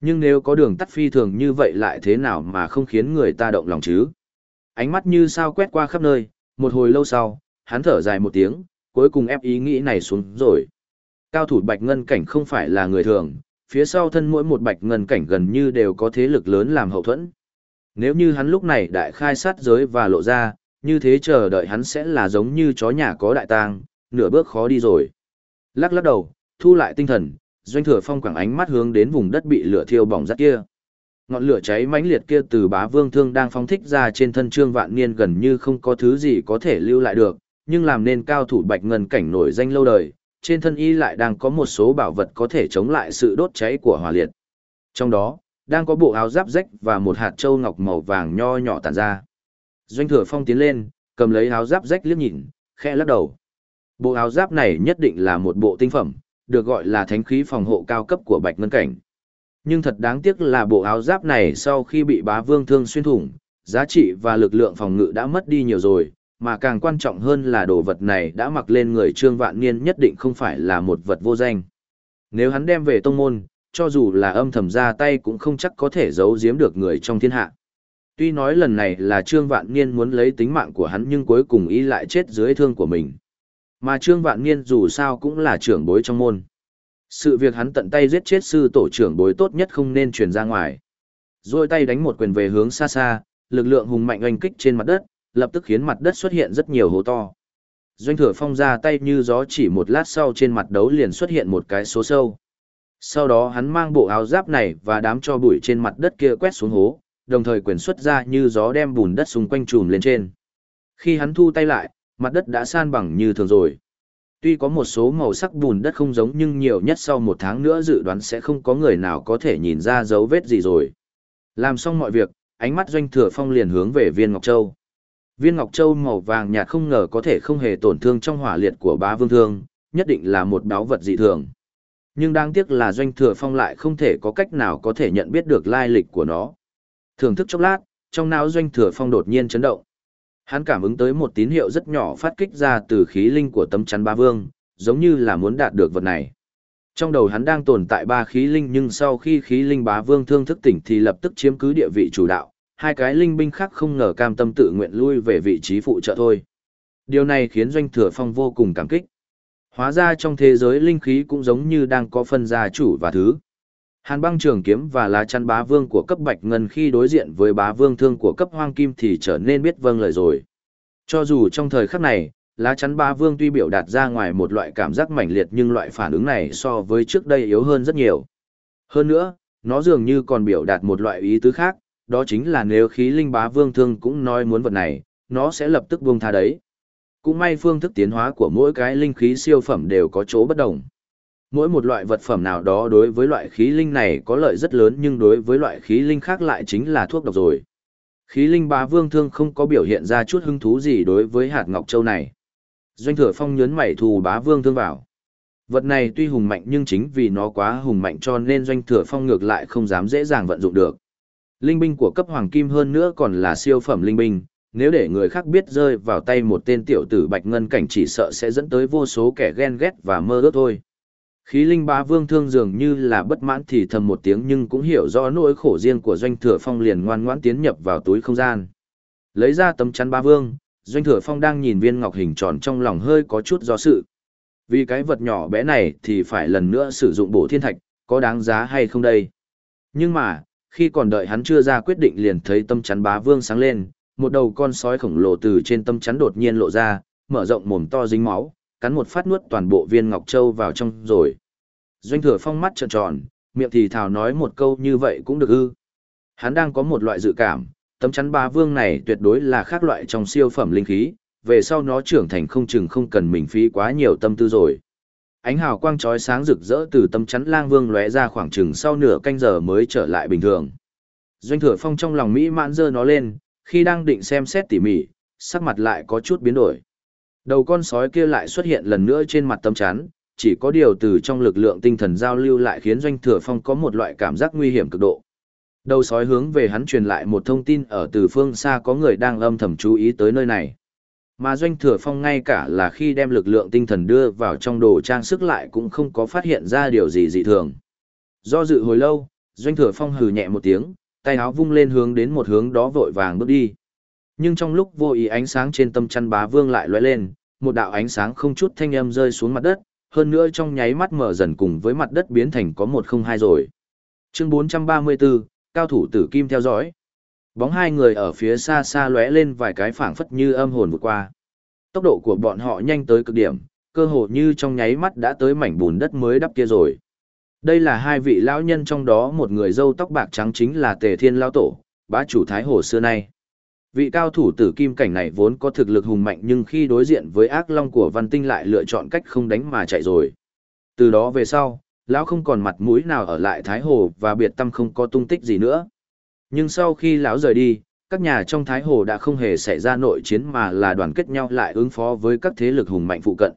Nhưng nếu có đường tắt phi thường như vậy lại thế nào mà không khiến người ta động lòng chứ? Ánh mắt như sao quét qua khắp nơi, một hồi lâu sau, hắn thở dài một tiếng, cuối cùng ép ý nghĩ này xuống rồi. Cao thủ bạch ngân cảnh không phải là người thường, phía sau thân mỗi một bạch ngân cảnh gần như đều có thế lực lớn làm hậu thuẫn. Nếu như hắn lúc này đại khai sát giới và lộ ra, như thế chờ đợi hắn sẽ là giống như chó nhà có đại tang, nửa bước khó đi rồi. Lắc lắc đầu, thu lại tinh thần, doanh thừa phong quẳng ánh mắt hướng đến vùng đất bị lửa thiêu bỏng rát kia. Ngọn lửa cháy mãnh liệt kia từ bá vương thương đang phóng thích ra trên thân trương vạn niên gần như không có thứ gì có thể lưu lại được, nhưng làm nên cao thủ bạch ngân cảnh nổi danh lâu đời, trên thân y lại đang có một số bảo vật có thể chống lại sự đốt cháy của hỏa liệt. Trong đó, đang có bộ áo giáp rách và một hạt châu ngọc màu vàng nho nhỏ tản ra. Doanh thừa phong tiến lên, cầm lấy áo giáp rách liếc nhìn, khe lắc đầu. Bộ áo giáp này nhất định là một bộ tinh phẩm, được gọi là thánh khí phòng hộ cao cấp của bạch ngân cảnh. Nhưng thật đáng tiếc là bộ áo giáp này sau khi bị bá vương thương xuyên thủng, giá trị và lực lượng phòng ngự đã mất đi nhiều rồi, mà càng quan trọng hơn là đồ vật này đã mặc lên người Trương Vạn Niên nhất định không phải là một vật vô danh. Nếu hắn đem về tông môn, cho dù là âm thầm ra tay cũng không chắc có thể giấu giếm được người trong thiên hạ. Tuy nói lần này là Trương Vạn Niên muốn lấy tính mạng của hắn nhưng cuối cùng y lại chết dưới thương của mình. Mà Trương Vạn Niên dù sao cũng là trưởng bối trong môn. Sự việc hắn tận tay giết chết sư tổ trưởng bối tốt nhất không nên truyền ra ngoài. Rồi tay đánh một quyền về hướng xa xa, lực lượng hùng mạnh oanh kích trên mặt đất, lập tức khiến mặt đất xuất hiện rất nhiều hố to. Doanh thừa phong ra tay như gió chỉ một lát sau trên mặt đấu liền xuất hiện một cái số sâu. Sau đó hắn mang bộ áo giáp này và đám cho bụi trên mặt đất kia quét xuống hố, đồng thời quyền xuất ra như gió đem bùn đất xung quanh trùm lên trên. Khi hắn thu tay lại, mặt đất đã san bằng như thường rồi. Tuy có một số màu sắc bùn đất không giống nhưng nhiều nhất sau một tháng nữa dự đoán sẽ không có người nào có thể nhìn ra dấu vết gì rồi. Làm xong mọi việc, ánh mắt doanh thừa phong liền hướng về viên Ngọc Châu. Viên Ngọc Châu màu vàng nhạt không ngờ có thể không hề tổn thương trong hỏa liệt của bá vương thương, nhất định là một báo vật dị thường. Nhưng đáng tiếc là doanh thừa phong lại không thể có cách nào có thể nhận biết được lai lịch của nó. Thưởng thức chốc lát, trong não doanh thừa phong đột nhiên chấn động. Hắn cảm ứng tới một tín hiệu rất nhỏ phát kích ra từ khí linh của tấm chắn ba vương, giống như là muốn đạt được vật này. Trong đầu hắn đang tồn tại ba khí linh nhưng sau khi khí linh bá vương thương thức tỉnh thì lập tức chiếm cứ địa vị chủ đạo, hai cái linh binh khác không ngờ cam tâm tự nguyện lui về vị trí phụ trợ thôi. Điều này khiến doanh thừa phong vô cùng cảm kích. Hóa ra trong thế giới linh khí cũng giống như đang có phân gia chủ và thứ. Hàn băng trường kiếm và lá chắn bá vương của cấp bạch ngân khi đối diện với bá vương thương của cấp hoang kim thì trở nên biết vâng lời rồi. Cho dù trong thời khắc này, lá chắn bá vương tuy biểu đạt ra ngoài một loại cảm giác mãnh liệt nhưng loại phản ứng này so với trước đây yếu hơn rất nhiều. Hơn nữa, nó dường như còn biểu đạt một loại ý tứ khác, đó chính là nếu khí linh bá vương thương cũng nói muốn vật này, nó sẽ lập tức buông tha đấy. Cũng may phương thức tiến hóa của mỗi cái linh khí siêu phẩm đều có chỗ bất đồng. Mỗi một loại vật phẩm nào đó đối với loại khí linh này có lợi rất lớn nhưng đối với loại khí linh khác lại chính là thuốc độc rồi. Khí linh bá vương thương không có biểu hiện ra chút hứng thú gì đối với hạt ngọc châu này. Doanh thừa phong nhớn mày thù bá vương thương vào. Vật này tuy hùng mạnh nhưng chính vì nó quá hùng mạnh cho nên doanh thừa phong ngược lại không dám dễ dàng vận dụng được. Linh binh của cấp hoàng kim hơn nữa còn là siêu phẩm linh binh, nếu để người khác biết rơi vào tay một tên tiểu tử bạch ngân cảnh chỉ sợ sẽ dẫn tới vô số kẻ ghen ghét và mơ ước thôi. Khí linh bá vương thương dường như là bất mãn thì thầm một tiếng nhưng cũng hiểu rõ nỗi khổ riêng của doanh thừa phong liền ngoan ngoãn tiến nhập vào túi không gian. Lấy ra tấm chắn bá vương, doanh thừa phong đang nhìn viên ngọc hình tròn trong lòng hơi có chút do sự. Vì cái vật nhỏ bé này thì phải lần nữa sử dụng bổ thiên thạch, có đáng giá hay không đây? Nhưng mà, khi còn đợi hắn chưa ra quyết định liền thấy tâm chắn bá vương sáng lên, một đầu con sói khổng lồ từ trên tâm chắn đột nhiên lộ ra, mở rộng mồm to dính máu, cắn một phát nuốt toàn bộ viên ngọc châu vào trong rồi. Doanh thừa phong mắt trợn tròn, miệng thì thào nói một câu như vậy cũng được ư. Hắn đang có một loại dự cảm, tấm chắn ba vương này tuyệt đối là khác loại trong siêu phẩm linh khí, về sau nó trưởng thành không chừng không cần mình phí quá nhiều tâm tư rồi. Ánh hào quang chói sáng rực rỡ từ tấm chắn lang vương lóe ra khoảng chừng sau nửa canh giờ mới trở lại bình thường. Doanh thừa phong trong lòng mỹ mãn dơ nó lên, khi đang định xem xét tỉ mỉ, sắc mặt lại có chút biến đổi. Đầu con sói kia lại xuất hiện lần nữa trên mặt tấm chắn, chỉ có điều từ trong lực lượng tinh thần giao lưu lại khiến doanh thừa phong có một loại cảm giác nguy hiểm cực độ. Đầu sói hướng về hắn truyền lại một thông tin ở từ phương xa có người đang âm thầm chú ý tới nơi này. Mà doanh thừa phong ngay cả là khi đem lực lượng tinh thần đưa vào trong đồ trang sức lại cũng không có phát hiện ra điều gì dị thường. Do dự hồi lâu, Doanh thừa phong hừ nhẹ một tiếng, tay áo vung lên hướng đến một hướng đó vội vàng bước đi. Nhưng trong lúc vô ý ánh sáng trên tâm chăn bá vương lại lóe lên, một đạo ánh sáng không chút thanh âm rơi xuống mặt đất, hơn nữa trong nháy mắt mở dần cùng với mặt đất biến thành có một không hai rồi. Chương 434, cao thủ tử kim theo dõi. Bóng hai người ở phía xa xa lóe lên vài cái phảng phất như âm hồn vượt qua. Tốc độ của bọn họ nhanh tới cực điểm, cơ hồ như trong nháy mắt đã tới mảnh bùn đất mới đắp kia rồi. Đây là hai vị lão nhân trong đó một người dâu tóc bạc trắng chính là Tề Thiên lão tổ, bá chủ thái hồ xưa nay. Vị cao thủ tử kim cảnh này vốn có thực lực hùng mạnh nhưng khi đối diện với ác long của văn tinh lại lựa chọn cách không đánh mà chạy rồi. Từ đó về sau, lão không còn mặt mũi nào ở lại Thái Hồ và biệt tâm không có tung tích gì nữa. Nhưng sau khi lão rời đi, các nhà trong Thái Hồ đã không hề xảy ra nội chiến mà là đoàn kết nhau lại ứng phó với các thế lực hùng mạnh phụ cận.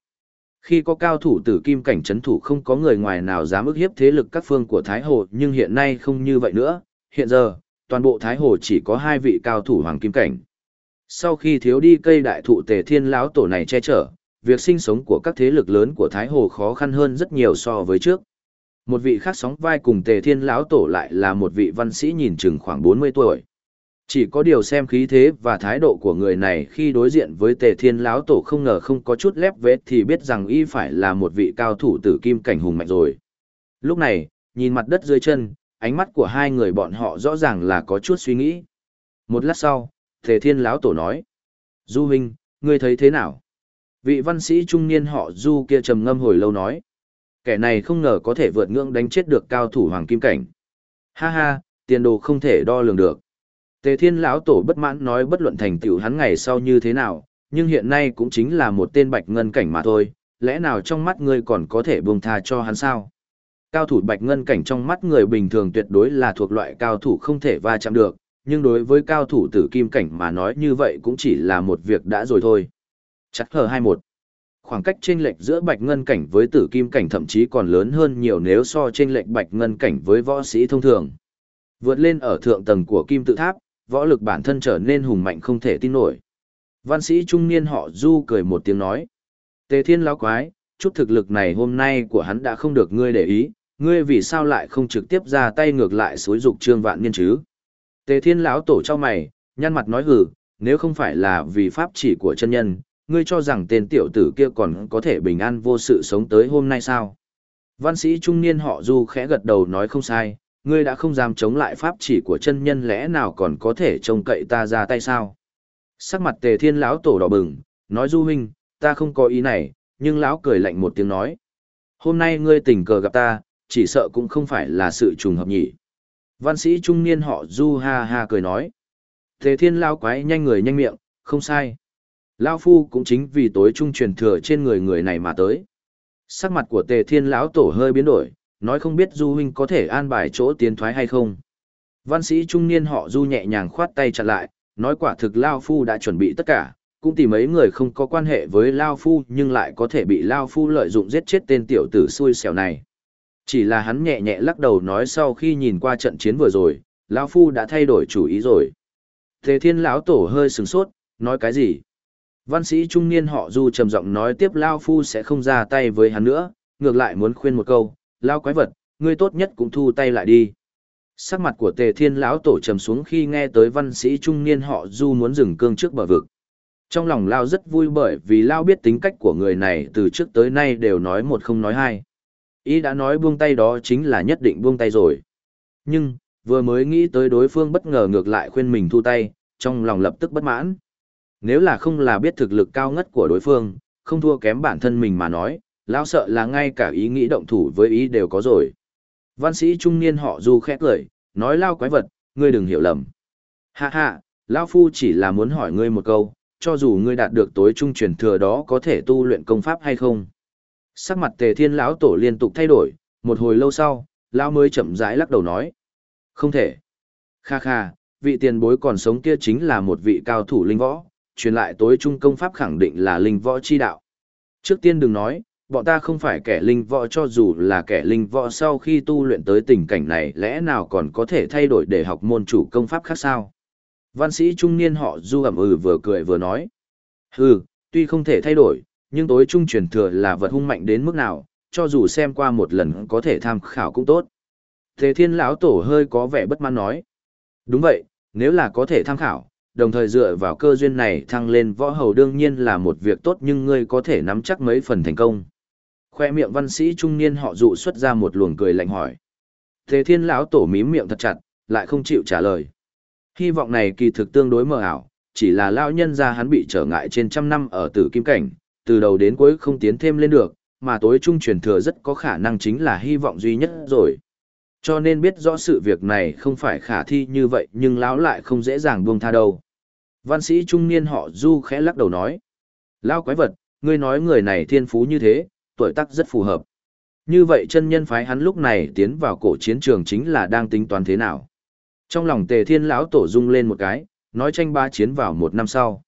Khi có cao thủ tử kim cảnh chấn thủ không có người ngoài nào dám ức hiếp thế lực các phương của Thái Hồ nhưng hiện nay không như vậy nữa, hiện giờ, toàn bộ Thái Hồ chỉ có hai vị cao thủ hoàng kim cảnh. Sau khi thiếu đi cây đại thụ tề thiên lão tổ này che chở, việc sinh sống của các thế lực lớn của Thái Hồ khó khăn hơn rất nhiều so với trước. Một vị khác sóng vai cùng tề thiên lão tổ lại là một vị văn sĩ nhìn chừng khoảng 40 tuổi. Chỉ có điều xem khí thế và thái độ của người này khi đối diện với tề thiên lão tổ không ngờ không có chút lép vết thì biết rằng y phải là một vị cao thủ tử kim cảnh hùng mạnh rồi. Lúc này, nhìn mặt đất dưới chân, ánh mắt của hai người bọn họ rõ ràng là có chút suy nghĩ. Một lát sau, Tề Thiên lão tổ nói: "Du huynh, ngươi thấy thế nào?" Vị văn sĩ trung niên họ Du kia trầm ngâm hồi lâu nói: "Kẻ này không ngờ có thể vượt ngưỡng đánh chết được cao thủ hoàng kim cảnh. Ha ha, tiền đồ không thể đo lường được." Tề Thiên lão tổ bất mãn nói bất luận thành tựu hắn ngày sau như thế nào, nhưng hiện nay cũng chính là một tên bạch ngân cảnh mà thôi, lẽ nào trong mắt ngươi còn có thể buông tha cho hắn sao? Cao thủ bạch ngân cảnh trong mắt người bình thường tuyệt đối là thuộc loại cao thủ không thể va chạm được, nhưng đối với cao thủ tử kim cảnh mà nói như vậy cũng chỉ là một việc đã rồi thôi. Chắc hờ 21. Khoảng cách chênh lệch giữa bạch ngân cảnh với tử kim cảnh thậm chí còn lớn hơn nhiều nếu so chênh lệch bạch ngân cảnh với võ sĩ thông thường. Vượt lên ở thượng tầng của kim tự tháp, võ lực bản thân trở nên hùng mạnh không thể tin nổi. Văn sĩ trung niên họ Du cười một tiếng nói. Tề thiên lão quái, chút thực lực này hôm nay của hắn đã không được ngươi để ý, ngươi vì sao lại không trực tiếp ra tay ngược lại xối dục trương vạn niên chứ? Tề thiên lão tổ cho mày, nhăn mặt nói hử, nếu không phải là vì pháp chỉ của chân nhân, ngươi cho rằng tên tiểu tử kia còn có thể bình an vô sự sống tới hôm nay sao? Văn sĩ trung niên họ du khẽ gật đầu nói không sai, ngươi đã không dám chống lại pháp chỉ của chân nhân lẽ nào còn có thể trông cậy ta ra tay sao? Sắc mặt tề thiên lão tổ đỏ bừng, nói du huynh, ta không có ý này, nhưng lão cười lạnh một tiếng nói. Hôm nay ngươi tình cờ gặp ta, chỉ sợ cũng không phải là sự trùng hợp nhỉ. Văn sĩ trung niên họ Du ha ha cười nói. Thế thiên lao quái nhanh người nhanh miệng, không sai. Lao phu cũng chính vì tối trung truyền thừa trên người người này mà tới. Sắc mặt của tề thiên lão tổ hơi biến đổi, nói không biết Du huynh có thể an bài chỗ tiến thoái hay không. Văn sĩ trung niên họ Du nhẹ nhàng khoát tay chặt lại, nói quả thực Lao phu đã chuẩn bị tất cả, cũng tìm mấy người không có quan hệ với Lao phu nhưng lại có thể bị Lao phu lợi dụng giết chết tên tiểu tử xui xẻo này. Chỉ là hắn nhẹ nhẹ lắc đầu nói sau khi nhìn qua trận chiến vừa rồi, lão phu đã thay đổi chủ ý rồi. Thế thiên lão tổ hơi sừng sốt, nói cái gì? Văn sĩ trung niên họ Du trầm giọng nói tiếp lão phu sẽ không ra tay với hắn nữa, ngược lại muốn khuyên một câu, lão quái vật, ngươi tốt nhất cũng thu tay lại đi. Sắc mặt của Tề Thiên lão tổ trầm xuống khi nghe tới văn sĩ trung niên họ Du muốn dừng cương trước bờ vực. Trong lòng Lao rất vui bởi vì Lao biết tính cách của người này từ trước tới nay đều nói một không nói hai. Ý đã nói buông tay đó chính là nhất định buông tay rồi. Nhưng, vừa mới nghĩ tới đối phương bất ngờ ngược lại khuyên mình thu tay, trong lòng lập tức bất mãn. Nếu là không là biết thực lực cao ngất của đối phương, không thua kém bản thân mình mà nói, lão sợ là ngay cả ý nghĩ động thủ với ý đều có rồi. Văn sĩ trung niên họ du khẽ cười, nói lao quái vật, ngươi đừng hiểu lầm. Hạ hạ, lão phu chỉ là muốn hỏi ngươi một câu, cho dù ngươi đạt được tối trung truyền thừa đó có thể tu luyện công pháp hay không. Sắc mặt tề thiên lão tổ liên tục thay đổi, một hồi lâu sau, lão mới chậm rãi lắc đầu nói. Không thể. Kha kha, vị tiền bối còn sống kia chính là một vị cao thủ linh võ, truyền lại tối trung công pháp khẳng định là linh võ chi đạo. Trước tiên đừng nói, bọn ta không phải kẻ linh võ cho dù là kẻ linh võ sau khi tu luyện tới tình cảnh này lẽ nào còn có thể thay đổi để học môn chủ công pháp khác sao? Văn sĩ trung niên họ du ẩm ừ vừa cười vừa nói. ừ tuy không thể thay đổi, nhưng tối trung truyền thừa là vật hung mạnh đến mức nào, cho dù xem qua một lần có thể tham khảo cũng tốt. Thế Thiên lão tổ hơi có vẻ bất mãn nói. Đúng vậy, nếu là có thể tham khảo, đồng thời dựa vào cơ duyên này thăng lên võ hầu đương nhiên là một việc tốt nhưng ngươi có thể nắm chắc mấy phần thành công. Khoe miệng văn sĩ trung niên họ dụ xuất ra một luồng cười lạnh hỏi. Thế Thiên lão tổ mím miệng thật chặt, lại không chịu trả lời. Hy vọng này kỳ thực tương đối mờ ảo, chỉ là lão nhân gia hắn bị trở ngại trên trăm năm ở tử kim cảnh, từ đầu đến cuối không tiến thêm lên được, mà tối trung truyền thừa rất có khả năng chính là hy vọng duy nhất rồi. Cho nên biết rõ sự việc này không phải khả thi như vậy nhưng lão lại không dễ dàng buông tha đâu. Văn sĩ trung niên họ Du khẽ lắc đầu nói. Lão quái vật, ngươi nói người này thiên phú như thế, tuổi tác rất phù hợp. Như vậy chân nhân phái hắn lúc này tiến vào cổ chiến trường chính là đang tính toán thế nào. Trong lòng tề thiên lão tổ rung lên một cái, nói tranh ba chiến vào một năm sau.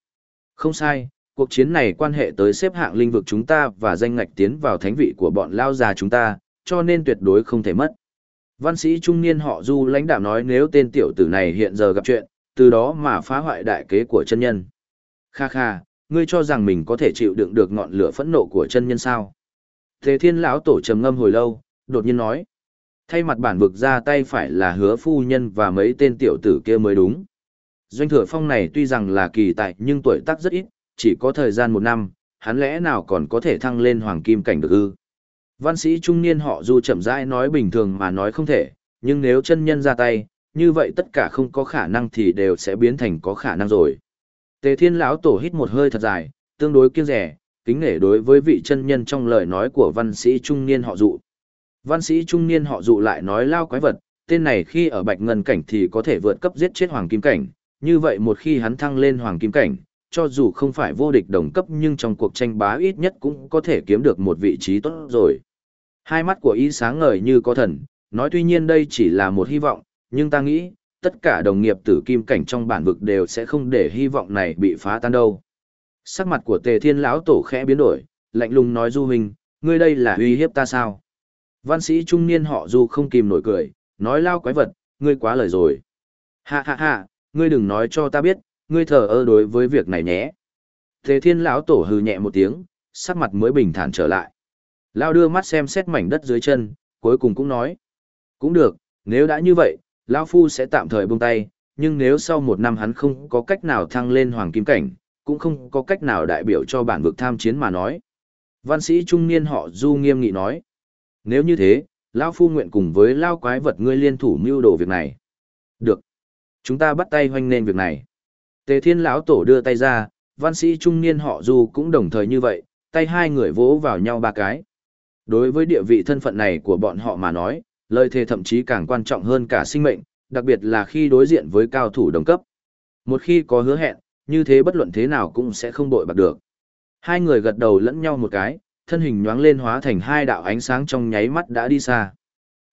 Không sai, cuộc chiến này quan hệ tới xếp hạng linh vực chúng ta và danh ngạch tiến vào thánh vị của bọn lao già chúng ta, cho nên tuyệt đối không thể mất. Văn sĩ trung niên họ Du lãnh đạo nói nếu tên tiểu tử này hiện giờ gặp chuyện, từ đó mà phá hoại đại kế của chân nhân. Kha kha, ngươi cho rằng mình có thể chịu đựng được ngọn lửa phẫn nộ của chân nhân sao? Thế thiên lão tổ trầm ngâm hồi lâu, đột nhiên nói. Thay mặt bản vực ra tay phải là hứa phu nhân và mấy tên tiểu tử kia mới đúng. Doanh thừa phong này tuy rằng là kỳ tại nhưng tuổi tác rất ít, chỉ có thời gian một năm, hắn lẽ nào còn có thể thăng lên hoàng kim cảnh được ư? Văn sĩ trung niên họ dù chậm rãi nói bình thường mà nói không thể, nhưng nếu chân nhân ra tay, như vậy tất cả không có khả năng thì đều sẽ biến thành có khả năng rồi. Tề Thiên lão tổ hít một hơi thật dài, tương đối kiêng rẻ, kính nể đối với vị chân nhân trong lời nói của văn sĩ trung niên họ dụ. Văn sĩ trung niên họ dụ lại nói lao quái vật, tên này khi ở bạch ngân cảnh thì có thể vượt cấp giết chết hoàng kim cảnh, như vậy một khi hắn thăng lên hoàng kim cảnh, cho dù không phải vô địch đồng cấp nhưng trong cuộc tranh bá ít nhất cũng có thể kiếm được một vị trí tốt rồi. Hai mắt của ý sáng ngời như có thần, nói tuy nhiên đây chỉ là một hy vọng, nhưng ta nghĩ, tất cả đồng nghiệp tử kim cảnh trong bản vực đều sẽ không để hy vọng này bị phá tan đâu. Sắc mặt của tề thiên lão tổ khẽ biến đổi, lạnh lùng nói du hình, ngươi đây là uy hiếp ta sao? Văn sĩ trung niên họ du không kìm nổi cười, nói lao quái vật, ngươi quá lời rồi. Ha ha ha, ngươi đừng nói cho ta biết, ngươi thờ ơ đối với việc này nhé. Thế thiên lão tổ hừ nhẹ một tiếng, sắc mặt mới bình thản trở lại. Lao đưa mắt xem xét mảnh đất dưới chân, cuối cùng cũng nói. Cũng được, nếu đã như vậy, Lao Phu sẽ tạm thời buông tay, nhưng nếu sau một năm hắn không có cách nào thăng lên hoàng kim cảnh, cũng không có cách nào đại biểu cho bản vực tham chiến mà nói. Văn sĩ trung niên họ Du nghiêm nghị nói. Nếu như thế, Lao Phu nguyện cùng với Lao quái vật ngươi liên thủ mưu đồ việc này. Được. Chúng ta bắt tay hoanh nên việc này. Tề thiên lão tổ đưa tay ra, văn sĩ trung niên họ Du cũng đồng thời như vậy, tay hai người vỗ vào nhau ba cái. Đối với địa vị thân phận này của bọn họ mà nói, lời thề thậm chí càng quan trọng hơn cả sinh mệnh, đặc biệt là khi đối diện với cao thủ đồng cấp. Một khi có hứa hẹn, như thế bất luận thế nào cũng sẽ không bội bạc được. Hai người gật đầu lẫn nhau một cái, thân hình nhoáng lên hóa thành hai đạo ánh sáng trong nháy mắt đã đi xa.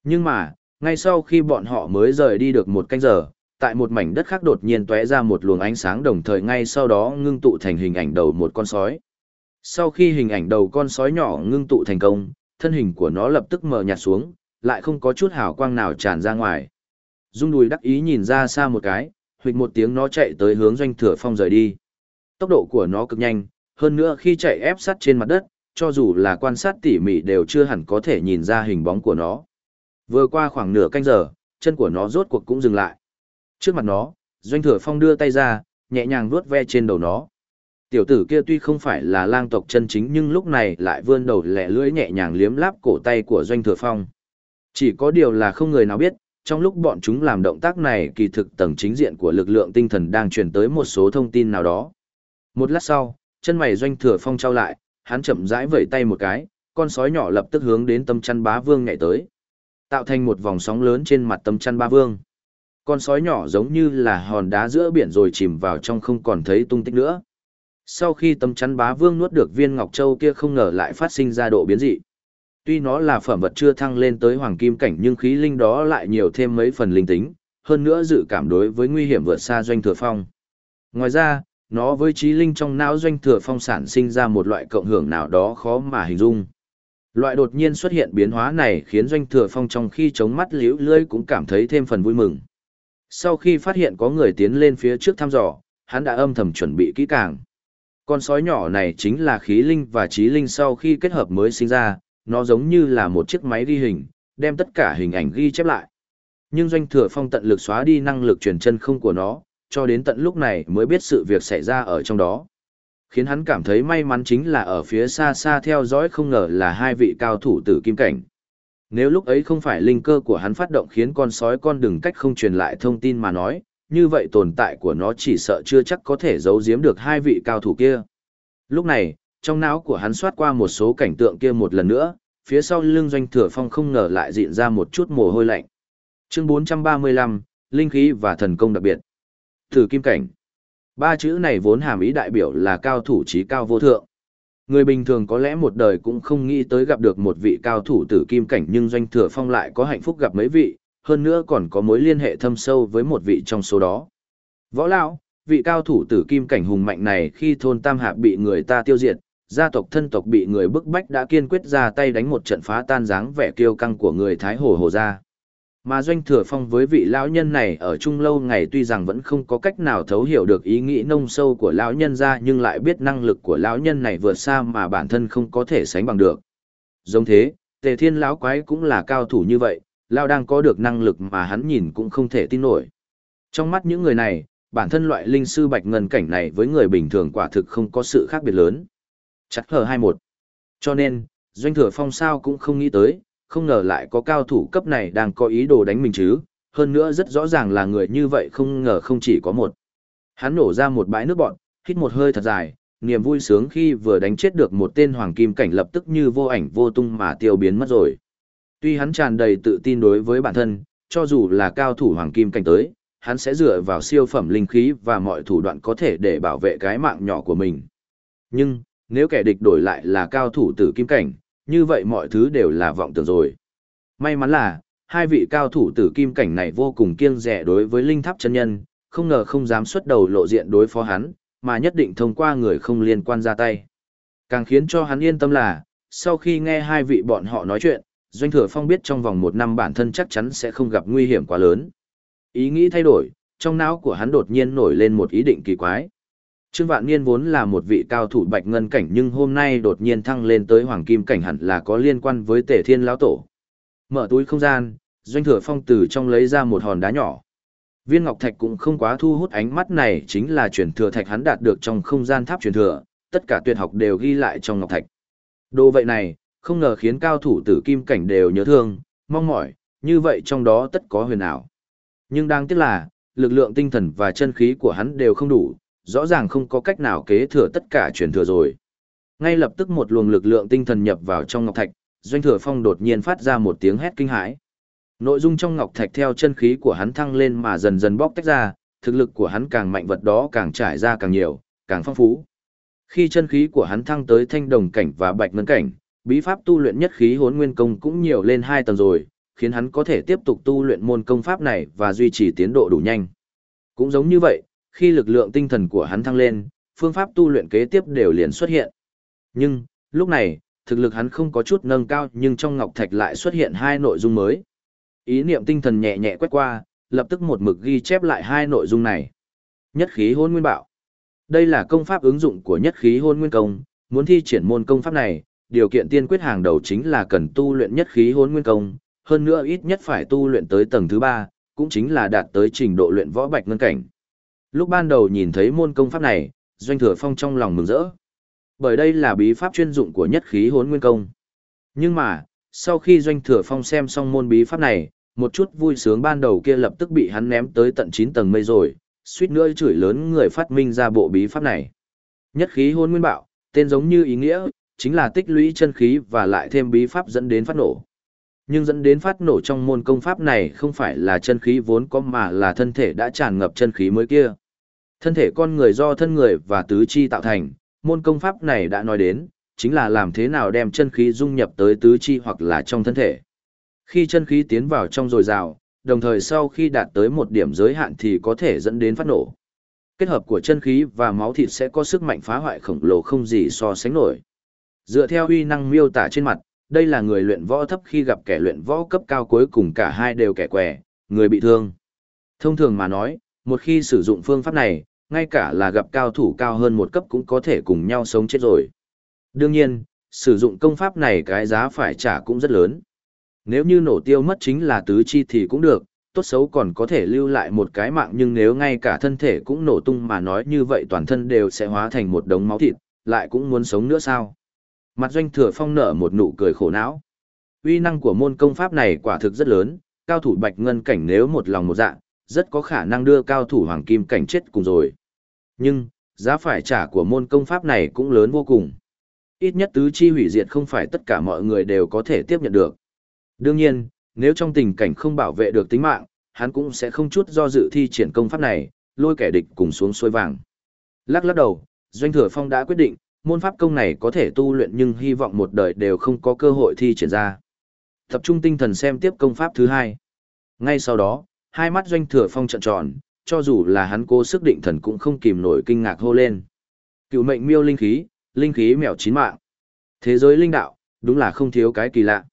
Nhưng mà, ngay sau khi bọn họ mới rời đi được một canh giờ, tại một mảnh đất khác đột nhiên tóe ra một luồng ánh sáng đồng thời ngay sau đó ngưng tụ thành hình ảnh đầu một con sói. Sau khi hình ảnh đầu con sói nhỏ ngưng tụ thành công, thân hình của nó lập tức mờ nhạt xuống, lại không có chút hào quang nào tràn ra ngoài. Dung đùi đắc ý nhìn ra xa một cái, huỵch một tiếng nó chạy tới hướng doanh thừa phong rời đi. Tốc độ của nó cực nhanh, hơn nữa khi chạy ép sát trên mặt đất, cho dù là quan sát tỉ mỉ đều chưa hẳn có thể nhìn ra hình bóng của nó. Vừa qua khoảng nửa canh giờ, chân của nó rốt cuộc cũng dừng lại. Trước mặt nó, doanh thừa phong đưa tay ra, nhẹ nhàng vuốt ve trên đầu nó. Tiểu tử kia tuy không phải là lang tộc chân chính nhưng lúc này lại vươn đầu lẹ lưỡi nhẹ nhàng liếm láp cổ tay của doanh thừa phong. Chỉ có điều là không người nào biết, trong lúc bọn chúng làm động tác này kỳ thực tầng chính diện của lực lượng tinh thần đang truyền tới một số thông tin nào đó. Một lát sau, chân mày doanh thừa phong trao lại, hắn chậm rãi vẩy tay một cái, con sói nhỏ lập tức hướng đến tâm chăn bá vương nhảy tới. Tạo thành một vòng sóng lớn trên mặt tâm chăn bá vương. Con sói nhỏ giống như là hòn đá giữa biển rồi chìm vào trong không còn thấy tung tích nữa sau khi tấm chắn bá vương nuốt được viên ngọc châu kia không ngờ lại phát sinh ra độ biến dị. Tuy nó là phẩm vật chưa thăng lên tới hoàng kim cảnh nhưng khí linh đó lại nhiều thêm mấy phần linh tính, hơn nữa dự cảm đối với nguy hiểm vượt xa doanh thừa phong. Ngoài ra, nó với trí linh trong não doanh thừa phong sản sinh ra một loại cộng hưởng nào đó khó mà hình dung. Loại đột nhiên xuất hiện biến hóa này khiến doanh thừa phong trong khi chống mắt liễu lưỡi cũng cảm thấy thêm phần vui mừng. Sau khi phát hiện có người tiến lên phía trước thăm dò, hắn đã âm thầm chuẩn bị kỹ càng. Con sói nhỏ này chính là khí linh và trí linh sau khi kết hợp mới sinh ra, nó giống như là một chiếc máy ghi hình, đem tất cả hình ảnh ghi chép lại. Nhưng doanh thừa phong tận lực xóa đi năng lực truyền chân không của nó, cho đến tận lúc này mới biết sự việc xảy ra ở trong đó. Khiến hắn cảm thấy may mắn chính là ở phía xa xa theo dõi không ngờ là hai vị cao thủ tử kim cảnh. Nếu lúc ấy không phải linh cơ của hắn phát động khiến con sói con đừng cách không truyền lại thông tin mà nói, như vậy tồn tại của nó chỉ sợ chưa chắc có thể giấu giếm được hai vị cao thủ kia. Lúc này, trong não của hắn xoát qua một số cảnh tượng kia một lần nữa, phía sau lưng doanh thừa phong không ngờ lại dịn ra một chút mồ hôi lạnh. Chương 435, Linh khí và thần công đặc biệt. Thử kim cảnh. Ba chữ này vốn hàm ý đại biểu là cao thủ trí cao vô thượng. Người bình thường có lẽ một đời cũng không nghĩ tới gặp được một vị cao thủ tử kim cảnh nhưng doanh thừa phong lại có hạnh phúc gặp mấy vị, hơn nữa còn có mối liên hệ thâm sâu với một vị trong số đó. Võ Lão, vị cao thủ tử kim cảnh hùng mạnh này khi thôn Tam Hạp bị người ta tiêu diệt, gia tộc thân tộc bị người bức bách đã kiên quyết ra tay đánh một trận phá tan dáng vẻ kiêu căng của người Thái Hồ Hồ gia. Mà Doanh Thừa Phong với vị lão nhân này ở chung lâu ngày tuy rằng vẫn không có cách nào thấu hiểu được ý nghĩ nông sâu của lão nhân ra nhưng lại biết năng lực của lão nhân này vượt xa mà bản thân không có thể sánh bằng được. Giống thế, Tề Thiên lão quái cũng là cao thủ như vậy, lão đang có được năng lực mà hắn nhìn cũng không thể tin nổi. Trong mắt những người này, bản thân loại linh sư bạch ngân cảnh này với người bình thường quả thực không có sự khác biệt lớn. Chắc hờ 21. Cho nên, Doanh Thừa Phong sao cũng không nghĩ tới, không ngờ lại có cao thủ cấp này đang có ý đồ đánh mình chứ, hơn nữa rất rõ ràng là người như vậy không ngờ không chỉ có một. Hắn nổ ra một bãi nước bọn, hít một hơi thật dài, niềm vui sướng khi vừa đánh chết được một tên hoàng kim cảnh lập tức như vô ảnh vô tung mà tiêu biến mất rồi. Tuy hắn tràn đầy tự tin đối với bản thân, cho dù là cao thủ hoàng kim cảnh tới, hắn sẽ dựa vào siêu phẩm linh khí và mọi thủ đoạn có thể để bảo vệ cái mạng nhỏ của mình. Nhưng, nếu kẻ địch đổi lại là cao thủ tử kim cảnh, như vậy mọi thứ đều là vọng tưởng rồi. May mắn là, hai vị cao thủ tử kim cảnh này vô cùng kiêng rẻ đối với linh tháp chân nhân, không ngờ không dám xuất đầu lộ diện đối phó hắn, mà nhất định thông qua người không liên quan ra tay. Càng khiến cho hắn yên tâm là, sau khi nghe hai vị bọn họ nói chuyện, Doanh Thừa Phong biết trong vòng một năm bản thân chắc chắn sẽ không gặp nguy hiểm quá lớn. Ý nghĩ thay đổi, trong não của hắn đột nhiên nổi lên một ý định kỳ quái. Trương Vạn Niên vốn là một vị cao thủ bạch ngân cảnh nhưng hôm nay đột nhiên thăng lên tới hoàng kim cảnh hẳn là có liên quan với Tề Thiên lão tổ. Mở túi không gian, Doanh Thừa Phong từ trong lấy ra một hòn đá nhỏ. Viên ngọc thạch cũng không quá thu hút ánh mắt này chính là truyền thừa thạch hắn đạt được trong không gian tháp truyền thừa, tất cả tuyệt học đều ghi lại trong ngọc thạch. Đồ vậy này, không ngờ khiến cao thủ tử kim cảnh đều nhớ thương, mong mỏi, như vậy trong đó tất có huyền ảo. Nhưng đáng tiếc là, lực lượng tinh thần và chân khí của hắn đều không đủ, rõ ràng không có cách nào kế thừa tất cả truyền thừa rồi. Ngay lập tức một luồng lực lượng tinh thần nhập vào trong ngọc thạch, Doanh Thừa Phong đột nhiên phát ra một tiếng hét kinh hãi. Nội dung trong ngọc thạch theo chân khí của hắn thăng lên mà dần dần bóc tách ra, thực lực của hắn càng mạnh vật đó càng trải ra càng nhiều, càng phong phú. Khi chân khí của hắn thăng tới thanh đồng cảnh và bạch ngân cảnh, bí pháp tu luyện nhất khí hốn nguyên công cũng nhiều lên hai tầng rồi, khiến hắn có thể tiếp tục tu luyện môn công pháp này và duy trì tiến độ đủ nhanh. Cũng giống như vậy, khi lực lượng tinh thần của hắn thăng lên, phương pháp tu luyện kế tiếp đều liền xuất hiện. Nhưng, lúc này, thực lực hắn không có chút nâng cao nhưng trong ngọc thạch lại xuất hiện hai nội dung mới. Ý niệm tinh thần nhẹ nhẹ quét qua, lập tức một mực ghi chép lại hai nội dung này. Nhất khí hôn nguyên bạo. Đây là công pháp ứng dụng của nhất khí hôn nguyên công, muốn thi triển môn công pháp này, điều kiện tiên quyết hàng đầu chính là cần tu luyện nhất khí hôn nguyên công, hơn nữa ít nhất phải tu luyện tới tầng thứ ba, cũng chính là đạt tới trình độ luyện võ bạch ngân cảnh. Lúc ban đầu nhìn thấy môn công pháp này, Doanh Thừa Phong trong lòng mừng rỡ. Bởi đây là bí pháp chuyên dụng của nhất khí hốn nguyên công. Nhưng mà, sau khi Doanh Thừa Phong xem xong môn bí pháp này, một chút vui sướng ban đầu kia lập tức bị hắn ném tới tận 9 tầng mây rồi, suýt nữa chửi lớn người phát minh ra bộ bí pháp này. Nhất khí hôn nguyên bạo, tên giống như ý nghĩa, chính là tích lũy chân khí và lại thêm bí pháp dẫn đến phát nổ. Nhưng dẫn đến phát nổ trong môn công pháp này không phải là chân khí vốn có mà là thân thể đã tràn ngập chân khí mới kia. Thân thể con người do thân người và tứ chi tạo thành, môn công pháp này đã nói đến, chính là làm thế nào đem chân khí dung nhập tới tứ chi hoặc là trong thân thể. Khi chân khí tiến vào trong dồi dào, đồng thời sau khi đạt tới một điểm giới hạn thì có thể dẫn đến phát nổ. Kết hợp của chân khí và máu thịt sẽ có sức mạnh phá hoại khổng lồ không gì so sánh nổi. Dựa theo uy năng miêu tả trên mặt, đây là người luyện võ thấp khi gặp kẻ luyện võ cấp cao cuối cùng cả hai đều kẻ quẻ, người bị thương. Thông thường mà nói, một khi sử dụng phương pháp này, ngay cả là gặp cao thủ cao hơn một cấp cũng có thể cùng nhau sống chết rồi. Đương nhiên, sử dụng công pháp này cái giá phải trả cũng rất lớn. Nếu như nổ tiêu mất chính là tứ chi thì cũng được, tốt xấu còn có thể lưu lại một cái mạng nhưng nếu ngay cả thân thể cũng nổ tung mà nói như vậy toàn thân đều sẽ hóa thành một đống máu thịt, lại cũng muốn sống nữa sao? Mặt doanh thừa phong nở một nụ cười khổ não. Uy năng của môn công pháp này quả thực rất lớn, cao thủ bạch ngân cảnh nếu một lòng một dạ, rất có khả năng đưa cao thủ hoàng kim cảnh chết cùng rồi. Nhưng, giá phải trả của môn công pháp này cũng lớn vô cùng. Ít nhất tứ chi hủy diệt không phải tất cả mọi người đều có thể tiếp nhận được. Đương nhiên, nếu trong tình cảnh không bảo vệ được tính mạng, hắn cũng sẽ không chút do dự thi triển công pháp này, lôi kẻ địch cùng xuống xuôi vàng. Lắc lắc đầu, Doanh Thừa Phong đã quyết định, môn pháp công này có thể tu luyện nhưng hy vọng một đời đều không có cơ hội thi triển ra. Tập trung tinh thần xem tiếp công pháp thứ hai. Ngay sau đó, hai mắt Doanh Thừa Phong trợn tròn, cho dù là hắn cố sức định thần cũng không kìm nổi kinh ngạc hô lên. Cựu mệnh miêu linh khí, linh khí mèo chín mạng. Thế giới linh đạo, đúng là không thiếu cái kỳ lạ.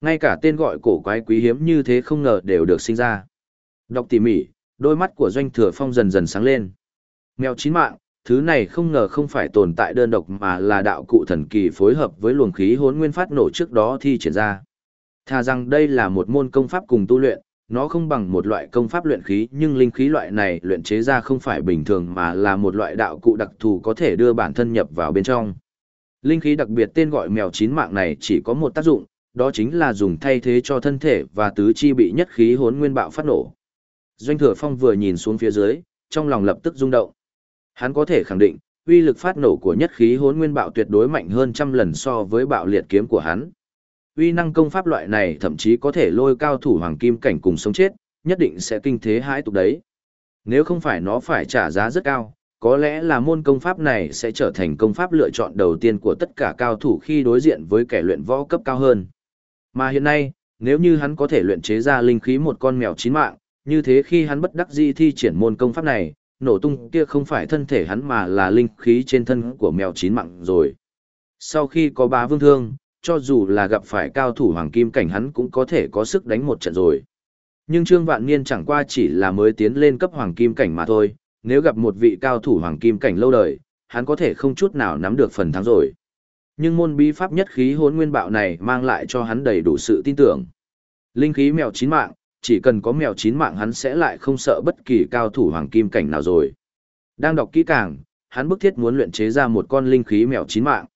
Ngay cả tên gọi cổ quái quý hiếm như thế không ngờ đều được sinh ra. Đọc tỉ mỉ, đôi mắt của doanh thừa phong dần dần sáng lên. Mèo chín mạng, thứ này không ngờ không phải tồn tại đơn độc mà là đạo cụ thần kỳ phối hợp với luồng khí hốn nguyên phát nổ trước đó thi triển ra. Thà rằng đây là một môn công pháp cùng tu luyện, nó không bằng một loại công pháp luyện khí nhưng linh khí loại này luyện chế ra không phải bình thường mà là một loại đạo cụ đặc thù có thể đưa bản thân nhập vào bên trong. Linh khí đặc biệt tên gọi mèo chín mạng này chỉ có một tác dụng, đó chính là dùng thay thế cho thân thể và tứ chi bị nhất khí hốn nguyên bạo phát nổ. Doanh thừa phong vừa nhìn xuống phía dưới, trong lòng lập tức rung động. Hắn có thể khẳng định, uy lực phát nổ của nhất khí hốn nguyên bạo tuyệt đối mạnh hơn trăm lần so với bạo liệt kiếm của hắn. Uy năng công pháp loại này thậm chí có thể lôi cao thủ hoàng kim cảnh cùng sống chết, nhất định sẽ kinh thế hãi tục đấy. Nếu không phải nó phải trả giá rất cao, có lẽ là môn công pháp này sẽ trở thành công pháp lựa chọn đầu tiên của tất cả cao thủ khi đối diện với kẻ luyện võ cấp cao hơn. Mà hiện nay, nếu như hắn có thể luyện chế ra linh khí một con mèo chín mạng, như thế khi hắn bất đắc dĩ thi triển môn công pháp này, nổ tung kia không phải thân thể hắn mà là linh khí trên thân của mèo chín mạng rồi. Sau khi có bá vương thương, cho dù là gặp phải cao thủ hoàng kim cảnh hắn cũng có thể có sức đánh một trận rồi. Nhưng Trương Vạn Niên chẳng qua chỉ là mới tiến lên cấp hoàng kim cảnh mà thôi, nếu gặp một vị cao thủ hoàng kim cảnh lâu đời, hắn có thể không chút nào nắm được phần thắng rồi. Nhưng môn bí pháp nhất khí hốn nguyên bạo này mang lại cho hắn đầy đủ sự tin tưởng. Linh khí mèo chín mạng, chỉ cần có mèo chín mạng hắn sẽ lại không sợ bất kỳ cao thủ hoàng kim cảnh nào rồi. Đang đọc kỹ càng, hắn bức thiết muốn luyện chế ra một con linh khí mèo chín mạng.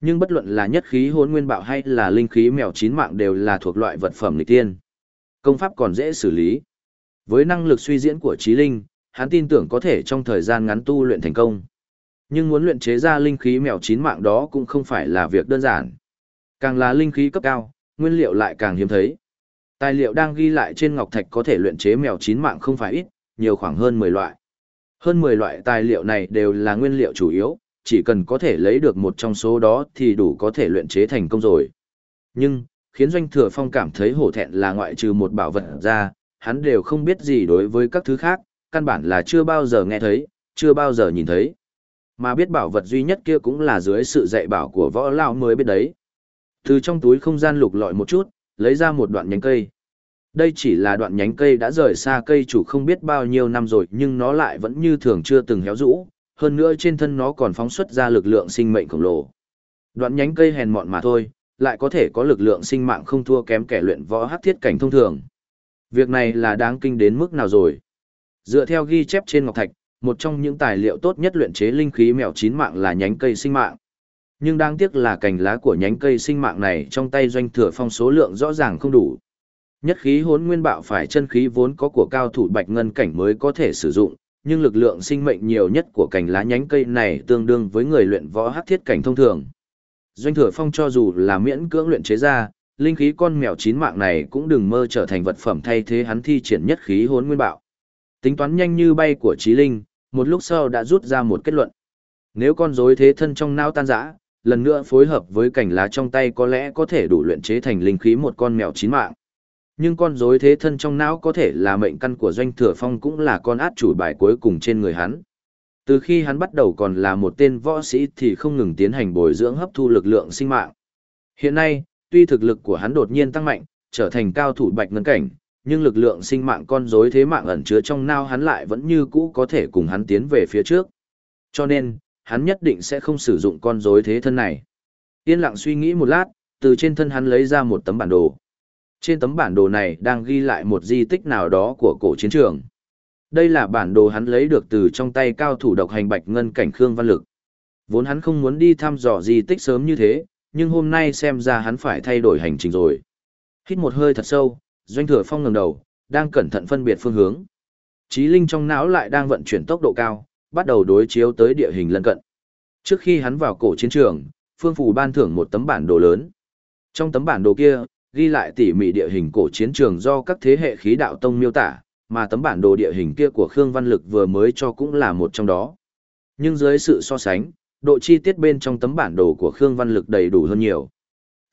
Nhưng bất luận là nhất khí hốn nguyên bạo hay là linh khí mèo chín mạng đều là thuộc loại vật phẩm lịch tiên. Công pháp còn dễ xử lý. Với năng lực suy diễn của trí linh, hắn tin tưởng có thể trong thời gian ngắn tu luyện thành công. Nhưng muốn luyện chế ra linh khí mèo chín mạng đó cũng không phải là việc đơn giản. Càng là linh khí cấp cao, nguyên liệu lại càng hiếm thấy. Tài liệu đang ghi lại trên ngọc thạch có thể luyện chế mèo chín mạng không phải ít, nhiều khoảng hơn 10 loại. Hơn 10 loại tài liệu này đều là nguyên liệu chủ yếu, chỉ cần có thể lấy được một trong số đó thì đủ có thể luyện chế thành công rồi. Nhưng, khiến Doanh Thừa Phong cảm thấy hổ thẹn là ngoại trừ một bảo vật ra, hắn đều không biết gì đối với các thứ khác, căn bản là chưa bao giờ nghe thấy, chưa bao giờ nhìn thấy. Mà biết bảo vật duy nhất kia cũng là dưới sự dạy bảo của võ lao mới biết đấy. Từ trong túi không gian lục lọi một chút, lấy ra một đoạn nhánh cây. Đây chỉ là đoạn nhánh cây đã rời xa cây chủ không biết bao nhiêu năm rồi nhưng nó lại vẫn như thường chưa từng héo rũ, hơn nữa trên thân nó còn phóng xuất ra lực lượng sinh mệnh khổng lồ. Đoạn nhánh cây hèn mọn mà thôi, lại có thể có lực lượng sinh mạng không thua kém kẻ luyện võ hắc thiết cảnh thông thường. Việc này là đáng kinh đến mức nào rồi? Dựa theo ghi chép trên ngọc thạch, một trong những tài liệu tốt nhất luyện chế linh khí mèo chín mạng là nhánh cây sinh mạng. Nhưng đáng tiếc là cành lá của nhánh cây sinh mạng này trong tay doanh thừa phong số lượng rõ ràng không đủ. Nhất khí hốn nguyên bạo phải chân khí vốn có của cao thủ bạch ngân cảnh mới có thể sử dụng, nhưng lực lượng sinh mệnh nhiều nhất của cành lá nhánh cây này tương đương với người luyện võ hắc thiết cảnh thông thường. Doanh thừa phong cho dù là miễn cưỡng luyện chế ra, linh khí con mèo chín mạng này cũng đừng mơ trở thành vật phẩm thay thế hắn thi triển nhất khí hốn nguyên bạo. Tính toán nhanh như bay của trí linh, một lúc sau đã rút ra một kết luận. Nếu con rối thế thân trong não tan rã, lần nữa phối hợp với cành lá trong tay có lẽ có thể đủ luyện chế thành linh khí một con mèo chín mạng. Nhưng con rối thế thân trong não có thể là mệnh căn của doanh thừa phong cũng là con át chủ bài cuối cùng trên người hắn. Từ khi hắn bắt đầu còn là một tên võ sĩ thì không ngừng tiến hành bồi dưỡng hấp thu lực lượng sinh mạng. Hiện nay, tuy thực lực của hắn đột nhiên tăng mạnh, trở thành cao thủ bạch ngân cảnh, nhưng lực lượng sinh mạng con rối thế mạng ẩn chứa trong nao hắn lại vẫn như cũ có thể cùng hắn tiến về phía trước. Cho nên, hắn nhất định sẽ không sử dụng con rối thế thân này. Yên lặng suy nghĩ một lát, từ trên thân hắn lấy ra một tấm bản đồ. Trên tấm bản đồ này đang ghi lại một di tích nào đó của cổ chiến trường. Đây là bản đồ hắn lấy được từ trong tay cao thủ độc hành bạch ngân cảnh Khương Văn Lực. Vốn hắn không muốn đi thăm dò di tích sớm như thế, nhưng hôm nay xem ra hắn phải thay đổi hành trình rồi. Hít một hơi thật sâu, Doanh Thừa Phong ngẩng đầu, đang cẩn thận phân biệt phương hướng. Trí linh trong não lại đang vận chuyển tốc độ cao, bắt đầu đối chiếu tới địa hình lân cận. Trước khi hắn vào cổ chiến trường, Phương Phủ ban thưởng một tấm bản đồ lớn. Trong tấm bản đồ kia, ghi lại tỉ mỉ địa hình cổ chiến trường do các thế hệ khí đạo tông miêu tả, mà tấm bản đồ địa hình kia của Khương Văn Lực vừa mới cho cũng là một trong đó. Nhưng dưới sự so sánh, độ chi tiết bên trong tấm bản đồ của Khương Văn Lực đầy đủ hơn nhiều.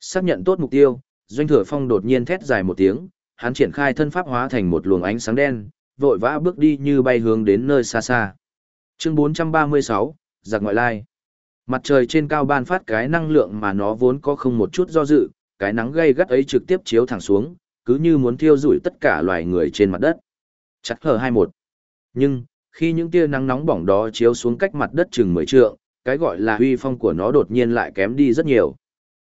Xác nhận tốt mục tiêu, Doanh Thừa Phong đột nhiên thét dài một tiếng, hắn triển khai thân pháp hóa thành một luồng ánh sáng đen, vội vã bước đi như bay hướng đến nơi xa xa. Chương 436, giặc ngoại lai. Mặt trời trên cao ban phát cái năng lượng mà nó vốn có không một chút do dự, cái nắng gay gắt ấy trực tiếp chiếu thẳng xuống, cứ như muốn thiêu rủi tất cả loài người trên mặt đất. Chặt hai 21. Nhưng, khi những tia nắng nóng bỏng đó chiếu xuống cách mặt đất chừng 10 trượng, cái gọi là huy phong của nó đột nhiên lại kém đi rất nhiều.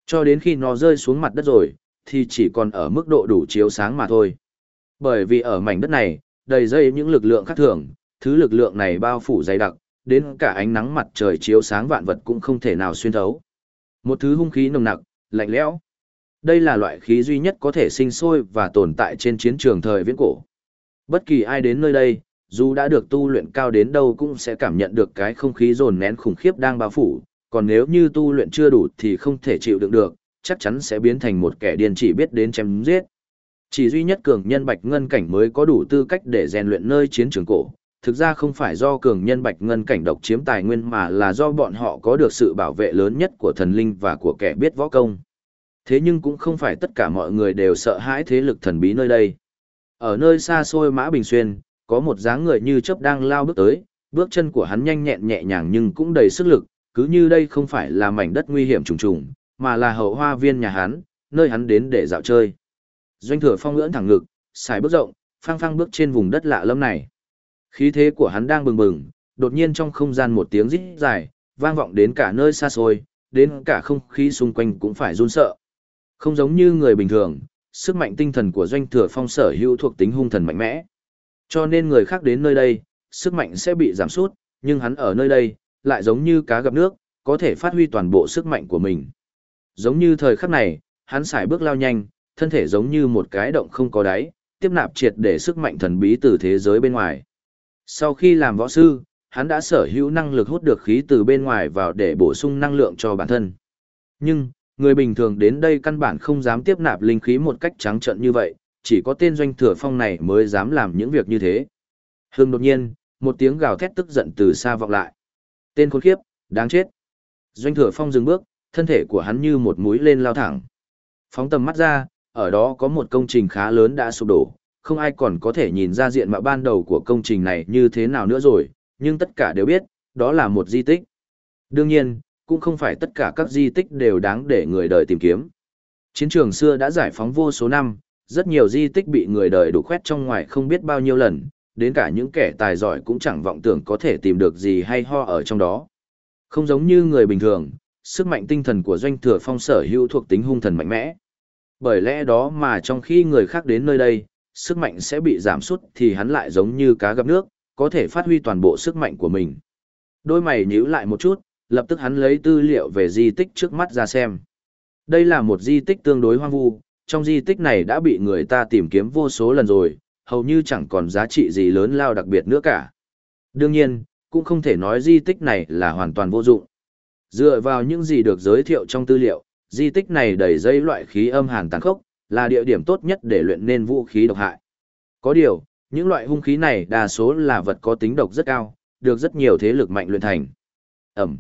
Cho đến khi nó rơi xuống mặt đất rồi, thì chỉ còn ở mức độ đủ chiếu sáng mà thôi. Bởi vì ở mảnh đất này, đầy dây những lực lượng khác thường, thứ lực lượng này bao phủ dày đặc, đến cả ánh nắng mặt trời chiếu sáng vạn vật cũng không thể nào xuyên thấu. Một thứ hung khí nồng nặc, lạnh lẽo. Đây là loại khí duy nhất có thể sinh sôi và tồn tại trên chiến trường thời viễn cổ. Bất kỳ ai đến nơi đây, dù đã được tu luyện cao đến đâu cũng sẽ cảm nhận được cái không khí dồn nén khủng khiếp đang bao phủ, còn nếu như tu luyện chưa đủ thì không thể chịu đựng được, chắc chắn sẽ biến thành một kẻ điên chỉ biết đến chém giết. Chỉ duy nhất cường nhân bạch ngân cảnh mới có đủ tư cách để rèn luyện nơi chiến trường cổ, thực ra không phải do cường nhân bạch ngân cảnh độc chiếm tài nguyên mà là do bọn họ có được sự bảo vệ lớn nhất của thần linh và của kẻ biết võ công. Thế nhưng cũng không phải tất cả mọi người đều sợ hãi thế lực thần bí nơi đây. Ở nơi xa xôi Mã Bình Xuyên, có một dáng người như chớp đang lao bước tới, bước chân của hắn nhanh nhẹn nhẹ nhàng nhưng cũng đầy sức lực, cứ như đây không phải là mảnh đất nguy hiểm trùng trùng, mà là hậu hoa viên nhà hắn, nơi hắn đến để dạo chơi. Doanh thừa phong ưỡn thẳng ngực, xài bước rộng, phang phang bước trên vùng đất lạ lâm này. Khí thế của hắn đang bừng bừng, đột nhiên trong không gian một tiếng rít dài, vang vọng đến cả nơi xa xôi, đến cả không khí xung quanh cũng phải run sợ. Không giống như người bình thường, sức mạnh tinh thần của doanh thừa phong sở hữu thuộc tính hung thần mạnh mẽ. Cho nên người khác đến nơi đây, sức mạnh sẽ bị giảm sút, nhưng hắn ở nơi đây, lại giống như cá gặp nước, có thể phát huy toàn bộ sức mạnh của mình. Giống như thời khắc này, hắn xài bước lao nhanh, thân thể giống như một cái động không có đáy, tiếp nạp triệt để sức mạnh thần bí từ thế giới bên ngoài. Sau khi làm võ sư, hắn đã sở hữu năng lực hút được khí từ bên ngoài vào để bổ sung năng lượng cho bản thân. Nhưng, người bình thường đến đây căn bản không dám tiếp nạp linh khí một cách trắng trợn như vậy, chỉ có tên doanh thừa phong này mới dám làm những việc như thế. Hưng đột nhiên, một tiếng gào thét tức giận từ xa vọng lại. Tên khốn khiếp, đáng chết. Doanh thừa phong dừng bước, thân thể của hắn như một mũi lên lao thẳng. Phóng tầm mắt ra, ở đó có một công trình khá lớn đã sụp đổ, không ai còn có thể nhìn ra diện mạo ban đầu của công trình này như thế nào nữa rồi, nhưng tất cả đều biết, đó là một di tích. Đương nhiên, cũng không phải tất cả các di tích đều đáng để người đời tìm kiếm. Chiến trường xưa đã giải phóng vô số năm, rất nhiều di tích bị người đời đủ khoét trong ngoài không biết bao nhiêu lần, đến cả những kẻ tài giỏi cũng chẳng vọng tưởng có thể tìm được gì hay ho ở trong đó. Không giống như người bình thường, sức mạnh tinh thần của doanh thừa phong sở hữu thuộc tính hung thần mạnh mẽ. Bởi lẽ đó mà trong khi người khác đến nơi đây, sức mạnh sẽ bị giảm sút thì hắn lại giống như cá gặp nước, có thể phát huy toàn bộ sức mạnh của mình. Đôi mày nhíu lại một chút, lập tức hắn lấy tư liệu về di tích trước mắt ra xem. Đây là một di tích tương đối hoang vu, trong di tích này đã bị người ta tìm kiếm vô số lần rồi, hầu như chẳng còn giá trị gì lớn lao đặc biệt nữa cả. Đương nhiên, cũng không thể nói di tích này là hoàn toàn vô dụng. Dựa vào những gì được giới thiệu trong tư liệu, di tích này đầy dây loại khí âm hàn tàn khốc, là địa điểm tốt nhất để luyện nên vũ khí độc hại. Có điều, những loại hung khí này đa số là vật có tính độc rất cao, được rất nhiều thế lực mạnh luyện thành. Ẩm.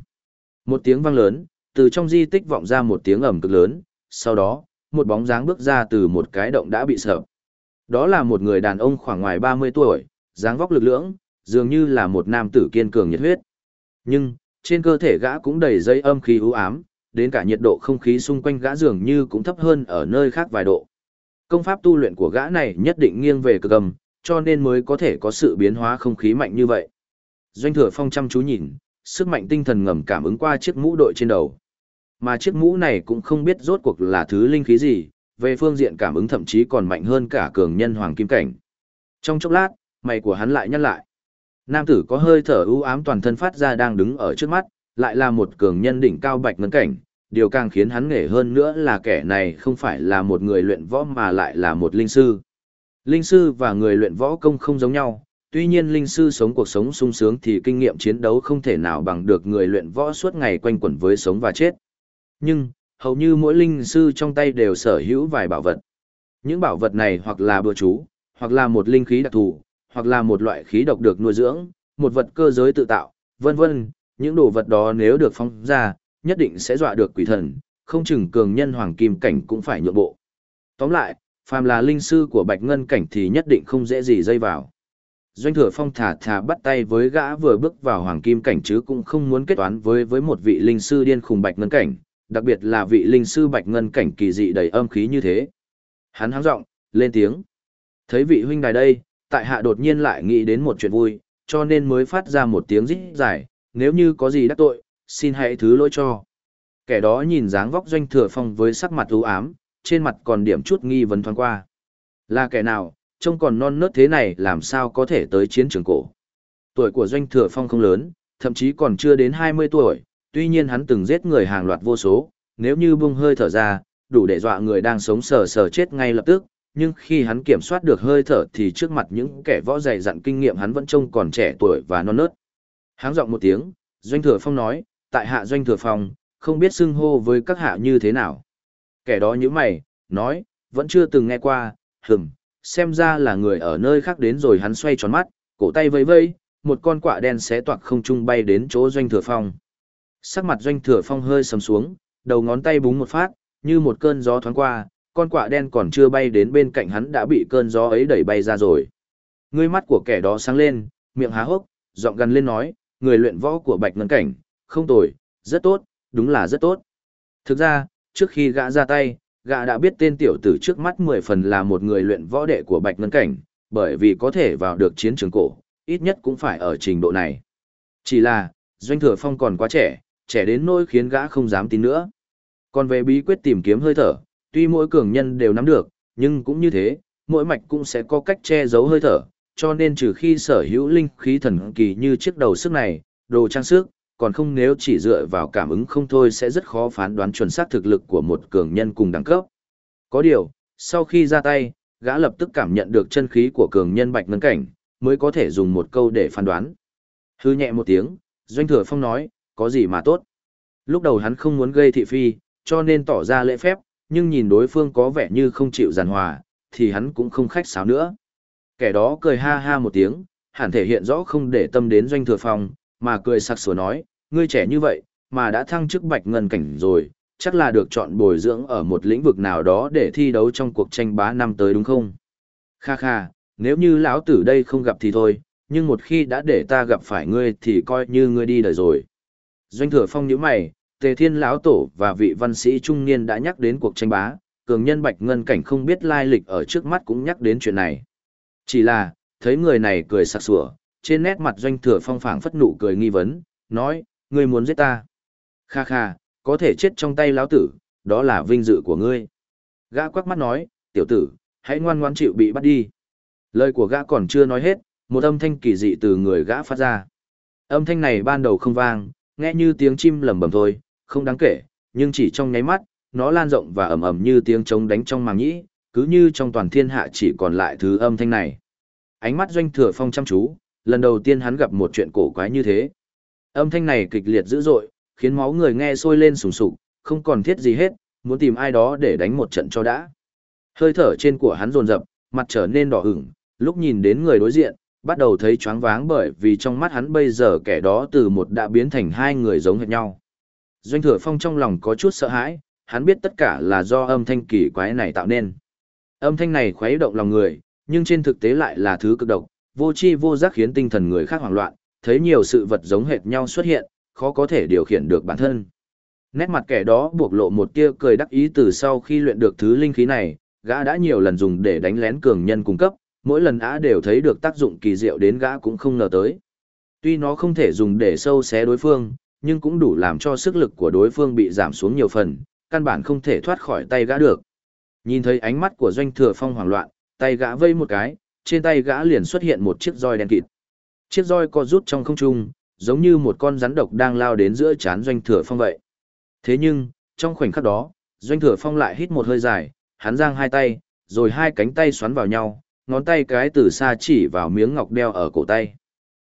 Một tiếng vang lớn, từ trong di tích vọng ra một tiếng ẩm cực lớn, sau đó, một bóng dáng bước ra từ một cái động đã bị sập. Đó là một người đàn ông khoảng ngoài 30 tuổi, dáng vóc lực lưỡng, dường như là một nam tử kiên cường nhiệt huyết. Nhưng, trên cơ thể gã cũng đầy dây âm khí u ám, đến cả nhiệt độ không khí xung quanh gã dường như cũng thấp hơn ở nơi khác vài độ. Công pháp tu luyện của gã này nhất định nghiêng về cực âm, cho nên mới có thể có sự biến hóa không khí mạnh như vậy. Doanh thừa phong chăm chú nhìn, sức mạnh tinh thần ngầm cảm ứng qua chiếc mũ đội trên đầu. Mà chiếc mũ này cũng không biết rốt cuộc là thứ linh khí gì, về phương diện cảm ứng thậm chí còn mạnh hơn cả cường nhân hoàng kim cảnh. Trong chốc lát, mày của hắn lại nhăn lại. Nam tử có hơi thở ưu ám toàn thân phát ra đang đứng ở trước mắt, lại là một cường nhân đỉnh cao bạch ngân cảnh. Điều càng khiến hắn nghề hơn nữa là kẻ này không phải là một người luyện võ mà lại là một linh sư. Linh sư và người luyện võ công không giống nhau, tuy nhiên linh sư sống cuộc sống sung sướng thì kinh nghiệm chiến đấu không thể nào bằng được người luyện võ suốt ngày quanh quẩn với sống và chết. Nhưng, hầu như mỗi linh sư trong tay đều sở hữu vài bảo vật. Những bảo vật này hoặc là bừa chú, hoặc là một linh khí đặc thù, hoặc là một loại khí độc được nuôi dưỡng, một vật cơ giới tự tạo, vân vân, những đồ vật đó nếu được phóng ra, nhất định sẽ dọa được quỷ thần, không chừng cường nhân hoàng kim cảnh cũng phải nhượng bộ. Tóm lại, phàm là linh sư của Bạch Ngân cảnh thì nhất định không dễ gì dây vào. Doanh thừa phong thả thả bắt tay với gã vừa bước vào hoàng kim cảnh chứ cũng không muốn kết toán với với một vị linh sư điên khùng Bạch Ngân cảnh, đặc biệt là vị linh sư Bạch Ngân cảnh kỳ dị đầy âm khí như thế. Hắn hắng giọng, lên tiếng. Thấy vị huynh đài đây, tại hạ đột nhiên lại nghĩ đến một chuyện vui, cho nên mới phát ra một tiếng rít dài, nếu như có gì đắc tội, xin hãy thứ lỗi cho. Kẻ đó nhìn dáng vóc doanh thừa phong với sắc mặt u ám, trên mặt còn điểm chút nghi vấn thoáng qua. Là kẻ nào, trông còn non nớt thế này làm sao có thể tới chiến trường cổ. Tuổi của doanh thừa phong không lớn, thậm chí còn chưa đến 20 tuổi, tuy nhiên hắn từng giết người hàng loạt vô số, nếu như bung hơi thở ra, đủ để dọa người đang sống sờ sờ chết ngay lập tức, nhưng khi hắn kiểm soát được hơi thở thì trước mặt những kẻ võ dày dặn kinh nghiệm hắn vẫn trông còn trẻ tuổi và non nớt. Háng giọng một tiếng, Doanh Thừa Phong nói, tại hạ Doanh Thừa Phong, không biết xưng hô với các hạ như thế nào. Kẻ đó như mày, nói, vẫn chưa từng nghe qua, hừm, xem ra là người ở nơi khác đến rồi hắn xoay tròn mắt, cổ tay vây vây, một con quạ đen xé toạc không trung bay đến chỗ Doanh Thừa Phong. Sắc mặt Doanh Thừa Phong hơi sầm xuống, đầu ngón tay búng một phát, như một cơn gió thoáng qua, con quạ đen còn chưa bay đến bên cạnh hắn đã bị cơn gió ấy đẩy bay ra rồi. Ngươi mắt của kẻ đó sáng lên, miệng há hốc, giọng gần lên nói, người luyện võ của Bạch Ngân Cảnh, không tồi, rất tốt, đúng là rất tốt. Thực ra, trước khi gã ra tay, gã đã biết tên tiểu tử trước mắt mười phần là một người luyện võ đệ của Bạch Ngân Cảnh, bởi vì có thể vào được chiến trường cổ, ít nhất cũng phải ở trình độ này. Chỉ là, Doanh Thừa Phong còn quá trẻ, trẻ đến nỗi khiến gã không dám tin nữa. Còn về bí quyết tìm kiếm hơi thở, tuy mỗi cường nhân đều nắm được, nhưng cũng như thế, mỗi mạch cũng sẽ có cách che giấu hơi thở, cho nên trừ khi sở hữu linh khí thần kỳ như chiếc đầu sức này, đồ trang sức, còn không nếu chỉ dựa vào cảm ứng không thôi sẽ rất khó phán đoán chuẩn xác thực lực của một cường nhân cùng đẳng cấp. Có điều, sau khi ra tay, gã lập tức cảm nhận được chân khí của cường nhân bạch ngân cảnh, mới có thể dùng một câu để phán đoán. Hư nhẹ một tiếng, Doanh Thừa Phong nói, có gì mà tốt. Lúc đầu hắn không muốn gây thị phi, cho nên tỏ ra lễ phép, nhưng nhìn đối phương có vẻ như không chịu giàn hòa, thì hắn cũng không khách sáo nữa. Kẻ đó cười ha ha một tiếng, hẳn thể hiện rõ không để tâm đến doanh thừa phong, mà cười sặc sủa nói, ngươi trẻ như vậy, mà đã thăng chức bạch ngân cảnh rồi, chắc là được chọn bồi dưỡng ở một lĩnh vực nào đó để thi đấu trong cuộc tranh bá năm tới đúng không? Kha kha, nếu như lão tử đây không gặp thì thôi, nhưng một khi đã để ta gặp phải ngươi thì coi như ngươi đi đời rồi. Doanh thừa phong nhíu mày, Tề Thiên lão tổ và vị văn sĩ trung niên đã nhắc đến cuộc tranh bá, cường nhân Bạch Ngân cảnh không biết lai lịch ở trước mắt cũng nhắc đến chuyện này. Chỉ là, thấy người này cười sặc sủa, trên nét mặt doanh thừa phong phảng phất nụ cười nghi vấn, nói, ngươi muốn giết ta. Kha kha, có thể chết trong tay lão tử, đó là vinh dự của ngươi. Gã quắc mắt nói, tiểu tử, hãy ngoan ngoan chịu bị bắt đi. Lời của gã còn chưa nói hết, một âm thanh kỳ dị từ người gã phát ra. Âm thanh này ban đầu không vang, nghe như tiếng chim lầm bầm thôi, không đáng kể, nhưng chỉ trong nháy mắt, nó lan rộng và ầm ầm như tiếng trống đánh trong màng nhĩ, cứ như trong toàn thiên hạ chỉ còn lại thứ âm thanh này. Ánh mắt doanh thừa phong chăm chú, lần đầu tiên hắn gặp một chuyện cổ quái như thế. Âm thanh này kịch liệt dữ dội, khiến máu người nghe sôi lên sùng sục, không còn thiết gì hết, muốn tìm ai đó để đánh một trận cho đã. Hơi thở trên của hắn dồn dập, mặt trở nên đỏ ửng, lúc nhìn đến người đối diện, bắt đầu thấy choáng váng bởi vì trong mắt hắn bây giờ kẻ đó từ một đã biến thành hai người giống hệt nhau. Doanh thừa phong trong lòng có chút sợ hãi, hắn biết tất cả là do âm thanh kỳ quái này tạo nên. Âm thanh này khuấy động lòng người, nhưng trên thực tế lại là thứ cực độc, vô chi vô giác khiến tinh thần người khác hoảng loạn, thấy nhiều sự vật giống hệt nhau xuất hiện, khó có thể điều khiển được bản thân. Nét mặt kẻ đó buộc lộ một tia cười đắc ý từ sau khi luyện được thứ linh khí này, gã đã nhiều lần dùng để đánh lén cường nhân cung cấp, mỗi lần á đều thấy được tác dụng kỳ diệu đến gã cũng không ngờ tới. Tuy nó không thể dùng để sâu xé đối phương, nhưng cũng đủ làm cho sức lực của đối phương bị giảm xuống nhiều phần, căn bản không thể thoát khỏi tay gã được. Nhìn thấy ánh mắt của doanh thừa phong hoảng loạn, tay gã vây một cái, trên tay gã liền xuất hiện một chiếc roi đen kịt. Chiếc roi co rút trong không trung, giống như một con rắn độc đang lao đến giữa chán doanh thừa phong vậy. Thế nhưng, trong khoảnh khắc đó, doanh thừa phong lại hít một hơi dài, hắn giang hai tay, rồi hai cánh tay xoắn vào nhau, ngón tay cái từ xa chỉ vào miếng ngọc đeo ở cổ tay.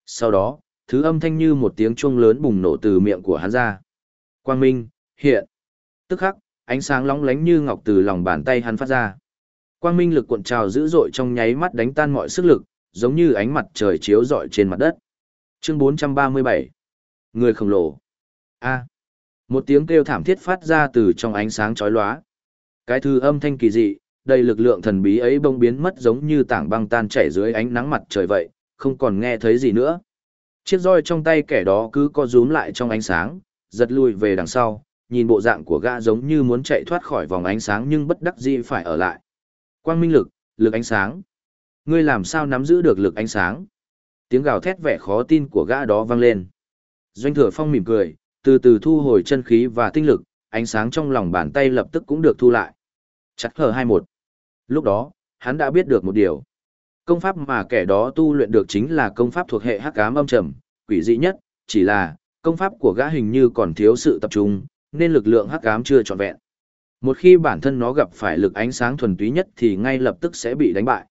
Sau đó, thứ âm thanh như một tiếng chuông lớn bùng nổ từ miệng của hắn ra. Quang minh, hiện. Tức khắc, ánh sáng lóng lánh như ngọc từ lòng bàn tay hắn phát ra. Quang minh lực cuộn trào dữ dội trong nháy mắt đánh tan mọi sức lực, giống như ánh mặt trời chiếu rọi trên mặt đất. Chương 437 Người khổng lồ A. Một tiếng kêu thảm thiết phát ra từ trong ánh sáng chói lóa. Cái thư âm thanh kỳ dị, đầy lực lượng thần bí ấy bông biến mất giống như tảng băng tan chảy dưới ánh nắng mặt trời vậy, không còn nghe thấy gì nữa. Chiếc roi trong tay kẻ đó cứ co rúm lại trong ánh sáng, giật lui về đằng sau, nhìn bộ dạng của gã giống như muốn chạy thoát khỏi vòng ánh sáng nhưng bất đắc dĩ phải ở lại. Quang minh lực, lực ánh sáng. Ngươi làm sao nắm giữ được lực ánh sáng? Tiếng gào thét vẻ khó tin của gã đó vang lên. Doanh thừa phong mỉm cười, từ từ thu hồi chân khí và tinh lực, ánh sáng trong lòng bàn tay lập tức cũng được thu lại. Chặt hờ 21. Lúc đó, hắn đã biết được một điều. Công pháp mà kẻ đó tu luyện được chính là công pháp thuộc hệ hắc ám âm trầm, quỷ dị nhất, chỉ là, công pháp của gã hình như còn thiếu sự tập trung, nên lực lượng hắc ám chưa trọn vẹn. Một khi bản thân nó gặp phải lực ánh sáng thuần túy nhất thì ngay lập tức sẽ bị đánh bại.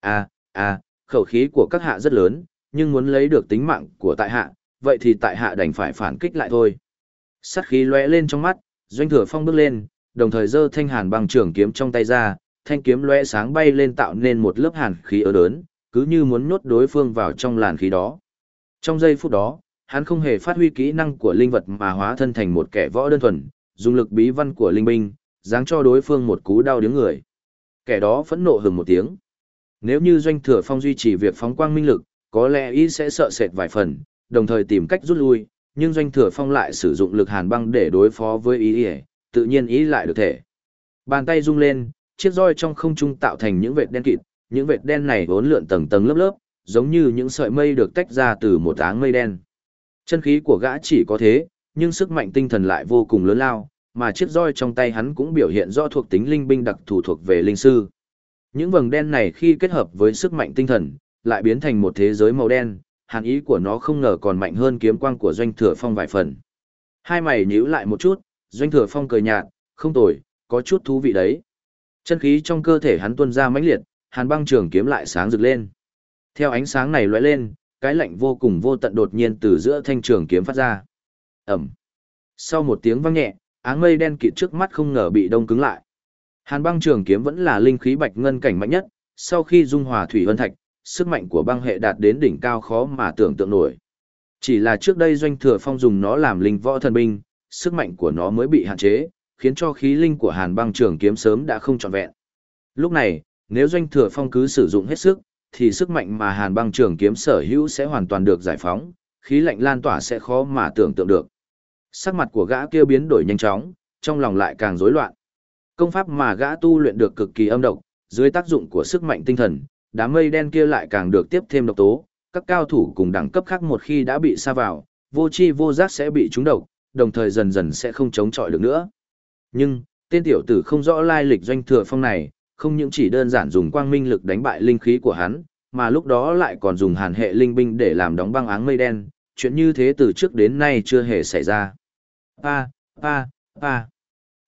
À, à, khẩu khí của các hạ rất lớn, nhưng muốn lấy được tính mạng của tại hạ, vậy thì tại hạ đành phải phản kích lại thôi. Sát khí lóe lên trong mắt, doanh thừa phong bước lên, đồng thời giơ thanh hàn bằng trường kiếm trong tay ra, thanh kiếm lóe sáng bay lên tạo nên một lớp hàn khí ớ đớn, cứ như muốn nhốt đối phương vào trong làn khí đó. Trong giây phút đó, hắn không hề phát huy kỹ năng của linh vật mà hóa thân thành một kẻ võ đơn thuần, dùng lực bí văn của linh binh, giáng cho đối phương một cú đau điếng người. Kẻ đó phẫn nộ hừng một tiếng. Nếu như doanh thừa phong duy trì việc phóng quang minh lực, có lẽ y sẽ sợ sệt vài phần, đồng thời tìm cách rút lui, nhưng doanh thừa phong lại sử dụng lực hàn băng để đối phó với ý ỉa tự nhiên ý lại được thể bàn tay rung lên chiếc roi trong không trung tạo thành những vệt đen kịt những vệt đen này vốn lượn tầng tầng lớp lớp giống như những sợi mây được tách ra từ một áng mây đen chân khí của gã chỉ có thế nhưng sức mạnh tinh thần lại vô cùng lớn lao mà chiếc roi trong tay hắn cũng biểu hiện rõ thuộc tính linh binh đặc thù thuộc về linh sư những vầng đen này khi kết hợp với sức mạnh tinh thần lại biến thành một thế giới màu đen hàn ý của nó không ngờ còn mạnh hơn kiếm quang của doanh thừa phong vài phần. Hai mày nhíu lại một chút, doanh thừa phong cười nhạt, không tồi, có chút thú vị đấy. Chân khí trong cơ thể hắn tuôn ra mãnh liệt, hàn băng trường kiếm lại sáng rực lên. Theo ánh sáng này lóe lên, cái lạnh vô cùng vô tận đột nhiên từ giữa thanh trường kiếm phát ra. Ẩm. Sau một tiếng vang nhẹ, áng mây đen kịt trước mắt không ngờ bị đông cứng lại. Hàn băng trường kiếm vẫn là linh khí bạch ngân cảnh mạnh nhất, sau khi dung hòa thủy vân thạch, sức mạnh của băng hệ đạt đến đỉnh cao khó mà tưởng tượng nổi. Chỉ là trước đây doanh thừa phong dùng nó làm linh võ thần binh, sức mạnh của nó mới bị hạn chế, khiến cho khí linh của hàn băng trường kiếm sớm đã không trọn vẹn. Lúc này, nếu doanh thừa phong cứ sử dụng hết sức, thì sức mạnh mà hàn băng trường kiếm sở hữu sẽ hoàn toàn được giải phóng, khí lạnh lan tỏa sẽ khó mà tưởng tượng được. Sắc mặt của gã kia biến đổi nhanh chóng, trong lòng lại càng rối loạn. Công pháp mà gã tu luyện được cực kỳ âm độc, dưới tác dụng của sức mạnh tinh thần, đám mây đen kia lại càng được tiếp thêm độc tố, các cao thủ cùng đẳng cấp khác một khi đã bị sa vào, vô chi vô giác sẽ bị trúng độc, đồng thời dần dần sẽ không chống chọi được nữa. Nhưng, tên tiểu tử không rõ lai lịch doanh thừa phong này, không những chỉ đơn giản dùng quang minh lực đánh bại linh khí của hắn, mà lúc đó lại còn dùng hàn hệ linh binh để làm đóng băng áng mây đen, chuyện như thế từ trước đến nay chưa hề xảy ra. Pa, pa, pa.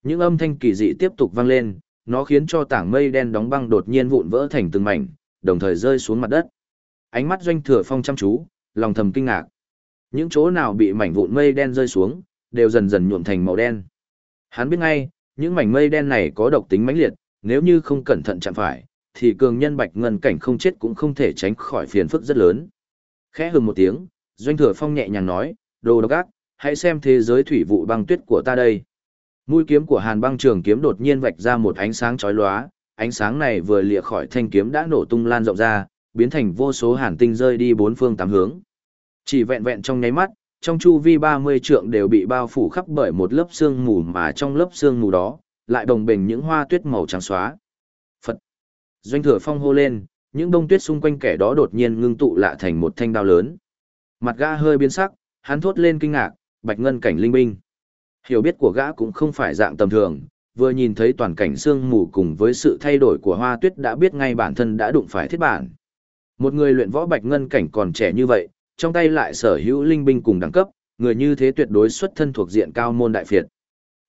Những âm thanh kỳ dị tiếp tục vang lên, nó khiến cho tảng mây đen đóng băng đột nhiên vụn vỡ thành từng mảnh, đồng thời rơi xuống mặt đất. Ánh mắt doanh thừa phong chăm chú, lòng thầm kinh ngạc. Những chỗ nào bị mảnh vụn mây đen rơi xuống, đều dần dần nhuộm thành màu đen. Hắn biết ngay, những mảnh mây đen này có độc tính mãnh liệt, nếu như không cẩn thận chạm phải, thì cường nhân bạch ngân cảnh không chết cũng không thể tránh khỏi phiền phức rất lớn. Khẽ hừ một tiếng, doanh thừa phong nhẹ nhàng nói, đồ độc ác, hãy xem thế giới thủy vụ băng tuyết của ta đây. Mũi kiếm của hàn băng trường kiếm đột nhiên vạch ra một ánh sáng chói lóa, ánh sáng này vừa lìa khỏi thanh kiếm đã nổ tung lan rộng ra, biến thành vô số hàn tinh rơi đi bốn phương tám hướng. Chỉ vẹn vẹn trong nháy mắt, trong chu vi 30 trượng đều bị bao phủ khắp bởi một lớp sương mù mà trong lớp sương mù đó, lại đồng bình những hoa tuyết màu trắng xóa. Phật! Doanh thừa phong hô lên, những bông tuyết xung quanh kẻ đó đột nhiên ngưng tụ lại thành một thanh đao lớn. Mặt gã hơi biến sắc, hắn thốt lên kinh ngạc, bạch ngân cảnh linh binh. Hiểu biết của gã cũng không phải dạng tầm thường, vừa nhìn thấy toàn cảnh sương mù cùng với sự thay đổi của hoa tuyết đã biết ngay bản thân đã đụng phải thiết bản. Một người luyện võ bạch ngân cảnh còn trẻ như vậy, trong tay lại sở hữu linh binh cùng đẳng cấp, người như thế tuyệt đối xuất thân thuộc diện cao môn đại phiệt.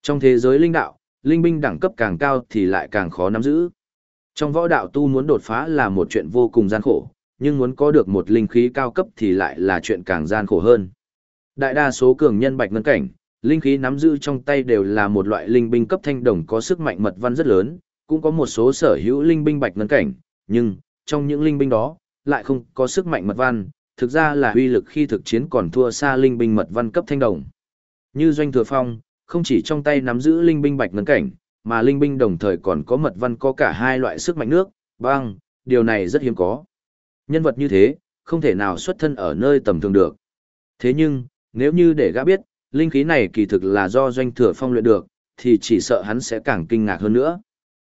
Trong thế giới linh đạo, linh binh đẳng cấp càng cao thì lại càng khó nắm giữ. Trong võ đạo tu muốn đột phá là một chuyện vô cùng gian khổ, nhưng muốn có được một linh khí cao cấp thì lại là chuyện càng gian khổ hơn. Đại đa số cường nhân bạch ngân cảnh, linh khí nắm giữ trong tay đều là một loại linh binh cấp thanh đồng có sức mạnh mật văn rất lớn, cũng có một số sở hữu linh binh bạch ngân cảnh, nhưng trong những linh binh đó lại không có sức mạnh mật văn, thực ra là uy lực khi thực chiến còn thua xa linh binh mật văn cấp thanh đồng. Như doanh thừa phong, không chỉ trong tay nắm giữ linh binh bạch ngân cảnh, mà linh binh đồng thời còn có mật văn có cả hai loại sức mạnh nước, băng, điều này rất hiếm có. Nhân vật như thế, không thể nào xuất thân ở nơi tầm thường được. Thế nhưng, nếu như để gã biết, linh khí này kỳ thực là do doanh thừa phong luyện được, thì chỉ sợ hắn sẽ càng kinh ngạc hơn nữa.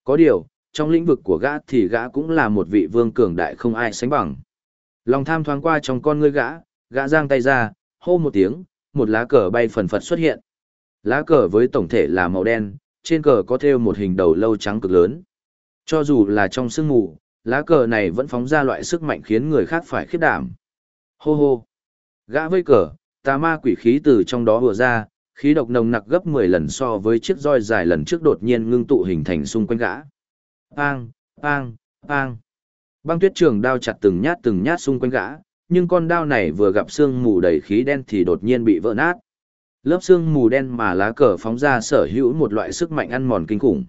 Có điều, trong lĩnh vực của gã thì gã cũng là một vị vương cường đại không ai sánh bằng. Lòng tham thoáng qua trong con ngươi gã, gã giang tay ra, hô một tiếng, một lá cờ bay phần phật xuất hiện. Lá cờ với tổng thể là màu đen, trên cờ có thêu một hình đầu lâu trắng cực lớn. Cho dù là trong sương mù, lá cờ này vẫn phóng ra loại sức mạnh khiến người khác phải khiếp đảm. Hô hô. Gã vây cờ, tà ma quỷ khí từ trong đó vừa ra, khí độc nồng nặc gấp 10 lần so với chiếc roi dài lần trước đột nhiên ngưng tụ hình thành xung quanh gã. Pang, pang, pang. Băng tuyết trường đao chặt từng nhát từng nhát xung quanh gã, nhưng con đao này vừa gặp xương mù đầy khí đen thì đột nhiên bị vỡ nát. Lớp xương mù đen mà lá cờ phóng ra sở hữu một loại sức mạnh ăn mòn kinh khủng.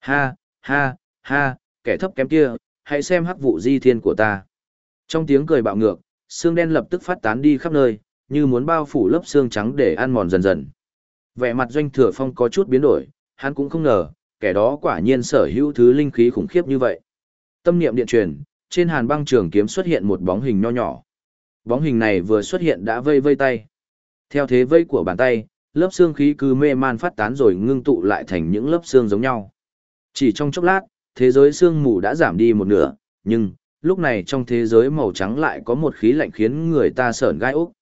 Ha, ha, ha, kẻ thấp kém kia, hãy xem hắc vụ di thiên của ta. Trong tiếng cười bạo ngược, xương đen lập tức phát tán đi khắp nơi, như muốn bao phủ lớp xương trắng để ăn mòn dần dần. Vẻ mặt doanh thừa phong có chút biến đổi, hắn cũng không ngờ, kẻ đó quả nhiên sở hữu thứ linh khí khủng khiếp như vậy. Tâm niệm điện truyền, trên hàn băng trường kiếm xuất hiện một bóng hình nho nhỏ. Bóng hình này vừa xuất hiện đã vây vây tay. Theo thế vây của bàn tay, lớp xương khí cứ mê man phát tán rồi ngưng tụ lại thành những lớp xương giống nhau. Chỉ trong chốc lát, thế giới sương mù đã giảm đi một nửa, nhưng, lúc này trong thế giới màu trắng lại có một khí lạnh khiến người ta sởn gai ốc.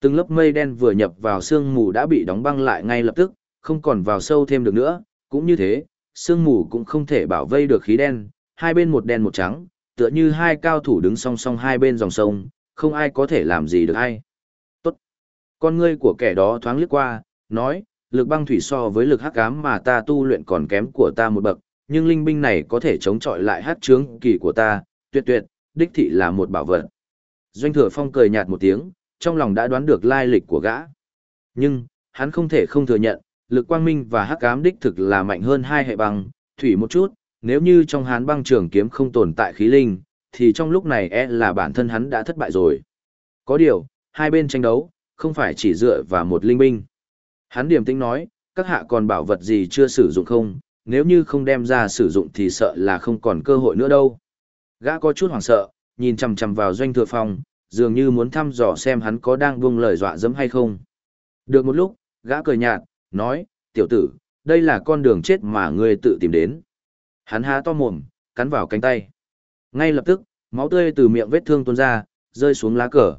Từng lớp mây đen vừa nhập vào sương mù đã bị đóng băng lại ngay lập tức, không còn vào sâu thêm được nữa, cũng như thế, sương mù cũng không thể bảo vây được khí đen, hai bên một đen một trắng, tựa như hai cao thủ đứng song song hai bên dòng sông, không ai có thể làm gì được ai. Tốt. Con ngươi của kẻ đó thoáng lướt qua, nói, lực băng thủy so với lực hắc ám mà ta tu luyện còn kém của ta một bậc, nhưng linh binh này có thể chống chọi lại hắc trướng kỳ của ta, tuyệt tuyệt, đích thị là một bảo vật. Doanh thừa phong cười nhạt một tiếng, trong lòng đã đoán được lai lịch của gã. Nhưng, hắn không thể không thừa nhận, lực quang minh và hắc ám đích thực là mạnh hơn hai hệ băng, thủy một chút, nếu như trong hán băng trường kiếm không tồn tại khí linh, thì trong lúc này e là bản thân hắn đã thất bại rồi. Có điều, hai bên tranh đấu, không phải chỉ dựa vào một linh binh. Hắn điềm tĩnh nói, các hạ còn bảo vật gì chưa sử dụng không, nếu như không đem ra sử dụng thì sợ là không còn cơ hội nữa đâu. Gã có chút hoảng sợ, nhìn chằm chằm vào doanh thừa phong, dường như muốn thăm dò xem hắn có đang buông lời dọa dẫm hay không. Được một lúc, gã cười nhạt, nói, tiểu tử, đây là con đường chết mà ngươi tự tìm đến. Hắn há to mồm, cắn vào cánh tay. Ngay lập tức, máu tươi từ miệng vết thương tuôn ra, rơi xuống lá cờ.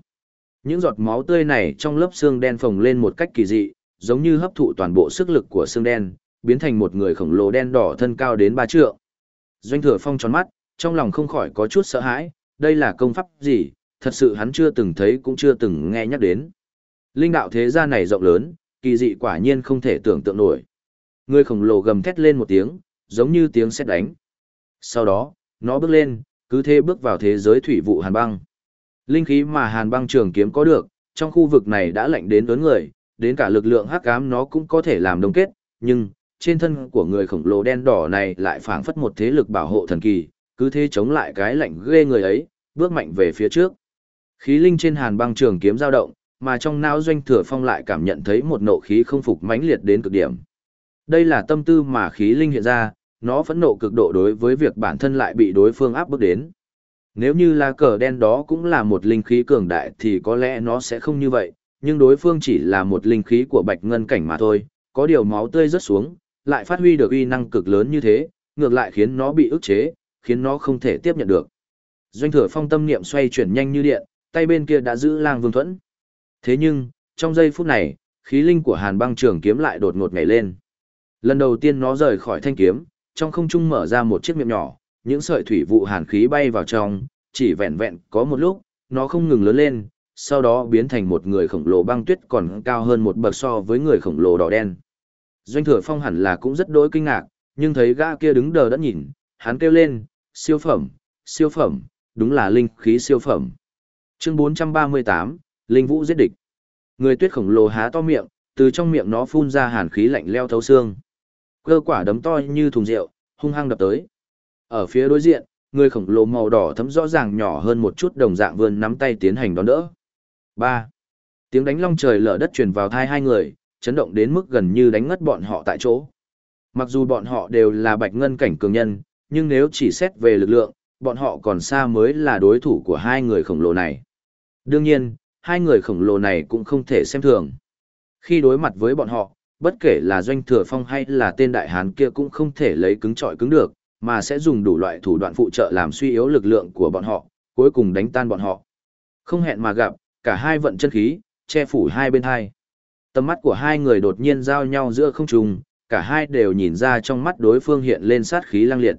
Những giọt máu tươi này trong lớp xương đen phồng lên một cách kỳ dị, giống như hấp thụ toàn bộ sức lực của xương đen, biến thành một người khổng lồ đen đỏ thân cao đến ba trượng. Doanh thừa phong tròn mắt, trong lòng không khỏi có chút sợ hãi, đây là công pháp gì, thật sự hắn chưa từng thấy cũng chưa từng nghe nhắc đến. Linh đạo thế gia này rộng lớn, kỳ dị quả nhiên không thể tưởng tượng nổi. Người khổng lồ gầm thét lên một tiếng, giống như tiếng sét đánh. Sau đó, nó bước lên, cứ thế bước vào thế giới thủy vụ hàn băng. Linh khí mà hàn băng trường kiếm có được, trong khu vực này đã lạnh đến lớn người, đến cả lực lượng hắc ám nó cũng có thể làm đông kết, nhưng trên thân của người khổng lồ đen đỏ này lại phảng phất một thế lực bảo hộ thần kỳ, cứ thế chống lại cái lạnh ghê người ấy, bước mạnh về phía trước. Khí linh trên hàn băng trường kiếm dao động, mà trong não doanh thừa phong lại cảm nhận thấy một nộ khí không phục mãnh liệt đến cực điểm. Đây là tâm tư mà khí linh hiện ra, nó phẫn nộ cực độ đối với việc bản thân lại bị đối phương áp bức đến. Nếu như là cờ đen đó cũng là một linh khí cường đại thì có lẽ nó sẽ không như vậy, nhưng đối phương chỉ là một linh khí của bạch ngân cảnh mà thôi, có điều máu tươi rớt xuống, lại phát huy được uy năng cực lớn như thế, ngược lại khiến nó bị ức chế, khiến nó không thể tiếp nhận được. Doanh thừa phong tâm niệm xoay chuyển nhanh như điện, tay bên kia đã giữ lang vương thuẫn. Thế nhưng, trong giây phút này, khí linh của hàn băng trường kiếm lại đột ngột nhảy lên. Lần đầu tiên nó rời khỏi thanh kiếm, trong không trung mở ra một chiếc miệng nhỏ, những sợi thủy vụ hàn khí bay vào trong, chỉ vẹn vẹn có một lúc, nó không ngừng lớn lên, sau đó biến thành một người khổng lồ băng tuyết còn cao hơn một bậc so với người khổng lồ đỏ đen. Doanh thừa phong hẳn là cũng rất đỗi kinh ngạc, nhưng thấy gã kia đứng đờ đã nhìn, hắn kêu lên, siêu phẩm, siêu phẩm, đúng là linh khí siêu phẩm. Chương 438, Linh Vũ giết địch. Người tuyết khổng lồ há to miệng, từ trong miệng nó phun ra hàn khí lạnh leo thấu xương. Cơ quả đấm to như thùng rượu, hung hăng đập tới. Ở phía đối diện, người khổng lồ màu đỏ thấm rõ ràng nhỏ hơn một chút đồng dạng vươn nắm tay tiến hành đón đỡ. 3. Tiếng đánh long trời lở đất truyền vào thai hai người, chấn động đến mức gần như đánh ngất bọn họ tại chỗ. Mặc dù bọn họ đều là bạch ngân cảnh cường nhân, nhưng nếu chỉ xét về lực lượng, bọn họ còn xa mới là đối thủ của hai người khổng lồ này. Đương nhiên, hai người khổng lồ này cũng không thể xem thường. Khi đối mặt với bọn họ, bất kể là doanh thừa phong hay là tên đại hán kia cũng không thể lấy cứng trọi cứng được, mà sẽ dùng đủ loại thủ đoạn phụ trợ làm suy yếu lực lượng của bọn họ, cuối cùng đánh tan bọn họ. Không hẹn mà gặp, cả hai vận chân khí, che phủ hai bên hai. Tầm mắt của hai người đột nhiên giao nhau giữa không trung, cả hai đều nhìn ra trong mắt đối phương hiện lên sát khí lăng liệt.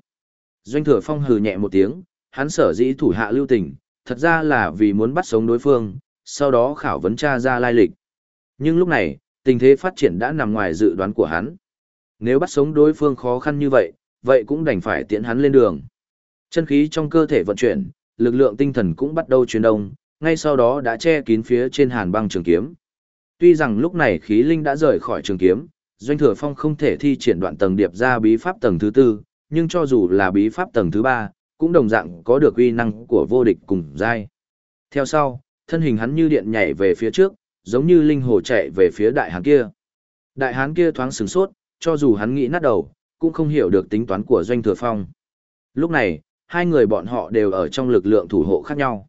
Doanh thừa phong hừ nhẹ một tiếng, hắn sở dĩ thủ hạ lưu tình, thật ra là vì muốn bắt sống đối phương, sau đó khảo vấn tra ra lai lịch. Nhưng lúc này, tình thế phát triển đã nằm ngoài dự đoán của hắn. Nếu bắt sống đối phương khó khăn như vậy, vậy cũng đành phải tiễn hắn lên đường. Chân khí trong cơ thể vận chuyển, lực lượng tinh thần cũng bắt đầu chuyển động, ngay sau đó đã che kín phía trên hàn băng trường kiếm. Tuy rằng lúc này khí linh đã rời khỏi trường kiếm, doanh thừa phong không thể thi triển đoạn tầng điệp ra bí pháp tầng thứ tư, nhưng cho dù là bí pháp tầng thứ ba, cũng đồng dạng có được uy năng của vô địch cùng giai. Theo sau, thân hình hắn như điện nhảy về phía trước, giống như linh hồ chạy về phía đại hán kia. Đại hán kia thoáng sửng sốt, cho dù hắn nghĩ nát đầu, cũng không hiểu được tính toán của doanh thừa phong. Lúc này, hai người bọn họ đều ở trong lực lượng thủ hộ khác nhau.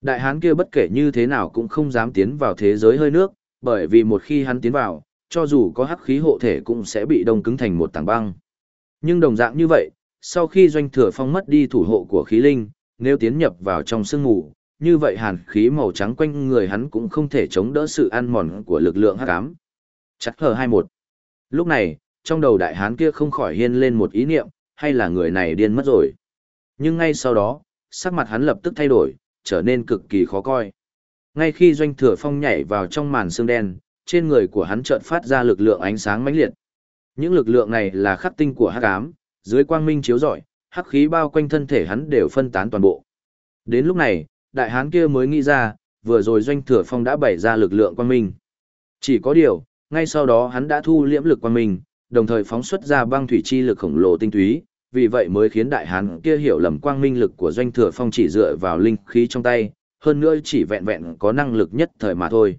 Đại hán kia bất kể như thế nào cũng không dám tiến vào thế giới hơi nước, bởi vì một khi hắn tiến vào, cho dù có hắc khí hộ thể cũng sẽ bị đông cứng thành một tảng băng. Nhưng đồng dạng như vậy, sau khi doanh thừa phong mất đi thủ hộ của khí linh, nếu tiến nhập vào trong sương mù, như vậy hàn khí màu trắng quanh người hắn cũng không thể chống đỡ sự ăn mòn của lực lượng hắc ám. Chắc hờ 21. Lúc này, trong đầu đại hán kia không khỏi hiên lên một ý niệm, hay là người này điên mất rồi. Nhưng ngay sau đó, sắc mặt hắn lập tức thay đổi, trở nên cực kỳ khó coi. Ngay khi doanh thừa phong nhảy vào trong màn xương đen, trên người của hắn chợt phát ra lực lượng ánh sáng mãnh liệt. Những lực lượng này là khắc tinh của hắc ám, dưới quang minh chiếu rọi, hắc khí bao quanh thân thể hắn đều phân tán toàn bộ. Đến lúc này, đại hán kia mới nghĩ ra, vừa rồi doanh thừa phong đã bày ra lực lượng quang minh. Chỉ có điều, ngay sau đó hắn đã thu liễm lực quang minh, đồng thời phóng xuất ra băng thủy chi lực khổng lồ tinh túy, vì vậy mới khiến đại hán kia hiểu lầm quang minh lực của doanh thừa phong chỉ dựa vào linh khí trong tay, hơn nữa chỉ vẹn vẹn có năng lực nhất thời mà thôi.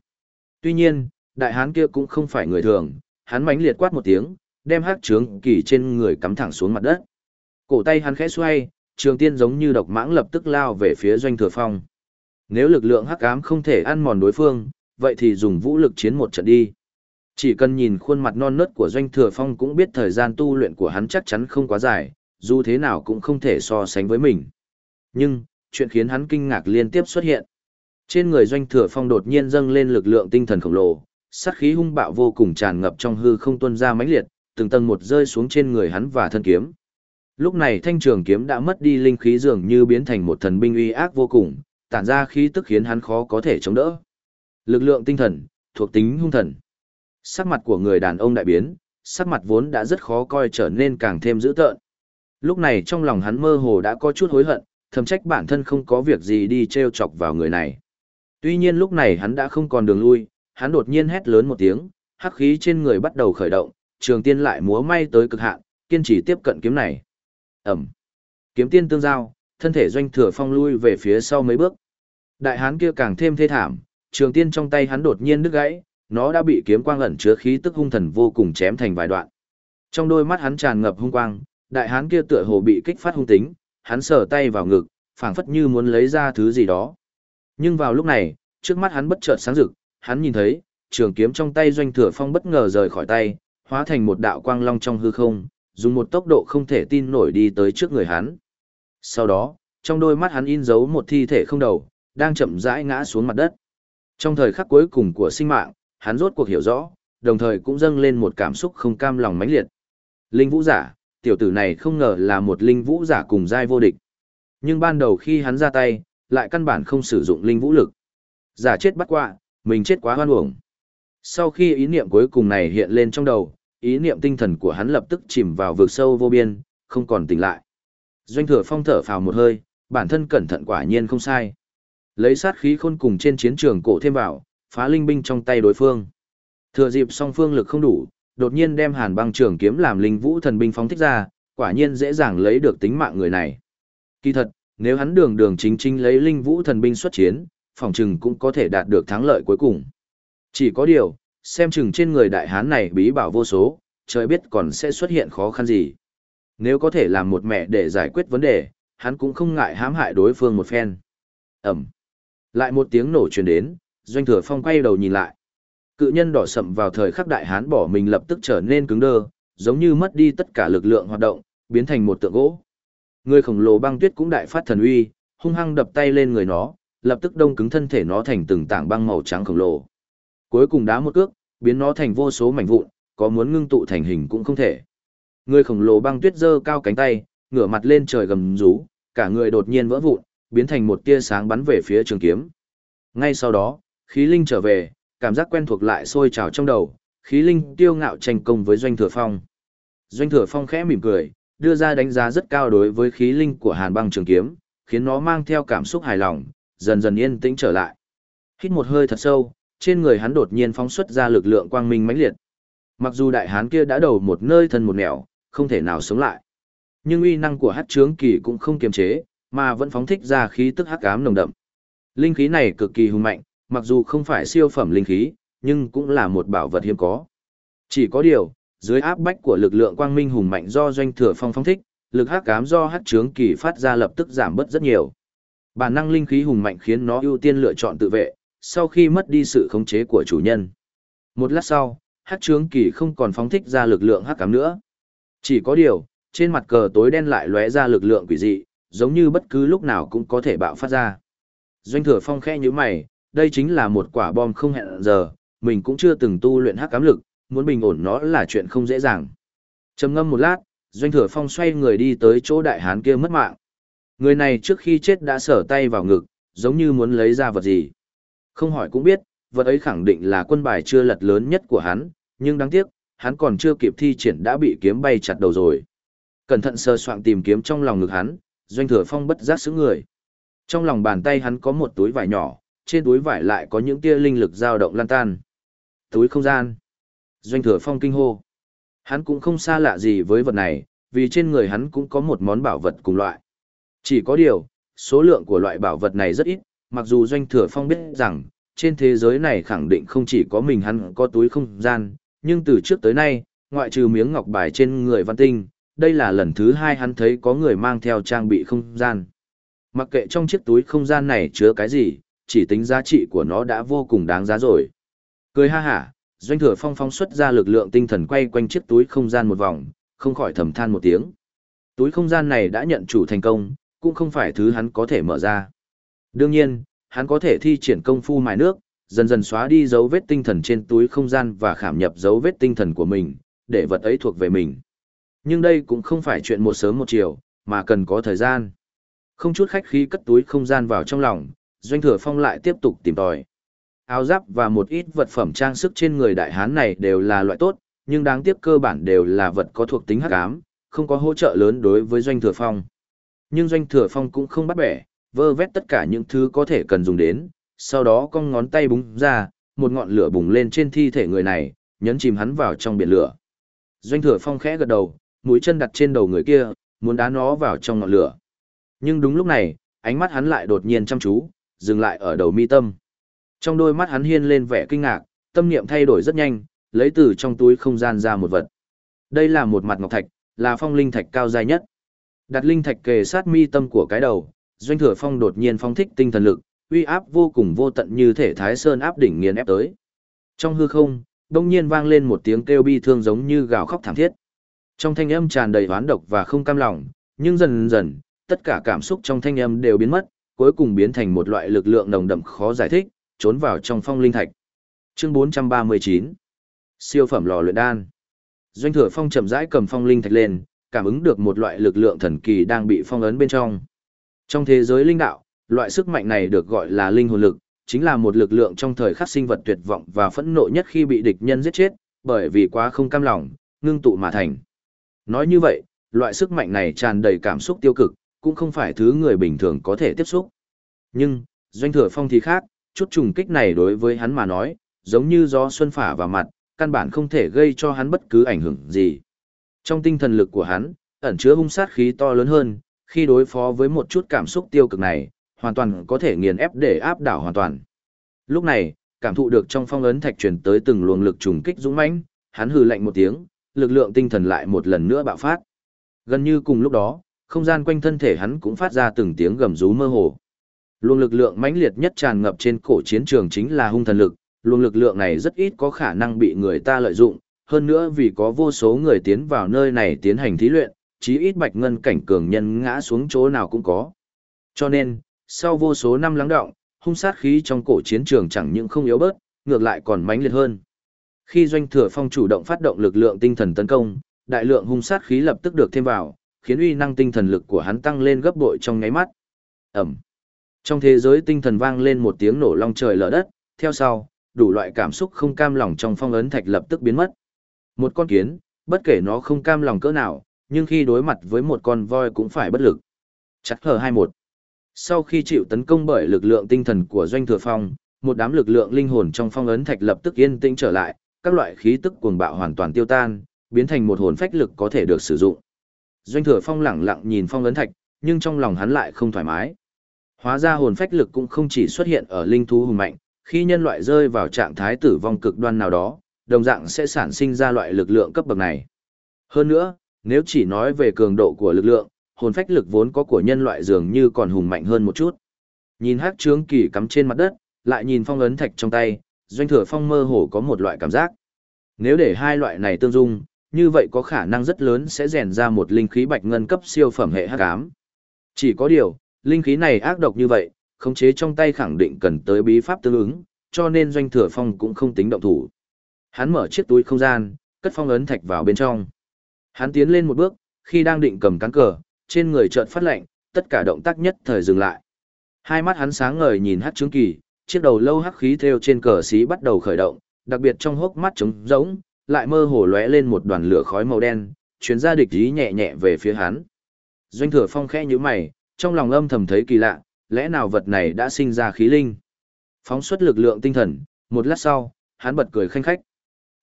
Tuy nhiên, đại hán kia cũng không phải người thường, hắn mãnh liệt quát một tiếng, đem hắc trướng kỳ trên người cắm thẳng xuống mặt đất. Cổ tay hắn khẽ xoay, trường tiên giống như độc mãng lập tức lao về phía doanh thừa phong. Nếu lực lượng hắc ám không thể ăn mòn đối phương, vậy thì dùng vũ lực chiến một trận đi. Chỉ cần nhìn khuôn mặt non nớt của doanh thừa phong cũng biết thời gian tu luyện của hắn chắc chắn không quá dài, dù thế nào cũng không thể so sánh với mình. Nhưng, chuyện khiến hắn kinh ngạc liên tiếp xuất hiện. Trên người doanh thừa phong đột nhiên dâng lên lực lượng tinh thần khổng lồ, sát khí hung bạo vô cùng tràn ngập trong hư không tuôn ra mãnh liệt, từng tầng một rơi xuống trên người hắn và thân kiếm. Lúc này thanh trường kiếm đã mất đi linh khí dường như biến thành một thần binh uy ác vô cùng, tản ra khí tức khiến hắn khó có thể chống đỡ. Lực lượng tinh thần, thuộc tính hung thần. Sắc mặt của người đàn ông đại biến, sắc mặt vốn đã rất khó coi trở nên càng thêm dữ tợn. Lúc này trong lòng hắn mơ hồ đã có chút hối hận, thầm trách bản thân không có việc gì đi treo chọc vào người này. Tuy nhiên lúc này hắn đã không còn đường lui, hắn đột nhiên hét lớn một tiếng, hắc khí trên người bắt đầu khởi động, trường tiên lại múa may tới cực hạn, kiên trì tiếp cận kiếm này. Ẩm. Kiếm tiên tương giao, thân thể doanh thừa phong lui về phía sau mấy bước. Đại hán kia càng thêm thê thảm, trường tiên trong tay hắn đột nhiên đứt gãy, nó đã bị kiếm quang ẩn chứa khí tức hung thần vô cùng chém thành vài đoạn. Trong đôi mắt hắn tràn ngập hung quang, đại hán kia tựa hồ bị kích phát hung tính, hắn sờ tay vào ngực, phảng phất như muốn lấy ra thứ gì đó. Nhưng vào lúc này, trước mắt hắn bất chợt sáng rực, hắn nhìn thấy, trường kiếm trong tay doanh thừa phong bất ngờ rời khỏi tay, hóa thành một đạo quang long trong hư không, dùng một tốc độ không thể tin nổi đi tới trước người hắn. Sau đó, trong đôi mắt hắn in dấu một thi thể không đầu, đang chậm rãi ngã xuống mặt đất. Trong thời khắc cuối cùng của sinh mạng, hắn rốt cuộc hiểu rõ, đồng thời cũng dâng lên một cảm xúc không cam lòng mãnh liệt. Linh vũ giả, tiểu tử này không ngờ là một linh vũ giả cùng giai vô địch. Nhưng ban đầu khi hắn ra tay, lại căn bản không sử dụng linh vũ lực. Giả chết bắt quạ, mình chết quá hoan uổng. Sau khi ý niệm cuối cùng này hiện lên trong đầu, ý niệm tinh thần của hắn lập tức chìm vào vực sâu vô biên, không còn tỉnh lại. Doanh thừa phong thở phào một hơi, bản thân cẩn thận quả nhiên không sai. Lấy sát khí khôn cùng trên chiến trường cổ thêm vào, phá linh binh trong tay đối phương. Thừa dịp song phương lực không đủ, đột nhiên đem hàn băng trường kiếm làm linh vũ thần binh phóng thích ra, quả nhiên dễ dàng lấy được tính mạng người này. Kỳ thật, nếu hắn đường đường chính chính lấy linh vũ thần binh xuất chiến, phòng chừng cũng có thể đạt được thắng lợi cuối cùng. Chỉ có điều, xem chừng trên người đại hán này bí bảo vô số, trời biết còn sẽ xuất hiện khó khăn gì. Nếu có thể làm một mẹ để giải quyết vấn đề, hắn cũng không ngại hãm hại đối phương một phen. Ẩm. Lại một tiếng nổ truyền đến, doanh thừa phong quay đầu nhìn lại. Cự nhân đỏ sậm vào thời khắc đại hán bỏ mình lập tức trở nên cứng đơ, giống như mất đi tất cả lực lượng hoạt động, biến thành một tượng gỗ. Người khổng lồ băng tuyết cũng đại phát thần uy, hung hăng đập tay lên người nó, lập tức đông cứng thân thể nó thành từng tảng băng màu trắng khổng lồ. Cuối cùng đá một cước, biến nó thành vô số mảnh vụn, có muốn ngưng tụ thành hình cũng không thể. Người khổng lồ băng tuyết giơ cao cánh tay, ngửa mặt lên trời gầm rú, cả người đột nhiên vỡ vụn, biến thành một tia sáng bắn về phía trường kiếm. Ngay sau đó, khí linh trở về, cảm giác quen thuộc lại sôi trào trong đầu, khí linh tiêu ngạo tranh công với doanh thừa phong. Doanh thừa phong khẽ mỉm cười, đưa ra đánh giá rất cao đối với khí linh của hàn băng trường kiếm, khiến nó mang theo cảm xúc hài lòng, dần dần yên tĩnh trở lại. Hít một hơi thật sâu, trên người hắn đột nhiên phóng xuất ra lực lượng quang minh mãnh liệt. Mặc dù đại hán kia đã đầu một nơi thân một nẻo, không thể nào sống lại. Nhưng uy năng của hắc trướng kỳ cũng không kiềm chế, mà vẫn phóng thích ra khí tức hắc ám nồng đậm. Linh khí này cực kỳ hùng mạnh, mặc dù không phải siêu phẩm linh khí, nhưng cũng là một bảo vật hiếm có. Chỉ có điều, dưới áp bách của lực lượng quang minh hùng mạnh do doanh thừa phong phong thích, lực hắc ám do hắc trướng kỳ phát ra lập tức giảm bớt rất nhiều. Bản năng linh khí hùng mạnh khiến nó ưu tiên lựa chọn tự vệ, sau khi mất đi sự khống chế của chủ nhân. Một lát sau, hắc trướng kỳ không còn phóng thích ra lực lượng hắc ám nữa. Chỉ có điều, trên mặt cờ tối đen lại lóe ra lực lượng quỷ dị, giống như bất cứ lúc nào cũng có thể bạo phát ra. Doanh thừa phong khẽ như mày, đây chính là một quả bom không hẹn giờ, mình cũng chưa từng tu luyện hắc ám lực, muốn bình ổn nó là chuyện không dễ dàng. Trầm ngâm một lát, Doanh thừa phong xoay người đi tới chỗ đại hán kia mất mạng. Người này trước khi chết đã sở tay vào ngực, giống như muốn lấy ra vật gì. Không hỏi cũng biết, vật ấy khẳng định là quân bài chưa lật lớn nhất của hắn, nhưng đáng tiếc, hắn còn chưa kịp thi triển đã bị kiếm bay chặt đầu rồi. Cẩn thận sơ soạn tìm kiếm trong lòng ngực hắn, doanh thừa phong bất giác sững người. Trong lòng bàn tay hắn có một túi vải nhỏ, trên túi vải lại có những tia linh lực dao động lan tan. Túi không gian. Doanh thừa phong kinh hô. Hắn cũng không xa lạ gì với vật này, vì trên người hắn cũng có một món bảo vật cùng loại. Chỉ có điều, số lượng của loại bảo vật này rất ít, mặc dù doanh thừa phong biết rằng, trên thế giới này khẳng định không chỉ có mình hắn có túi không gian, nhưng từ trước tới nay, ngoại trừ miếng ngọc bài trên người văn tinh, đây là lần thứ hai hắn thấy có người mang theo trang bị không gian. Mặc kệ trong chiếc túi không gian này chứa cái gì, chỉ tính giá trị của nó đã vô cùng đáng giá rồi. Cười ha hả, doanh thừa phong phong xuất ra lực lượng tinh thần quay quanh chiếc túi không gian một vòng, không khỏi thầm than một tiếng. Túi không gian này đã nhận chủ thành công, cũng không phải thứ hắn có thể mở ra. Đương nhiên, hắn có thể thi triển công phu mài nước, dần dần xóa đi dấu vết tinh thần trên túi không gian và khảm nhập dấu vết tinh thần của mình, để vật ấy thuộc về mình. Nhưng đây cũng không phải chuyện một sớm một chiều, mà cần có thời gian. Không chút khách khí cất túi không gian vào trong lòng, Doanh Thừa Phong lại tiếp tục tìm tòi. Áo giáp và một ít vật phẩm trang sức trên người đại hán này đều là loại tốt, nhưng đáng tiếc cơ bản đều là vật có thuộc tính hắc ám, không có hỗ trợ lớn đối với Doanh Thừa Phong. Nhưng Doanh Thừa Phong cũng không bắt bẻ, vơ vét tất cả những thứ có thể cần dùng đến, sau đó cong ngón tay búng ra, một ngọn lửa bùng lên trên thi thể người này, nhấn chìm hắn vào trong biển lửa. Doanh Thừa Phong khẽ gật đầu, mũi chân đặt trên đầu người kia, muốn đá nó vào trong ngọn lửa. Nhưng đúng lúc này, ánh mắt hắn lại đột nhiên chăm chú, dừng lại ở đầu mi tâm. Trong đôi mắt hắn hiên lên vẻ kinh ngạc, tâm niệm thay đổi rất nhanh, lấy từ trong túi không gian ra một vật. Đây là một mặt ngọc thạch, là phong linh thạch cao dài nhất. Đặt linh thạch kề sát mi tâm của cái đầu, Doanh Thừa Phong đột nhiên phong thích tinh thần lực, uy áp vô cùng vô tận như thể Thái Sơn áp đỉnh nghiền ép tới. Trong hư không, đông nhiên vang lên một tiếng kêu bi thương giống như gào khóc thảm thiết. Trong thanh âm tràn đầy oán độc và không cam lòng, nhưng dần dần, tất cả cảm xúc trong thanh âm đều biến mất, cuối cùng biến thành một loại lực lượng nồng đậm khó giải thích, trốn vào trong phong linh thạch. Chương 439 Siêu phẩm lò luyện đan Doanh thừa phong chậm rãi cầm phong linh thạch lên, cảm ứng được một loại lực lượng thần kỳ đang bị phong ấn bên trong. Trong thế giới linh đạo, loại sức mạnh này được gọi là linh hồn lực, chính là một lực lượng trong thời khắc sinh vật tuyệt vọng và phẫn nộ nhất khi bị địch nhân giết chết, bởi vì quá không cam lòng, ngưng tụ mà thành. Nói như vậy, loại sức mạnh này tràn đầy cảm xúc tiêu cực, cũng không phải thứ người bình thường có thể tiếp xúc. Nhưng, doanh thừa phong thì khác, chút trùng kích này đối với hắn mà nói, giống như gió xuân phả vào mặt, căn bản không thể gây cho hắn bất cứ ảnh hưởng gì. Trong tinh thần lực của hắn, ẩn chứa hung sát khí to lớn hơn, khi đối phó với một chút cảm xúc tiêu cực này, hoàn toàn có thể nghiền ép để áp đảo hoàn toàn. Lúc này, cảm thụ được trong phong ấn thạch truyền tới từng luồng lực trùng kích dũng mãnh, hắn hừ lạnh một tiếng, lực lượng tinh thần lại một lần nữa bạo phát. Gần như cùng lúc đó, không gian quanh thân thể hắn cũng phát ra từng tiếng gầm rú mơ hồ. Luồng lực lượng mãnh liệt nhất tràn ngập trên cổ chiến trường chính là hung thần lực, luồng lực lượng này rất ít có khả năng bị người ta lợi dụng, hơn nữa vì có vô số người tiến vào nơi này tiến hành thí luyện, chí ít bạch ngân cảnh cường nhân ngã xuống chỗ nào cũng có. Cho nên, sau vô số năm lắng đọng, hung sát khí trong cổ chiến trường chẳng những không yếu bớt, ngược lại còn mãnh liệt hơn. Khi doanh thừa phong chủ động phát động lực lượng tinh thần tấn công, đại lượng hung sát khí lập tức được thêm vào, khiến uy năng tinh thần lực của hắn tăng lên gấp bội trong nháy mắt. Ẩm. Trong thế giới tinh thần vang lên một tiếng nổ long trời lở đất, theo sau, đủ loại cảm xúc không cam lòng trong phong ấn thạch lập tức biến mất. Một con kiến, bất kể nó không cam lòng cỡ nào, nhưng khi đối mặt với một con voi cũng phải bất lực. Chắc hờ 21. Sau khi chịu tấn công bởi lực lượng tinh thần của doanh thừa phong, một đám lực lượng linh hồn trong phong ấn thạch lập tức yên tĩnh trở lại, các loại khí tức cuồng bạo hoàn toàn tiêu tan, biến thành một hồn phách lực có thể được sử dụng. Doanh thừa phong lẳng lặng nhìn phong ấn thạch, nhưng trong lòng hắn lại không thoải mái. Hóa ra hồn phách lực cũng không chỉ xuất hiện ở linh thú hùng mạnh, khi nhân loại rơi vào trạng thái tử vong cực đoan nào đó, đồng dạng sẽ sản sinh ra loại lực lượng cấp bậc này. Hơn nữa, nếu chỉ nói về cường độ của lực lượng, hồn phách lực vốn có của nhân loại dường như còn hùng mạnh hơn một chút. Nhìn hắc trướng kỳ cắm trên mặt đất, lại nhìn phong ấn thạch trong tay, doanh thừa phong mơ hồ có một loại cảm giác. Nếu để hai loại này tương dung, như vậy có khả năng rất lớn sẽ rèn ra một linh khí bạch ngân cấp siêu phẩm hệ hắc ám. Chỉ có điều, linh khí này ác độc như vậy, khống chế trong tay khẳng định cần tới bí pháp tương ứng, cho nên doanh thừa phong cũng không tính động thủ. Hắn mở chiếc túi không gian, cất phong ấn thạch vào bên trong. Hắn tiến lên một bước, khi đang định cầm cán cờ, trên người chợt phát lạnh, tất cả động tác nhất thời dừng lại. Hai mắt hắn sáng ngời nhìn hắc trướng kỳ, chiếc đầu lâu hắc khí theo trên cờ xí bắt đầu khởi động, đặc biệt trong hốc mắt trống rỗng, lại mơ hồ lóe lên một đoàn lửa khói màu đen, chuyến ra địch ý nhẹ nhẹ về phía hắn. Doanh thừa phong khẽ như mày, trong lòng âm thầm thấy kỳ lạ, lẽ nào vật này đã sinh ra khí linh? Phóng xuất lực lượng tinh thần, một lát sau, hắn bật cười khanh khách.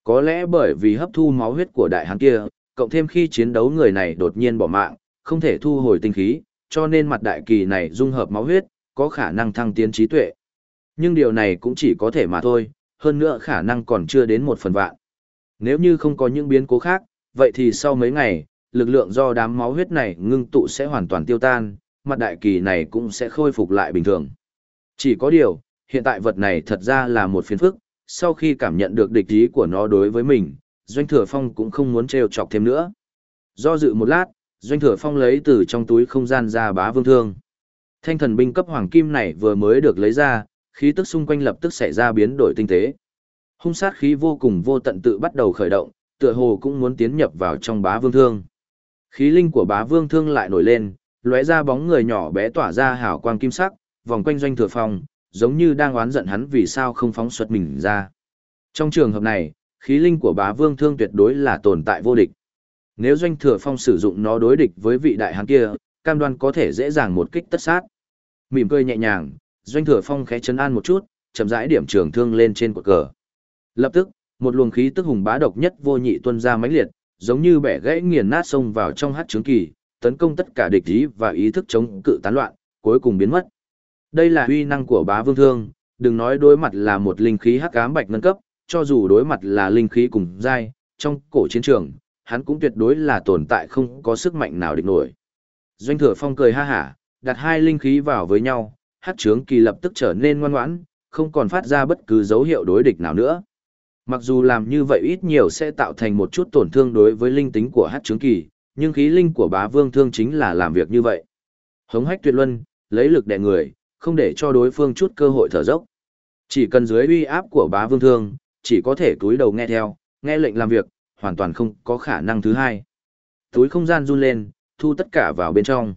Có lẽ bởi vì hấp thu máu huyết của đại hắn kia, cộng thêm khi chiến đấu người này đột nhiên bỏ mạng, không thể thu hồi tinh khí, cho nên mặt đại kỳ này dung hợp máu huyết, có khả năng thăng tiến trí tuệ. Nhưng điều này cũng chỉ có thể mà thôi, hơn nữa khả năng còn chưa đến một phần vạn. Nếu như không có những biến cố khác, vậy thì sau mấy ngày, lực lượng do đám máu huyết này ngưng tụ sẽ hoàn toàn tiêu tan, mặt đại kỳ này cũng sẽ khôi phục lại bình thường. Chỉ có điều, hiện tại vật này thật ra là một phiền phức, sau khi cảm nhận được địch ý của nó đối với mình, Doanh Thừa Phong cũng không muốn trêu chọc thêm nữa. Do dự một lát, Doanh Thừa Phong lấy từ trong túi không gian ra bá vương thương. Thanh thần binh cấp hoàng kim này vừa mới được lấy ra, khí tức xung quanh lập tức xảy ra biến đổi tinh tế. Hung sát khí vô cùng vô tận tự bắt đầu khởi động, tựa hồ cũng muốn tiến nhập vào trong bá vương thương. Khí linh của bá vương thương lại nổi lên, lóe ra bóng người nhỏ bé tỏa ra hào quang kim sắc, vòng quanh doanh thừa phong, giống như đang oán giận hắn vì sao không phóng xuất mình ra. Trong trường hợp này, khí linh của bá vương thương tuyệt đối là tồn tại vô địch. Nếu doanh thừa phong sử dụng nó đối địch với vị đại hán kia, cam đoan có thể dễ dàng một kích tất sát. Mỉm cười nhẹ nhàng, doanh thừa phong khẽ chấn an một chút, chậm rãi điểm trường thương lên trên cột cờ. Lập tức, một luồng khí tức hùng bá độc nhất vô nhị tuôn ra mãnh liệt, giống như bẻ gãy nghiền nát sông vào trong hát trướng kỳ, tấn công tất cả địch ý và ý thức chống cự tán loạn, cuối cùng biến mất. Đây là uy năng của bá vương thương, đừng nói đối mặt là một linh khí hắc ám bạch ngân cấp, cho dù đối mặt là linh khí cùng giai, trong cổ chiến trường, hắn cũng tuyệt đối là tồn tại không có sức mạnh nào địch nổi. Doanh thừa phong cười ha hả, đặt hai linh khí vào với nhau, hắc trướng kỳ lập tức trở nên ngoan ngoãn, không còn phát ra bất cứ dấu hiệu đối địch nào nữa. Mặc dù làm như vậy ít nhiều sẽ tạo thành một chút tổn thương đối với linh tính của hắc trướng kỳ, nhưng khí linh của bá vương thương chính là làm việc như vậy. Hống hách tuyệt luân, lấy lực đè người, không để cho đối phương chút cơ hội thở dốc. Chỉ cần dưới uy áp của bá vương thương, chỉ có thể túi đầu nghe theo, nghe lệnh làm việc, hoàn toàn không có khả năng thứ hai. Túi không gian run lên, thu tất cả vào bên trong.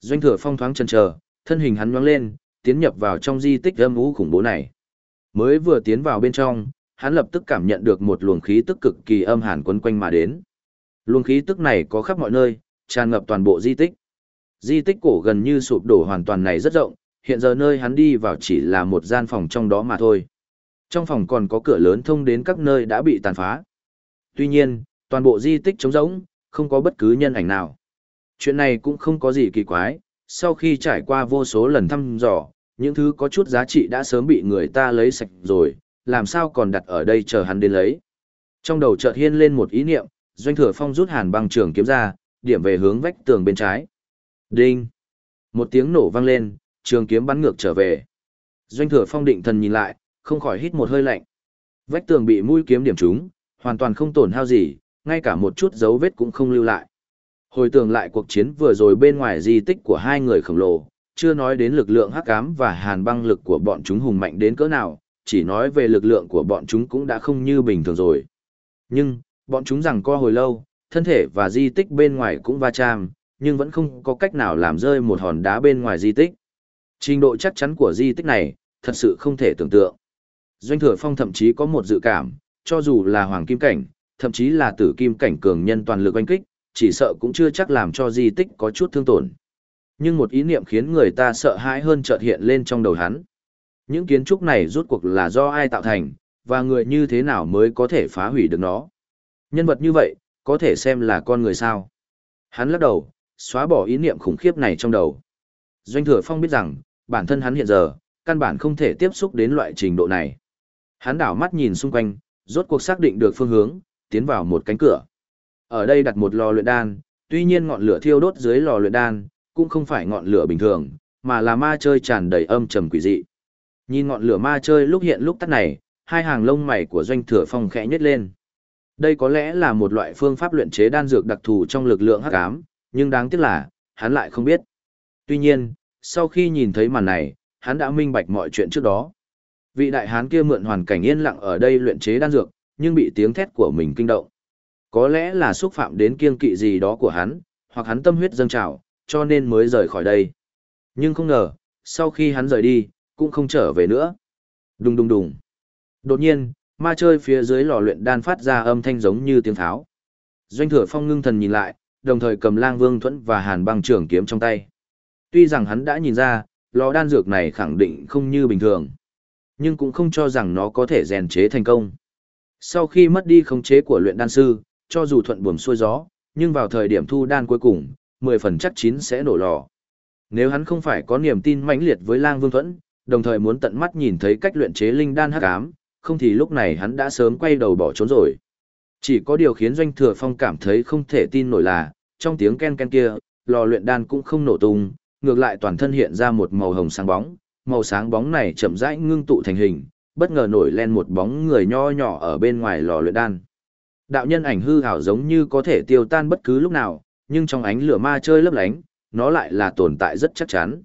Doanh thừa phong thoáng chần chờ, thân hình hắn nhoáng lên, tiến nhập vào trong di tích âm ú khủng bố này. Mới vừa tiến vào bên trong, hắn lập tức cảm nhận được một luồng khí tức cực kỳ âm hàn quấn quanh mà đến. Luồng khí tức này có khắp mọi nơi, tràn ngập toàn bộ di tích. Di tích cổ gần như sụp đổ hoàn toàn này rất rộng, hiện giờ nơi hắn đi vào chỉ là một gian phòng trong đó mà thôi. Trong phòng còn có cửa lớn thông đến các nơi đã bị tàn phá. Tuy nhiên, toàn bộ di tích trống rỗng, không có bất cứ nhân ảnh nào. Chuyện này cũng không có gì kỳ quái, sau khi trải qua vô số lần thăm dò, những thứ có chút giá trị đã sớm bị người ta lấy sạch rồi, làm sao còn đặt ở đây chờ hắn đến lấy. Trong đầu chợt hiên lên một ý niệm, doanh thừa phong rút hàn băng trường kiếm ra, điểm về hướng vách tường bên trái. Đinh! Một tiếng nổ vang lên, trường kiếm bắn ngược trở về. Doanh thừa phong định thần nhìn lại, không khỏi hít một hơi lạnh. Vách tường bị mũi kiếm điểm trúng, hoàn toàn không tổn hao gì, ngay cả một chút dấu vết cũng không lưu lại. Hồi tưởng lại cuộc chiến vừa rồi bên ngoài di tích của hai người khổng lồ, chưa nói đến lực lượng hắc ám và hàn băng lực của bọn chúng hùng mạnh đến cỡ nào, chỉ nói về lực lượng của bọn chúng cũng đã không như bình thường rồi. Nhưng, bọn chúng rằng co hồi lâu, thân thể và di tích bên ngoài cũng va chạm, nhưng vẫn không có cách nào làm rơi một hòn đá bên ngoài di tích. Trình độ chắc chắn của di tích này, thật sự không thể tưởng tượng. Doanh thừa phong thậm chí có một dự cảm, cho dù là hoàng kim cảnh, thậm chí là tử kim cảnh cường nhân toàn lực oanh kích, chỉ sợ cũng chưa chắc làm cho di tích có chút thương tổn. Nhưng một ý niệm khiến người ta sợ hãi hơn chợt hiện lên trong đầu hắn. Những kiến trúc này rút cuộc là do ai tạo thành, và người như thế nào mới có thể phá hủy được nó. Nhân vật như vậy, có thể xem là con người sao. Hắn lắc đầu, xóa bỏ ý niệm khủng khiếp này trong đầu. Doanh thừa phong biết rằng, bản thân hắn hiện giờ, căn bản không thể tiếp xúc đến loại trình độ này. Hắn đảo mắt nhìn xung quanh, rốt cuộc xác định được phương hướng, tiến vào một cánh cửa. Ở đây đặt một lò luyện đan, tuy nhiên ngọn lửa thiêu đốt dưới lò luyện đan, cũng không phải ngọn lửa bình thường, mà là ma chơi tràn đầy âm trầm quỷ dị. Nhìn ngọn lửa ma chơi lúc hiện lúc tắt này, hai hàng lông mày của doanh thừa phong khẽ nhếch lên. Đây có lẽ là một loại phương pháp luyện chế đan dược đặc thù trong lực lượng hắc ám, nhưng đáng tiếc là, hắn lại không biết. Tuy nhiên, sau khi nhìn thấy màn này, hắn đã minh bạch mọi chuyện trước đó. Vị đại hán kia mượn hoàn cảnh yên lặng ở đây luyện chế đan dược, nhưng bị tiếng thét của mình kinh động. Có lẽ là xúc phạm đến kiêng kỵ gì đó của hắn, hoặc hắn tâm huyết dâng trào, cho nên mới rời khỏi đây. Nhưng không ngờ, sau khi hắn rời đi, cũng không trở về nữa. Đùng đùng đùng. Đột nhiên, ma chơi phía dưới lò luyện đan phát ra âm thanh giống như tiếng tháo. Doanh thừa phong ngưng thần nhìn lại, đồng thời cầm lang vương thuẫn và hàn băng trưởng kiếm trong tay. Tuy rằng hắn đã nhìn ra, lò đan dược này khẳng định không như bình thường, nhưng cũng không cho rằng nó có thể rèn chế thành công. Sau khi mất đi khống chế của luyện đan sư, cho dù thuận buồm xuôi gió, nhưng vào thời điểm thu đan cuối cùng, 10 phần chắc chín sẽ nổ lò. Nếu hắn không phải có niềm tin mãnh liệt với Lang Vương Thuẫn, đồng thời muốn tận mắt nhìn thấy cách luyện chế linh đan hắc ám, không thì lúc này hắn đã sớm quay đầu bỏ trốn rồi. Chỉ có điều khiến Doanh Thừa Phong cảm thấy không thể tin nổi là, trong tiếng ken ken kia, lò luyện đan cũng không nổ tung, ngược lại toàn thân hiện ra một màu hồng sáng bóng, màu sáng bóng này chậm rãi ngưng tụ thành hình, bất ngờ nổi lên một bóng người nho nhỏ ở bên ngoài lò luyện đan. Đạo nhân ảnh hư ảo giống như có thể tiêu tan bất cứ lúc nào, nhưng trong ánh lửa ma chơi lấp lánh, nó lại là tồn tại rất chắc chắn.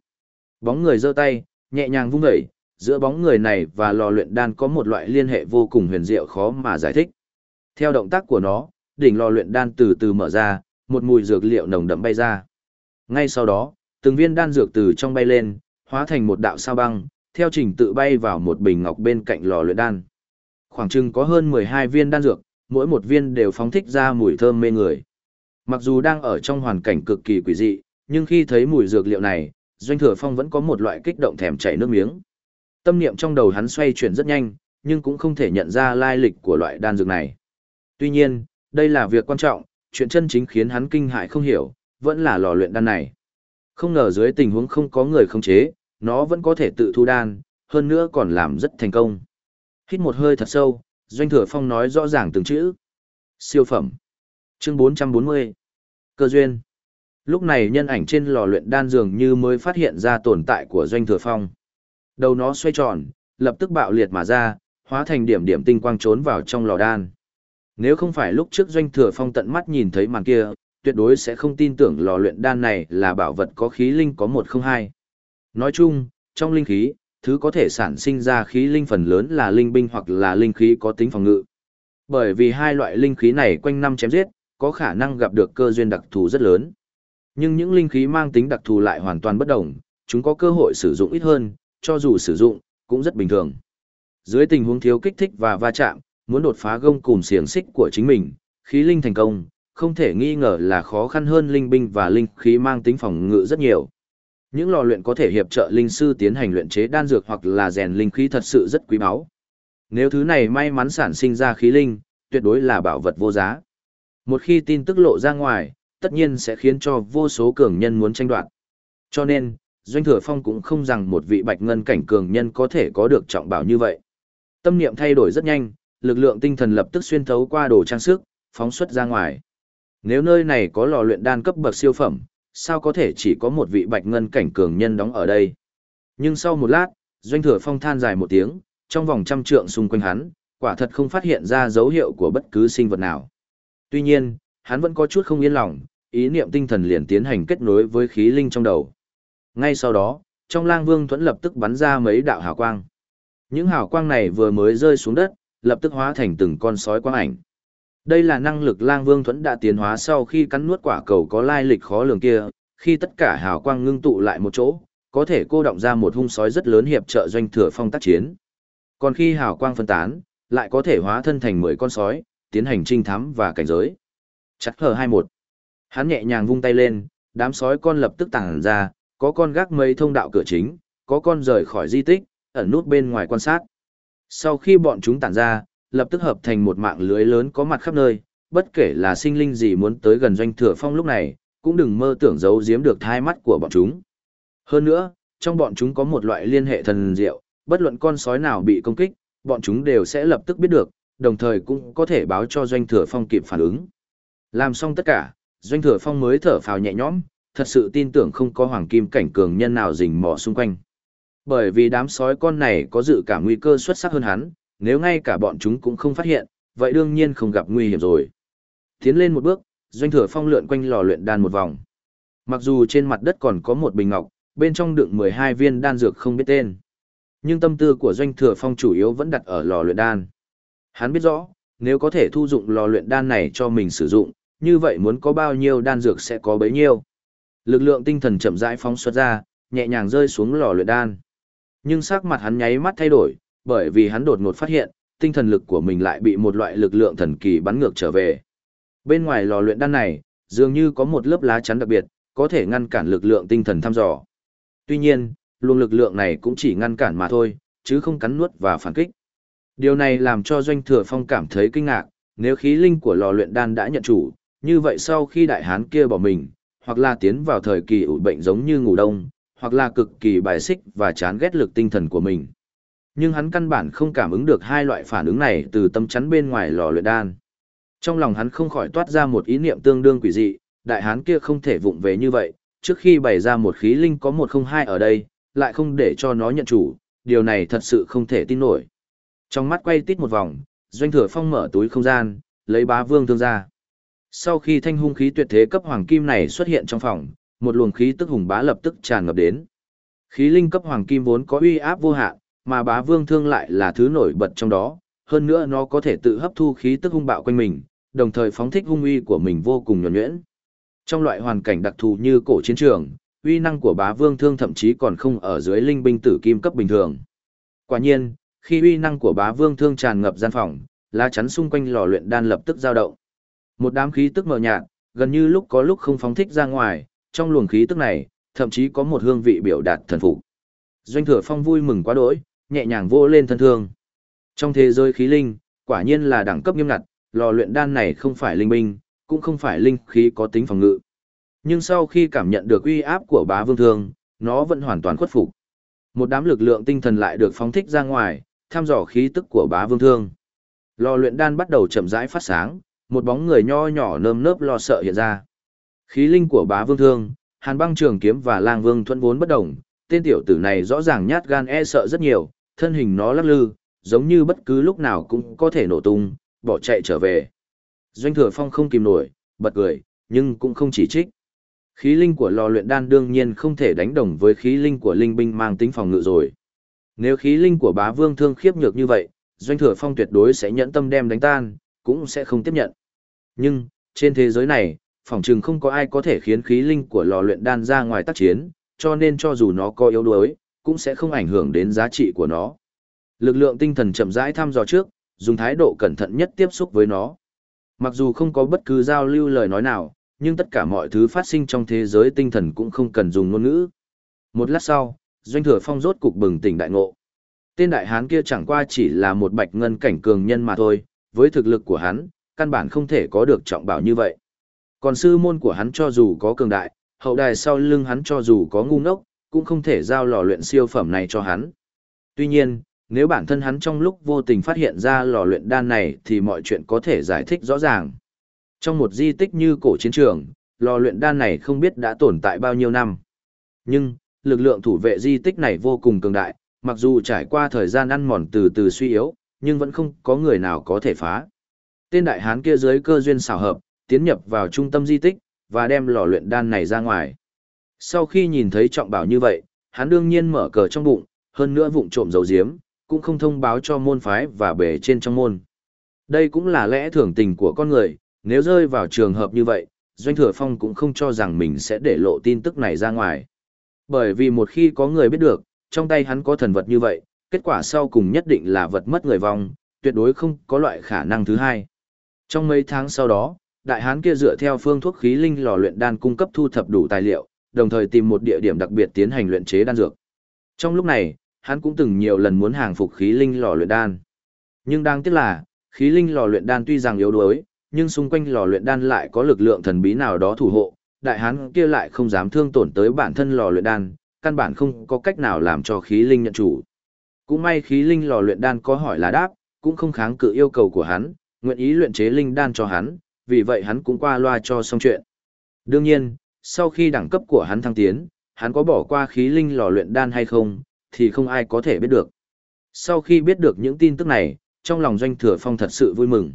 Bóng người giơ tay, nhẹ nhàng vung dậy, giữa bóng người này và lò luyện đan có một loại liên hệ vô cùng huyền diệu khó mà giải thích. Theo động tác của nó, đỉnh lò luyện đan từ từ mở ra, một mùi dược liệu nồng đậm bay ra. Ngay sau đó, từng viên đan dược từ trong bay lên, hóa thành một đạo sao băng, theo trình tự bay vào một bình ngọc bên cạnh lò luyện đan. Khoảng chừng có hơn 12 viên đan dược, mỗi một viên đều phóng thích ra mùi thơm mê người. Mặc dù đang ở trong hoàn cảnh cực kỳ quỷ dị, nhưng khi thấy mùi dược liệu này, Doanh Thừa Phong vẫn có một loại kích động thèm chảy nước miếng. Tâm niệm trong đầu hắn xoay chuyển rất nhanh, nhưng cũng không thể nhận ra lai lịch của loại đan dược này. Tuy nhiên, đây là việc quan trọng, chuyện chân chính khiến hắn kinh hại không hiểu, vẫn là lò luyện đan này. Không ngờ dưới tình huống không có người khống chế, nó vẫn có thể tự thu đan, hơn nữa còn làm rất thành công. Hít một hơi thật sâu, Doanh Thừa Phong nói rõ ràng từng chữ. Siêu phẩm. Chương 440. Cơ duyên. Lúc này nhân ảnh trên lò luyện đan dường như mới phát hiện ra tồn tại của Doanh Thừa Phong. Đầu nó xoay tròn, lập tức bạo liệt mà ra, hóa thành điểm điểm tinh quang trốn vào trong lò đan. Nếu không phải lúc trước Doanh Thừa Phong tận mắt nhìn thấy màn kia, tuyệt đối sẽ không tin tưởng lò luyện đan này là bảo vật có khí linh có một không hai. Nói chung, trong linh khí, thứ có thể sản sinh ra khí linh phần lớn là linh binh hoặc là linh khí có tính phòng ngự. Bởi vì hai loại linh khí này quanh năm chém giết, có khả năng gặp được cơ duyên đặc thù rất lớn. Nhưng những linh khí mang tính đặc thù lại hoàn toàn bất đồng, chúng có cơ hội sử dụng ít hơn, cho dù sử dụng, cũng rất bình thường. Dưới tình huống thiếu kích thích và va chạm, muốn đột phá gông cùm xiềng xích của chính mình, khí linh thành công, không thể nghi ngờ là khó khăn hơn linh binh và linh khí mang tính phòng ngự rất nhiều. Những lò luyện có thể hiệp trợ linh sư tiến hành luyện chế đan dược hoặc là rèn linh khí thật sự rất quý báu. Nếu thứ này may mắn sản sinh ra khí linh, tuyệt đối là bảo vật vô giá. Một khi tin tức lộ ra ngoài, tất nhiên sẽ khiến cho vô số cường nhân muốn tranh đoạt. Cho nên, Doanh Thừa Phong cũng không rằng một vị bạch ngân cảnh cường nhân có thể có được trọng bảo như vậy. Tâm niệm thay đổi rất nhanh, lực lượng tinh thần lập tức xuyên thấu qua đồ trang sức, phóng xuất ra ngoài. Nếu nơi này có lò luyện đan cấp bậc siêu phẩm, sao có thể chỉ có một vị bạch ngân cảnh cường nhân đóng ở đây? Nhưng sau một lát, Doanh Thừa Phong than dài một tiếng, trong vòng trăm trượng xung quanh hắn, quả thật không phát hiện ra dấu hiệu của bất cứ sinh vật nào. Tuy nhiên, hắn vẫn có chút không yên lòng, ý niệm tinh thần liền tiến hành kết nối với khí linh trong đầu. Ngay sau đó, trong lang vương thuẫn lập tức bắn ra mấy đạo hào quang. Những hào quang này vừa mới rơi xuống đất, lập tức hóa thành từng con sói quang ảnh. Đây là năng lực lang vương thuẫn đã tiến hóa sau khi cắn nuốt quả cầu có lai lịch khó lường kia, khi tất cả hào quang ngưng tụ lại một chỗ, có thể cô động ra một hung sói rất lớn hiệp trợ doanh thừa phong tác chiến. Còn khi hào quang phân tán, lại có thể hóa thân thành 10 con sói, tiến hành trinh thám và cảnh giới. Chắc hờ 21. Hắn nhẹ nhàng vung tay lên, đám sói con lập tức tản ra, có con gác mấy thông đạo cửa chính, có con rời khỏi di tích, ẩn nút bên ngoài quan sát. Sau khi bọn chúng tản ra, lập tức hợp thành một mạng lưới lớn có mặt khắp nơi, bất kể là sinh linh gì muốn tới gần doanh thừa phong lúc này, cũng đừng mơ tưởng giấu giếm được thai mắt của bọn chúng. Hơn nữa, trong bọn chúng có một loại liên hệ thần diệu, bất luận con sói nào bị công kích, bọn chúng đều sẽ lập tức biết được, đồng thời cũng có thể báo cho doanh thừa phong kịp phản ứng. Làm xong tất cả, doanh thừa phong mới thở phào nhẹ nhõm, thật sự tin tưởng không có hoàng kim cảnh cường nhân nào rình mò xung quanh. Bởi vì đám sói con này có dự cảm nguy cơ xuất sắc hơn hắn, nếu ngay cả bọn chúng cũng không phát hiện, vậy đương nhiên không gặp nguy hiểm rồi. Tiến lên một bước, doanh thừa phong lượn quanh lò luyện đan một vòng. Mặc dù trên mặt đất còn có một bình ngọc, bên trong đựng 12 viên đan dược không biết tên. Nhưng tâm tư của doanh thừa phong chủ yếu vẫn đặt ở lò luyện đan. Hắn biết rõ, nếu có thể thu dụng lò luyện đan này cho mình sử dụng, như vậy muốn có bao nhiêu đan dược sẽ có bấy nhiêu. Lực lượng tinh thần chậm rãi phóng xuất ra, nhẹ nhàng rơi xuống lò luyện đan. Nhưng sắc mặt hắn nháy mắt thay đổi, bởi vì hắn đột ngột phát hiện, tinh thần lực của mình lại bị một loại lực lượng thần kỳ bắn ngược trở về. Bên ngoài lò luyện đan này, dường như có một lớp lá chắn đặc biệt, có thể ngăn cản lực lượng tinh thần thăm dò. Tuy nhiên, luồng lực lượng này cũng chỉ ngăn cản mà thôi, chứ không cắn nuốt và phản kích. Điều này làm cho Doanh Thừa Phong cảm thấy kinh ngạc, nếu khí linh của lò luyện đan đã nhận chủ, như vậy sau khi đại hán kia bỏ mình, hoặc là tiến vào thời kỳ ủ bệnh giống như ngủ đông, hoặc là cực kỳ bài xích và chán ghét lực tinh thần của mình. Nhưng hắn căn bản không cảm ứng được hai loại phản ứng này từ tâm chắn bên ngoài lò luyện đan. Trong lòng hắn không khỏi toát ra một ý niệm tương đương quỷ dị, đại hán kia không thể vụng về như vậy, trước khi bày ra một khí linh có một không hai ở đây, lại không để cho nó nhận chủ, điều này thật sự không thể tin nổi. Trong mắt quay tít một vòng, doanh thừa phong mở túi không gian, lấy bá vương thương ra. Sau khi thanh hung khí tuyệt thế cấp hoàng kim này xuất hiện trong phòng, một luồng khí tức hùng bá lập tức tràn ngập đến. Khí linh cấp hoàng kim vốn có uy áp vô hạn, mà bá vương thương lại là thứ nổi bật trong đó, hơn nữa nó có thể tự hấp thu khí tức hung bạo quanh mình, đồng thời phóng thích hung uy của mình vô cùng nhuần nhuyễn. Trong loại hoàn cảnh đặc thù như cổ chiến trường, uy năng của bá vương thương thậm chí còn không ở dưới linh binh tử kim cấp bình thường. Quả nhiên, khi uy năng của bá vương thương tràn ngập gian phòng, lá chắn xung quanh lò luyện đan lập tức dao động. Một đám khí tức mờ nhạt, gần như lúc có lúc không phóng thích ra ngoài, trong luồng khí tức này, thậm chí có một hương vị biểu đạt thần phục. Doanh Thừa Phong vui mừng quá đỗi, nhẹ nhàng vô lên thân thương. Trong thế giới khí linh, quả nhiên là đẳng cấp nghiêm ngặt, lò luyện đan này không phải linh binh, cũng không phải linh khí có tính phòng ngự. Nhưng sau khi cảm nhận được uy áp của bá vương thương, nó vẫn hoàn toàn khuất phục. Một đám lực lượng tinh thần lại được phóng thích ra ngoài, thăm dò khí tức của bá vương thương. Lò luyện đan bắt đầu chậm rãi phát sáng, một bóng người nho nhỏ nơm nớp lo sợ hiện ra. Khí linh của bá vương thương, hàn băng trường kiếm và lang vương thuẫn vốn bất đồng, tên tiểu tử này rõ ràng nhát gan e sợ rất nhiều, thân hình nó lắc lư, giống như bất cứ lúc nào cũng có thể nổ tung, bỏ chạy trở về. Doanh thừa phong không kìm nổi, bật cười, nhưng cũng không chỉ trích. Khí linh của lò luyện đan đương nhiên không thể đánh đồng với khí linh của linh binh mang tính phòng ngự rồi. Nếu khí linh của bá vương thương khiếp nhược như vậy, doanh thừa phong tuyệt đối sẽ nhẫn tâm đem đánh tan, cũng sẽ không tiếp nhận. Nhưng, trên thế giới này, phỏng chừng không có ai có thể khiến khí linh của lò luyện đan ra ngoài tác chiến, cho nên cho dù nó có yếu đuối, cũng sẽ không ảnh hưởng đến giá trị của nó. Lực lượng tinh thần chậm rãi thăm dò trước, dùng thái độ cẩn thận nhất tiếp xúc với nó. Mặc dù không có bất cứ giao lưu lời nói nào, nhưng tất cả mọi thứ phát sinh trong thế giới tinh thần cũng không cần dùng ngôn ngữ. Một lát sau, Doanh Thừa Phong rốt cục bừng tỉnh đại ngộ. Tên đại hán kia chẳng qua chỉ là một bạch ngân cảnh cường nhân mà thôi, với thực lực của hắn, căn bản không thể có được trọng bảo như vậy. Còn sư môn của hắn cho dù có cường đại, hậu đài sau lưng hắn cho dù có ngu ngốc, cũng không thể giao lò luyện siêu phẩm này cho hắn. Tuy nhiên, nếu bản thân hắn trong lúc vô tình phát hiện ra lò luyện đan này thì mọi chuyện có thể giải thích rõ ràng. Trong một di tích như cổ chiến trường, lò luyện đan này không biết đã tồn tại bao nhiêu năm. Nhưng, lực lượng thủ vệ di tích này vô cùng cường đại, mặc dù trải qua thời gian ăn mòn từ từ suy yếu, nhưng vẫn không có người nào có thể phá. Tên đại hán kia dưới cơ duyên xảo hợp, tiến nhập vào trung tâm di tích, và đem lò luyện đan này ra ngoài. Sau khi nhìn thấy trọng bảo như vậy, hắn đương nhiên mở cờ trong bụng, hơn nữa vụng trộm dầu diếm, cũng không thông báo cho môn phái và bề trên trong môn. Đây cũng là lẽ thường tình của con người, nếu rơi vào trường hợp như vậy, Doanh Thừa Phong cũng không cho rằng mình sẽ để lộ tin tức này ra ngoài. Bởi vì một khi có người biết được, trong tay hắn có thần vật như vậy, kết quả sau cùng nhất định là vật mất người vong, tuyệt đối không có loại khả năng thứ hai. Trong mấy tháng sau đó, đại hán kia dựa theo phương thuốc khí linh lò luyện đan cung cấp thu thập đủ tài liệu, đồng thời tìm một địa điểm đặc biệt tiến hành luyện chế đan dược. Trong lúc này, hắn cũng từng nhiều lần muốn hàng phục khí linh lò luyện đan. Nhưng đáng tiếc là, khí linh lò luyện đan tuy rằng yếu đuối, nhưng xung quanh lò luyện đan lại có lực lượng thần bí nào đó thủ hộ, đại hán kia lại không dám thương tổn tới bản thân lò luyện đan, căn bản không có cách nào làm cho khí linh nhận chủ. Cũng may khí linh lò luyện đan có hỏi là đáp, cũng không kháng cự yêu cầu của hắn, nguyện ý luyện chế linh đan cho hắn, vì vậy hắn cũng qua loa cho xong chuyện. Đương nhiên, sau khi đẳng cấp của hắn thăng tiến, hắn có bỏ qua khí linh lò luyện đan hay không, thì không ai có thể biết được. Sau khi biết được những tin tức này, trong lòng doanh thừa phong thật sự vui mừng.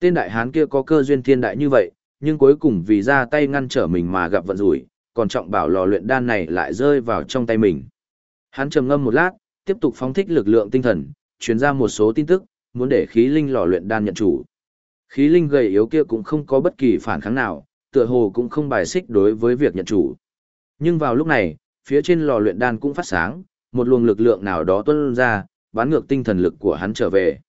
Tên đại hán kia có cơ duyên thiên đại như vậy, nhưng cuối cùng vì ra tay ngăn trở mình mà gặp vận rủi, còn trọng bảo lò luyện đan này lại rơi vào trong tay mình. Hắn trầm ngâm một lát, tiếp tục phóng thích lực lượng tinh thần, truyền ra một số tin tức, muốn để khí linh lò luyện đan nhận chủ. Khí linh gầy yếu kia cũng không có bất kỳ phản kháng nào, tựa hồ cũng không bài xích đối với việc nhận chủ. Nhưng vào lúc này, phía trên lò luyện đan cũng phát sáng, một luồng lực lượng nào đó tuôn ra, bán ngược tinh thần lực của hắn trở về.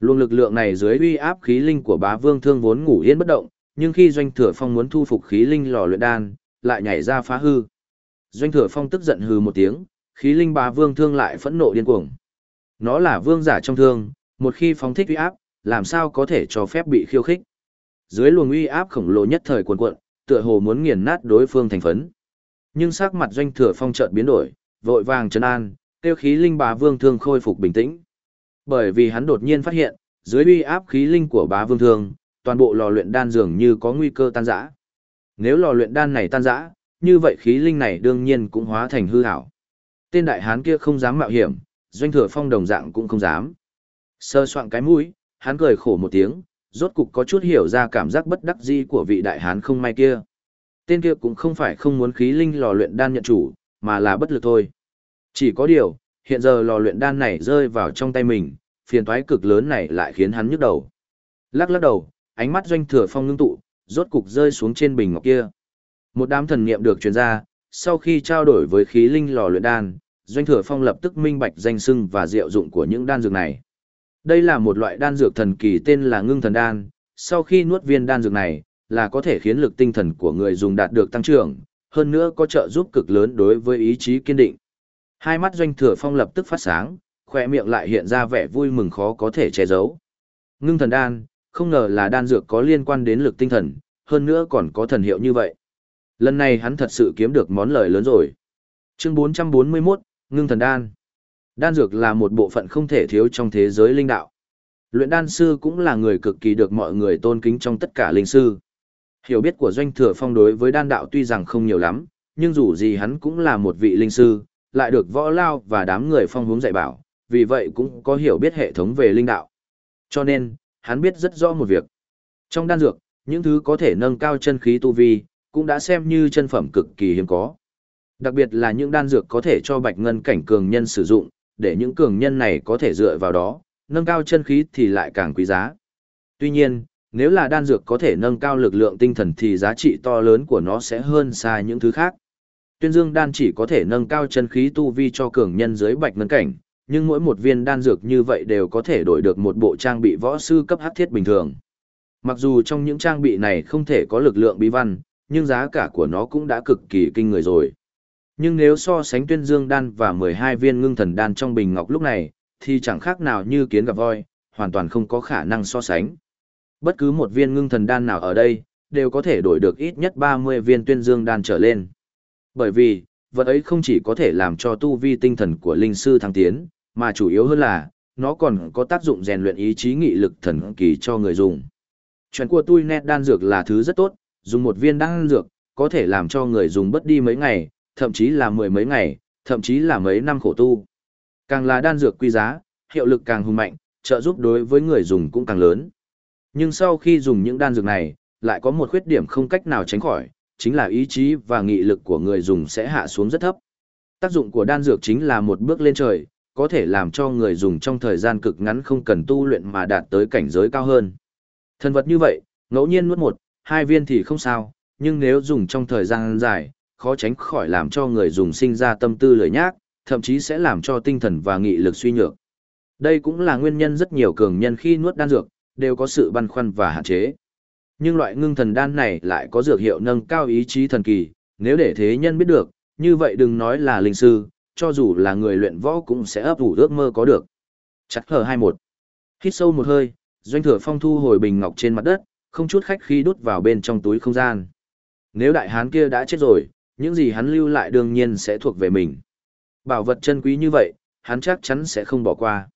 Luồng lực lượng này dưới uy áp khí linh của bá vương thương vốn ngủ yên bất động, nhưng khi doanh thừa phong muốn thu phục khí linh lò luyện đan, lại nhảy ra phá hư. Doanh thừa phong tức giận hừ một tiếng, khí linh bá vương thương lại phẫn nộ điên cuồng. Nó là vương giả trong thương, một khi phóng thích uy áp, làm sao có thể cho phép bị khiêu khích. Dưới luồng uy áp khổng lồ nhất thời cuồn cuộn, tựa hồ muốn nghiền nát đối phương thành phấn. Nhưng sắc mặt doanh thừa phong chợt biến đổi, vội vàng trấn an, tiêu khí linh bá vương thương khôi phục bình tĩnh. Bởi vì hắn đột nhiên phát hiện, dưới uy áp khí linh của bá vương thương, toàn bộ lò luyện đan dường như có nguy cơ tan rã. Nếu lò luyện đan này tan rã, như vậy khí linh này đương nhiên cũng hóa thành hư ảo. Tên đại hán kia không dám mạo hiểm, doanh thừa phong đồng dạng cũng không dám. Sơ soạn cái mũi, hắn cười khổ một tiếng, rốt cục có chút hiểu ra cảm giác bất đắc dĩ của vị đại hán không may kia. Tên kia cũng không phải không muốn khí linh lò luyện đan nhận chủ, mà là bất lực thôi. Chỉ có điều, hiện giờ lò luyện đan này rơi vào trong tay mình, phiền toái cực lớn này lại khiến hắn nhức đầu. Lắc lắc đầu, ánh mắt doanh thừa phong ngưng tụ, rốt cục rơi xuống trên bình ngọc kia. Một đám thần niệm được truyền ra, sau khi trao đổi với khí linh lò luyện đan, doanh thừa phong lập tức minh bạch danh sưng và diệu dụng của những đan dược này. Đây là một loại đan dược thần kỳ tên là ngưng thần đan, sau khi nuốt viên đan dược này, là có thể khiến lực tinh thần của người dùng đạt được tăng trưởng, hơn nữa có trợ giúp cực lớn đối với ý chí kiên định. Hai mắt doanh thừa phong lập tức phát sáng, khỏe miệng lại hiện ra vẻ vui mừng khó có thể che giấu. Ngưng thần đan, không ngờ là đan dược có liên quan đến lực tinh thần, hơn nữa còn có thần hiệu như vậy. Lần này hắn thật sự kiếm được món lời lớn rồi. Chương 441, Ngưng thần đan. Đan dược là một bộ phận không thể thiếu trong thế giới linh đạo. Luyện đan sư cũng là người cực kỳ được mọi người tôn kính trong tất cả linh sư. Hiểu biết của doanh thừa phong đối với đan đạo tuy rằng không nhiều lắm, nhưng dù gì hắn cũng là một vị linh sư, lại được võ lao và đám người phong hướng dạy bảo, vì vậy cũng có hiểu biết hệ thống về linh đạo. Cho nên, hắn biết rất rõ một việc. Trong đan dược, những thứ có thể nâng cao chân khí tu vi, cũng đã xem như chân phẩm cực kỳ hiếm có. Đặc biệt là những đan dược có thể cho bạch ngân cảnh cường nhân sử dụng, để những cường nhân này có thể dựa vào đó, nâng cao chân khí thì lại càng quý giá. Tuy nhiên, nếu là đan dược có thể nâng cao lực lượng tinh thần thì giá trị to lớn của nó sẽ hơn xa những thứ khác. Tuyên dương đan chỉ có thể nâng cao chân khí tu vi cho cường nhân dưới bạch ngân cảnh, nhưng mỗi một viên đan dược như vậy đều có thể đổi được một bộ trang bị võ sư cấp hắc thiết bình thường. Mặc dù trong những trang bị này không thể có lực lượng bí văn, nhưng giá cả của nó cũng đã cực kỳ kinh người rồi. Nhưng nếu so sánh tuyên dương đan và 12 viên ngưng thần đan trong bình ngọc lúc này, thì chẳng khác nào như kiến gặp voi, hoàn toàn không có khả năng so sánh. Bất cứ một viên ngưng thần đan nào ở đây, đều có thể đổi được ít nhất 30 viên tuyên dương đan trở lên. Bởi vì, vật ấy không chỉ có thể làm cho tu vi tinh thần của linh sư thăng tiến, mà chủ yếu hơn là, nó còn có tác dụng rèn luyện ý chí nghị lực thần kỳ cho người dùng. Chuyện của tui nét đan dược là thứ rất tốt, dùng một viên đan dược, có thể làm cho người dùng bất đi mấy ngày, thậm chí là mười mấy ngày, thậm chí là mấy năm khổ tu. Càng là đan dược quý giá, hiệu lực càng hùng mạnh, trợ giúp đối với người dùng cũng càng lớn. Nhưng sau khi dùng những đan dược này, lại có một khuyết điểm không cách nào tránh khỏi, chính là ý chí và nghị lực của người dùng sẽ hạ xuống rất thấp. Tác dụng của đan dược chính là một bước lên trời, có thể làm cho người dùng trong thời gian cực ngắn không cần tu luyện mà đạt tới cảnh giới cao hơn. Thần vật như vậy, ngẫu nhiên nuốt một, hai viên thì không sao, nhưng nếu dùng trong thời gian dài, khó tránh khỏi làm cho người dùng sinh ra tâm tư lười nhác, thậm chí sẽ làm cho tinh thần và nghị lực suy nhược. Đây cũng là nguyên nhân rất nhiều cường nhân khi nuốt đan dược, đều có sự băn khoăn và hạn chế. Nhưng loại ngưng thần đan này lại có dược hiệu nâng cao ý chí thần kỳ, nếu để thế nhân biết được, như vậy đừng nói là linh sư, cho dù là người luyện võ cũng sẽ ấp ủ ước mơ có được. Chặt hở 21. Hít sâu một hơi, doanh thừa phong thu hồi bình ngọc trên mặt đất, không chút khách khí đút vào bên trong túi không gian. Nếu đại hán kia đã chết rồi, những gì hắn lưu lại đương nhiên sẽ thuộc về mình. Bảo vật chân quý như vậy, hắn chắc chắn sẽ không bỏ qua.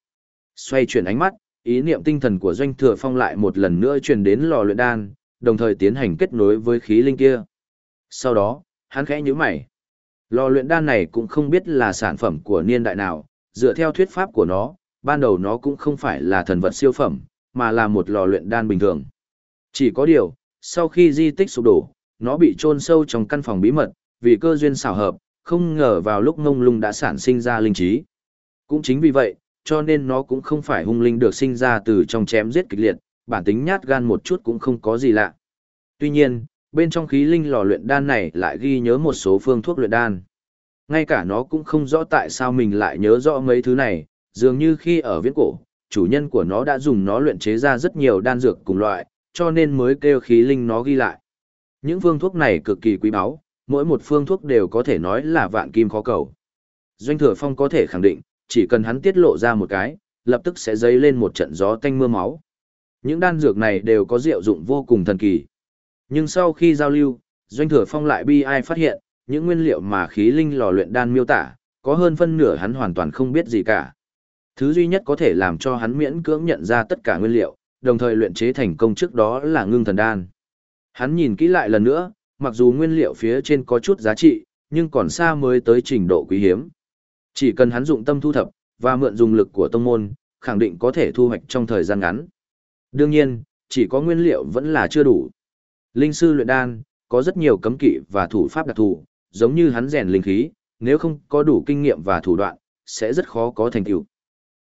Xoay chuyển ánh mắt, ý niệm tinh thần của doanh thừa phong lại một lần nữa truyền đến lò luyện đan, đồng thời tiến hành kết nối với khí linh kia. Sau đó, hắn khẽ nhíu mày. Lò luyện đan này cũng không biết là sản phẩm của niên đại nào, dựa theo thuyết pháp của nó, ban đầu nó cũng không phải là thần vật siêu phẩm, mà là một lò luyện đan bình thường. Chỉ có điều, sau khi di tích sụp đổ, nó bị chôn sâu trong căn phòng bí mật, vì cơ duyên xảo hợp, không ngờ vào lúc ngông lung đã sản sinh ra linh trí. Cũng chính vì vậy, cho nên nó cũng không phải hung linh được sinh ra từ trong chém giết kịch liệt, bản tính nhát gan một chút cũng không có gì lạ. Tuy nhiên, bên trong khí linh lò luyện đan này lại ghi nhớ một số phương thuốc luyện đan. Ngay cả nó cũng không rõ tại sao mình lại nhớ rõ mấy thứ này, dường như khi ở viễn cổ, chủ nhân của nó đã dùng nó luyện chế ra rất nhiều đan dược cùng loại, cho nên mới kêu khí linh nó ghi lại. Những phương thuốc này cực kỳ quý báu, mỗi một phương thuốc đều có thể nói là vạn kim khó cầu. Doanh thừa phong có thể khẳng định, chỉ cần hắn tiết lộ ra một cái, lập tức sẽ dấy lên một trận gió tanh mưa máu. Những đan dược này đều có diệu dụng vô cùng thần kỳ. Nhưng sau khi giao lưu, Doanh Thừa Phong lại bi ai phát hiện, những nguyên liệu mà khí linh lò luyện đan miêu tả, có hơn phân nửa hắn hoàn toàn không biết gì cả. Thứ duy nhất có thể làm cho hắn miễn cưỡng nhận ra tất cả nguyên liệu, đồng thời luyện chế thành công trước đó là ngưng thần đan. Hắn nhìn kỹ lại lần nữa, mặc dù nguyên liệu phía trên có chút giá trị, nhưng còn xa mới tới trình độ quý hiếm. Chỉ cần hắn dụng tâm thu thập, và mượn dùng lực của tông môn, khẳng định có thể thu hoạch trong thời gian ngắn. Đương nhiên, chỉ có nguyên liệu vẫn là chưa đủ. Linh sư luyện đan, có rất nhiều cấm kỵ và thủ pháp đặc thù, giống như hắn rèn linh khí, nếu không có đủ kinh nghiệm và thủ đoạn, sẽ rất khó có thành tựu.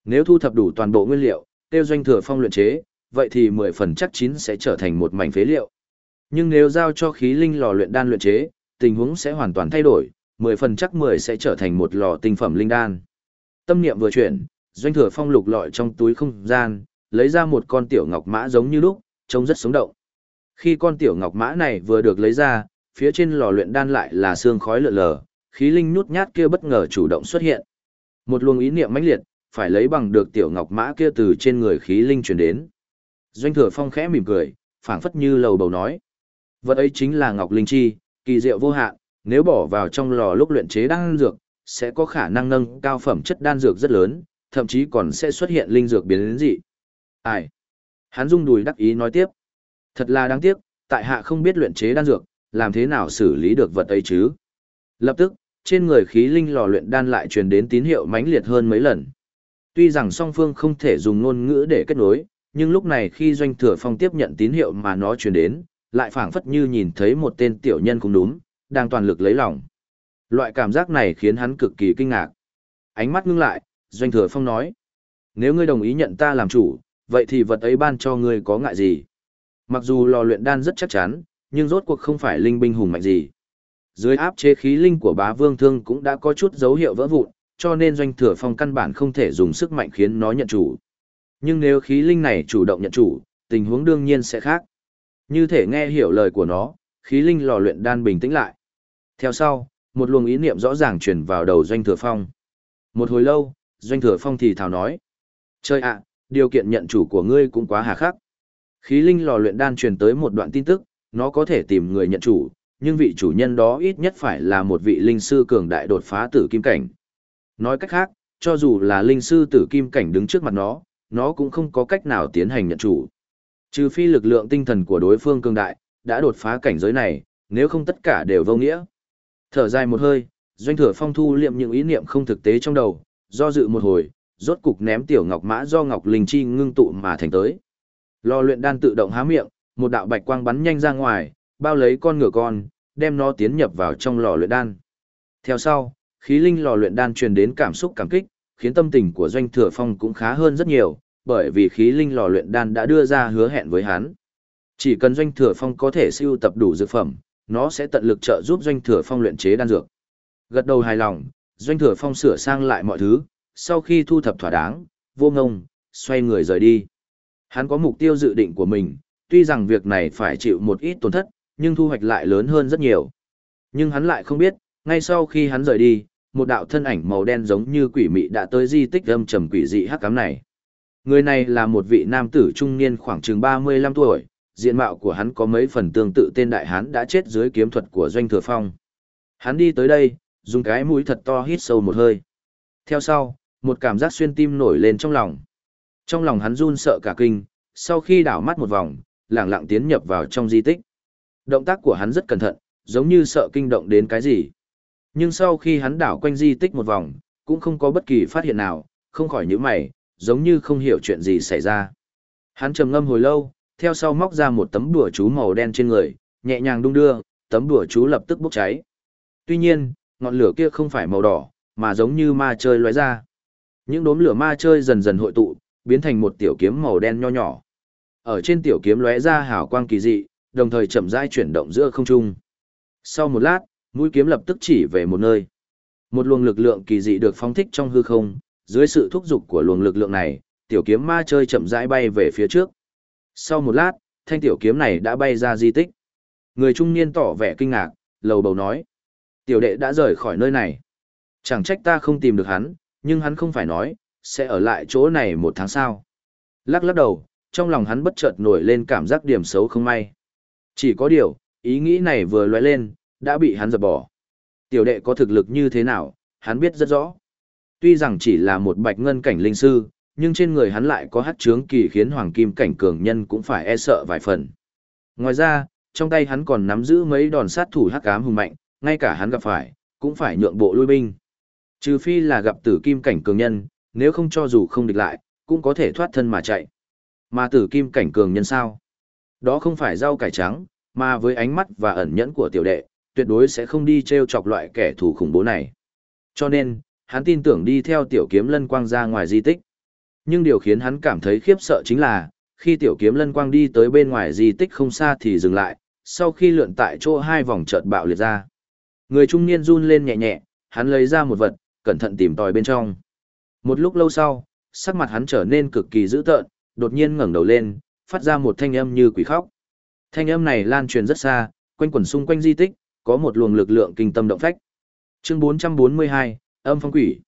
Nếu thu thập đủ toàn bộ nguyên liệu, tiêu doanh thừa phong luyện chế, vậy thì 10 phần chắc chín sẽ trở thành một mảnh phế liệu. Nhưng nếu giao cho khí linh lò luyện đan luyện chế, tình huống sẽ hoàn toàn thay đổi, 10 phần chắc 10 sẽ trở thành một lò tinh phẩm linh đan. Tâm niệm vừa chuyển, doanh thừa phong lục lọi trong túi không gian, lấy ra một con tiểu ngọc mã giống như lúc, trông rất sống động. Khi con tiểu ngọc mã này vừa được lấy ra, phía trên lò luyện đan lại là xương khói lượn lờ, khí linh nhút nhát kia bất ngờ chủ động xuất hiện. Một luồng ý niệm mãnh liệt, phải lấy bằng được tiểu ngọc mã kia từ trên người khí linh truyền đến. Doanh thừa phong khẽ mỉm cười, phảng phất như lầu bầu nói. Vật ấy chính là ngọc linh chi, kỳ diệu vô hạn, nếu bỏ vào trong lò lúc luyện chế đan dược, sẽ có khả năng nâng cao phẩm chất đan dược rất lớn, thậm chí còn sẽ xuất hiện linh dược biến đến dị. Ai? Hắn rung đùi đắc ý nói tiếp. Thật là đáng tiếc, tại hạ không biết luyện chế đan dược, làm thế nào xử lý được vật ấy chứ? Lập tức, trên người khí linh lò luyện đan lại truyền đến tín hiệu mãnh liệt hơn mấy lần. Tuy rằng song phương không thể dùng ngôn ngữ để kết nối, nhưng lúc này khi doanh thừa phong tiếp nhận tín hiệu mà nó truyền đến, lại phảng phất như nhìn thấy một tên tiểu nhân cũng đúng, đang toàn lực lấy lòng. Loại cảm giác này khiến hắn cực kỳ kinh ngạc. Ánh mắt ngưng lại, doanh thừa phong nói. Nếu ngươi đồng ý nhận ta làm chủ, vậy thì vật ấy ban cho ngươi có ngại gì? Mặc dù lò luyện đan rất chắc chắn, nhưng rốt cuộc không phải linh binh hùng mạnh gì. Dưới áp chế khí linh của bá vương thương cũng đã có chút dấu hiệu vỡ vụn, cho nên doanh thừa phong căn bản không thể dùng sức mạnh khiến nó nhận chủ. Nhưng nếu khí linh này chủ động nhận chủ, tình huống đương nhiên sẽ khác. Như thể nghe hiểu lời của nó, khí linh lò luyện đan bình tĩnh lại. Theo sau, một luồng ý niệm rõ ràng truyền vào đầu doanh thừa phong. Một hồi lâu, doanh thừa phong thì thào nói. Chơi ạ, điều kiện nhận chủ của ngươi cũng quá hà khắc. Khí linh lò luyện đan truyền tới một đoạn tin tức, nó có thể tìm người nhận chủ, nhưng vị chủ nhân đó ít nhất phải là một vị linh sư cường đại đột phá tử kim cảnh. Nói cách khác, cho dù là linh sư tử kim cảnh đứng trước mặt nó, nó cũng không có cách nào tiến hành nhận chủ. Trừ phi lực lượng tinh thần của đối phương cường đại, đã đột phá cảnh giới này, nếu không tất cả đều vô nghĩa. Thở dài một hơi, doanh thừa phong thu liệm những ý niệm không thực tế trong đầu, do dự một hồi, rốt cục ném tiểu ngọc mã do ngọc linh chi ngưng tụ mà thành tới. Lò luyện đan tự động há miệng, một đạo bạch quang bắn nhanh ra ngoài, bao lấy con ngựa con, đem nó tiến nhập vào trong lò luyện đan. Theo sau, khí linh lò luyện đan truyền đến cảm xúc cảm kích, khiến tâm tình của doanh thừa phong cũng khá hơn rất nhiều, bởi vì khí linh lò luyện đan đã đưa ra hứa hẹn với hắn. Chỉ cần doanh thừa phong có thể siêu tập đủ dược phẩm, nó sẽ tận lực trợ giúp doanh thừa phong luyện chế đan dược. Gật đầu hài lòng, doanh thừa phong sửa sang lại mọi thứ, sau khi thu thập thỏa đáng, vô ngông, xoay người rời đi. Hắn có mục tiêu dự định của mình, tuy rằng việc này phải chịu một ít tổn thất, nhưng thu hoạch lại lớn hơn rất nhiều. Nhưng hắn lại không biết, ngay sau khi hắn rời đi, một đạo thân ảnh màu đen giống như quỷ mị đã tới di tích âm trầm quỷ dị hắc cám này. Người này là một vị nam tử trung niên khoảng chừng 35 tuổi, diện mạo của hắn có mấy phần tương tự tên đại hán đã chết dưới kiếm thuật của doanh thừa phong. Hắn đi tới đây, dùng cái mũi thật to hít sâu một hơi. Theo sau, một cảm giác xuyên tim nổi lên trong lòng. Trong lòng hắn run sợ cả kinh, sau khi đảo mắt một vòng, lẳng lặng tiến nhập vào trong di tích. Động tác của hắn rất cẩn thận, giống như sợ kinh động đến cái gì. Nhưng sau khi hắn đảo quanh di tích một vòng, cũng không có bất kỳ phát hiện nào, không khỏi nhíu mày, giống như không hiểu chuyện gì xảy ra. Hắn trầm ngâm hồi lâu, theo sau móc ra một tấm đùa chú màu đen trên người, nhẹ nhàng đung đưa, tấm đùa chú lập tức bốc cháy. Tuy nhiên, ngọn lửa kia không phải màu đỏ, mà giống như ma chơi lóe ra. Những đốm lửa ma chơi dần dần hội tụ, biến thành một tiểu kiếm màu đen nho nhỏ. Ở trên tiểu kiếm lóe ra hào quang kỳ dị, đồng thời chậm rãi chuyển động giữa không trung. Sau một lát, mũi kiếm lập tức chỉ về một nơi. Một luồng lực lượng kỳ dị được phóng thích trong hư không, dưới sự thúc giục của luồng lực lượng này, tiểu kiếm ma chơi chậm rãi bay về phía trước. Sau một lát, thanh tiểu kiếm này đã bay ra di tích. Người trung niên tỏ vẻ kinh ngạc, lầu bầu nói. Tiểu đệ đã rời khỏi nơi này. Chẳng trách ta không tìm được hắn, nhưng hắn không phải nói, sẽ ở lại chỗ này một tháng sau. Lắc lắc đầu, trong lòng hắn bất chợt nổi lên cảm giác điểm xấu không may. Chỉ có điều, ý nghĩ này vừa lóe lên, đã bị hắn dập bỏ. Tiểu đệ có thực lực như thế nào, hắn biết rất rõ. Tuy rằng chỉ là một bạch ngân cảnh linh sư, nhưng trên người hắn lại có hát chướng kỳ khiến hoàng kim cảnh cường nhân cũng phải e sợ vài phần. Ngoài ra, trong tay hắn còn nắm giữ mấy đòn sát thủ hắc ám hùng mạnh, ngay cả hắn gặp phải, cũng phải nhượng bộ lui binh. Trừ phi là gặp tử kim cảnh cường nhân, nếu không cho dù không địch lại, cũng có thể thoát thân mà chạy. Mà tử kim cảnh cường nhân sao? Đó không phải rau cải trắng, mà với ánh mắt và ẩn nhẫn của tiểu đệ, tuyệt đối sẽ không đi treo chọc loại kẻ thù khủng bố này. Cho nên, hắn tin tưởng đi theo tiểu kiếm lân quang ra ngoài di tích. Nhưng điều khiến hắn cảm thấy khiếp sợ chính là, khi tiểu kiếm lân quang đi tới bên ngoài di tích không xa thì dừng lại, sau khi lượn tại chỗ hai vòng chợt bạo liệt ra. Người trung niên run lên nhẹ nhẹ, hắn lấy ra một vật, cẩn thận tìm tòi bên trong. Một lúc lâu sau, sắc mặt hắn trở nên cực kỳ dữ tợn, đột nhiên ngẩng đầu lên, phát ra một thanh âm như quỷ khóc. Thanh âm này lan truyền rất xa, quanh quẩn xung quanh di tích, có một luồng lực lượng kinh tâm động phách. Chương 442, âm phong quỷ.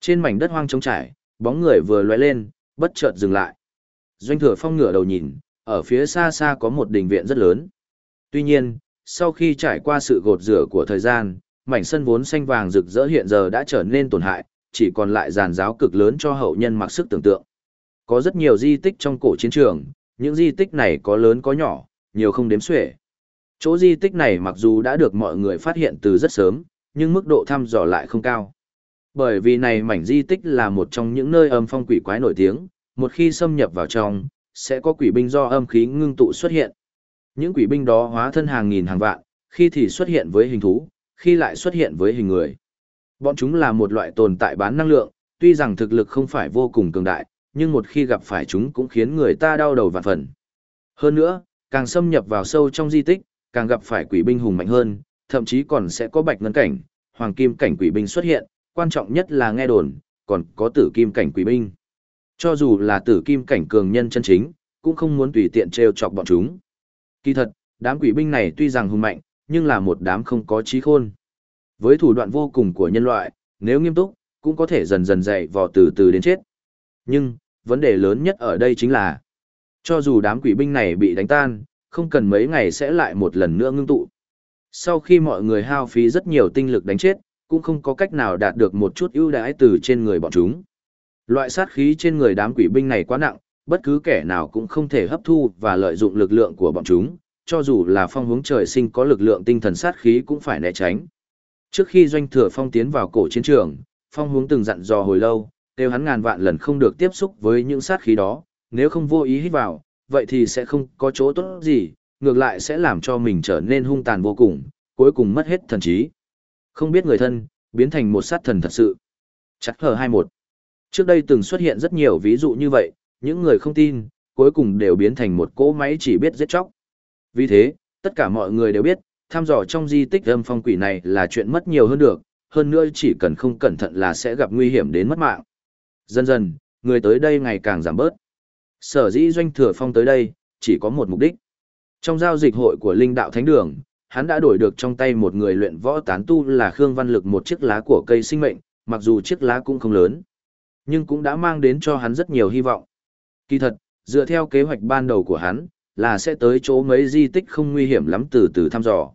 Trên mảnh đất hoang trống trải, bóng người vừa lóe lên, bất chợt dừng lại. Doanh thừa phong ngửa đầu nhìn, ở phía xa xa có một đình viện rất lớn. Tuy nhiên, sau khi trải qua sự gột rửa của thời gian, mảnh sân vốn xanh vàng rực rỡ hiện giờ đã trở nên tổn hại, chỉ còn lại giàn giáo cực lớn cho hậu nhân mặc sức tưởng tượng. Có rất nhiều di tích trong cổ chiến trường, những di tích này có lớn có nhỏ, nhiều không đếm xuể. Chỗ di tích này mặc dù đã được mọi người phát hiện từ rất sớm, nhưng mức độ thăm dò lại không cao. Bởi vì này mảnh di tích là một trong những nơi âm phong quỷ quái nổi tiếng, một khi xâm nhập vào trong, sẽ có quỷ binh do âm khí ngưng tụ xuất hiện. Những quỷ binh đó hóa thân hàng nghìn hàng vạn, khi thì xuất hiện với hình thú, khi lại xuất hiện với hình người. Bọn chúng là một loại tồn tại bán năng lượng, tuy rằng thực lực không phải vô cùng cường đại, nhưng một khi gặp phải chúng cũng khiến người ta đau đầu vạn phần. Hơn nữa, càng xâm nhập vào sâu trong di tích, càng gặp phải quỷ binh hùng mạnh hơn, thậm chí còn sẽ có bạch ngân cảnh, hoàng kim cảnh quỷ binh xuất hiện, quan trọng nhất là nghe đồn, còn có tử kim cảnh quỷ binh. Cho dù là tử kim cảnh cường nhân chân chính, cũng không muốn tùy tiện trêu chọc bọn chúng. Kỳ thật, đám quỷ binh này tuy rằng hùng mạnh, nhưng là một đám không có trí khôn. Với thủ đoạn vô cùng của nhân loại, nếu nghiêm túc, cũng có thể dần dần dạy vò từ từ đến chết. Nhưng, vấn đề lớn nhất ở đây chính là, cho dù đám quỷ binh này bị đánh tan, không cần mấy ngày sẽ lại một lần nữa ngưng tụ. Sau khi mọi người hao phí rất nhiều tinh lực đánh chết, cũng không có cách nào đạt được một chút ưu đãi từ trên người bọn chúng. Loại sát khí trên người đám quỷ binh này quá nặng, bất cứ kẻ nào cũng không thể hấp thu và lợi dụng lực lượng của bọn chúng, cho dù là phong hướng trời sinh có lực lượng tinh thần sát khí cũng phải né tránh. Trước khi doanh thừa phong tiến vào cổ chiến trường, phong hướng từng dặn dò hồi lâu, kêu hắn ngàn vạn lần không được tiếp xúc với những sát khí đó, nếu không vô ý hít vào, vậy thì sẽ không có chỗ tốt gì, ngược lại sẽ làm cho mình trở nên hung tàn vô cùng, cuối cùng mất hết thần trí. Không biết người thân, biến thành một sát thần thật sự. Chắc hờ 21. Trước đây từng xuất hiện rất nhiều ví dụ như vậy, những người không tin, cuối cùng đều biến thành một cỗ máy chỉ biết giết chóc. Vì thế, tất cả mọi người đều biết, thăm dò trong di tích âm phong quỷ này là chuyện mất nhiều hơn được, hơn nữa chỉ cần không cẩn thận là sẽ gặp nguy hiểm đến mất mạng. Dần dần, người tới đây ngày càng giảm bớt. Sở dĩ doanh thừa phong tới đây, chỉ có một mục đích. Trong giao dịch hội của Linh Đạo Thánh Đường, hắn đã đổi được trong tay một người luyện võ tán tu là Khương Văn Lực một chiếc lá của cây sinh mệnh, mặc dù chiếc lá cũng không lớn, nhưng cũng đã mang đến cho hắn rất nhiều hy vọng. Kỳ thật, dựa theo kế hoạch ban đầu của hắn, là sẽ tới chỗ mấy di tích không nguy hiểm lắm từ từ thăm dò.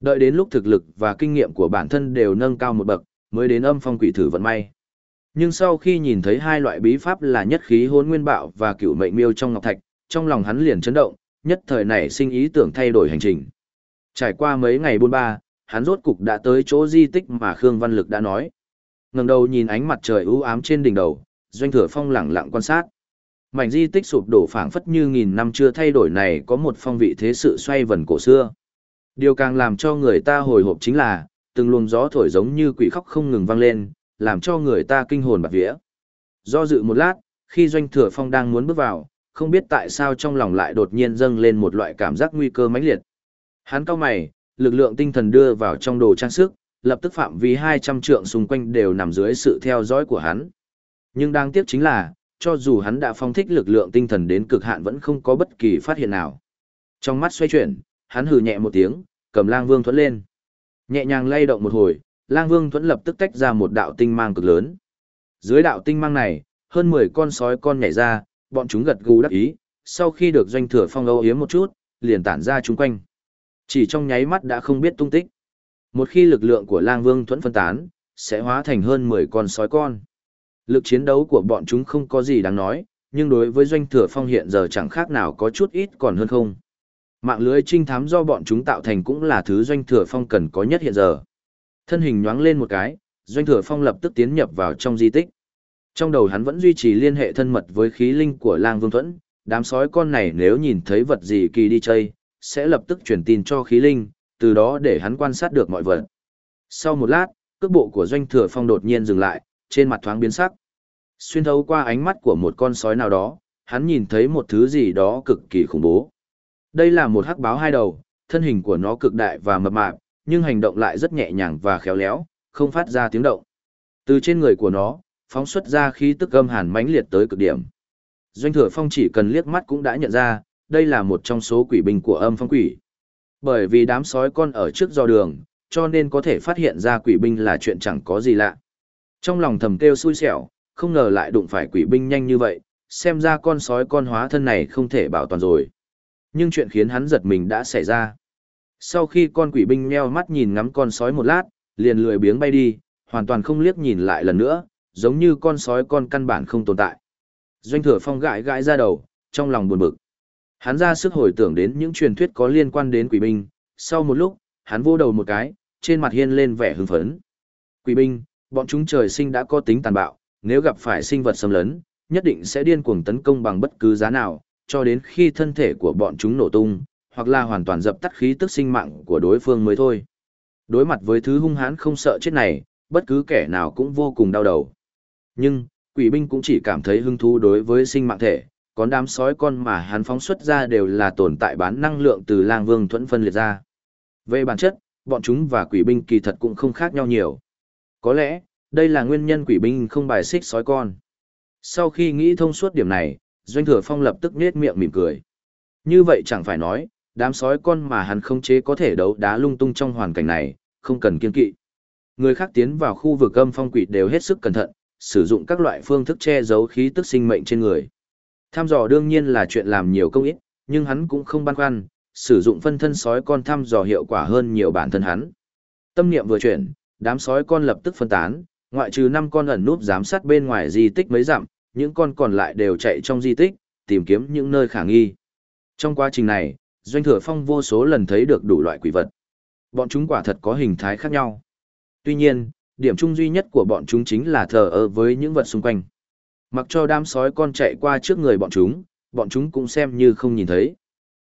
Đợi đến lúc thực lực và kinh nghiệm của bản thân đều nâng cao một bậc, mới đến âm phong quỷ thử vận may. Nhưng sau khi nhìn thấy hai loại bí pháp là nhất khí hôn nguyên bạo và cửu mệnh miêu trong ngọc thạch, trong lòng hắn liền chấn động, nhất thời này sinh ý tưởng thay đổi hành trình. Trải qua mấy ngày buôn ba, hắn rốt cục đã tới chỗ di tích mà Khương Văn Lực đã nói. ngẩng đầu nhìn ánh mặt trời u ám trên đỉnh đầu, Doanh Thừa Phong lặng lặng quan sát. Mảnh di tích sụp đổ phảng phất như nghìn năm chưa thay đổi này có một phong vị thế sự xoay vần cổ xưa. Điều càng làm cho người ta hồi hộp chính là, từng luồng gió thổi giống như quỷ khóc không ngừng vang lên, làm cho người ta kinh hồn bạt vía. Do dự một lát, khi Doanh Thừa Phong đang muốn bước vào, không biết tại sao trong lòng lại đột nhiên dâng lên một loại cảm giác nguy cơ mãnh liệt. Hắn cao mày, lực lượng tinh thần đưa vào trong đồ trang sức, lập tức phạm vi 200 trượng xung quanh đều nằm dưới sự theo dõi của hắn. Nhưng đáng tiếc chính là, cho dù hắn đã phong thích lực lượng tinh thần đến cực hạn vẫn không có bất kỳ phát hiện nào. Trong mắt xoay chuyển, hắn hừ nhẹ một tiếng, cầm lang vương thuẫn lên. Nhẹ nhàng lay động một hồi, lang vương thuẫn lập tức tách ra một đạo tinh mang cực lớn. Dưới đạo tinh mang này, hơn 10 con sói con nhảy ra, bọn chúng gật gù đắc ý, sau khi được doanh thừa phong âu yếm một chút, liền tản ra chúng quanh. Chỉ trong nháy mắt đã không biết tung tích. Một khi lực lượng của lang vương thuẫn phân tán, sẽ hóa thành hơn 10 con sói con. Lực chiến đấu của bọn chúng không có gì đáng nói, nhưng đối với doanh thừa phong hiện giờ chẳng khác nào có chút ít còn hơn không. Mạng lưới trinh thám do bọn chúng tạo thành cũng là thứ doanh thừa phong cần có nhất hiện giờ. Thân hình nhoáng lên một cái, doanh thừa phong lập tức tiến nhập vào trong di tích. Trong đầu hắn vẫn duy trì liên hệ thân mật với khí linh của lang vương thuẫn, đám sói con này nếu nhìn thấy vật gì kỳ đi chơi, sẽ lập tức truyền tin cho khí linh, từ đó để hắn quan sát được mọi vật. Sau một lát, cước bộ của doanh thừa phong đột nhiên dừng lại, trên mặt thoáng biến sắc. Xuyên thấu qua ánh mắt của một con sói nào đó, hắn nhìn thấy một thứ gì đó cực kỳ khủng bố. Đây là một hắc báo hai đầu, thân hình của nó cực đại và mập mạp, nhưng hành động lại rất nhẹ nhàng và khéo léo, không phát ra tiếng động. Từ trên người của nó, phóng xuất ra khí tức âm hàn mãnh liệt tới cực điểm. Doanh Thừa Phong chỉ cần liếc mắt cũng đã nhận ra, đây là một trong số quỷ binh của âm phong quỷ. Bởi vì đám sói con ở trước do đường, cho nên có thể phát hiện ra quỷ binh là chuyện chẳng có gì lạ. Trong lòng thầm kêu xui xẻo, không ngờ lại đụng phải quỷ binh nhanh như vậy, xem ra con sói con hóa thân này không thể bảo toàn rồi. Nhưng chuyện khiến hắn giật mình đã xảy ra. Sau khi con quỷ binh nheo mắt nhìn ngắm con sói một lát, liền lười biếng bay đi, hoàn toàn không liếc nhìn lại lần nữa, giống như con sói con căn bản không tồn tại. Doanh thừa phong gãi gãi ra đầu, trong lòng buồn bực. Hắn ra sức hồi tưởng đến những truyền thuyết có liên quan đến quỷ binh, sau một lúc, hắn vô đầu một cái, trên mặt hiên lên vẻ hưng phấn. Quỷ binh, bọn chúng trời sinh đã có tính tàn bạo, nếu gặp phải sinh vật xâm lấn, nhất định sẽ điên cuồng tấn công bằng bất cứ giá nào, cho đến khi thân thể của bọn chúng nổ tung, hoặc là hoàn toàn dập tắt khí tức sinh mạng của đối phương mới thôi. Đối mặt với thứ hung hãn không sợ chết này, bất cứ kẻ nào cũng vô cùng đau đầu. Nhưng, Quỷ binh cũng chỉ cảm thấy hứng thú đối với sinh mạng thể, còn đám sói con mà hắn phóng xuất ra đều là tồn tại bán năng lượng từ lang vương thuẫn phân liệt ra. Về bản chất, bọn chúng và quỷ binh kỳ thật cũng không khác nhau nhiều. Có lẽ, đây là nguyên nhân quỷ binh không bài xích sói con. Sau khi nghĩ thông suốt điểm này, Doanh Thừa Phong lập tức nết miệng mỉm cười. Như vậy chẳng phải nói, đám sói con mà hắn không chế có thể đấu đá lung tung trong hoàn cảnh này, không cần kiên kỵ. Người khác tiến vào khu vực âm phong quỷ đều hết sức cẩn thận, sử dụng các loại phương thức che giấu khí tức sinh mệnh trên người. Tham dò đương nhiên là chuyện làm nhiều công ít, nhưng hắn cũng không băn khoăn, sử dụng phân thân sói con thăm dò hiệu quả hơn nhiều bản thân hắn. Tâm niệm vừa chuyển, đám sói con lập tức phân tán, ngoại trừ 5 con ẩn núp giám sát bên ngoài di tích mấy dặm, những con còn lại đều chạy trong di tích, tìm kiếm những nơi khả nghi. Trong quá trình này, Doanh Thừa Phong vô số lần thấy được đủ loại quỷ vật. Bọn chúng quả thật có hình thái khác nhau. Tuy nhiên, điểm chung duy nhất của bọn chúng chính là thờ ơ với những vật xung quanh. Mặc cho đám sói con chạy qua trước người bọn chúng, bọn chúng cũng xem như không nhìn thấy.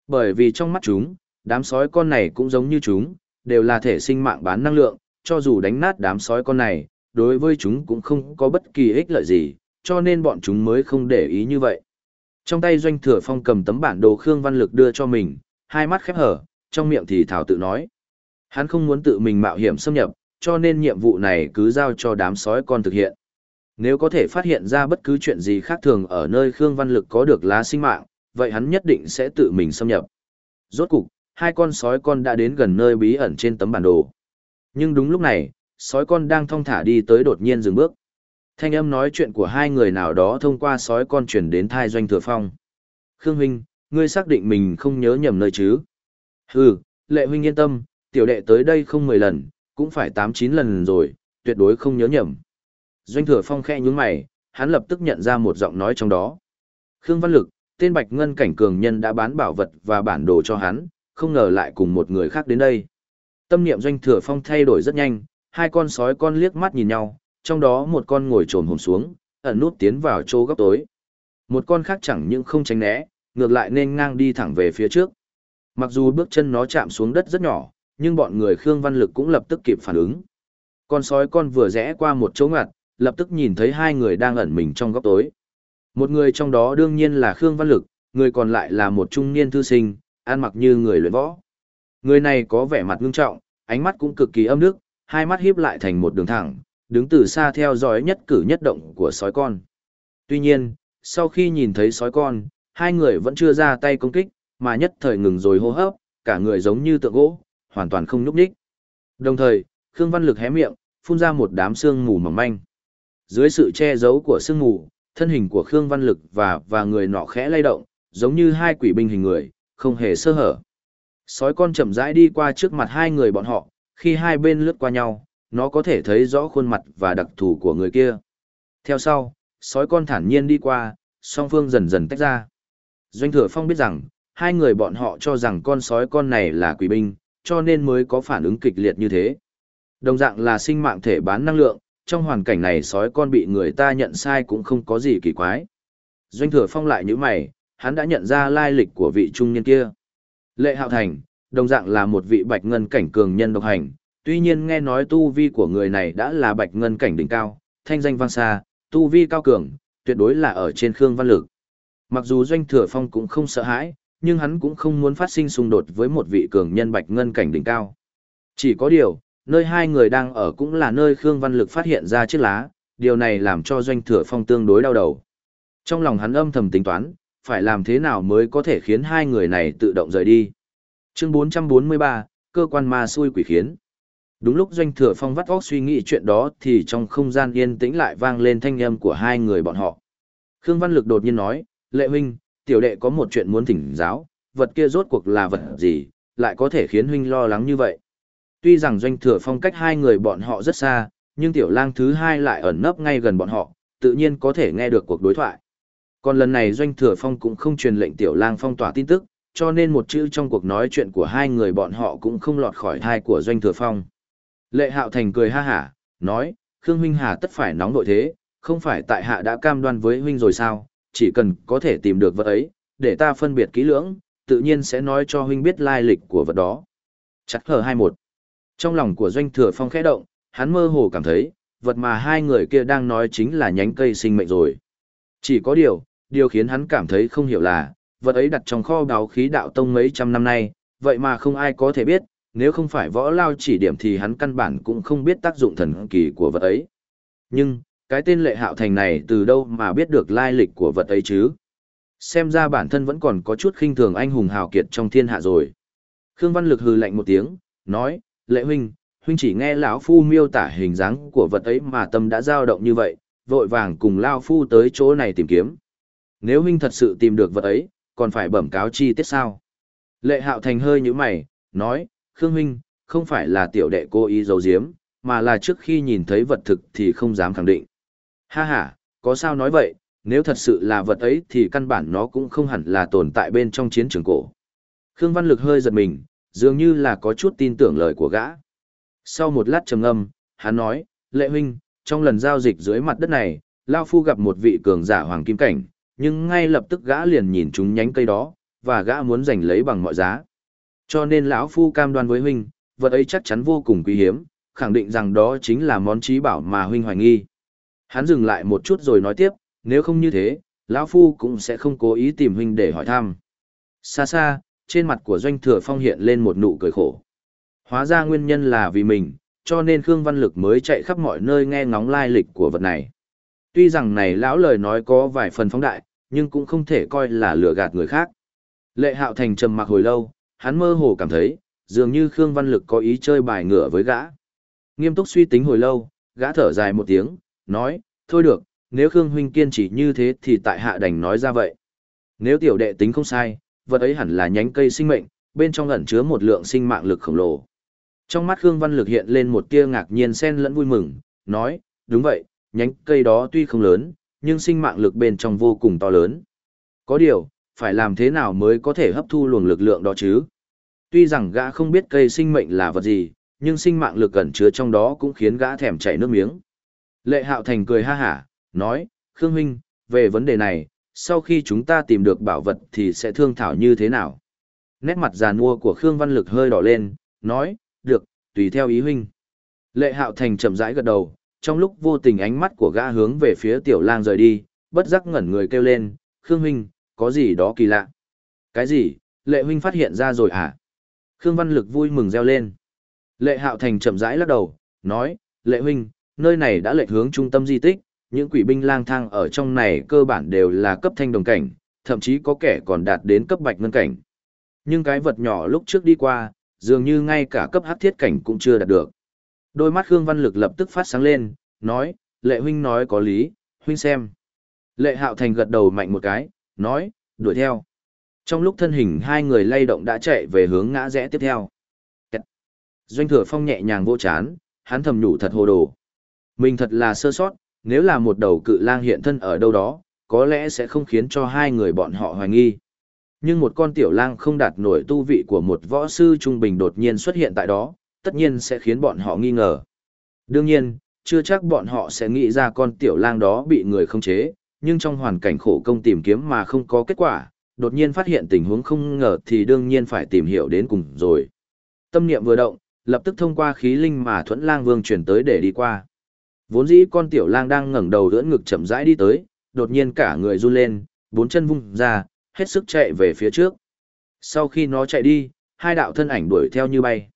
Bởi vì trong mắt chúng, đám sói con này cũng giống như chúng, đều là thể sinh mạng bán năng lượng, cho dù đánh nát đám sói con này, đối với chúng cũng không có bất kỳ ích lợi gì, cho nên bọn chúng mới không để ý như vậy. Trong tay Doanh Thừa Phong cầm tấm bản đồ Khương Văn Lực đưa cho mình, hai mắt khép hở, trong miệng thì thảo tự nói. Hắn không muốn tự mình mạo hiểm xâm nhập, cho nên nhiệm vụ này cứ giao cho đám sói con thực hiện. Nếu có thể phát hiện ra bất cứ chuyện gì khác thường ở nơi Khương Văn Lực có được lá sinh mạng, vậy hắn nhất định sẽ tự mình xâm nhập. Rốt cục, hai con sói con đã đến gần nơi bí ẩn trên tấm bản đồ. Nhưng đúng lúc này, sói con đang thong thả đi tới đột nhiên dừng bước. Thanh âm nói chuyện của hai người nào đó thông qua sói con chuyển đến thai doanh thừa phong. Khương huynh, ngươi xác định mình không nhớ nhầm nơi chứ? Hừ, lệ huynh yên tâm, tiểu đệ tới đây không mười lần, cũng phải tám chín lần rồi, tuyệt đối không nhớ nhầm. Doanh thừa phong khe nhướng mày, hắn lập tức nhận ra một giọng nói trong đó. Khương Văn Lực, tên Bạch Ngân cảnh cường nhân đã bán bảo vật và bản đồ cho hắn, không ngờ lại cùng một người khác đến đây. Tâm niệm Doanh thừa phong thay đổi rất nhanh, hai con sói con liếc mắt nhìn nhau, trong đó một con ngồi trồm hồn xuống, ẩn nút tiến vào chỗ góc tối. Một con khác chẳng những không tránh né, ngược lại nên ngang đi thẳng về phía trước. Mặc dù bước chân nó chạm xuống đất rất nhỏ, nhưng bọn người Khương Văn Lực cũng lập tức kịp phản ứng. Con sói con vừa rẽ qua một chỗ ngặt, lập tức nhìn thấy hai người đang ẩn mình trong góc tối. Một người trong đó đương nhiên là Khương Văn Lực, người còn lại là một trung niên thư sinh, ăn mặc như người luyện võ. Người này có vẻ mặt ngưng trọng, ánh mắt cũng cực kỳ âm đức, hai mắt híp lại thành một đường thẳng, đứng từ xa theo dõi nhất cử nhất động của sói con. Tuy nhiên, sau khi nhìn thấy sói con, hai người vẫn chưa ra tay công kích, mà nhất thời ngừng rồi hô hấp, cả người giống như tượng gỗ, hoàn toàn không nhúc nhích. Đồng thời, Khương Văn Lực hé miệng, phun ra một đám xương mù mỏng manh. Dưới sự che giấu của sương mù, thân hình của Khương Văn Lực và và người nọ khẽ lay động, giống như hai quỷ binh hình người, không hề sơ hở. Sói con chậm rãi đi qua trước mặt hai người bọn họ, khi hai bên lướt qua nhau, nó có thể thấy rõ khuôn mặt và đặc thù của người kia. Theo sau, sói con thản nhiên đi qua, song phương dần dần tách ra. Doanh thừa phong biết rằng, hai người bọn họ cho rằng con sói con này là quỷ binh, cho nên mới có phản ứng kịch liệt như thế. Đồng dạng là sinh mạng thể bán năng lượng, trong hoàn cảnh này sói con bị người ta nhận sai cũng không có gì kỳ quái. Doanh thừa phong lại như mày, hắn đã nhận ra lai lịch của vị trung niên kia. Lệ Hạo Thành, đồng dạng là một vị bạch ngân cảnh cường nhân độc hành, tuy nhiên nghe nói tu vi của người này đã là bạch ngân cảnh đỉnh cao, thanh danh vang xa, tu vi cao cường, tuyệt đối là ở trên Khương Văn Lực. Mặc dù Doanh Thừa Phong cũng không sợ hãi, nhưng hắn cũng không muốn phát sinh xung đột với một vị cường nhân bạch ngân cảnh đỉnh cao. Chỉ có điều, nơi hai người đang ở cũng là nơi Khương Văn Lực phát hiện ra chiếc lá, điều này làm cho Doanh Thừa Phong tương đối đau đầu. Trong lòng hắn âm thầm tính toán, phải làm thế nào mới có thể khiến hai người này tự động rời đi. Chương 443, cơ quan ma xui quỷ khiến. Đúng lúc Doanh Thừa Phong vắt óc suy nghĩ chuyện đó thì trong không gian yên tĩnh lại vang lên thanh âm của hai người bọn họ. Khương Văn Lực đột nhiên nói, Lệ huynh, tiểu đệ có một chuyện muốn thỉnh giáo, vật kia rốt cuộc là vật gì, lại có thể khiến huynh lo lắng như vậy. Tuy rằng Doanh Thừa Phong cách hai người bọn họ rất xa, nhưng tiểu lang thứ hai lại ẩn nấp ngay gần bọn họ, tự nhiên có thể nghe được cuộc đối thoại. Còn lần này Doanh Thừa Phong cũng không truyền lệnh tiểu lang phong tỏa tin tức, cho nên một chữ trong cuộc nói chuyện của hai người bọn họ cũng không lọt khỏi thai của Doanh Thừa Phong. Lệ Hạo Thành cười ha hả, nói, Khương huynh hà tất phải nóng nội thế, không phải tại hạ đã cam đoan với huynh rồi sao, chỉ cần có thể tìm được vật ấy, để ta phân biệt kỹ lưỡng, tự nhiên sẽ nói cho huynh biết lai lịch của vật đó. Chắc hờ 21. Trong lòng của Doanh Thừa Phong khẽ động, hắn mơ hồ cảm thấy, vật mà hai người kia đang nói chính là nhánh cây sinh mệnh rồi. Chỉ có điều, điều khiến hắn cảm thấy không hiểu là, vật ấy đặt trong kho báu khí đạo tông mấy trăm năm nay, vậy mà không ai có thể biết, nếu không phải võ lao chỉ điểm thì hắn căn bản cũng không biết tác dụng thần kỳ của vật ấy. Nhưng, cái tên lệ hạo thành này từ đâu mà biết được lai lịch của vật ấy chứ? Xem ra bản thân vẫn còn có chút khinh thường anh hùng hào kiệt trong thiên hạ rồi. Khương Văn Lực hừ lạnh một tiếng, nói, lệ huynh, huynh chỉ nghe lão phu miêu tả hình dáng của vật ấy mà tâm đã dao động như vậy, vội vàng cùng lao phu tới chỗ này tìm kiếm. Nếu huynh thật sự tìm được vật ấy, còn phải bẩm cáo chi tiết sao? Lệ hạo thành hơi như mày, nói, Khương huynh, không phải là tiểu đệ cố ý giấu giếm, mà là trước khi nhìn thấy vật thực thì không dám khẳng định. Ha ha, có sao nói vậy, nếu thật sự là vật ấy thì căn bản nó cũng không hẳn là tồn tại bên trong chiến trường cổ. Khương Văn Lực hơi giật mình, dường như là có chút tin tưởng lời của gã. Sau một lát trầm ngâm, hắn nói, lệ huynh, trong lần giao dịch dưới mặt đất này, Lao Phu gặp một vị cường giả hoàng kim cảnh, nhưng ngay lập tức gã liền nhìn chúng nhánh cây đó, và gã muốn giành lấy bằng mọi giá. Cho nên lão Phu cam đoan với huynh, vật ấy chắc chắn vô cùng quý hiếm, khẳng định rằng đó chính là món trí bảo mà huynh hoài nghi. Hắn dừng lại một chút rồi nói tiếp, nếu không như thế, lão Phu cũng sẽ không cố ý tìm huynh để hỏi thăm. Xa xa, trên mặt của doanh thừa phong hiện lên một nụ cười khổ. Hóa ra nguyên nhân là vì mình, cho nên Khương Văn Lực mới chạy khắp mọi nơi nghe ngóng lai lịch của vật này. Tuy rằng này lão lời nói có vài phần phóng đại, nhưng cũng không thể coi là lừa gạt người khác. Lệ Hạo Thành trầm mặc hồi lâu, hắn mơ hồ cảm thấy, dường như Khương Văn Lực có ý chơi bài ngựa với gã. Nghiêm túc suy tính hồi lâu, gã thở dài một tiếng, nói, thôi được, nếu Khương Huynh kiên trì như thế thì tại hạ đành nói ra vậy. Nếu tiểu đệ tính không sai, vật ấy hẳn là nhánh cây sinh mệnh, bên trong ẩn chứa một lượng sinh mạng lực khổng lồ. Trong mắt Khương Văn Lực hiện lên một tia ngạc nhiên xen lẫn vui mừng, nói, đúng vậy, nhánh cây đó tuy không lớn, nhưng sinh mạng lực bên trong vô cùng to lớn. Có điều, phải làm thế nào mới có thể hấp thu luồng lực lượng đó chứ? Tuy rằng gã không biết cây sinh mệnh là vật gì, nhưng sinh mạng lực ẩn chứa trong đó cũng khiến gã thèm chảy nước miếng. Lệ Hạo Thành cười ha hả, nói, Khương Huynh, về vấn đề này, sau khi chúng ta tìm được bảo vật thì sẽ thương thảo như thế nào? Nét mặt già nua của Khương Văn Lực hơi đỏ lên, nói, được, tùy theo ý huynh. Lệ Hạo Thành chậm rãi gật đầu, trong lúc vô tình ánh mắt của gã hướng về phía tiểu lang rời đi, bất giác ngẩn người kêu lên, Khương huynh, có gì đó kỳ lạ. Cái gì, lệ huynh phát hiện ra rồi à? Khương Văn Lực vui mừng reo lên. Lệ Hạo Thành chậm rãi lắc đầu, nói, lệ huynh, nơi này đã lệch hướng trung tâm di tích, những quỷ binh lang thang ở trong này cơ bản đều là cấp thanh đồng cảnh, thậm chí có kẻ còn đạt đến cấp bạch ngân cảnh. Nhưng cái vật nhỏ lúc trước đi qua, dường như ngay cả cấp hắc thiết cảnh cũng chưa đạt được. Đôi mắt Khương Văn Lực lập tức phát sáng lên, nói, lệ huynh nói có lý, huynh xem. Lệ Hạo Thành gật đầu mạnh một cái, nói, đuổi theo. Trong lúc thân hình hai người lay động đã chạy về hướng ngã rẽ tiếp theo. Doanh thừa phong nhẹ nhàng vô chán, hắn thầm nhủ thật hồ đồ. Mình thật là sơ sót, nếu là một đầu cự lang hiện thân ở đâu đó, có lẽ sẽ không khiến cho hai người bọn họ hoài nghi. Nhưng một con tiểu lang không đạt nổi tu vị của một võ sư trung bình đột nhiên xuất hiện tại đó, tất nhiên sẽ khiến bọn họ nghi ngờ. Đương nhiên, chưa chắc bọn họ sẽ nghĩ ra con tiểu lang đó bị người không chế, nhưng trong hoàn cảnh khổ công tìm kiếm mà không có kết quả, đột nhiên phát hiện tình huống không ngờ thì đương nhiên phải tìm hiểu đến cùng rồi. Tâm niệm vừa động, lập tức thông qua khí linh mà thuẫn lang vương chuyển tới để đi qua. Vốn dĩ con tiểu lang đang ngẩng đầu đỡ ngực chậm rãi đi tới, đột nhiên cả người run lên, bốn chân vung ra, hết sức chạy về phía trước. Sau khi nó chạy đi, hai đạo thân ảnh đuổi theo như bay.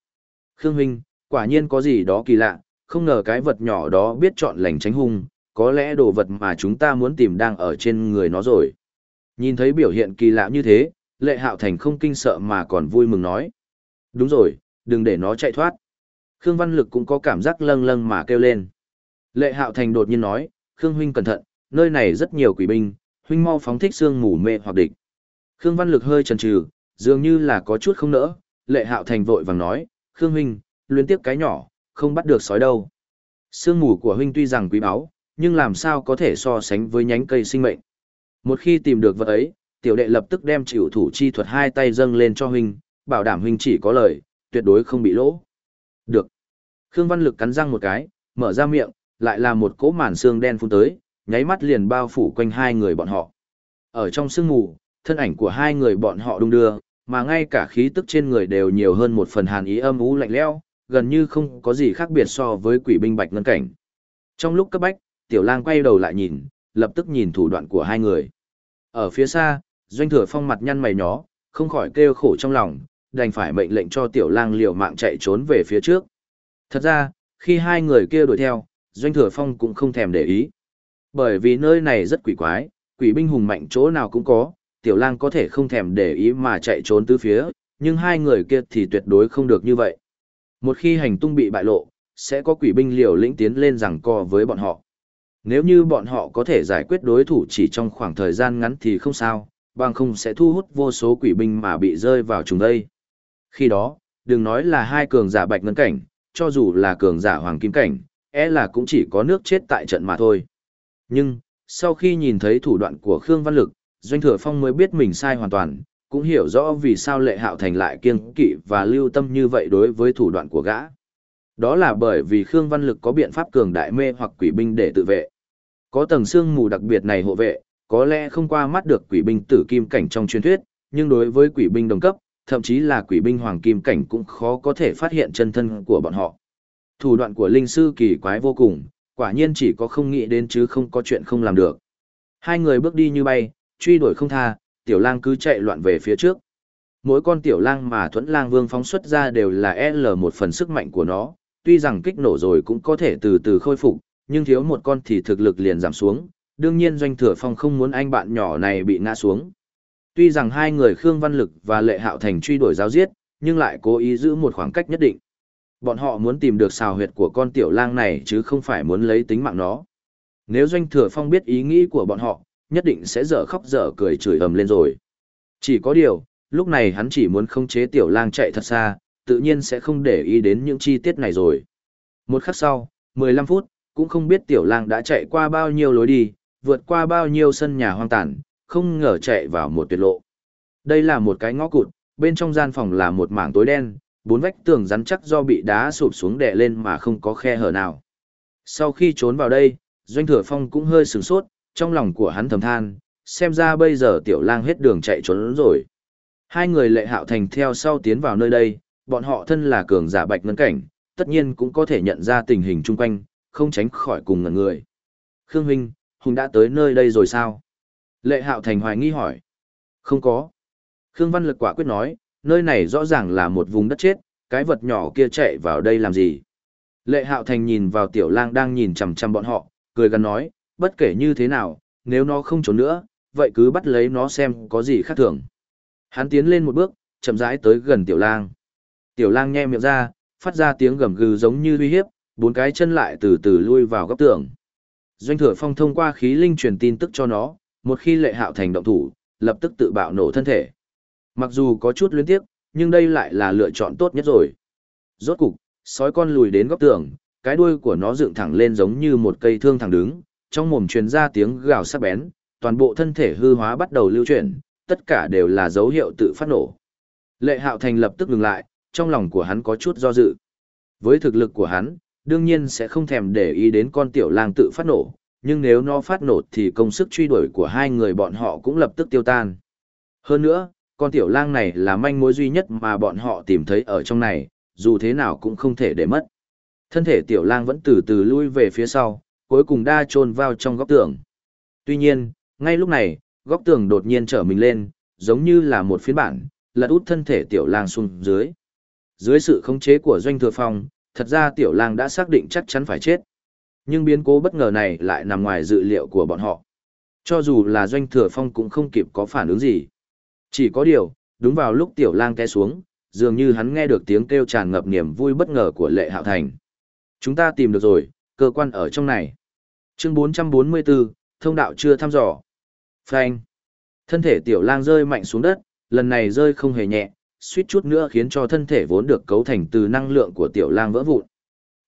Khương Huynh, quả nhiên có gì đó kỳ lạ, không ngờ cái vật nhỏ đó biết chọn lành tránh hung, có lẽ đồ vật mà chúng ta muốn tìm đang ở trên người nó rồi. Nhìn thấy biểu hiện kỳ lạ như thế, lệ hạo thành không kinh sợ mà còn vui mừng nói. Đúng rồi, đừng để nó chạy thoát. Khương Văn Lực cũng có cảm giác lâng lâng mà kêu lên. Lệ hạo thành đột nhiên nói, Khương Huynh cẩn thận, nơi này rất nhiều quỷ binh, Huynh mau phóng thích xương mù mê hoặc địch. Khương Văn Lực hơi chần chừ, dường như là có chút không nỡ, lệ hạo thành vội vàng nói, Khương Huynh, luyến tiếp cái nhỏ, không bắt được sói đâu. Xương mù của Huynh tuy rằng quý báu, nhưng làm sao có thể so sánh với nhánh cây sinh mệnh. Một khi tìm được vật ấy, tiểu đệ lập tức đem chịu thủ chi thuật hai tay dâng lên cho Huynh, bảo đảm Huynh chỉ có lời, tuyệt đối không bị lỗ. Được. Khương Văn Lực cắn răng một cái, mở ra miệng, lại là một cỗ màn xương đen phun tới, nháy mắt liền bao phủ quanh hai người bọn họ. Ở trong sương mù, thân ảnh của hai người bọn họ đung đưa, mà ngay cả khí tức trên người đều nhiều hơn một phần hàn ý âm u lạnh lẽo, gần như không có gì khác biệt so với quỷ binh bạch ngân cảnh. Trong lúc cấp bách, tiểu lang quay đầu lại nhìn, lập tức nhìn thủ đoạn của hai người. Ở phía xa, doanh thừa phong mặt nhăn mày nhó, không khỏi kêu khổ trong lòng, đành phải mệnh lệnh cho tiểu lang liều mạng chạy trốn về phía trước. Thật ra, khi hai người kia đuổi theo, doanh thừa phong cũng không thèm để ý. Bởi vì nơi này rất quỷ quái, quỷ binh hùng mạnh chỗ nào cũng có, tiểu lang có thể không thèm để ý mà chạy trốn tứ phía, nhưng hai người kia thì tuyệt đối không được như vậy. Một khi hành tung bị bại lộ, sẽ có quỷ binh liều lĩnh tiến lên rằng co với bọn họ. Nếu như bọn họ có thể giải quyết đối thủ chỉ trong khoảng thời gian ngắn thì không sao, bằng không sẽ thu hút vô số quỷ binh mà bị rơi vào chúng đây. Khi đó, đừng nói là hai cường giả bạch ngân cảnh, cho dù là cường giả hoàng kim cảnh, é e là cũng chỉ có nước chết tại trận mà thôi. Nhưng, sau khi nhìn thấy thủ đoạn của Khương Văn Lực, Doanh Thừa Phong mới biết mình sai hoàn toàn, cũng hiểu rõ vì sao lệ hạo thành lại kiêng kỵ và lưu tâm như vậy đối với thủ đoạn của gã. Đó là bởi vì Khương Văn Lực có biện pháp cường đại mê hoặc quỷ binh để tự vệ. Có tầng xương mù đặc biệt này hộ vệ, có lẽ không qua mắt được quỷ binh tử kim cảnh trong truyền thuyết, nhưng đối với quỷ binh đồng cấp, thậm chí là quỷ binh hoàng kim cảnh cũng khó có thể phát hiện chân thân của bọn họ. Thủ đoạn của linh sư kỳ quái vô cùng, quả nhiên chỉ có không nghĩ đến chứ không có chuyện không làm được. Hai người bước đi như bay, truy đuổi không tha, tiểu lang cứ chạy loạn về phía trước. Mỗi con tiểu lang mà thuẫn lang vương phóng xuất ra đều là L một phần sức mạnh của nó, tuy rằng kích nổ rồi cũng có thể từ từ khôi phục, nhưng thiếu một con thì thực lực liền giảm xuống, đương nhiên doanh thừa phong không muốn anh bạn nhỏ này bị ngã xuống. Tuy rằng hai người Khương Văn Lực và Lệ Hạo Thành truy đuổi giáo giết, nhưng lại cố ý giữ một khoảng cách nhất định. Bọn họ muốn tìm được xào huyệt của con tiểu lang này chứ không phải muốn lấy tính mạng nó. Nếu doanh thừa phong biết ý nghĩ của bọn họ, nhất định sẽ dở khóc dở cười chửi ầm lên rồi. Chỉ có điều, lúc này hắn chỉ muốn khống chế tiểu lang chạy thật xa, tự nhiên sẽ không để ý đến những chi tiết này rồi. Một khắc sau, 15 phút, cũng không biết tiểu lang đã chạy qua bao nhiêu lối đi, vượt qua bao nhiêu sân nhà hoang tàn, không ngờ chạy vào một tuyệt lộ. Đây là một cái ngõ cụt, bên trong gian phòng là một mảng tối đen, bốn vách tường rắn chắc do bị đá sụp xuống đè lên mà không có khe hở nào. Sau khi trốn vào đây, Doanh Thừa Phong cũng hơi sửng sốt, trong lòng của hắn thầm than, xem ra bây giờ tiểu lang hết đường chạy trốn rồi. Hai người lệ hạo thành theo sau tiến vào nơi đây, bọn họ thân là cường giả bạch ngân cảnh, tất nhiên cũng có thể nhận ra tình hình chung quanh, không tránh khỏi cùng ngẩn người. Khương Huynh, Hùng đã tới nơi đây rồi sao? Lệ Hạo Thành hoài nghi hỏi. Không có. Khương Văn Lực quả quyết nói, nơi này rõ ràng là một vùng đất chết, cái vật nhỏ kia chạy vào đây làm gì? Lệ Hạo Thành nhìn vào tiểu lang đang nhìn chằm chằm bọn họ, cười gần nói, bất kể như thế nào, nếu nó không trốn nữa, vậy cứ bắt lấy nó xem có gì khác thường. Hắn tiến lên một bước, chậm rãi tới gần tiểu lang. Tiểu lang nhe miệng ra, phát ra tiếng gầm gừ giống như uy hiếp, bốn cái chân lại từ từ lui vào góc tường. Doanh thừa phong thông qua khí linh truyền tin tức cho nó, một khi lệ hạo thành động thủ, lập tức tự bạo nổ thân thể. Mặc dù có chút luyến tiếc, nhưng đây lại là lựa chọn tốt nhất rồi. Rốt cục, sói con lùi đến góc tường, cái đuôi của nó dựng thẳng lên giống như một cây thương thẳng đứng, trong mồm truyền ra tiếng gào sắc bén, toàn bộ thân thể hư hóa bắt đầu lưu chuyển, tất cả đều là dấu hiệu tự phát nổ. Lệ Hạo Thành lập tức ngừng lại, trong lòng của hắn có chút do dự. Với thực lực của hắn, đương nhiên sẽ không thèm để ý đến con tiểu lang tự phát nổ, nhưng nếu nó phát nổ thì công sức truy đuổi của hai người bọn họ cũng lập tức tiêu tan. Hơn nữa, con tiểu lang này là manh mối duy nhất mà bọn họ tìm thấy ở trong này, dù thế nào cũng không thể để mất. Thân thể tiểu lang vẫn từ từ lui về phía sau, cuối cùng đa chôn vào trong góc tường. Tuy nhiên, ngay lúc này, góc tường đột nhiên trở mình lên, giống như là một phiến bản, lật út thân thể tiểu lang xuống dưới. Dưới sự khống chế của doanh thừa phong, thật ra tiểu lang đã xác định chắc chắn phải chết. Nhưng biến cố bất ngờ này lại nằm ngoài dự liệu của bọn họ. Cho dù là doanh thừa phong cũng không kịp có phản ứng gì. Chỉ có điều, đúng vào lúc tiểu lang té xuống, dường như hắn nghe được tiếng kêu tràn ngập niềm vui bất ngờ của lệ hạo thành. Chúng ta tìm được rồi, cơ quan ở trong này. Chương 444, thông đạo chưa thăm dò. Phanh. Thân thể tiểu lang rơi mạnh xuống đất, lần này rơi không hề nhẹ, suýt chút nữa khiến cho thân thể vốn được cấu thành từ năng lượng của tiểu lang vỡ vụn.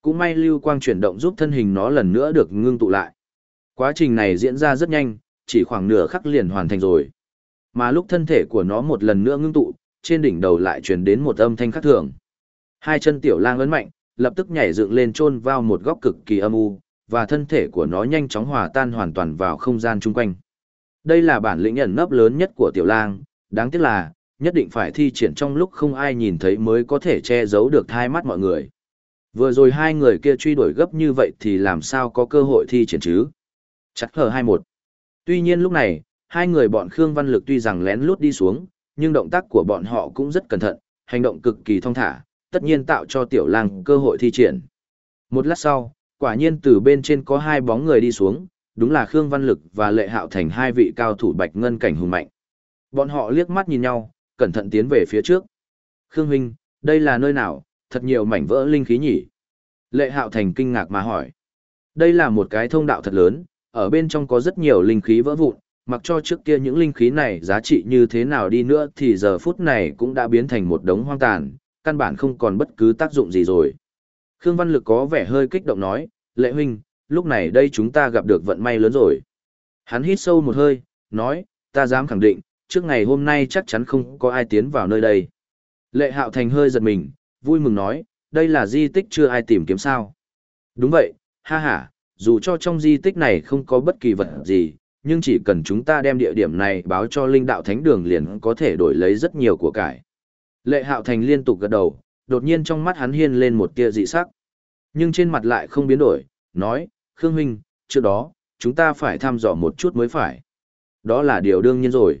Cũng may lưu quang chuyển động giúp thân hình nó lần nữa được ngưng tụ lại. Quá trình này diễn ra rất nhanh, chỉ khoảng nửa khắc liền hoàn thành rồi. Mà lúc thân thể của nó một lần nữa ngưng tụ, trên đỉnh đầu lại truyền đến một âm thanh khác thường. Hai chân tiểu lang ấn mạnh, lập tức nhảy dựng lên chôn vào một góc cực kỳ âm u, và thân thể của nó nhanh chóng hòa tan hoàn toàn vào không gian chung quanh. Đây là bản lĩnh ẩn nấp lớn nhất của tiểu lang, đáng tiếc là, nhất định phải thi triển trong lúc không ai nhìn thấy mới có thể che giấu được hai mắt mọi người. Vừa rồi hai người kia truy đuổi gấp như vậy thì làm sao có cơ hội thi triển chứ? Chắc hờ 21. Tuy nhiên lúc này, hai người bọn Khương Văn Lực tuy rằng lén lút đi xuống, nhưng động tác của bọn họ cũng rất cẩn thận, hành động cực kỳ thong thả, tất nhiên tạo cho tiểu lang cơ hội thi triển. Một lát sau, quả nhiên từ bên trên có hai bóng người đi xuống, đúng là Khương Văn Lực và Lệ Hạo Thành hai vị cao thủ bạch ngân cảnh hùng mạnh. Bọn họ liếc mắt nhìn nhau, cẩn thận tiến về phía trước. Khương Huynh, đây là nơi nào, thật nhiều mảnh vỡ linh khí nhỉ? Lệ Hạo Thành kinh ngạc mà hỏi. Đây là một cái thông đạo thật lớn, ở bên trong có rất nhiều linh khí vỡ vụn, mặc cho trước kia những linh khí này giá trị như thế nào đi nữa thì giờ phút này cũng đã biến thành một đống hoang tàn, căn bản không còn bất cứ tác dụng gì rồi. Khương Văn Lực có vẻ hơi kích động nói, Lệ Huynh, lúc này đây chúng ta gặp được vận may lớn rồi. Hắn hít sâu một hơi, nói, ta dám khẳng định, trước ngày hôm nay chắc chắn không có ai tiến vào nơi đây. Lệ Hạo Thành hơi giật mình, vui mừng nói, đây là di tích chưa ai tìm kiếm sao. Đúng vậy, ha ha, dù cho trong di tích này không có bất kỳ vật gì, nhưng chỉ cần chúng ta đem địa điểm này báo cho linh đạo thánh đường liền có thể đổi lấy rất nhiều của cải. Lệ Hạo Thành liên tục gật đầu, đột nhiên trong mắt hắn hiên lên một tia dị sắc. Nhưng trên mặt lại không biến đổi, nói, Khương Huynh, trước đó, chúng ta phải thăm dò một chút mới phải. Đó là điều đương nhiên rồi.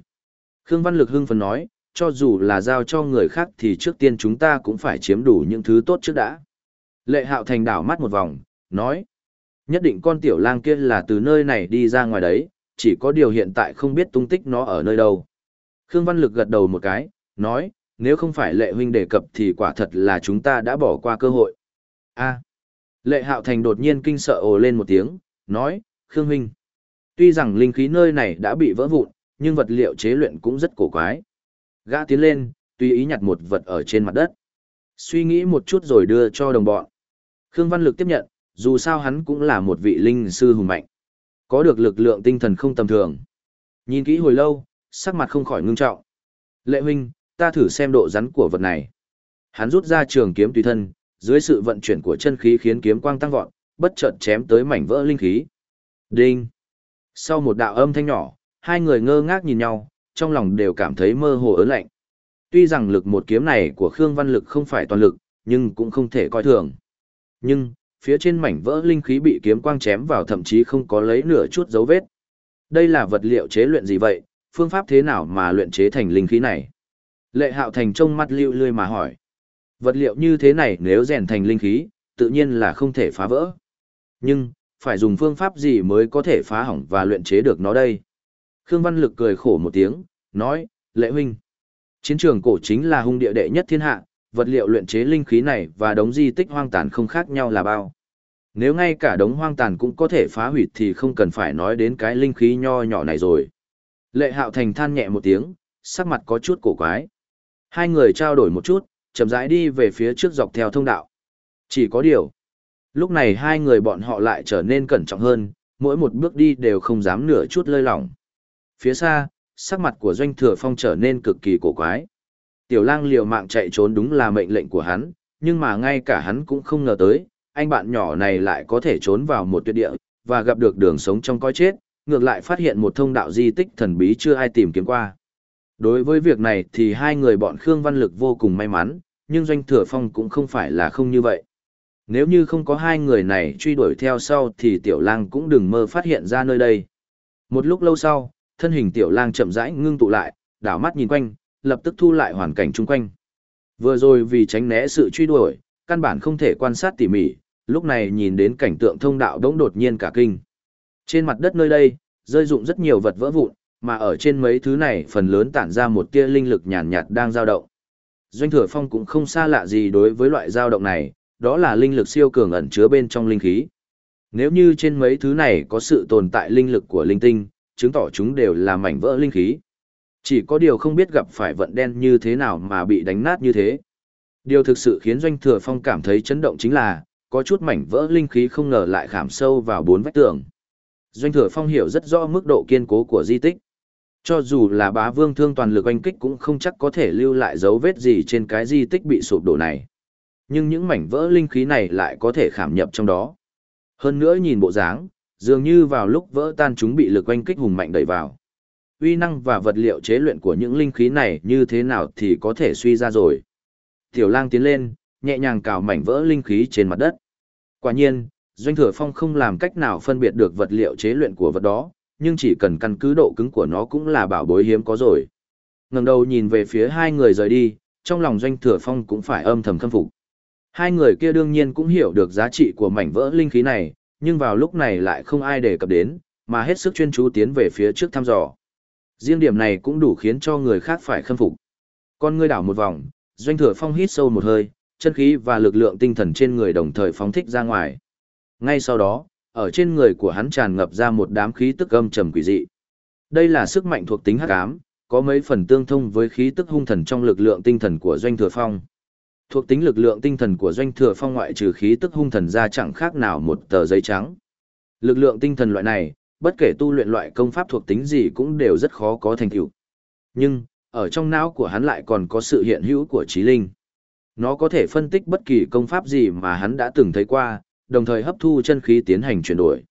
Khương Văn Lực hưng phấn nói, cho dù là giao cho người khác thì trước tiên chúng ta cũng phải chiếm đủ những thứ tốt trước đã. Lệ Hạo Thành đảo mắt một vòng, nói, nhất định con tiểu lang kia là từ nơi này đi ra ngoài đấy, chỉ có điều hiện tại không biết tung tích nó ở nơi đâu. Khương Văn Lực gật đầu một cái, nói, nếu không phải lệ huynh đề cập thì quả thật là chúng ta đã bỏ qua cơ hội. a Lệ Hạo Thành đột nhiên kinh sợ ồ lên một tiếng, nói, Khương huynh. Tuy rằng linh khí nơi này đã bị vỡ vụn, nhưng vật liệu chế luyện cũng rất cổ quái. Gã tiến lên, tùy ý nhặt một vật ở trên mặt đất. Suy nghĩ một chút rồi đưa cho đồng bọn. Khương Văn Lực tiếp nhận, dù sao hắn cũng là một vị linh sư hùng mạnh. Có được lực lượng tinh thần không tầm thường. Nhìn kỹ hồi lâu, sắc mặt không khỏi ngưng trọng. Lệ huynh, ta thử xem độ rắn của vật này. Hắn rút ra trường kiếm tùy thân, dưới sự vận chuyển của chân khí khiến kiếm quang tăng vọt, bất chợt chém tới mảnh vỡ linh khí. Đinh! Sau một đạo âm thanh nhỏ, hai người ngơ ngác nhìn nhau, trong lòng đều cảm thấy mơ hồ ớn lạnh. Tuy rằng lực một kiếm này của Khương Văn Lực không phải toàn lực, nhưng cũng không thể coi thường. Nhưng, phía trên mảnh vỡ linh khí bị kiếm quang chém vào thậm chí không có lấy nửa chút dấu vết. Đây là vật liệu chế luyện gì vậy, phương pháp thế nào mà luyện chế thành linh khí này? Lệ hạo thành trông mắt lưu lươi mà hỏi. Vật liệu như thế này nếu rèn thành linh khí, tự nhiên là không thể phá vỡ. Nhưng, phải dùng phương pháp gì mới có thể phá hỏng và luyện chế được nó đây? Khương Văn Lực cười khổ một tiếng, nói, lệ huynh. Chiến trường cổ chính là hung địa đệ nhất thiên hạ, vật liệu luyện chế linh khí này và đống di tích hoang tàn không khác nhau là bao. Nếu ngay cả đống hoang tàn cũng có thể phá hủy thì không cần phải nói đến cái linh khí nho nhỏ này rồi. Lệ hạo thành than nhẹ một tiếng, sắc mặt có chút cổ quái. Hai người trao đổi một chút, chậm rãi đi về phía trước dọc theo thông đạo. Chỉ có điều, lúc này hai người bọn họ lại trở nên cẩn trọng hơn, mỗi một bước đi đều không dám nửa chút lơi lỏng. Phía xa, sắc mặt của doanh thừa phong trở nên cực kỳ cổ quái. Tiểu lang liều mạng chạy trốn đúng là mệnh lệnh của hắn, nhưng mà ngay cả hắn cũng không ngờ tới, anh bạn nhỏ này lại có thể trốn vào một tuyệt địa, và gặp được đường sống trong coi chết, ngược lại phát hiện một thông đạo di tích thần bí chưa ai tìm kiếm qua. Đối với việc này thì hai người bọn Khương Văn Lực vô cùng may mắn, nhưng Doanh Thừa Phong cũng không phải là không như vậy. Nếu như không có hai người này truy đuổi theo sau thì Tiểu Lang cũng đừng mơ phát hiện ra nơi đây. Một lúc lâu sau, thân hình Tiểu Lang chậm rãi ngưng tụ lại, đảo mắt nhìn quanh, lập tức thu lại hoàn cảnh chung quanh. Vừa rồi vì tránh né sự truy đuổi, căn bản không thể quan sát tỉ mỉ, lúc này nhìn đến cảnh tượng thông đạo đống đột nhiên cả kinh. Trên mặt đất nơi đây, rơi dụng rất nhiều vật vỡ vụn, mà ở trên mấy thứ này phần lớn tản ra một tia linh lực nhàn nhạt, đang dao động. Doanh Thừa Phong cũng không xa lạ gì đối với loại dao động này, đó là linh lực siêu cường ẩn chứa bên trong linh khí. Nếu như trên mấy thứ này có sự tồn tại linh lực của linh tinh, chứng tỏ chúng đều là mảnh vỡ linh khí. Chỉ có điều không biết gặp phải vận đen như thế nào mà bị đánh nát như thế. Điều thực sự khiến Doanh Thừa Phong cảm thấy chấn động chính là, có chút mảnh vỡ linh khí không ngờ lại khảm sâu vào bốn vách tường. Doanh Thừa Phong hiểu rất rõ mức độ kiên cố của di tích. Cho dù là bá vương thương toàn lực oanh kích cũng không chắc có thể lưu lại dấu vết gì trên cái di tích bị sụp đổ này. Nhưng những mảnh vỡ linh khí này lại có thể khảm nhập trong đó. Hơn nữa nhìn bộ dáng, dường như vào lúc vỡ tan chúng bị lực oanh kích hùng mạnh đẩy vào. Uy năng và vật liệu chế luyện của những linh khí này như thế nào thì có thể suy ra rồi. Tiểu lang tiến lên, nhẹ nhàng cào mảnh vỡ linh khí trên mặt đất. Quả nhiên, Doanh Thừa Phong không làm cách nào phân biệt được vật liệu chế luyện của vật đó, nhưng chỉ cần căn cứ độ cứng của nó cũng là bảo bối hiếm có rồi. Ngẩng đầu nhìn về phía hai người rời đi, trong lòng Doanh Thừa Phong cũng phải âm thầm khâm phục. Hai người kia đương nhiên cũng hiểu được giá trị của mảnh vỡ linh khí này, nhưng vào lúc này lại không ai đề cập đến, mà hết sức chuyên chú tiến về phía trước thăm dò. Riêng điểm này cũng đủ khiến cho người khác phải khâm phục. Con ngươi đảo một vòng, Doanh Thừa Phong hít sâu một hơi, chân khí và lực lượng tinh thần trên người đồng thời phóng thích ra ngoài. Ngay sau đó, ở trên người của hắn tràn ngập ra một đám khí tức âm trầm quỷ dị. Đây là sức mạnh thuộc tính hắc ám, có mấy phần tương thông với khí tức hung thần trong lực lượng tinh thần của Doanh Thừa Phong. Thuộc tính lực lượng tinh thần của Doanh Thừa Phong ngoại trừ khí tức hung thần ra chẳng khác nào một tờ giấy trắng. Lực lượng tinh thần loại này, bất kể tu luyện loại công pháp thuộc tính gì cũng đều rất khó có thành tựu. Nhưng, ở trong não của hắn lại còn có sự hiện hữu của trí linh. Nó có thể phân tích bất kỳ công pháp gì mà hắn đã từng thấy qua, đồng thời hấp thu chân khí tiến hành chuyển đổi.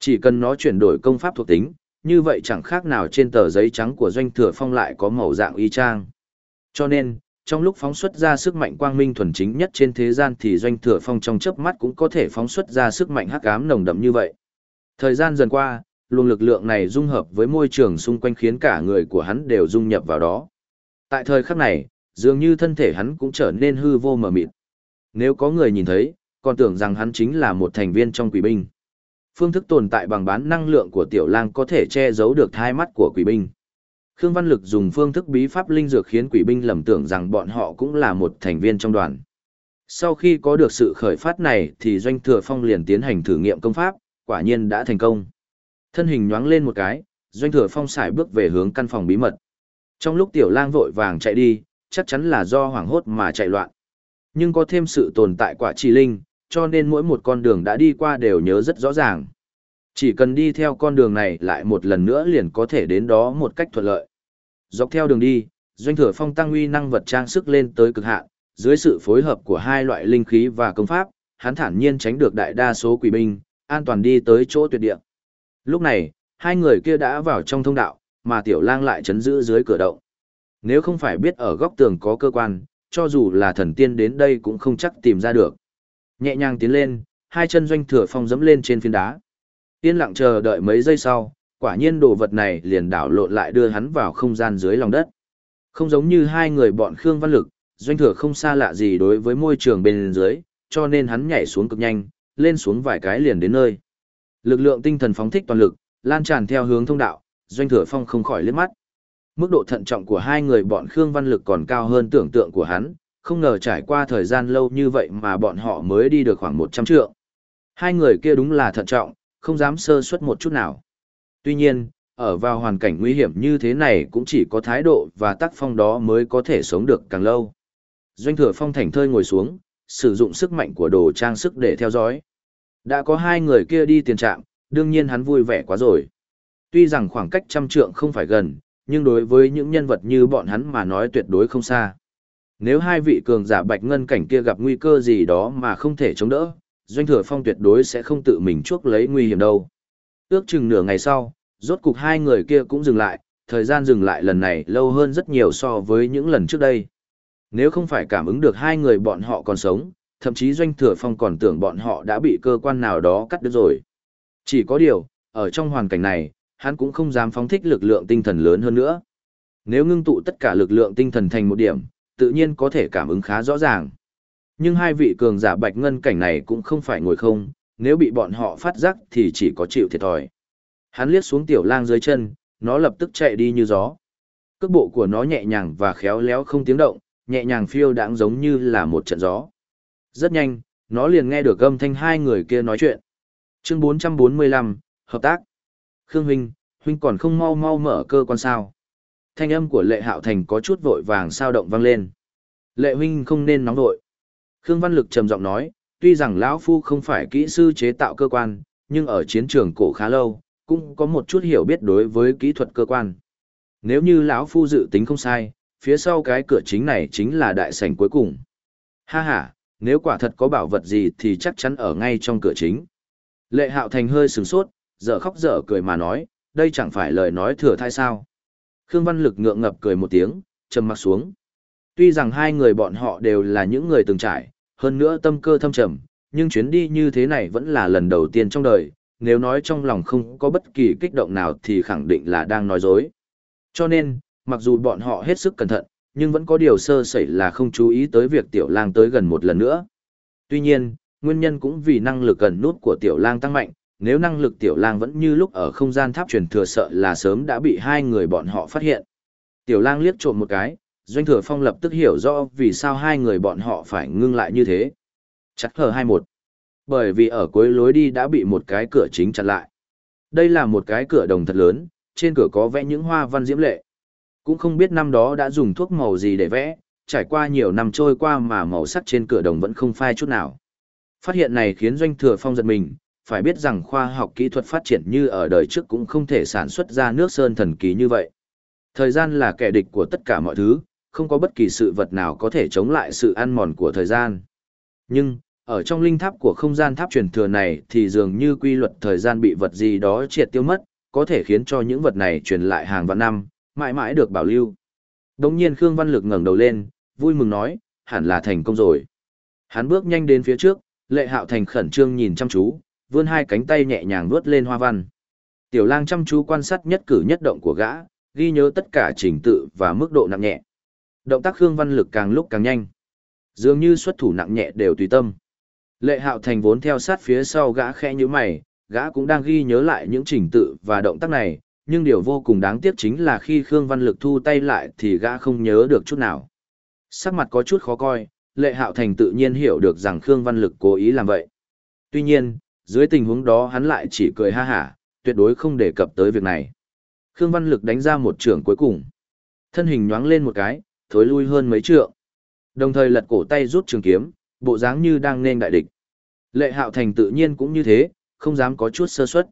Chỉ cần nó chuyển đổi công pháp thuộc tính, như vậy chẳng khác nào trên tờ giấy trắng của doanh thừa phong lại có màu dạng y chang. Cho nên, trong lúc phóng xuất ra sức mạnh quang minh thuần chính nhất trên thế gian thì doanh thừa phong trong chớp mắt cũng có thể phóng xuất ra sức mạnh hắc ám nồng đậm như vậy. Thời gian dần qua, luồng lực lượng này dung hợp với môi trường xung quanh khiến cả người của hắn đều dung nhập vào đó. Tại thời khắc này, dường như thân thể hắn cũng trở nên hư vô mờ mịt. Nếu có người nhìn thấy, còn tưởng rằng hắn chính là một thành viên trong quỷ binh. Phương thức tồn tại bằng bán năng lượng của tiểu lang có thể che giấu được thai mắt của quỷ binh. Khương Văn Lực dùng phương thức bí pháp linh dược khiến quỷ binh lầm tưởng rằng bọn họ cũng là một thành viên trong đoàn. Sau khi có được sự khởi phát này thì Doanh Thừa Phong liền tiến hành thử nghiệm công pháp, quả nhiên đã thành công. Thân hình nhoáng lên một cái, Doanh Thừa Phong xài bước về hướng căn phòng bí mật. Trong lúc tiểu lang vội vàng chạy đi, chắc chắn là do hoảng hốt mà chạy loạn. Nhưng có thêm sự tồn tại quả trì linh, cho nên mỗi một con đường đã đi qua đều nhớ rất rõ ràng. Chỉ cần đi theo con đường này lại một lần nữa liền có thể đến đó một cách thuận lợi. Dọc theo đường đi, doanh thừa phong tăng uy năng vật trang sức lên tới cực hạn, dưới sự phối hợp của hai loại linh khí và công pháp, hắn thản nhiên tránh được đại đa số quỷ binh, an toàn đi tới chỗ tuyệt địa. Lúc này, hai người kia đã vào trong thông đạo, mà tiểu lang lại chấn giữ dưới cửa động. Nếu không phải biết ở góc tường có cơ quan, cho dù là thần tiên đến đây cũng không chắc tìm ra được. Nhẹ nhàng tiến lên, hai chân doanh thừa phong dẫm lên trên phiến đá. Yên lặng chờ đợi mấy giây sau, quả nhiên đồ vật này liền đảo lộn lại đưa hắn vào không gian dưới lòng đất. Không giống như hai người bọn Khương Văn Lực, doanh thừa không xa lạ gì đối với môi trường bên dưới, cho nên hắn nhảy xuống cực nhanh, lên xuống vài cái liền đến nơi. Lực lượng tinh thần phóng thích toàn lực, lan tràn theo hướng thông đạo, doanh thừa phong không khỏi liếc mắt. Mức độ thận trọng của hai người bọn Khương Văn Lực còn cao hơn tưởng tượng của hắn, không ngờ trải qua thời gian lâu như vậy mà bọn họ mới đi được khoảng 100 trượng. Hai người kia đúng là thận trọng, không dám sơ suất một chút nào. Tuy nhiên, ở vào hoàn cảnh nguy hiểm như thế này cũng chỉ có thái độ và tác phong đó mới có thể sống được càng lâu. Doanh thừa phong thảnh thơi ngồi xuống, sử dụng sức mạnh của đồ trang sức để theo dõi. Đã có hai người kia đi tiền trạm, đương nhiên hắn vui vẻ quá rồi. Tuy rằng khoảng cách trăm trượng không phải gần, nhưng đối với những nhân vật như bọn hắn mà nói tuyệt đối không xa. Nếu hai vị cường giả bạch ngân cảnh kia gặp nguy cơ gì đó mà không thể chống đỡ, doanh thừa phong tuyệt đối sẽ không tự mình chuốc lấy nguy hiểm đâu. Ước chừng nửa ngày sau, rốt cục hai người kia cũng dừng lại, thời gian dừng lại lần này lâu hơn rất nhiều so với những lần trước đây. Nếu không phải cảm ứng được hai người bọn họ còn sống, thậm chí doanh thừa phong còn tưởng bọn họ đã bị cơ quan nào đó cắt đứt rồi. Chỉ có điều, ở trong hoàn cảnh này, hắn cũng không dám phóng thích lực lượng tinh thần lớn hơn nữa. Nếu ngưng tụ tất cả lực lượng tinh thần thành một điểm, tự nhiên có thể cảm ứng khá rõ ràng. Nhưng hai vị cường giả bạch ngân cảnh này cũng không phải ngồi không, nếu bị bọn họ phát giác thì chỉ có chịu thiệt thòi. Hắn liếc xuống tiểu lang dưới chân, nó lập tức chạy đi như gió. Cước bộ của nó nhẹ nhàng và khéo léo không tiếng động, nhẹ nhàng phiêu đãng giống như là một trận gió. Rất nhanh, nó liền nghe được âm thanh hai người kia nói chuyện. Chương 445, Hợp tác. Khương Huynh, Huynh còn không mau mau mở cơ quan sao. Thanh âm của lệ hạo thành có chút vội vàng sao động vang lên. Lệ Huynh không nên nóng vội. Khương Văn Lực trầm giọng nói, tuy rằng lão Phu không phải kỹ sư chế tạo cơ quan, nhưng ở chiến trường cổ khá lâu, cũng có một chút hiểu biết đối với kỹ thuật cơ quan. Nếu như lão Phu dự tính không sai, phía sau cái cửa chính này chính là đại sảnh cuối cùng. Ha ha, nếu quả thật có bảo vật gì thì chắc chắn ở ngay trong cửa chính. Lệ Hạo Thành hơi sửng sốt, dở khóc dở cười mà nói, đây chẳng phải lời nói thừa thai sao. Khương Văn Lực ngượng ngập cười một tiếng, trầm mặt xuống. Tuy rằng hai người bọn họ đều là những người từng trải, hơn nữa tâm cơ thâm trầm, nhưng chuyến đi như thế này vẫn là lần đầu tiên trong đời, nếu nói trong lòng không có bất kỳ kích động nào thì khẳng định là đang nói dối. Cho nên, mặc dù bọn họ hết sức cẩn thận, nhưng vẫn có điều sơ sẩy là không chú ý tới việc tiểu lang tới gần một lần nữa. Tuy nhiên, nguyên nhân cũng vì năng lực gần nút của tiểu lang tăng mạnh, nếu năng lực tiểu lang vẫn như lúc ở không gian tháp truyền thừa sợ là sớm đã bị hai người bọn họ phát hiện. Tiểu lang liếc trộm một cái, doanh thừa phong lập tức hiểu rõ vì sao hai người bọn họ phải ngưng lại như thế. Chắc hờ 21. Bởi vì ở cuối lối đi đã bị một cái cửa chính chặn lại. Đây là một cái cửa đồng thật lớn, trên cửa có vẽ những hoa văn diễm lệ. Cũng không biết năm đó đã dùng thuốc màu gì để vẽ, trải qua nhiều năm trôi qua mà màu sắc trên cửa đồng vẫn không phai chút nào. Phát hiện này khiến doanh thừa phong giật mình, phải biết rằng khoa học kỹ thuật phát triển như ở đời trước cũng không thể sản xuất ra nước sơn thần kỳ như vậy. Thời gian là kẻ địch của tất cả mọi thứ, không có bất kỳ sự vật nào có thể chống lại sự ăn mòn của thời gian. Nhưng, ở trong linh tháp của không gian tháp truyền thừa này thì dường như quy luật thời gian bị vật gì đó triệt tiêu mất, có thể khiến cho những vật này truyền lại hàng vạn năm, mãi mãi được bảo lưu. Đồng nhiên Khương Văn Lực ngẩng đầu lên, vui mừng nói, hẳn là thành công rồi. Hắn bước nhanh đến phía trước, lệ hạo thành khẩn trương nhìn chăm chú, vươn hai cánh tay nhẹ nhàng vuốt lên hoa văn. Tiểu lang chăm chú quan sát nhất cử nhất động của gã, ghi nhớ tất cả trình tự và mức độ nặng nhẹ. Động tác Khương Văn Lực càng lúc càng nhanh. Dường như xuất thủ nặng nhẹ đều tùy tâm. Lệ hạo thành vốn theo sát phía sau gã khẽ như mày, gã cũng đang ghi nhớ lại những trình tự và động tác này, nhưng điều vô cùng đáng tiếc chính là khi Khương Văn Lực thu tay lại thì gã không nhớ được chút nào. Sắc mặt có chút khó coi, Lệ Hạo Thành tự nhiên hiểu được rằng Khương Văn Lực cố ý làm vậy. Tuy nhiên, dưới tình huống đó hắn lại chỉ cười ha hả, tuyệt đối không đề cập tới việc này. Khương Văn Lực đánh ra một trường cuối cùng. Thân hình nhoáng lên một cái, thối lui hơn mấy trượng. Đồng thời lật cổ tay rút trường kiếm, bộ dáng như đang nên đại địch. Lệ Hạo Thành tự nhiên cũng như thế, không dám có chút sơ suất.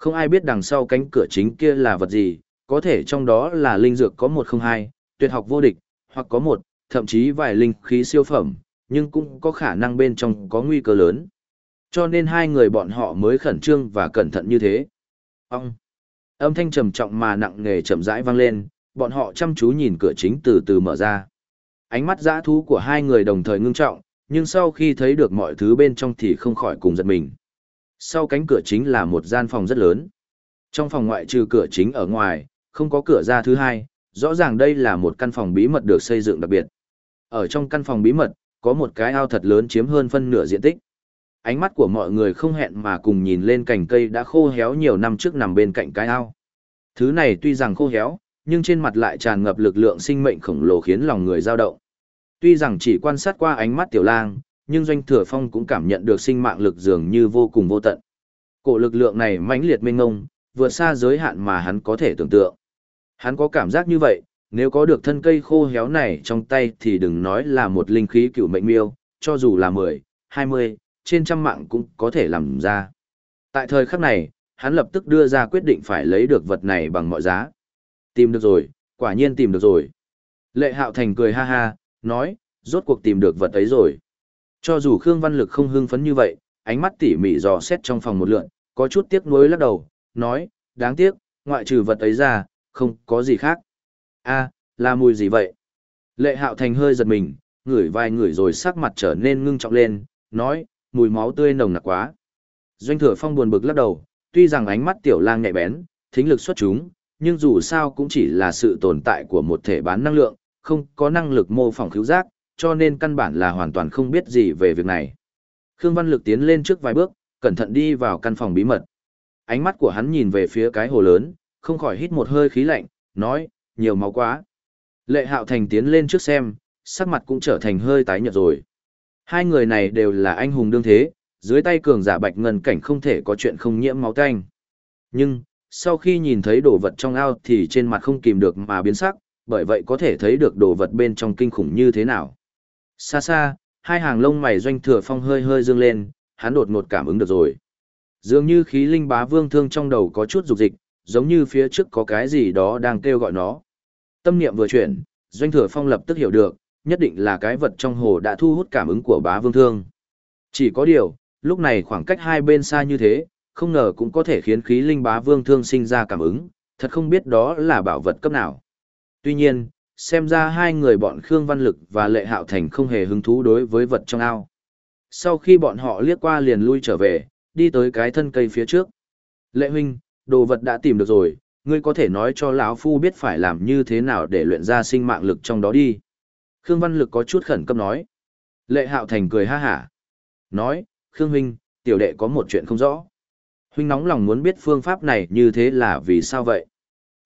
Không ai biết đằng sau cánh cửa chính kia là vật gì, có thể trong đó là linh dược có một không hai, tuyệt học vô địch, hoặc có một, thậm chí vài linh khí siêu phẩm, nhưng cũng có khả năng bên trong có nguy cơ lớn. Cho nên hai người bọn họ mới khẩn trương và cẩn thận như thế. Ông! Âm thanh trầm trọng mà nặng nề chậm rãi vang lên, bọn họ chăm chú nhìn cửa chính từ từ mở ra. Ánh mắt dã thú của hai người đồng thời ngưng trọng, nhưng sau khi thấy được mọi thứ bên trong thì không khỏi cùng giật mình. Sau cánh cửa chính là một gian phòng rất lớn. Trong phòng ngoại trừ cửa chính ở ngoài, không có cửa ra thứ hai, rõ ràng đây là một căn phòng bí mật được xây dựng đặc biệt. Ở trong căn phòng bí mật, có một cái ao thật lớn chiếm hơn phân nửa diện tích. Ánh mắt của mọi người không hẹn mà cùng nhìn lên cành cây đã khô héo nhiều năm trước nằm bên cạnh cái ao. Thứ này tuy rằng khô héo, nhưng trên mặt lại tràn ngập lực lượng sinh mệnh khổng lồ khiến lòng người dao động. Tuy rằng chỉ quan sát qua ánh mắt tiểu lang, nhưng doanh thừa phong cũng cảm nhận được sinh mạng lực dường như vô cùng vô tận. Cổ lực lượng này mãnh liệt mênh ngông, vượt xa giới hạn mà hắn có thể tưởng tượng. Hắn có cảm giác như vậy, nếu có được thân cây khô héo này trong tay thì đừng nói là một linh khí cựu mệnh miêu, cho dù là 10, 20, trên trăm mạng cũng có thể làm ra. Tại thời khắc này, hắn lập tức đưa ra quyết định phải lấy được vật này bằng mọi giá. Tìm được rồi, quả nhiên tìm được rồi. Lệ Hạo Thành cười ha ha, nói, rốt cuộc tìm được vật ấy rồi. Cho dù Khương Văn Lực không hưng phấn như vậy, ánh mắt tỉ mỉ dò xét trong phòng một lượn, có chút tiếc nuối lắc đầu, nói, đáng tiếc, ngoại trừ vật ấy ra, không có gì khác. a là mùi gì vậy? Lệ Hạo Thành hơi giật mình, ngửi vài ngửi rồi sắc mặt trở nên ngưng trọng lên, nói, mùi máu tươi nồng nặc quá. Doanh thừa phong buồn bực lắc đầu, tuy rằng ánh mắt tiểu lang nhạy bén, thính lực xuất chúng, nhưng dù sao cũng chỉ là sự tồn tại của một thể bán năng lượng, không có năng lực mô phỏng cứu giác, cho nên căn bản là hoàn toàn không biết gì về việc này. Khương Văn Lực tiến lên trước vài bước, cẩn thận đi vào căn phòng bí mật. Ánh mắt của hắn nhìn về phía cái hồ lớn, không khỏi hít một hơi khí lạnh, nói, nhiều máu quá. Lệ Hạo Thành tiến lên trước xem, sắc mặt cũng trở thành hơi tái nhợt rồi. Hai người này đều là anh hùng đương thế, dưới tay cường giả bạch ngân cảnh không thể có chuyện không nhiễm máu tanh. Nhưng, sau khi nhìn thấy đồ vật trong ao thì trên mặt không kìm được mà biến sắc, bởi vậy có thể thấy được đồ vật bên trong kinh khủng như thế nào. Xa xa, hai hàng lông mày doanh thừa phong hơi hơi dương lên, hắn đột ngột cảm ứng được rồi. Dường như khí linh bá vương thương trong đầu có chút dục dịch, giống như phía trước có cái gì đó đang kêu gọi nó. Tâm niệm vừa chuyển, doanh thừa phong lập tức hiểu được, nhất định là cái vật trong hồ đã thu hút cảm ứng của bá vương thương. Chỉ có điều, lúc này khoảng cách hai bên xa như thế, không ngờ cũng có thể khiến khí linh bá vương thương sinh ra cảm ứng, thật không biết đó là bảo vật cấp nào. Tuy nhiên, xem ra hai người bọn Khương Văn Lực và Lệ Hạo Thành không hề hứng thú đối với vật trong ao. Sau khi bọn họ liếc qua liền lui trở về, đi tới cái thân cây phía trước. Lệ huynh, đồ vật đã tìm được rồi, ngươi có thể nói cho lão phu biết phải làm như thế nào để luyện ra sinh mạng lực trong đó đi. Khương Văn Lực có chút khẩn cấp nói. Lệ Hạo Thành cười ha hả. Nói, Khương huynh, tiểu đệ có một chuyện không rõ. Huynh nóng lòng muốn biết phương pháp này như thế là vì sao vậy?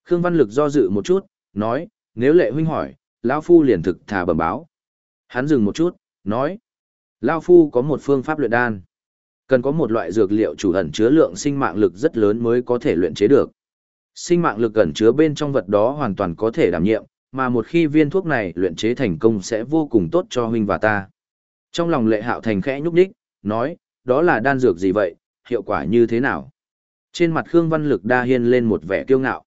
Khương Văn Lực do dự một chút, nói, nếu lệ huynh hỏi, lão phu liền thực thà bẩm báo. Hắn dừng một chút, nói, lão phu có một phương pháp luyện đan. Cần có một loại dược liệu chủ ẩn chứa lượng sinh mạng lực rất lớn mới có thể luyện chế được. Sinh mạng lực ẩn chứa bên trong vật đó hoàn toàn có thể đảm nhiệm, mà một khi viên thuốc này luyện chế thành công sẽ vô cùng tốt cho huynh và ta. Trong lòng lệ hạo thành khẽ nhúc nhích, nói, đó là đan dược gì vậy, hiệu quả như thế nào? Trên mặt Khương Văn Lực đa hiên lên một vẻ kiêu ngạo.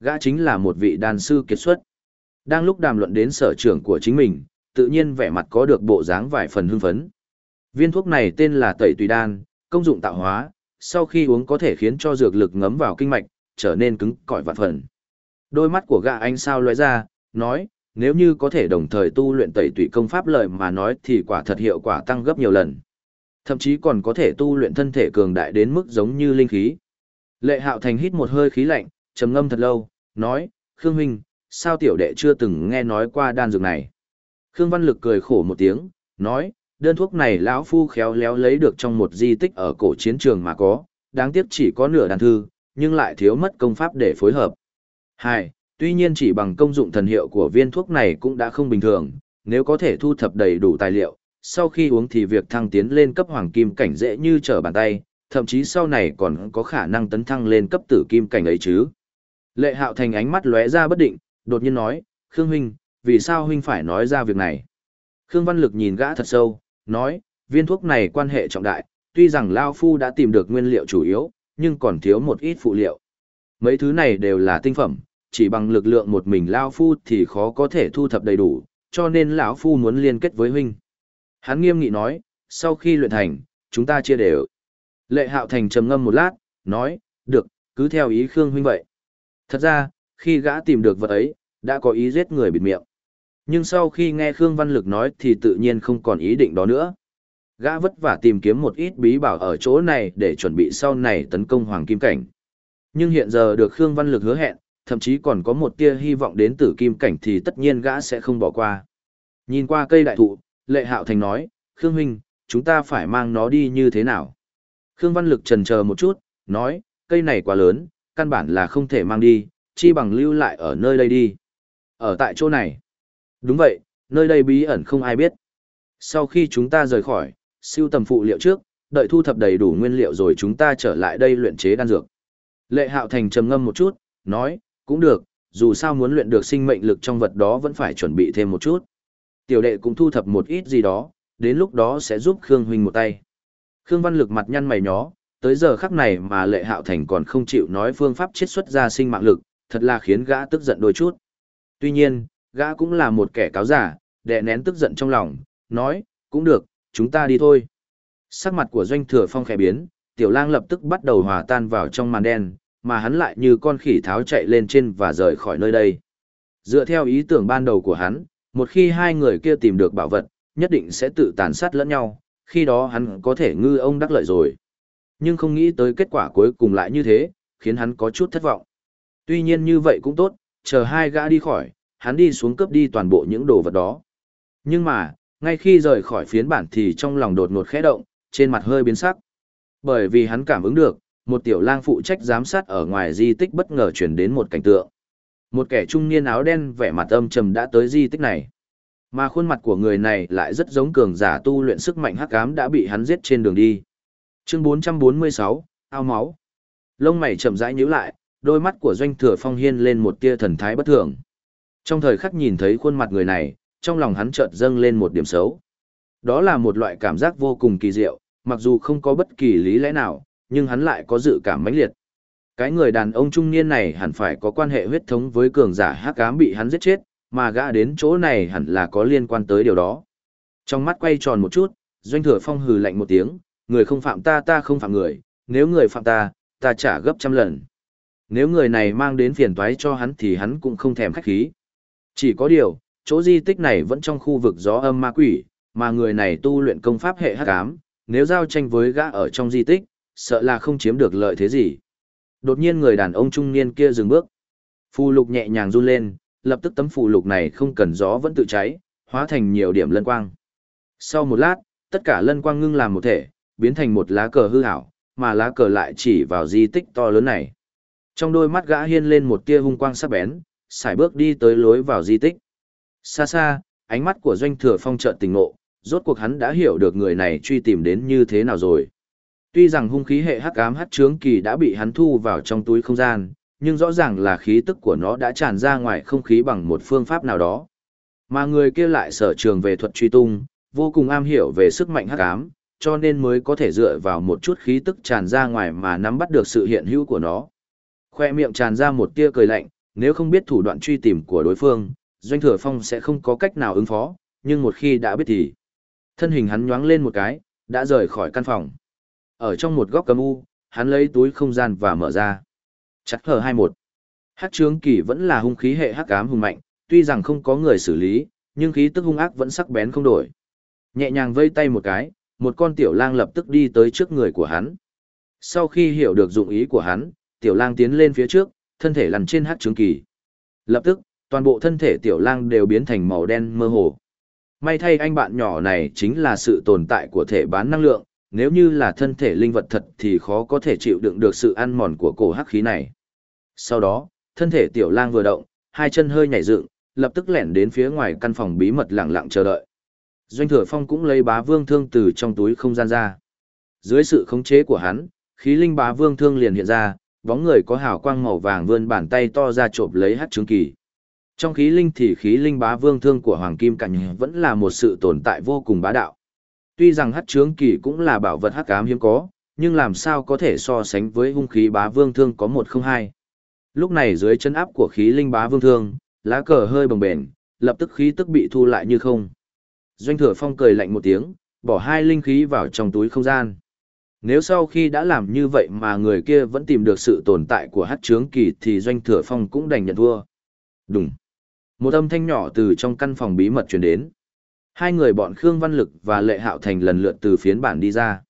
Gã chính là một vị đan sư kiệt xuất. Đang lúc đàm luận đến sở trường của chính mình, tự nhiên vẻ mặt có được bộ dáng vài phần hưng phấn. Viên thuốc này tên là tẩy tùy đan, công dụng tạo hóa, sau khi uống có thể khiến cho dược lực ngấm vào kinh mạch, trở nên cứng cỏi vạn phần. Đôi mắt của gã anh sao lóe ra, nói, nếu như có thể đồng thời tu luyện tẩy tùy công pháp lợi mà nói thì quả thật hiệu quả tăng gấp nhiều lần. Thậm chí còn có thể tu luyện thân thể cường đại đến mức giống như linh khí. Lệ Hạo Thành hít một hơi khí lạnh, trầm ngâm thật lâu, nói, Khương Huynh, sao tiểu đệ chưa từng nghe nói qua đan dược này? Khương Văn Lực cười khổ một tiếng, nói, đơn thuốc này lão phu khéo léo lấy được trong một di tích ở cổ chiến trường mà có, đáng tiếc chỉ có nửa đàn thư, nhưng lại thiếu mất công pháp để phối hợp. Hai, tuy nhiên chỉ bằng công dụng thần hiệu của viên thuốc này cũng đã không bình thường, nếu có thể thu thập đầy đủ tài liệu, sau khi uống thì việc thăng tiến lên cấp hoàng kim cảnh dễ như trở bàn tay, thậm chí sau này còn có khả năng tấn thăng lên cấp tử kim cảnh ấy chứ. Lệ hạo thành ánh mắt lóe ra bất định, đột nhiên nói, Khương Huynh, vì sao Huynh phải nói ra việc này? Khương Văn Lực nhìn gã thật sâu, nói, viên thuốc này quan hệ trọng đại, tuy rằng Lao Phu đã tìm được nguyên liệu chủ yếu, nhưng còn thiếu một ít phụ liệu. Mấy thứ này đều là tinh phẩm, chỉ bằng lực lượng một mình Lao Phu thì khó có thể thu thập đầy đủ, cho nên lão Phu muốn liên kết với Huynh. Hắn nghiêm nghị nói, sau khi luyện thành, chúng ta chia đều. Lệ Hạo Thành trầm ngâm một lát, nói, được, cứ theo ý Khương Huynh vậy. Thật ra, khi gã tìm được vật ấy, đã có ý giết người bịt miệng. Nhưng sau khi nghe Khương Văn Lực nói thì tự nhiên không còn ý định đó nữa. Gã vất vả tìm kiếm một ít bí bảo ở chỗ này để chuẩn bị sau này tấn công Hoàng Kim Cảnh. Nhưng hiện giờ được Khương Văn Lực hứa hẹn, thậm chí còn có một tia hy vọng đến tử Kim Cảnh thì tất nhiên gã sẽ không bỏ qua. Nhìn qua cây đại thụ, Lệ Hạo Thành nói, Khương Huynh, chúng ta phải mang nó đi như thế nào? Khương Văn Lực trần chờ một chút, nói, cây này quá lớn, căn bản là không thể mang đi, chi bằng lưu lại ở nơi đây đi. Ở tại chỗ này. Đúng vậy, nơi đây bí ẩn không ai biết. Sau khi chúng ta rời khỏi, siêu tầm phụ liệu trước, đợi thu thập đầy đủ nguyên liệu rồi chúng ta trở lại đây luyện chế đan dược. Lệ Hạo Thành trầm ngâm một chút, nói, cũng được, dù sao muốn luyện được sinh mệnh lực trong vật đó vẫn phải chuẩn bị thêm một chút. Tiểu đệ cũng thu thập một ít gì đó, đến lúc đó sẽ giúp Khương Huynh một tay. Khương Văn Lực mặt nhăn mày nhó, tới giờ khắc này mà Lệ Hạo Thành còn không chịu nói phương pháp chiết xuất ra sinh mạng lực, thật là khiến gã tức giận đôi chút. Tuy nhiên, gã cũng là một kẻ cáo giả, đè nén tức giận trong lòng, nói, cũng được, chúng ta đi thôi. Sắc mặt của doanh thừa phong khẽ biến, tiểu lang lập tức bắt đầu hòa tan vào trong màn đen, mà hắn lại như con khỉ tháo chạy lên trên và rời khỏi nơi đây. Dựa theo ý tưởng ban đầu của hắn, một khi hai người kia tìm được bảo vật, nhất định sẽ tự tàn sát lẫn nhau, khi đó hắn có thể ngư ông đắc lợi rồi. Nhưng không nghĩ tới kết quả cuối cùng lại như thế, khiến hắn có chút thất vọng. Tuy nhiên như vậy cũng tốt, chờ hai gã đi khỏi, hắn đi xuống cướp đi toàn bộ những đồ vật đó. Nhưng mà, ngay khi rời khỏi phiến bản thì trong lòng đột ngột khẽ động, trên mặt hơi biến sắc. Bởi vì hắn cảm ứng được, một tiểu lang phụ trách giám sát ở ngoài di tích bất ngờ chuyển đến một cảnh tượng. Một kẻ trung niên áo đen vẻ mặt âm trầm đã tới di tích này. Mà khuôn mặt của người này lại rất giống cường giả tu luyện sức mạnh hắc ám đã bị hắn giết trên đường đi. Chương 446, ao máu. Lông mày chậm rãi nhíu lại, đôi mắt của doanh thừa phong hiên lên một tia thần thái bất thường. Trong thời khắc nhìn thấy khuôn mặt người này, trong lòng hắn chợt dâng lên một điểm xấu. Đó là một loại cảm giác vô cùng kỳ diệu, mặc dù không có bất kỳ lý lẽ nào, nhưng hắn lại có dự cảm mãnh liệt. Cái người đàn ông trung niên này hẳn phải có quan hệ huyết thống với cường giả hắc ám bị hắn giết chết, mà gã đến chỗ này hẳn là có liên quan tới điều đó. Trong mắt quay tròn một chút, doanh thừa phong hừ lạnh một tiếng, người không phạm ta ta không phạm người, nếu người phạm ta, ta trả gấp trăm lần. Nếu người này mang đến phiền toái cho hắn thì hắn cũng không thèm khách khí. Chỉ có điều, chỗ di tích này vẫn trong khu vực gió âm ma quỷ, mà người này tu luyện công pháp hệ hắc ám, nếu giao tranh với gã ở trong di tích, sợ là không chiếm được lợi thế gì. Đột nhiên người đàn ông trung niên kia dừng bước. Phù lục nhẹ nhàng run lên, lập tức tấm phù lục này không cần gió vẫn tự cháy, hóa thành nhiều điểm lân quang. Sau một lát, tất cả lân quang ngưng làm một thể, biến thành một lá cờ hư ảo, mà lá cờ lại chỉ vào di tích to lớn này. Trong đôi mắt gã hiên lên một tia hung quang sắc bén, xài bước đi tới lối vào di tích. Xa xa, ánh mắt của doanh thừa phong trợn tình ngộ, rốt cuộc hắn đã hiểu được người này truy tìm đến như thế nào rồi. Tuy rằng hung khí hệ hắc ám hắc trướng kỳ đã bị hắn thu vào trong túi không gian, nhưng rõ ràng là khí tức của nó đã tràn ra ngoài không khí bằng một phương pháp nào đó. Mà người kia lại sở trường về thuật truy tung, vô cùng am hiểu về sức mạnh hắc ám, cho nên mới có thể dựa vào một chút khí tức tràn ra ngoài mà nắm bắt được sự hiện hữu của nó. Khoe miệng tràn ra một tia cười lạnh, nếu không biết thủ đoạn truy tìm của đối phương, Doanh Thừa Phong sẽ không có cách nào ứng phó, nhưng một khi đã biết thì... Thân hình hắn nhoáng lên một cái, đã rời khỏi căn phòng. Ở trong một góc cầm u, hắn lấy túi không gian và mở ra. Chặt hờ 21. Hát trướng kỳ vẫn là hung khí hệ hắc ám hùng mạnh, tuy rằng không có người xử lý, nhưng khí tức hung ác vẫn sắc bén không đổi. Nhẹ nhàng vây tay một cái, một con tiểu lang lập tức đi tới trước người của hắn. Sau khi hiểu được dụng ý của hắn, tiểu lang tiến lên phía trước, thân thể lăn trên hắc trướng kỳ. Lập tức, toàn bộ thân thể tiểu lang đều biến thành màu đen mơ hồ. May thay anh bạn nhỏ này chính là sự tồn tại của thể bán năng lượng, nếu như là thân thể linh vật thật thì khó có thể chịu đựng được sự ăn mòn của cổ hắc khí này. Sau đó, thân thể tiểu lang vừa động, hai chân hơi nhảy dựng, lập tức lẻn đến phía ngoài căn phòng bí mật lặng lặng chờ đợi. Doanh thừa phong cũng lấy bá vương thương từ trong túi không gian ra. Dưới sự khống chế của hắn, khí linh bá vương thương liền hiện ra, bóng người có hào quang màu vàng vươn bàn tay to ra trộm lấy hát trướng kỳ. Trong khí linh thì khí linh bá vương thương của Hoàng Kim Cảnh vẫn là một sự tồn tại vô cùng bá đạo. Tuy rằng hát trướng kỳ cũng là bảo vật hắc ám hiếm có, nhưng làm sao có thể so sánh với hung khí bá vương thương có một không hai. Lúc này dưới chân áp của khí linh bá vương thương, lá cờ hơi bồng bềnh, lập tức khí tức bị thu lại như không. Doanh thừa phong cười lạnh một tiếng, bỏ hai linh khí vào trong túi không gian. Nếu sau khi đã làm như vậy mà người kia vẫn tìm được sự tồn tại của hát trướng kỳ thì doanh thừa phong cũng đành nhận thua. Đúng. Một âm thanh nhỏ từ trong căn phòng bí mật truyền đến. Hai người bọn Khương Văn Lực và Lệ Hạo Thành lần lượt từ phiến bản đi ra.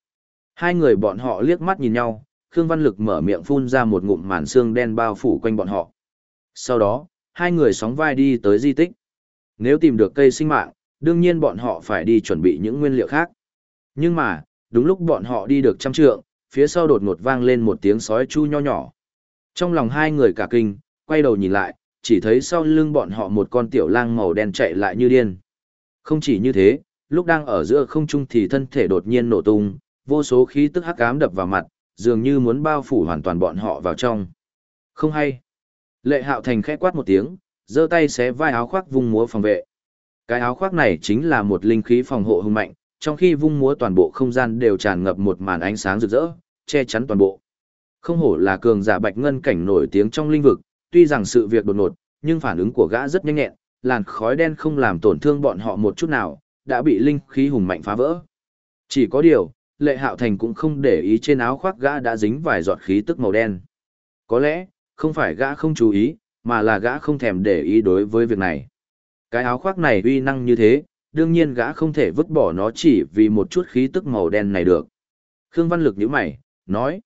Hai người bọn họ liếc mắt nhìn nhau, Khương Văn Lực mở miệng phun ra một ngụm màn xương đen bao phủ quanh bọn họ. Sau đó, hai người sóng vai đi tới di tích. Nếu tìm được cây sinh mạng, đương nhiên bọn họ phải đi chuẩn bị những nguyên liệu khác. Nhưng mà, đúng lúc bọn họ đi được trăm trượng, phía sau đột ngột vang lên một tiếng sói chu nho nhỏ. Trong lòng hai người cả kinh, quay đầu nhìn lại, chỉ thấy sau lưng bọn họ một con tiểu lang màu đen chạy lại như điên. Không chỉ như thế, lúc đang ở giữa không trung thì thân thể đột nhiên nổ tung, vô số khí tức hắc ám đập vào mặt, dường như muốn bao phủ hoàn toàn bọn họ vào trong. Không hay. Lệ Hạo Thành khẽ quát một tiếng, giơ tay xé vai áo khoác vung múa phòng vệ. Cái áo khoác này chính là một linh khí phòng hộ hùng mạnh, trong khi vung múa toàn bộ không gian đều tràn ngập một màn ánh sáng rực rỡ, che chắn toàn bộ. Không hổ là cường giả bạch ngân cảnh nổi tiếng trong linh vực, tuy rằng sự việc đột ngột, nhưng phản ứng của gã rất nhanh nhẹn, làn khói đen không làm tổn thương bọn họ một chút nào, đã bị linh khí hùng mạnh phá vỡ. Chỉ có điều, lệ hạo thành cũng không để ý trên áo khoác gã đã dính vài giọt khí tức màu đen. Có lẽ, không phải gã không chú ý, mà là gã không thèm để ý đối với việc này. Cái áo khoác này uy năng như thế, đương nhiên gã không thể vứt bỏ nó chỉ vì một chút khí tức màu đen này được. Khương Văn Lực nhíu mày, nói.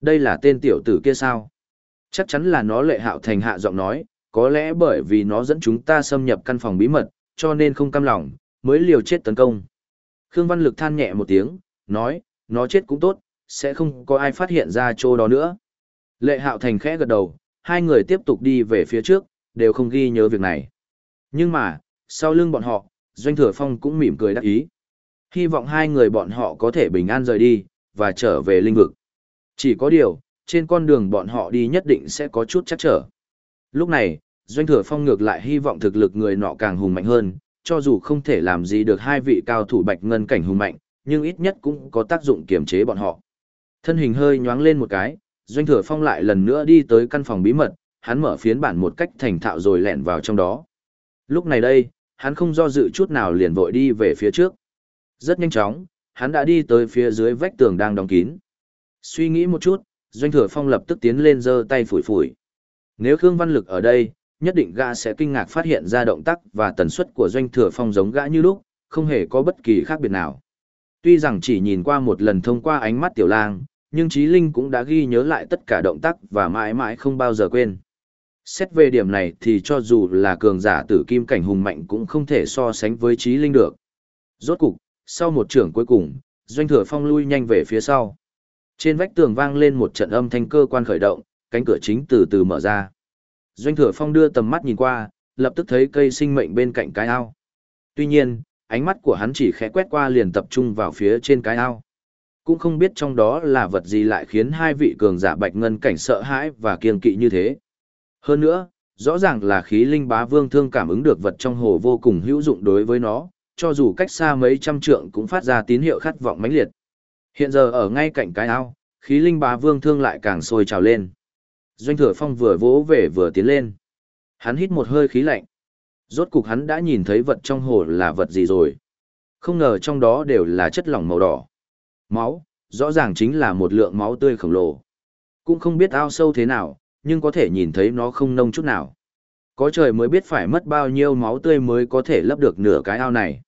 Đây là tên tiểu tử kia sao? Chắc chắn là nó lệ hạo thành hạ giọng nói, có lẽ bởi vì nó dẫn chúng ta xâm nhập căn phòng bí mật, cho nên không cam lòng, mới liều chết tấn công. Khương Văn Lực than nhẹ một tiếng, nói, nó chết cũng tốt, sẽ không có ai phát hiện ra chỗ đó nữa. Lệ hạo thành khẽ gật đầu, hai người tiếp tục đi về phía trước, đều không ghi nhớ việc này. Nhưng mà, sau lưng bọn họ, Doanh Thừa Phong cũng mỉm cười đắc ý. Hy vọng hai người bọn họ có thể bình an rời đi, và trở về linh vực. Chỉ có điều, trên con đường bọn họ đi nhất định sẽ có chút chắc trở. Lúc này, Doanh Thừa Phong ngược lại hy vọng thực lực người nọ càng hùng mạnh hơn, cho dù không thể làm gì được hai vị cao thủ bạch ngân cảnh hùng mạnh, nhưng ít nhất cũng có tác dụng kiềm chế bọn họ. Thân hình hơi nhoáng lên một cái, Doanh Thừa Phong lại lần nữa đi tới căn phòng bí mật, hắn mở phiến bản một cách thành thạo rồi lẻn vào trong đó. Lúc này đây, hắn không do dự chút nào liền vội đi về phía trước. Rất nhanh chóng, hắn đã đi tới phía dưới vách tường đang đóng kín. Suy nghĩ một chút, Doanh Thừa Phong lập tức tiến lên giơ tay phủi phủi. Nếu Khương Văn Lực ở đây, nhất định gã sẽ kinh ngạc phát hiện ra động tác và tần suất của Doanh Thừa Phong giống gã như lúc, không hề có bất kỳ khác biệt nào. Tuy rằng chỉ nhìn qua một lần thông qua ánh mắt tiểu lang, nhưng Trí Linh cũng đã ghi nhớ lại tất cả động tác và mãi mãi không bao giờ quên. Xét về điểm này thì cho dù là cường giả tử kim cảnh hùng mạnh cũng không thể so sánh với Trí Linh được. Rốt cục, sau một trưởng cuối cùng, Doanh Thừa Phong lui nhanh về phía sau. Trên vách tường vang lên một trận âm thanh cơ quan khởi động, cánh cửa chính từ từ mở ra. Doanh Thừa Phong đưa tầm mắt nhìn qua, lập tức thấy cây sinh mệnh bên cạnh cái ao. Tuy nhiên, ánh mắt của hắn chỉ khẽ quét qua liền tập trung vào phía trên cái ao. Cũng không biết trong đó là vật gì lại khiến hai vị cường giả bạch ngân cảnh sợ hãi và kiên kỵ như thế. Hơn nữa, rõ ràng là khí linh bá vương thương cảm ứng được vật trong hồ vô cùng hữu dụng đối với nó, cho dù cách xa mấy trăm trượng cũng phát ra tín hiệu khát vọng mãnh liệt. Hiện giờ ở ngay cạnh cái ao, khí linh bá vương thương lại càng sôi trào lên. Doanh thừa phong vừa vỗ về vừa tiến lên. Hắn hít một hơi khí lạnh. Rốt cục hắn đã nhìn thấy vật trong hồ là vật gì rồi. Không ngờ trong đó đều là chất lỏng màu đỏ. Máu, rõ ràng chính là một lượng máu tươi khổng lồ. Cũng không biết ao sâu thế nào, nhưng có thể nhìn thấy nó không nông chút nào. Có trời mới biết phải mất bao nhiêu máu tươi mới có thể lấp được nửa cái ao này.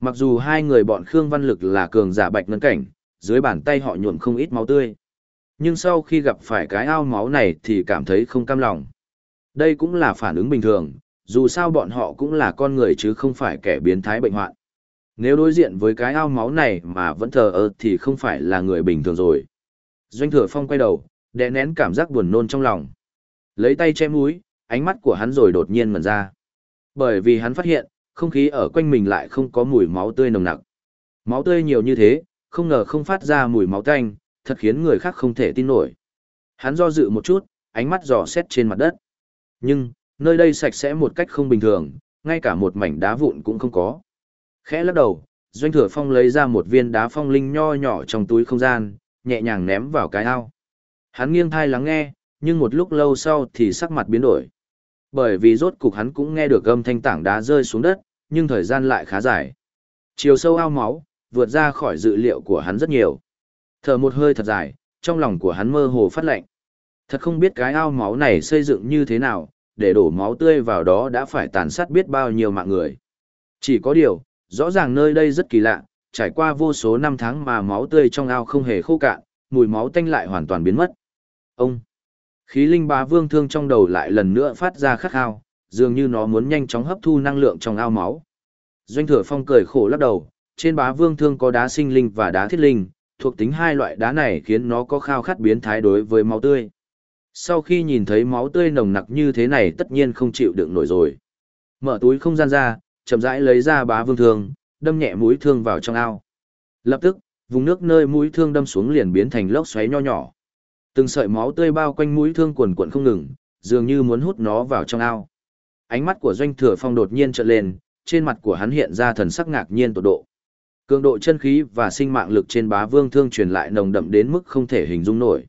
Mặc dù hai người bọn Khương Văn Lực là cường giả bạch ngân cảnh, dưới bàn tay họ nhuộm không ít máu tươi. Nhưng sau khi gặp phải cái ao máu này thì cảm thấy không cam lòng. Đây cũng là phản ứng bình thường, dù sao bọn họ cũng là con người chứ không phải kẻ biến thái bệnh hoạn. Nếu đối diện với cái ao máu này mà vẫn thờ ơ thì không phải là người bình thường rồi. Doanh thừa phong quay đầu, đè nén cảm giác buồn nôn trong lòng. Lấy tay che mũi, ánh mắt của hắn rồi đột nhiên mẩn ra. Bởi vì hắn phát hiện, không khí ở quanh mình lại không có mùi máu tươi nồng nặc. Máu tươi nhiều như thế, không ngờ không phát ra mùi máu tanh, thật khiến người khác không thể tin nổi. Hắn do dự một chút, ánh mắt dò xét trên mặt đất. Nhưng, nơi đây sạch sẽ một cách không bình thường, ngay cả một mảnh đá vụn cũng không có. Khẽ lắc đầu, Doanh Thừa Phong lấy ra một viên đá phong linh nho nhỏ trong túi không gian, nhẹ nhàng ném vào cái ao. Hắn nghiêng thai lắng nghe, nhưng một lúc lâu sau thì sắc mặt biến đổi. Bởi vì rốt cục hắn cũng nghe được âm thanh tảng đá rơi xuống đất, nhưng thời gian lại khá dài. Chiều sâu ao máu, vượt ra khỏi dự liệu của hắn rất nhiều. Thở một hơi thật dài, trong lòng của hắn mơ hồ phát lạnh. Thật không biết cái ao máu này xây dựng như thế nào, để đổ máu tươi vào đó đã phải tàn sát biết bao nhiêu mạng người. Chỉ có điều, rõ ràng nơi đây rất kỳ lạ, trải qua vô số năm tháng mà máu tươi trong ao không hề khô cạn, mùi máu tanh lại hoàn toàn biến mất. Ông! Khí linh bá vương thương trong đầu lại lần nữa phát ra khát khao, dường như nó muốn nhanh chóng hấp thu năng lượng trong ao máu. Doanh thừa phong cười khổ lắc đầu, trên bá vương thương có đá sinh linh và đá thiết linh, thuộc tính hai loại đá này khiến nó có khao khát biến thái đối với máu tươi. Sau khi nhìn thấy máu tươi nồng nặc như thế này tất nhiên không chịu đựng nổi rồi. Mở túi không gian ra, chậm rãi lấy ra bá vương thương, đâm nhẹ mũi thương vào trong ao. Lập tức, vùng nước nơi mũi thương đâm xuống liền biến thành lốc xoáy nho nhỏ. Từng sợi máu tươi bao quanh mũi thương quần quần không ngừng, dường như muốn hút nó vào trong ao. Ánh mắt của Doanh Thừa Phong đột nhiên trợn lên, trên mặt của hắn hiện ra thần sắc ngạc nhiên tột độ. Cường độ chân khí và sinh mạng lực trên bá vương thương truyền lại nồng đậm đến mức không thể hình dung nổi.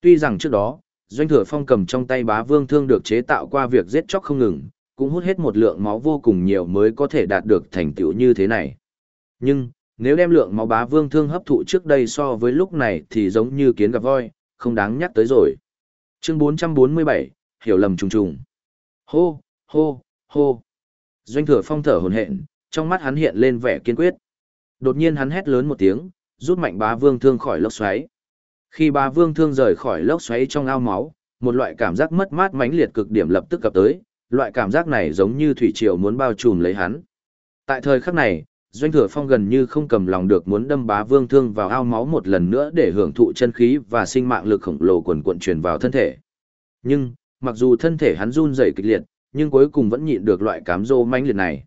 Tuy rằng trước đó, Doanh Thừa Phong cầm trong tay bá vương thương được chế tạo qua việc giết chóc không ngừng, cũng hút hết một lượng máu vô cùng nhiều mới có thể đạt được thành tựu như thế này. Nhưng, nếu đem lượng máu bá vương thương hấp thụ trước đây so với lúc này thì giống như kiến gặp voi, không đáng nhắc tới rồi. Chương 447, hiểu lầm trùng trùng. Hô, hô, hô. Doanh thừa phong thở hồn hện, trong mắt hắn hiện lên vẻ kiên quyết. Đột nhiên hắn hét lớn một tiếng, rút mạnh bá vương thương khỏi lốc xoáy. Khi bá vương thương rời khỏi lốc xoáy trong ao máu, một loại cảm giác mất mát mãnh liệt cực điểm lập tức cập tới, loại cảm giác này giống như thủy triều muốn bao trùm lấy hắn. Tại thời khắc này, Doanh Thừa Phong gần như không cầm lòng được muốn đâm bá vương thương vào ao máu một lần nữa để hưởng thụ chân khí và sinh mạng lực khổng lồ quần cuộn truyền vào thân thể. Nhưng, mặc dù thân thể hắn run rẩy kịch liệt, nhưng cuối cùng vẫn nhịn được loại cám dỗ mãnh liệt này.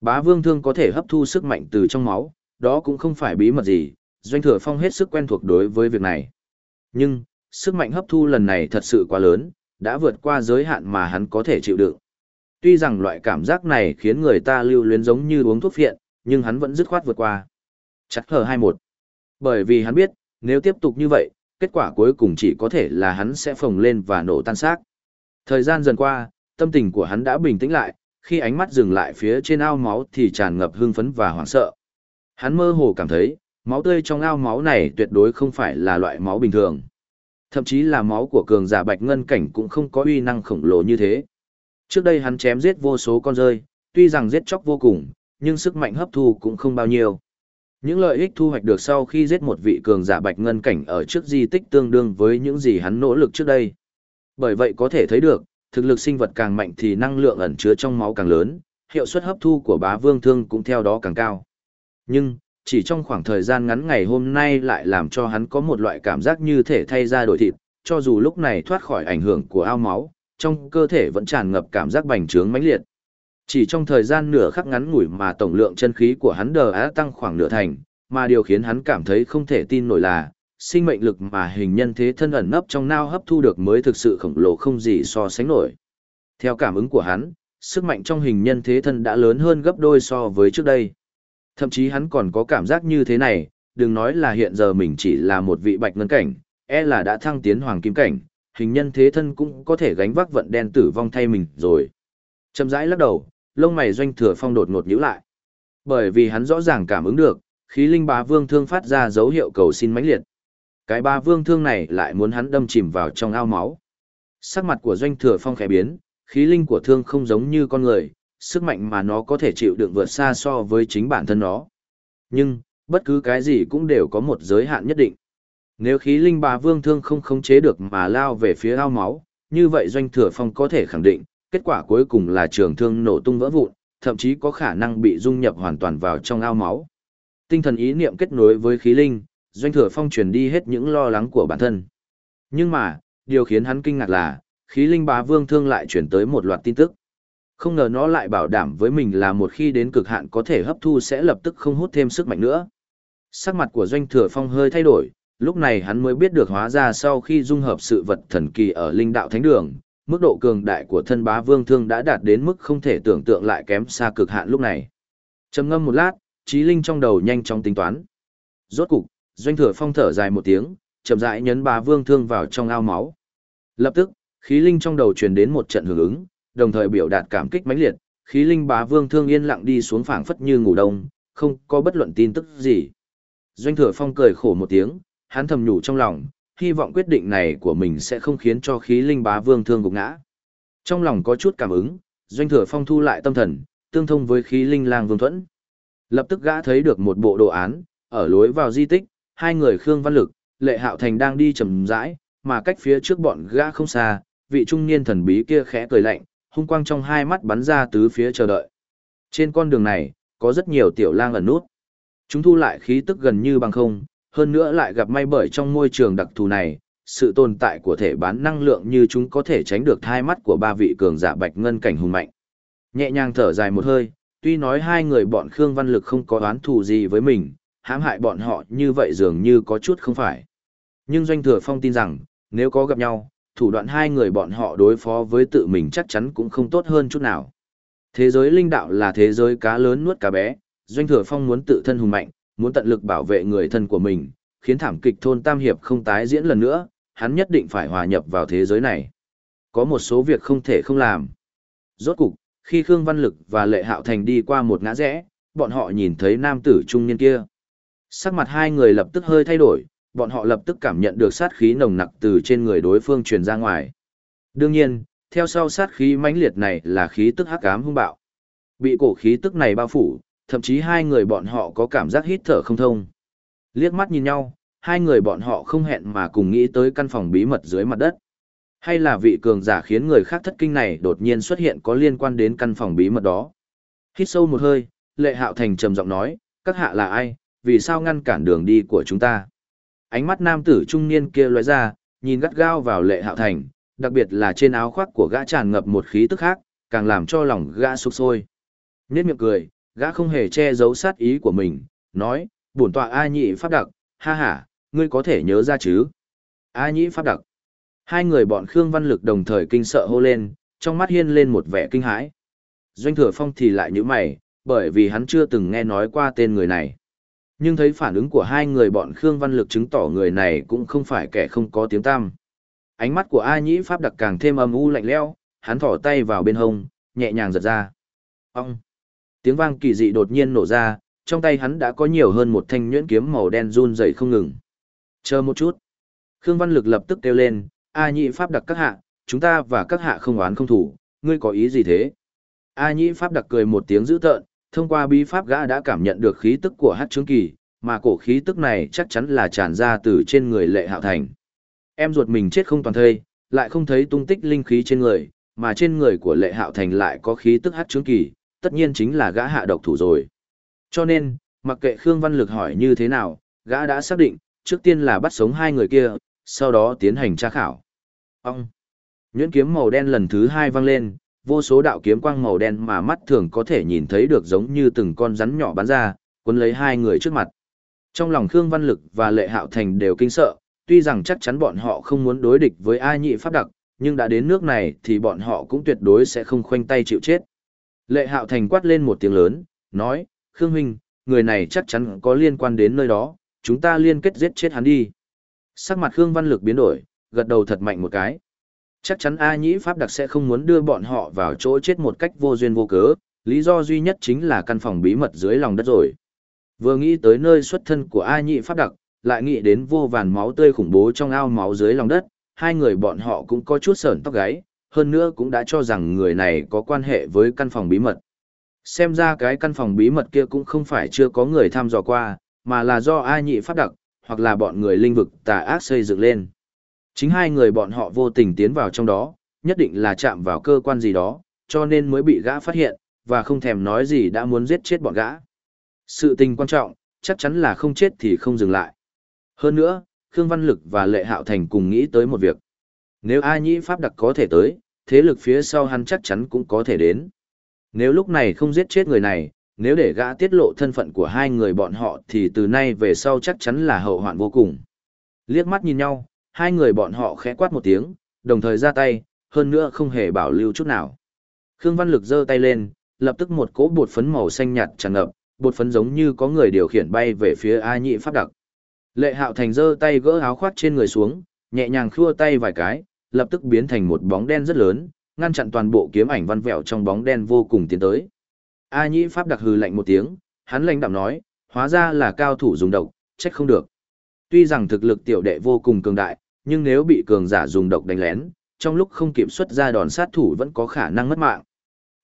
Bá vương thương có thể hấp thu sức mạnh từ trong máu, đó cũng không phải bí mật gì, Doanh Thừa Phong hết sức quen thuộc đối với việc này. Nhưng, sức mạnh hấp thu lần này thật sự quá lớn, đã vượt qua giới hạn mà hắn có thể chịu đựng. Tuy rằng loại cảm giác này khiến người ta lưu luyến giống như uống thuốc phiện, nhưng hắn vẫn dứt khoát vượt qua. Chắc hờ 21. Bởi vì hắn biết, nếu tiếp tục như vậy, kết quả cuối cùng chỉ có thể là hắn sẽ phồng lên và nổ tan xác. Thời gian dần qua, tâm tình của hắn đã bình tĩnh lại, khi ánh mắt dừng lại phía trên ao máu thì tràn ngập hưng phấn và hoảng sợ. Hắn mơ hồ cảm thấy, máu tươi trong ao máu này tuyệt đối không phải là loại máu bình thường. Thậm chí là máu của cường giả bạch ngân cảnh cũng không có uy năng khổng lồ như thế. Trước đây hắn chém giết vô số con rơi, tuy rằng giết chóc vô cùng, nhưng sức mạnh hấp thu cũng không bao nhiêu. Những lợi ích thu hoạch được sau khi giết một vị cường giả bạch ngân cảnh ở trước di tích tương đương với những gì hắn nỗ lực trước đây. Bởi vậy có thể thấy được, thực lực sinh vật càng mạnh thì năng lượng ẩn chứa trong máu càng lớn, hiệu suất hấp thu của bá vương thương cũng theo đó càng cao. Nhưng, chỉ trong khoảng thời gian ngắn ngày hôm nay lại làm cho hắn có một loại cảm giác như thể thay ra đổi thịt, cho dù lúc này thoát khỏi ảnh hưởng của ao máu, trong cơ thể vẫn tràn ngập cảm giác bành trướng mãnh liệt. Chỉ trong thời gian nửa khắc ngắn ngủi mà tổng lượng chân khí của hắn đờ á tăng khoảng nửa thành, mà điều khiến hắn cảm thấy không thể tin nổi là, sinh mệnh lực mà hình nhân thế thân ẩn nấp trong nao hấp thu được mới thực sự khổng lồ không gì so sánh nổi. Theo cảm ứng của hắn, sức mạnh trong hình nhân thế thân đã lớn hơn gấp đôi so với trước đây. Thậm chí hắn còn có cảm giác như thế này, đừng nói là hiện giờ mình chỉ là một vị bạch ngân cảnh, e là đã thăng tiến hoàng kim cảnh, hình nhân thế thân cũng có thể gánh vác vận đen tử vong thay mình rồi. Chậm rãi lắc đầu, lông mày doanh thừa phong đột ngột nhíu lại. Bởi vì hắn rõ ràng cảm ứng được, khí linh bá vương thương phát ra dấu hiệu cầu xin mãnh liệt. Cái bá vương thương này lại muốn hắn đâm chìm vào trong ao máu. Sắc mặt của doanh thừa phong khẽ biến, khí linh của thương không giống như con người, sức mạnh mà nó có thể chịu đựng vượt xa so với chính bản thân nó. Nhưng, bất cứ cái gì cũng đều có một giới hạn nhất định. Nếu khí linh bá vương thương không khống chế được mà lao về phía ao máu, như vậy doanh thừa phong có thể khẳng định, kết quả cuối cùng là trường thương nổ tung vỡ vụn, thậm chí có khả năng bị dung nhập hoàn toàn vào trong ao máu. Tinh thần ý niệm kết nối với khí linh, doanh thừa phong truyền đi hết những lo lắng của bản thân. Nhưng mà, điều khiến hắn kinh ngạc là, khí linh bá vương thương lại chuyển tới một loạt tin tức. Không ngờ nó lại bảo đảm với mình là một khi đến cực hạn có thể hấp thu sẽ lập tức không hút thêm sức mạnh nữa. Sắc mặt của doanh thừa phong hơi thay đổi, lúc này hắn mới biết được hóa ra sau khi dung hợp sự vật thần kỳ ở linh đạo thánh đường, mức độ cường đại của thân bá vương thương đã đạt đến mức không thể tưởng tượng lại kém xa cực hạn lúc này. Trầm ngâm một lát, trí linh trong đầu nhanh chóng tính toán. Rốt cục, doanh thừa phong thở dài một tiếng, chậm rãi nhấn bá vương thương vào trong ao máu. Lập tức, khí linh trong đầu truyền đến một trận hưởng ứng, đồng thời biểu đạt cảm kích mãnh liệt, khí linh bá vương thương yên lặng đi xuống phảng phất như ngủ đông, không có bất luận tin tức gì. Doanh thừa phong cười khổ một tiếng, hắn thầm nhủ trong lòng, hy vọng quyết định này của mình sẽ không khiến cho khí linh bá vương thương gục ngã. Trong lòng có chút cảm ứng, doanh thừa phong thu lại tâm thần, tương thông với khí linh lang vương thuẫn. Lập tức gã thấy được một bộ đồ án, ở lối vào di tích, hai người Khương Văn Lực, Lệ Hạo Thành đang đi chậm rãi, mà cách phía trước bọn gã không xa, vị trung niên thần bí kia khẽ cười lạnh, hung quang trong hai mắt bắn ra tứ phía chờ đợi. Trên con đường này, có rất nhiều tiểu lang ẩn nút. Chúng thu lại khí tức gần như bằng không, hơn nữa lại gặp may bởi trong môi trường đặc thù này, sự tồn tại của thể bán năng lượng như chúng có thể tránh được thai mắt của ba vị cường giả bạch ngân cảnh hùng mạnh. Nhẹ nhàng thở dài một hơi, tuy nói hai người bọn Khương Văn Lực không có oán thù gì với mình, hãm hại bọn họ như vậy dường như có chút không phải. Nhưng Doanh Thừa Phong tin rằng, nếu có gặp nhau, thủ đoạn hai người bọn họ đối phó với tự mình chắc chắn cũng không tốt hơn chút nào. Thế giới linh đạo là thế giới cá lớn nuốt cá bé, Doanh Thừa Phong muốn tự thân hùng mạnh, muốn tận lực bảo vệ người thân của mình, khiến thảm kịch thôn Tam Hiệp không tái diễn lần nữa, hắn nhất định phải hòa nhập vào thế giới này. Có một số việc không thể không làm. Rốt cục, khi Khương Văn Lực và Lệ Hạo Thành đi qua một ngã rẽ, bọn họ nhìn thấy nam tử trung niên kia. Sắc mặt hai người lập tức hơi thay đổi, bọn họ lập tức cảm nhận được sát khí nồng nặc từ trên người đối phương truyền ra ngoài. Đương nhiên, theo sau sát khí mãnh liệt này là khí tức hắc ám hung bạo. Bị cổ khí tức này bao phủ, thậm chí hai người bọn họ có cảm giác hít thở không thông. Liếc mắt nhìn nhau, hai người bọn họ không hẹn mà cùng nghĩ tới căn phòng bí mật dưới mặt đất. Hay là vị cường giả khiến người khác thất kinh này đột nhiên xuất hiện có liên quan đến căn phòng bí mật đó. Hít sâu một hơi, lệ hạo thành trầm giọng nói, các hạ là ai, vì sao ngăn cản đường đi của chúng ta. Ánh mắt nam tử trung niên kia lóe ra, nhìn gắt gao vào lệ hạo thành, đặc biệt là trên áo khoác của gã tràn ngập một khí tức khác, càng làm cho lòng gã sục sôi. Nét miệng cười, gã không hề che giấu sát ý của mình, nói, bổn tọa A nhị pháp đặc, ha ha, ngươi có thể nhớ ra chứ? A nhị pháp đặc. Hai người bọn Khương Văn Lực đồng thời kinh sợ hô lên, trong mắt hiên lên một vẻ kinh hãi. Doanh thừa phong thì lại như mày, bởi vì hắn chưa từng nghe nói qua tên người này. Nhưng thấy phản ứng của hai người bọn Khương Văn Lực chứng tỏ người này cũng không phải kẻ không có tiếng tăm. Ánh mắt của A Nhĩ Pháp đặc càng thêm âm u lạnh lẽo, hắn thỏ tay vào bên hông, nhẹ nhàng giật ra. Ông! Tiếng vang kỳ dị đột nhiên nổ ra, trong tay hắn đã có nhiều hơn một thanh nhuyễn kiếm màu đen run rẩy không ngừng. Chờ một chút. Khương Văn Lực lập tức kêu lên, A Nhĩ Pháp đặc các hạ, chúng ta và các hạ không oán không thủ, ngươi có ý gì thế? A Nhĩ Pháp đặc cười một tiếng dữ tợn, thông qua bí pháp gã đã cảm nhận được khí tức của hát trướng kỳ, mà cổ khí tức này chắc chắn là tràn ra từ trên người lệ hạo thành. Em ruột mình chết không toàn thây, lại không thấy tung tích linh khí trên người, mà trên người của lệ hạo thành lại có khí tức hát trướng kỳ, tất nhiên chính là gã hạ độc thủ rồi. Cho nên, mặc kệ Khương Văn Lực hỏi như thế nào, gã đã xác định, trước tiên là bắt sống hai người kia, sau đó tiến hành tra khảo. Ông! Nhuyễn kiếm màu đen lần thứ hai văng lên, vô số đạo kiếm quang màu đen mà mắt thường có thể nhìn thấy được giống như từng con rắn nhỏ bắn ra, cuốn lấy hai người trước mặt. Trong lòng Khương Văn Lực và Lệ Hạo Thành đều kinh sợ, tuy rằng chắc chắn bọn họ không muốn đối địch với ai nhị pháp đặc, nhưng đã đến nước này thì bọn họ cũng tuyệt đối sẽ không khoanh tay chịu chết. Lệ Hạo Thành quát lên một tiếng lớn, nói, Khương Huynh, người này chắc chắn có liên quan đến nơi đó, chúng ta liên kết giết chết hắn đi. Sắc mặt Khương Văn Lực biến đổi, gật đầu thật mạnh một cái. Chắc chắn A Nhĩ Pháp Đặc sẽ không muốn đưa bọn họ vào chỗ chết một cách vô duyên vô cớ, lý do duy nhất chính là căn phòng bí mật dưới lòng đất rồi. Vừa nghĩ tới nơi xuất thân của A Nhĩ Pháp Đặc, lại nghĩ đến vô vàn máu tươi khủng bố trong ao máu dưới lòng đất, hai người bọn họ cũng có chút sởn tóc gáy, hơn nữa cũng đã cho rằng người này có quan hệ với căn phòng bí mật. Xem ra cái căn phòng bí mật kia cũng không phải chưa có người thăm dò qua, mà là do ai nhị Pháp Đặc, hoặc là bọn người linh vực tà ác xây dựng lên. Chính hai người bọn họ vô tình tiến vào trong đó, nhất định là chạm vào cơ quan gì đó, cho nên mới bị gã phát hiện, và không thèm nói gì đã muốn giết chết bọn gã. Sự tình quan trọng, chắc chắn là không chết thì không dừng lại. Hơn nữa, Khương Văn Lực và Lệ Hạo Thành cùng nghĩ tới một việc. Nếu A Nhĩ Pháp Đặc có thể tới, thế lực phía sau hắn chắc chắn cũng có thể đến. Nếu lúc này không giết chết người này, nếu để gã tiết lộ thân phận của hai người bọn họ thì từ nay về sau chắc chắn là hậu hoạn vô cùng. Liếc mắt nhìn nhau, hai người bọn họ khẽ quát một tiếng, đồng thời ra tay, hơn nữa không hề bảo lưu chút nào. Khương Văn Lực giơ tay lên, lập tức một cỗ bột phấn màu xanh nhạt tràn ngập, bột phấn giống như có người điều khiển bay về phía A Nhị Pháp Đặc. Lệ Hạo Thành giơ tay gỡ áo khoác trên người xuống, nhẹ nhàng khua tay vài cái, lập tức biến thành một bóng đen rất lớn, ngăn chặn toàn bộ kiếm ảnh văn vẹo trong bóng đen vô cùng tiến tới. A Nhĩ Pháp đặc hừ lạnh một tiếng, hắn lạnh đạm nói, hóa ra là cao thủ dùng độc, trách không được. Tuy rằng thực lực tiểu đệ vô cùng cường đại, nhưng nếu bị cường giả dùng độc đánh lén, trong lúc không kiểm xuất ra đòn sát thủ vẫn có khả năng mất mạng.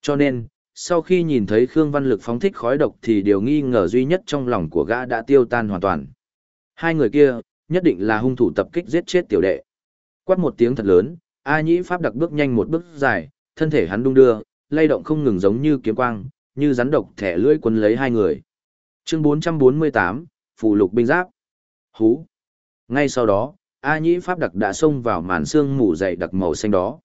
Cho nên, sau khi nhìn thấy Khương Văn Lực phóng thích khói độc thì điều nghi ngờ duy nhất trong lòng của gã đã tiêu tan hoàn toàn. Hai người kia, nhất định là hung thủ tập kích giết chết tiểu đệ. Quát một tiếng thật lớn, A Nhĩ Pháp đặc bước nhanh một bước dài, thân thể hắn đung đưa, lay động không ngừng giống như kiếm quang, như rắn độc thẻ lưỡi quấn lấy hai người. Chương 448, Phù lục binh giáp. Hú. Ngay sau đó, A Nhĩ Pháp đặc đã xông vào màn xương mù dày đặc màu xanh đó.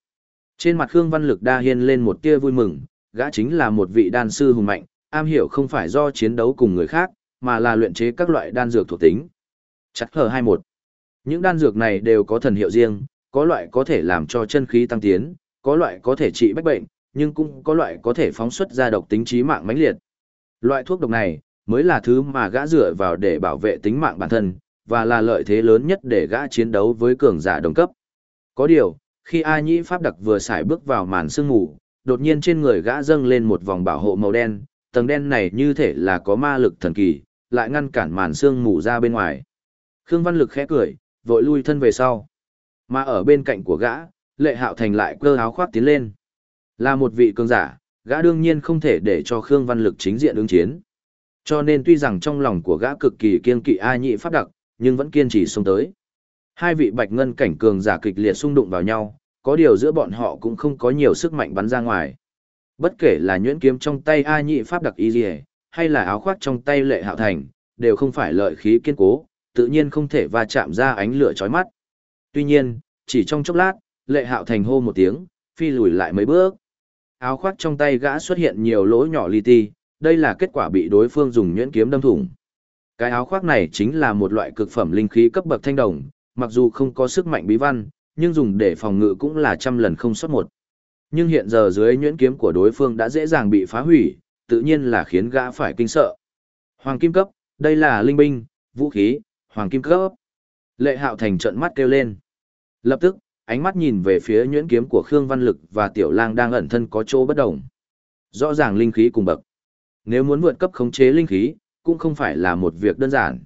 Trên mặt Khương Văn Lực đa hiên lên một tia vui mừng, gã chính là một vị đan sư hùng mạnh, am hiểu không phải do chiến đấu cùng người khác, mà là luyện chế các loại đan dược thuộc tính. Chặt hờ 21. Những đan dược này đều có thần hiệu riêng, có loại có thể làm cho chân khí tăng tiến, có loại có thể trị bách bệnh, nhưng cũng có loại có thể phóng xuất ra độc tính trí mạng mãnh liệt. Loại thuốc độc này mới là thứ mà gã dựa vào để bảo vệ tính mạng bản thân, và là lợi thế lớn nhất để gã chiến đấu với cường giả đồng cấp. Có điều, khi A Nhĩ Pháp Đặc vừa xài bước vào màn sương ngủ, đột nhiên trên người gã dâng lên một vòng bảo hộ màu đen, tầng đen này như thể là có ma lực thần kỳ, lại ngăn cản màn sương mù ra bên ngoài. Khương Văn Lực khẽ cười, vội lui thân về sau. Mà ở bên cạnh của gã, Lệ Hạo Thành lại cơ áo khoác tiến lên. Là một vị cường giả, gã đương nhiên không thể để cho Khương Văn Lực chính diện ứng chiến. Cho nên tuy rằng trong lòng của gã cực kỳ kiên kỵ A nhị pháp đặc, nhưng vẫn kiên trì xông tới. Hai vị bạch ngân cảnh cường giả kịch liệt xung đụng vào nhau, có điều giữa bọn họ cũng không có nhiều sức mạnh bắn ra ngoài. Bất kể là nhuyễn kiếm trong tay A nhị pháp đặc y hay là áo khoác trong tay lệ hạo thành, đều không phải lợi khí kiên cố, tự nhiên không thể va chạm ra ánh lửa chói mắt. Tuy nhiên, chỉ trong chốc lát, lệ hạo thành hô một tiếng, phi lùi lại mấy bước áo khoác trong tay gã xuất hiện nhiều lỗ nhỏ li ti, đây là kết quả bị đối phương dùng nhuyễn kiếm đâm thủng. Cái áo khoác này chính là một loại cực phẩm linh khí cấp bậc thanh đồng, mặc dù không có sức mạnh bí văn, nhưng dùng để phòng ngự cũng là trăm lần không sót một. Nhưng hiện giờ dưới nhuyễn kiếm của đối phương đã dễ dàng bị phá hủy, tự nhiên là khiến gã phải kinh sợ. Hoàng kim cấp, đây là linh binh, vũ khí, hoàng kim cấp. Lệ hạo thành trận mắt kêu lên. Lập tức, ánh mắt nhìn về phía nhuyễn kiếm của Khương Văn Lực và Tiểu Lang đang ẩn thân có chỗ bất đồng. Rõ ràng linh khí cùng bậc. Nếu muốn vượt cấp khống chế linh khí, cũng không phải là một việc đơn giản.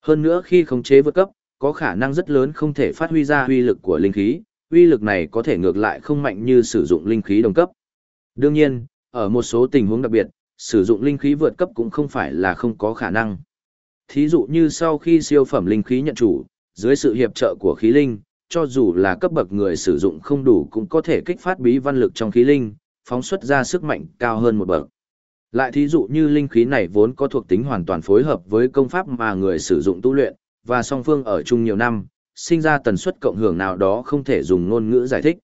Hơn nữa khi khống chế vượt cấp, có khả năng rất lớn không thể phát huy ra uy lực của linh khí, uy lực này có thể ngược lại không mạnh như sử dụng linh khí đồng cấp. Đương nhiên, ở một số tình huống đặc biệt, sử dụng linh khí vượt cấp cũng không phải là không có khả năng. Thí dụ như sau khi siêu phẩm linh khí nhận chủ, dưới sự hiệp trợ của khí linh, cho dù là cấp bậc người sử dụng không đủ cũng có thể kích phát bí văn lực trong khí linh, phóng xuất ra sức mạnh cao hơn một bậc. Lại thí dụ như linh khí này vốn có thuộc tính hoàn toàn phối hợp với công pháp mà người sử dụng tu luyện, và song phương ở chung nhiều năm, sinh ra tần suất cộng hưởng nào đó không thể dùng ngôn ngữ giải thích.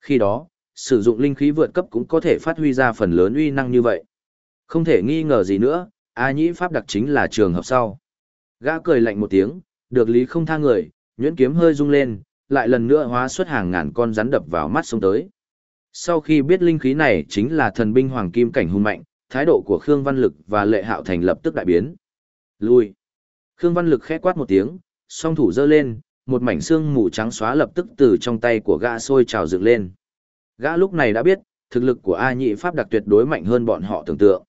Khi đó, sử dụng linh khí vượt cấp cũng có thể phát huy ra phần lớn uy năng như vậy. Không thể nghi ngờ gì nữa, A Nhĩ Pháp đặc chính là trường hợp sau. Gã cười lạnh một tiếng, được lý không tha người, nhuyễn kiếm hơi rung lên, lại lần nữa hóa xuất hàng ngàn con rắn đập vào mắt sông tới. Sau khi biết linh khí này chính là thần binh hoàng kim cảnh hung mạnh, thái độ của Khương Văn Lực và Lệ Hạo Thành lập tức đại biến. Lui. Khương Văn Lực khẽ quát một tiếng, song thủ giơ lên, một mảnh xương mù trắng xóa lập tức từ trong tay của gã sôi trào dựng lên. Gã lúc này đã biết, thực lực của A Nhị Pháp đặc tuyệt đối mạnh hơn bọn họ tưởng tượng.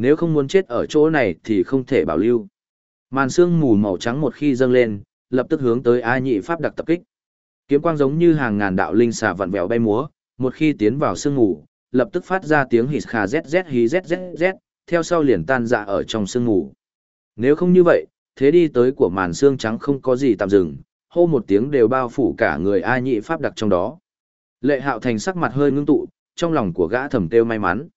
Nếu không muốn chết ở chỗ này thì không thể bảo lưu. Màn xương mù màu trắng một khi dâng lên, lập tức hướng tới A Nhị Pháp đặc tập kích. Kiếm quang giống như hàng ngàn đạo linh xà vặn vẹo bay múa, một khi tiến vào sương mù, lập tức phát ra tiếng hít khà zzz hí zzz, theo sau liền tan ra ở trong sương mù. Nếu không như vậy, thế đi tới của màn xương trắng không có gì tạm dừng, hô một tiếng đều bao phủ cả người A nhị pháp đặc trong đó. Lệ hạo thành sắc mặt hơi ngưng tụ, trong lòng của gã thầm kêu may mắn.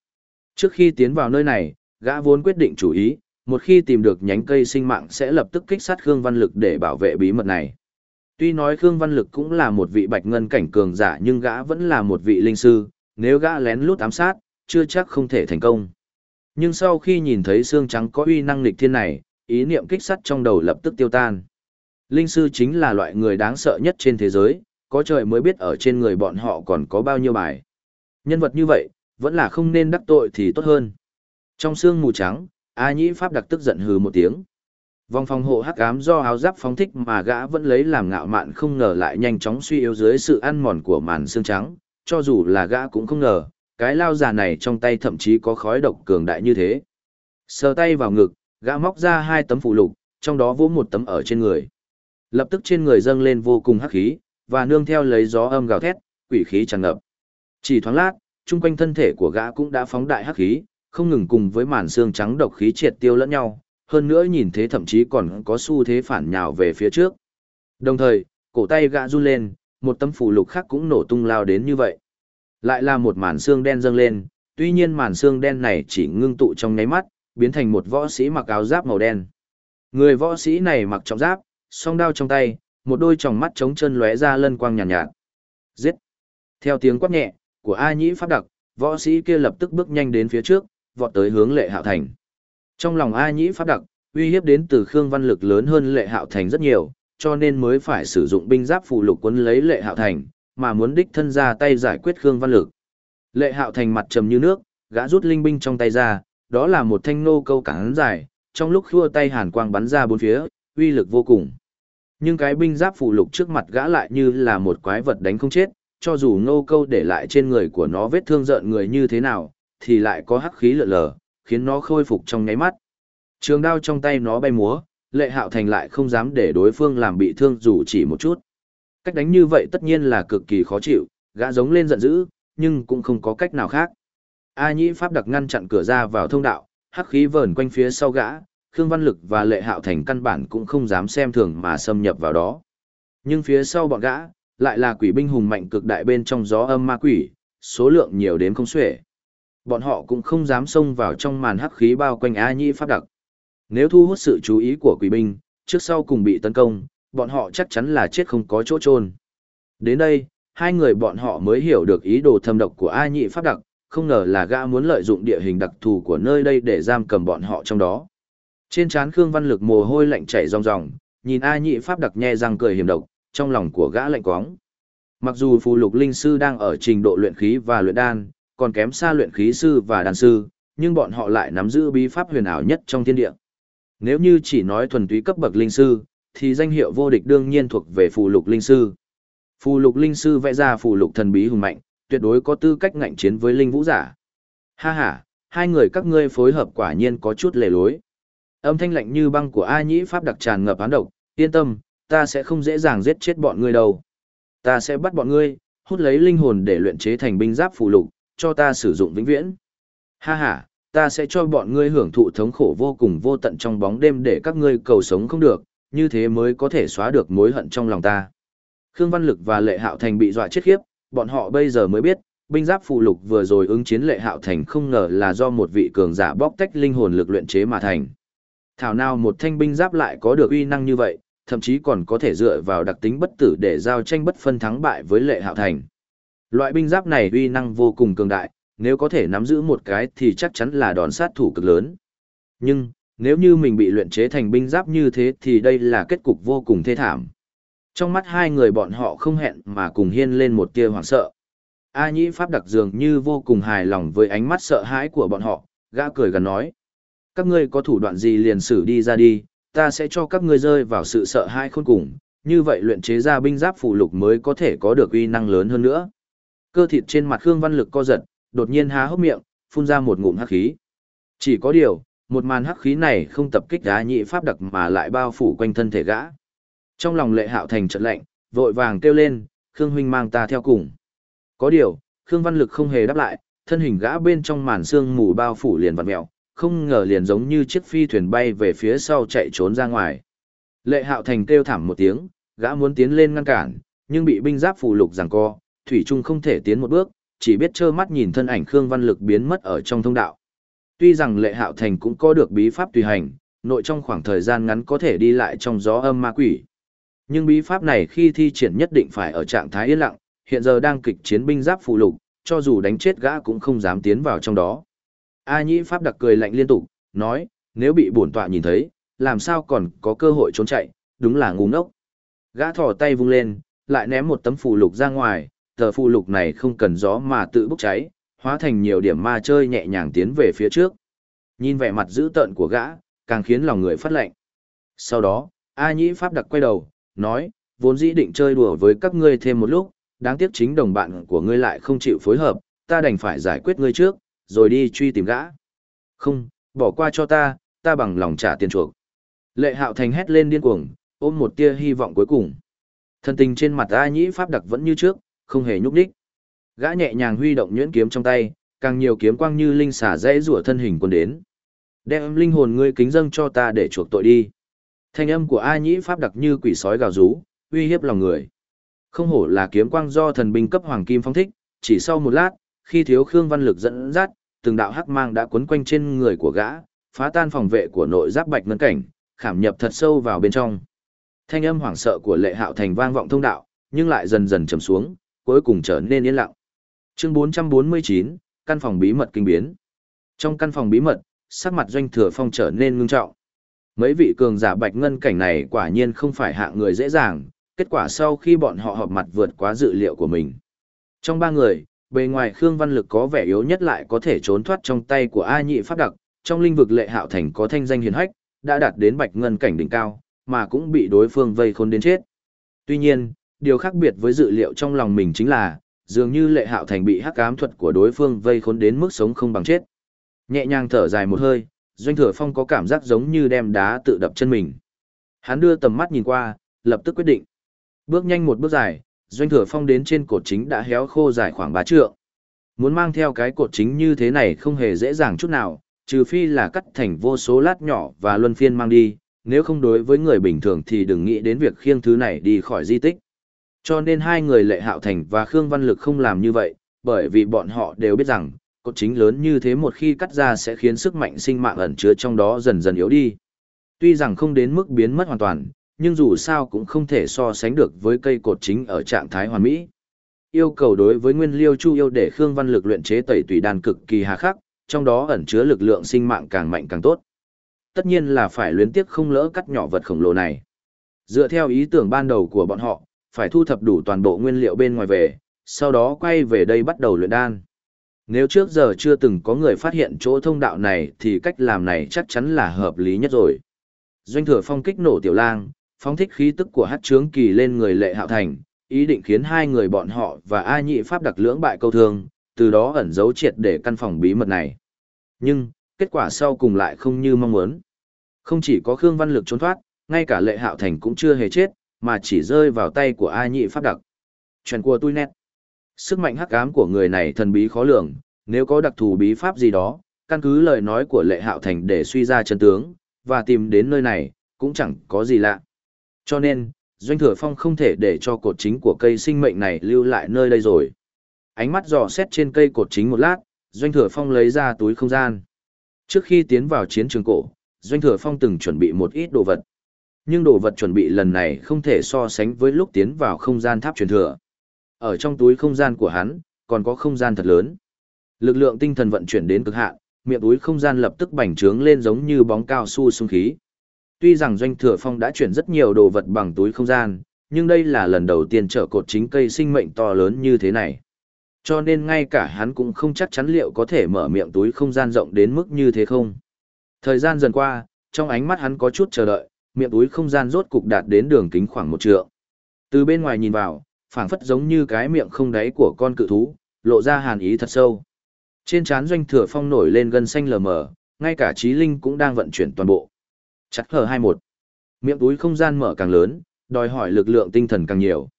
Trước khi tiến vào nơi này, gã vốn quyết định chủ ý, một khi tìm được nhánh cây sinh mạng sẽ lập tức kích sát Khương Văn Lực để bảo vệ bí mật này. Tuy nói Khương Văn Lực cũng là một vị bạch ngân cảnh cường giả nhưng gã vẫn là một vị linh sư, nếu gã lén lút ám sát, chưa chắc không thể thành công. Nhưng sau khi nhìn thấy xương trắng có uy năng lịch thiên này, ý niệm kích sắt trong đầu lập tức tiêu tan. Linh sư chính là loại người đáng sợ nhất trên thế giới, có trời mới biết ở trên người bọn họ còn có bao nhiêu bài. Nhân vật như vậy, vẫn là không nên đắc tội thì tốt hơn. Trong xương mù trắng, A Nhĩ Pháp đặc tức giận hừ một tiếng. Vòng phòng hộ hắc ám do áo giáp phóng thích mà gã vẫn lấy làm ngạo mạn không ngờ lại nhanh chóng suy yếu dưới sự ăn mòn của màn xương trắng, cho dù là gã cũng không ngờ, cái lao già này trong tay thậm chí có khói độc cường đại như thế. Sờ tay vào ngực, gã móc ra hai tấm phụ lục, trong đó vỗ một tấm ở trên người. Lập tức trên người dâng lên vô cùng hắc khí, và nương theo lấy gió âm gào thét, quỷ khí tràn ngập. Chỉ thoáng lát, chung quanh thân thể của gã cũng đã phóng đại hắc khí, không ngừng cùng với màn xương trắng độc khí triệt tiêu lẫn nhau, hơn nữa nhìn thế thậm chí còn có xu thế phản nhào về phía trước. Đồng thời, cổ tay gã run lên, một tấm phù lục khác cũng nổ tung lao đến như vậy. Lại là một màn xương đen dâng lên, tuy nhiên màn xương đen này chỉ ngưng tụ trong nháy mắt, biến thành một võ sĩ mặc áo giáp màu đen. Người võ sĩ này mặc trọng giáp, song đao trong tay, một đôi tròng mắt trống chân lóe ra lân quang nhàn nhạt, nhạt. Giết! Theo tiếng quát nhẹ của A Nhĩ pháp đặc, võ sĩ kia lập tức bước nhanh đến phía trước, vọt tới hướng Lệ Hạo Thành. Trong lòng A Nhĩ pháp đặc, uy hiếp đến từ Khương Văn Lực lớn hơn Lệ Hạo Thành rất nhiều, cho nên mới phải sử dụng binh giáp phù lục quấn lấy Lệ Hạo Thành, mà muốn đích thân ra tay giải quyết Khương Văn Lực. Lệ Hạo Thành mặt trầm như nước, gã rút linh binh trong tay ra, đó là một thanh nô câu cản dài, trong lúc khua tay hàn quang bắn ra bốn phía, uy lực vô cùng. Nhưng cái binh giáp phù lục trước mặt gã lại như là một quái vật đánh không chết, cho dù nô câu để lại trên người của nó vết thương rợn người như thế nào, thì lại có hắc khí lợ lờ, khiến nó khôi phục trong nháy mắt. Trường đao trong tay nó bay múa, lệ hạo thành lại không dám để đối phương làm bị thương dù chỉ một chút. Cách đánh như vậy tất nhiên là cực kỳ khó chịu, gã giống lên giận dữ, nhưng cũng không có cách nào khác. A Nhĩ Pháp đặc ngăn chặn cửa ra vào thông đạo, hắc khí vờn quanh phía sau gã, Khương Văn Lực và Lệ Hạo Thành căn bản cũng không dám xem thường mà xâm nhập vào đó. Nhưng phía sau bọn gã, lại là quỷ binh hùng mạnh cực đại bên trong gió âm ma quỷ, số lượng nhiều đến không xuể. Bọn họ cũng không dám xông vào trong màn hắc khí bao quanh A Nhĩ Pháp đặc. Nếu thu hút sự chú ý của quỷ binh, trước sau cùng bị tấn công, bọn họ chắc chắn là chết không có chỗ trôn. Đến đây, hai người bọn họ mới hiểu được ý đồ thâm độc của A Nhĩ Pháp Đặc, không ngờ là gã muốn lợi dụng địa hình đặc thù của nơi đây để giam cầm bọn họ trong đó. Trên trán Khương Văn Lực mồ hôi lạnh chảy ròng ròng, nhìn A Nhị Pháp Đặc nhe răng cười hiểm độc, trong lòng của gã lạnh quóng. Mặc dù phù lục linh sư đang ở trình độ luyện khí và luyện đan, còn kém xa luyện khí sư và đan sư, nhưng bọn họ lại nắm giữ bí pháp huyền ảo nhất trong thiên địa. Nếu như chỉ nói thuần túy cấp bậc linh sư, thì danh hiệu vô địch đương nhiên thuộc về phù lục linh sư. Phù lục linh sư vẽ ra phù lục thần bí hùng mạnh, tuyệt đối có tư cách ngạnh chiến với linh vũ giả. Ha ha, hai người các ngươi phối hợp quả nhiên có chút lề lối. Âm thanh lạnh như băng của A Nhĩ Pháp đặc tràn ngập án độc, yên tâm, ta sẽ không dễ dàng giết chết bọn ngươi đâu. Ta sẽ bắt bọn ngươi, hút lấy linh hồn để luyện chế thành binh giáp phù lục, cho ta sử dụng vĩnh viễn. Ha ha, ta sẽ cho bọn ngươi hưởng thụ thống khổ vô cùng vô tận trong bóng đêm để các ngươi cầu sống không được, như thế mới có thể xóa được mối hận trong lòng ta. Khương Văn Lực và Lệ Hạo Thành bị dọa chết khiếp, bọn họ bây giờ mới biết, binh giáp phụ lục vừa rồi ứng chiến Lệ Hạo Thành không ngờ là do một vị cường giả bóc tách linh hồn lực luyện chế mà thành. Thảo nào một thanh binh giáp lại có được uy năng như vậy, thậm chí còn có thể dựa vào đặc tính bất tử để giao tranh bất phân thắng bại với Lệ Hạo Thành. Loại binh giáp này uy năng vô cùng cường đại, nếu có thể nắm giữ một cái thì chắc chắn là đòn sát thủ cực lớn. Nhưng, nếu như mình bị luyện chế thành binh giáp như thế thì đây là kết cục vô cùng thê thảm. Trong mắt hai người bọn họ không hẹn mà cùng hiên lên một tia hoảng sợ. A Nhĩ Pháp đặc dường như vô cùng hài lòng với ánh mắt sợ hãi của bọn họ, gã cười gần nói. Các ngươi có thủ đoạn gì liền xử đi ra đi, ta sẽ cho các ngươi rơi vào sự sợ hãi khôn cùng, như vậy luyện chế ra binh giáp phụ lục mới có thể có được uy năng lớn hơn nữa. Cơ thịt trên mặt Khương Văn Lực co giật, đột nhiên há hốc miệng, phun ra một ngụm hắc khí. Chỉ có điều, một màn hắc khí này không tập kích đá nhị pháp đặc mà lại bao phủ quanh thân thể gã. Trong lòng lệ hạo thành trận lạnh, vội vàng kêu lên, Khương huynh mang ta theo cùng. Có điều, Khương Văn Lực không hề đáp lại, thân hình gã bên trong màn sương mù bao phủ liền vặn mèo, không ngờ liền giống như chiếc phi thuyền bay về phía sau chạy trốn ra ngoài. Lệ hạo thành kêu thảm một tiếng, gã muốn tiến lên ngăn cản, nhưng bị binh giáp phủ lục giằng co, thủy trung không thể tiến một bước, chỉ biết trơ mắt nhìn thân ảnh Khương Văn Lực biến mất ở trong thông đạo. Tuy rằng Lệ Hạo Thành cũng có được bí pháp tùy hành, nội trong khoảng thời gian ngắn có thể đi lại trong gió âm ma quỷ. Nhưng bí pháp này khi thi triển nhất định phải ở trạng thái yên lặng, hiện giờ đang kịch chiến binh giáp phụ lục, cho dù đánh chết gã cũng không dám tiến vào trong đó. A Nhĩ Pháp đặc cười lạnh liên tục, nói, nếu bị bổn tọa nhìn thấy, làm sao còn có cơ hội trốn chạy, đúng là ngu ngốc. Gã thò tay vung lên, lại ném một tấm phù lục ra ngoài, tờ phụ lục này không cần gió mà tự bốc cháy, hóa thành nhiều điểm ma chơi nhẹ nhàng tiến về phía trước. Nhìn vẻ mặt dữ tợn của gã, càng khiến lòng người phát lạnh. Sau đó, A Nhĩ Pháp đặc quay đầu, nói, vốn dĩ định chơi đùa với các ngươi thêm một lúc, đáng tiếc chính đồng bạn của ngươi lại không chịu phối hợp, ta đành phải giải quyết ngươi trước, rồi đi truy tìm gã. Không, bỏ qua cho ta, ta bằng lòng trả tiền chuộc. Lệ Hạo Thành hét lên điên cuồng, ôm một tia hy vọng cuối cùng. Thân tình trên mặt A Nhĩ Pháp đặc vẫn như trước, không hề nhúc đích. Gã nhẹ nhàng huy động nhuyễn kiếm trong tay, càng nhiều kiếm quang như linh xả dễ rủa thân hình quân đến. Đem linh hồn ngươi kính dâng cho ta để chuộc tội đi. Thanh âm của A Nhĩ Pháp đặc như quỷ sói gào rú, uy hiếp lòng người. Không hổ là kiếm quang do thần binh cấp hoàng kim phong thích, chỉ sau một lát, khi thiếu Khương Văn Lực dẫn dắt, từng đạo hắc mang đã quấn quanh trên người của gã, phá tan phòng vệ của nội giáp bạch ngân cảnh, khảm nhập thật sâu vào bên trong. Thanh âm hoảng sợ của Lệ Hạo Thành vang vọng thông đạo, nhưng lại dần dần trầm xuống, cuối cùng trở nên yên lặng. Chương 449, căn phòng bí mật kinh biến. Trong căn phòng bí mật, sắc mặt doanh thừa phong trở nên ngưng trọng. Mấy vị cường giả bạch ngân cảnh này quả nhiên không phải hạng người dễ dàng, kết quả sau khi bọn họ họp mặt vượt quá dự liệu của mình. Trong ba người, bề ngoài Khương Văn Lực có vẻ yếu nhất lại có thể trốn thoát trong tay của A Nhị Pháp Đặc, trong lĩnh vực lệ hạo thành có thanh danh hiền hách, đã đạt đến bạch ngân cảnh đỉnh cao, mà cũng bị đối phương vây khốn đến chết. Tuy nhiên, điều khác biệt với dự liệu trong lòng mình chính là, dường như lệ hạo thành bị hắc ám thuật của đối phương vây khốn đến mức sống không bằng chết. Nhẹ nhàng thở dài một hơi, doanh thừa phong có cảm giác giống như đem đá tự đập chân mình. Hắn đưa tầm mắt nhìn qua, lập tức quyết định. Bước nhanh một bước dài, doanh thừa phong đến trên cột chính đã héo khô dài khoảng ba trượng. Muốn mang theo cái cột chính như thế này không hề dễ dàng chút nào, trừ phi là cắt thành vô số lát nhỏ và luân phiên mang đi, nếu không đối với người bình thường thì đừng nghĩ đến việc khiêng thứ này đi khỏi di tích. Cho nên hai người Lệ Hạo Thành và Khương Văn Lực không làm như vậy, bởi vì bọn họ đều biết rằng, cột chính lớn như thế một khi cắt ra sẽ khiến sức mạnh sinh mạng ẩn chứa trong đó dần dần yếu đi. Tuy rằng không đến mức biến mất hoàn toàn, nhưng dù sao cũng không thể so sánh được với cây cột chính ở trạng thái hoàn mỹ. Yêu cầu đối với nguyên liêu chu yêu để Khương Văn Lực luyện chế tẩy tùy đan cực kỳ hà khắc, trong đó ẩn chứa lực lượng sinh mạng càng mạnh càng tốt. Tất nhiên là phải luyến tiếc không lỡ cắt nhỏ vật khổng lồ này. Dựa theo ý tưởng ban đầu của bọn họ, phải thu thập đủ toàn bộ nguyên liệu bên ngoài về, sau đó quay về đây bắt đầu luyện đan. Nếu trước giờ chưa từng có người phát hiện chỗ thông đạo này thì cách làm này chắc chắn là hợp lý nhất rồi. Doanh thừa phong kích nổ tiểu lang, phóng thích khí tức của hát trướng kỳ lên người lệ hạo thành, ý định khiến hai người bọn họ và A nhị pháp đặc lưỡng bại câu thương, từ đó ẩn giấu triệt để căn phòng bí mật này. Nhưng, kết quả sau cùng lại không như mong muốn. Không chỉ có Khương Văn Lực trốn thoát, ngay cả lệ hạo thành cũng chưa hề chết, mà chỉ rơi vào tay của A nhị pháp đặc. Chuyện của tôi nét. Sức mạnh hắc ám của người này thần bí khó lường, nếu có đặc thù bí pháp gì đó, căn cứ lời nói của lệ hạo thành để suy ra chân tướng, và tìm đến nơi này, cũng chẳng có gì lạ. Cho nên, Doanh Thừa Phong không thể để cho cột chính của cây sinh mệnh này lưu lại nơi đây rồi. Ánh mắt dò xét trên cây cột chính một lát, Doanh Thừa Phong lấy ra túi không gian. Trước khi tiến vào chiến trường cổ, Doanh Thừa Phong từng chuẩn bị một ít đồ vật. Nhưng đồ vật chuẩn bị lần này không thể so sánh với lúc tiến vào không gian tháp truyền thừa. Ở trong túi không gian của hắn, còn có không gian thật lớn. Lực lượng tinh thần vận chuyển đến cực hạn, miệng túi không gian lập tức bành trướng lên giống như bóng cao su xung khí. Tuy rằng Doanh Thừa Phong đã chuyển rất nhiều đồ vật bằng túi không gian, nhưng đây là lần đầu tiên trở cột chính cây sinh mệnh to lớn như thế này. Cho nên ngay cả hắn cũng không chắc chắn liệu có thể mở miệng túi không gian rộng đến mức như thế không. Thời gian dần qua, trong ánh mắt hắn có chút chờ đợi, miệng túi không gian rốt cục đạt đến đường kính khoảng một trượng. Từ bên ngoài nhìn vào, phảng phất giống như cái miệng không đáy của con cự thú, lộ ra hàn ý thật sâu. Trên trán doanh thừa phong nổi lên gân xanh lờ mờ, ngay cả trí linh cũng đang vận chuyển toàn bộ. Chặt hai 21. Miệng túi không gian mở càng lớn, đòi hỏi lực lượng tinh thần càng nhiều.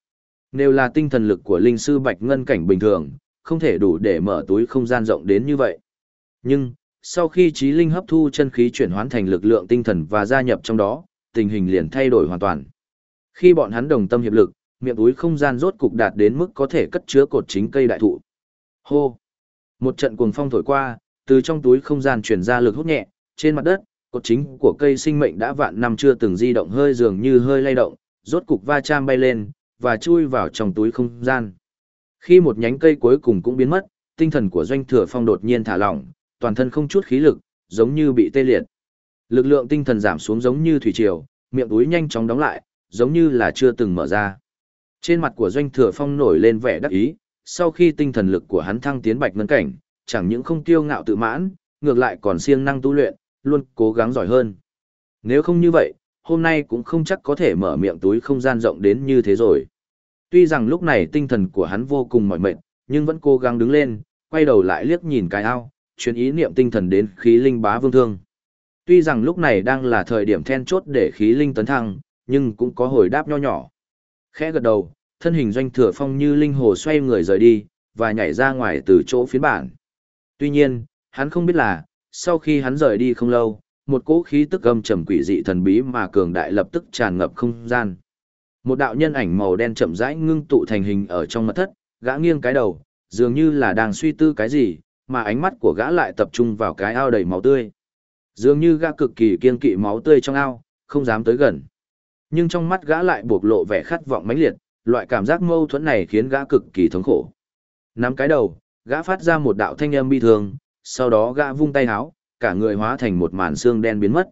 Nếu là tinh thần lực của linh sư bạch ngân cảnh bình thường, không thể đủ để mở túi không gian rộng đến như vậy. Nhưng, sau khi trí linh hấp thu chân khí chuyển hóa thành lực lượng tinh thần và gia nhập trong đó, tình hình liền thay đổi hoàn toàn. Khi bọn hắn đồng tâm hiệp lực, miệng túi không gian rốt cục đạt đến mức có thể cất chứa cột chính cây đại thụ. Hô! Một trận cuồng phong thổi qua, từ trong túi không gian truyền ra lực hút nhẹ, trên mặt đất, cột chính của cây sinh mệnh đã vạn năm chưa từng di động hơi dường như hơi lay động, rốt cục va chạm bay lên, và chui vào trong túi không gian. Khi một nhánh cây cuối cùng cũng biến mất, tinh thần của doanh thừa phong đột nhiên thả lỏng, toàn thân không chút khí lực, giống như bị tê liệt. Lực lượng tinh thần giảm xuống giống như thủy triều, miệng túi nhanh chóng đóng lại, giống như là chưa từng mở ra. Trên mặt của doanh thừa phong nổi lên vẻ đắc ý, sau khi tinh thần lực của hắn thăng tiến bạch ngân cảnh, chẳng những không tiêu ngạo tự mãn, ngược lại còn siêng năng tu luyện, luôn cố gắng giỏi hơn. Nếu không như vậy, hôm nay cũng không chắc có thể mở miệng túi không gian rộng đến như thế rồi. Tuy rằng lúc này tinh thần của hắn vô cùng mỏi mệt, nhưng vẫn cố gắng đứng lên, quay đầu lại liếc nhìn cái ao, truyền ý niệm tinh thần đến khí linh bá vương thương. Tuy rằng lúc này đang là thời điểm then chốt để khí linh tấn thăng, nhưng cũng có hồi đáp nho nhỏ. Khẽ gật đầu, thân hình doanh thừa phong như linh hồ xoay người rời đi, và nhảy ra ngoài từ chỗ phiến bản. Tuy nhiên, hắn không biết là, sau khi hắn rời đi không lâu, một cỗ khí tức âm trầm quỷ dị thần bí mà cường đại lập tức tràn ngập không gian. Một đạo nhân ảnh màu đen chậm rãi ngưng tụ thành hình ở trong mật thất, gã nghiêng cái đầu, dường như là đang suy tư cái gì, mà ánh mắt của gã lại tập trung vào cái ao đầy máu tươi. Dường như gã cực kỳ kiên kỵ máu tươi trong ao, không dám tới gần. Nhưng trong mắt gã lại bộc lộ vẻ khát vọng mãnh liệt, loại cảm giác mâu thuẫn này khiến gã cực kỳ thống khổ. Nắm cái đầu, gã phát ra một đạo thanh âm bi thương, sau đó gã vung tay háo, cả người hóa thành một màn xương đen biến mất.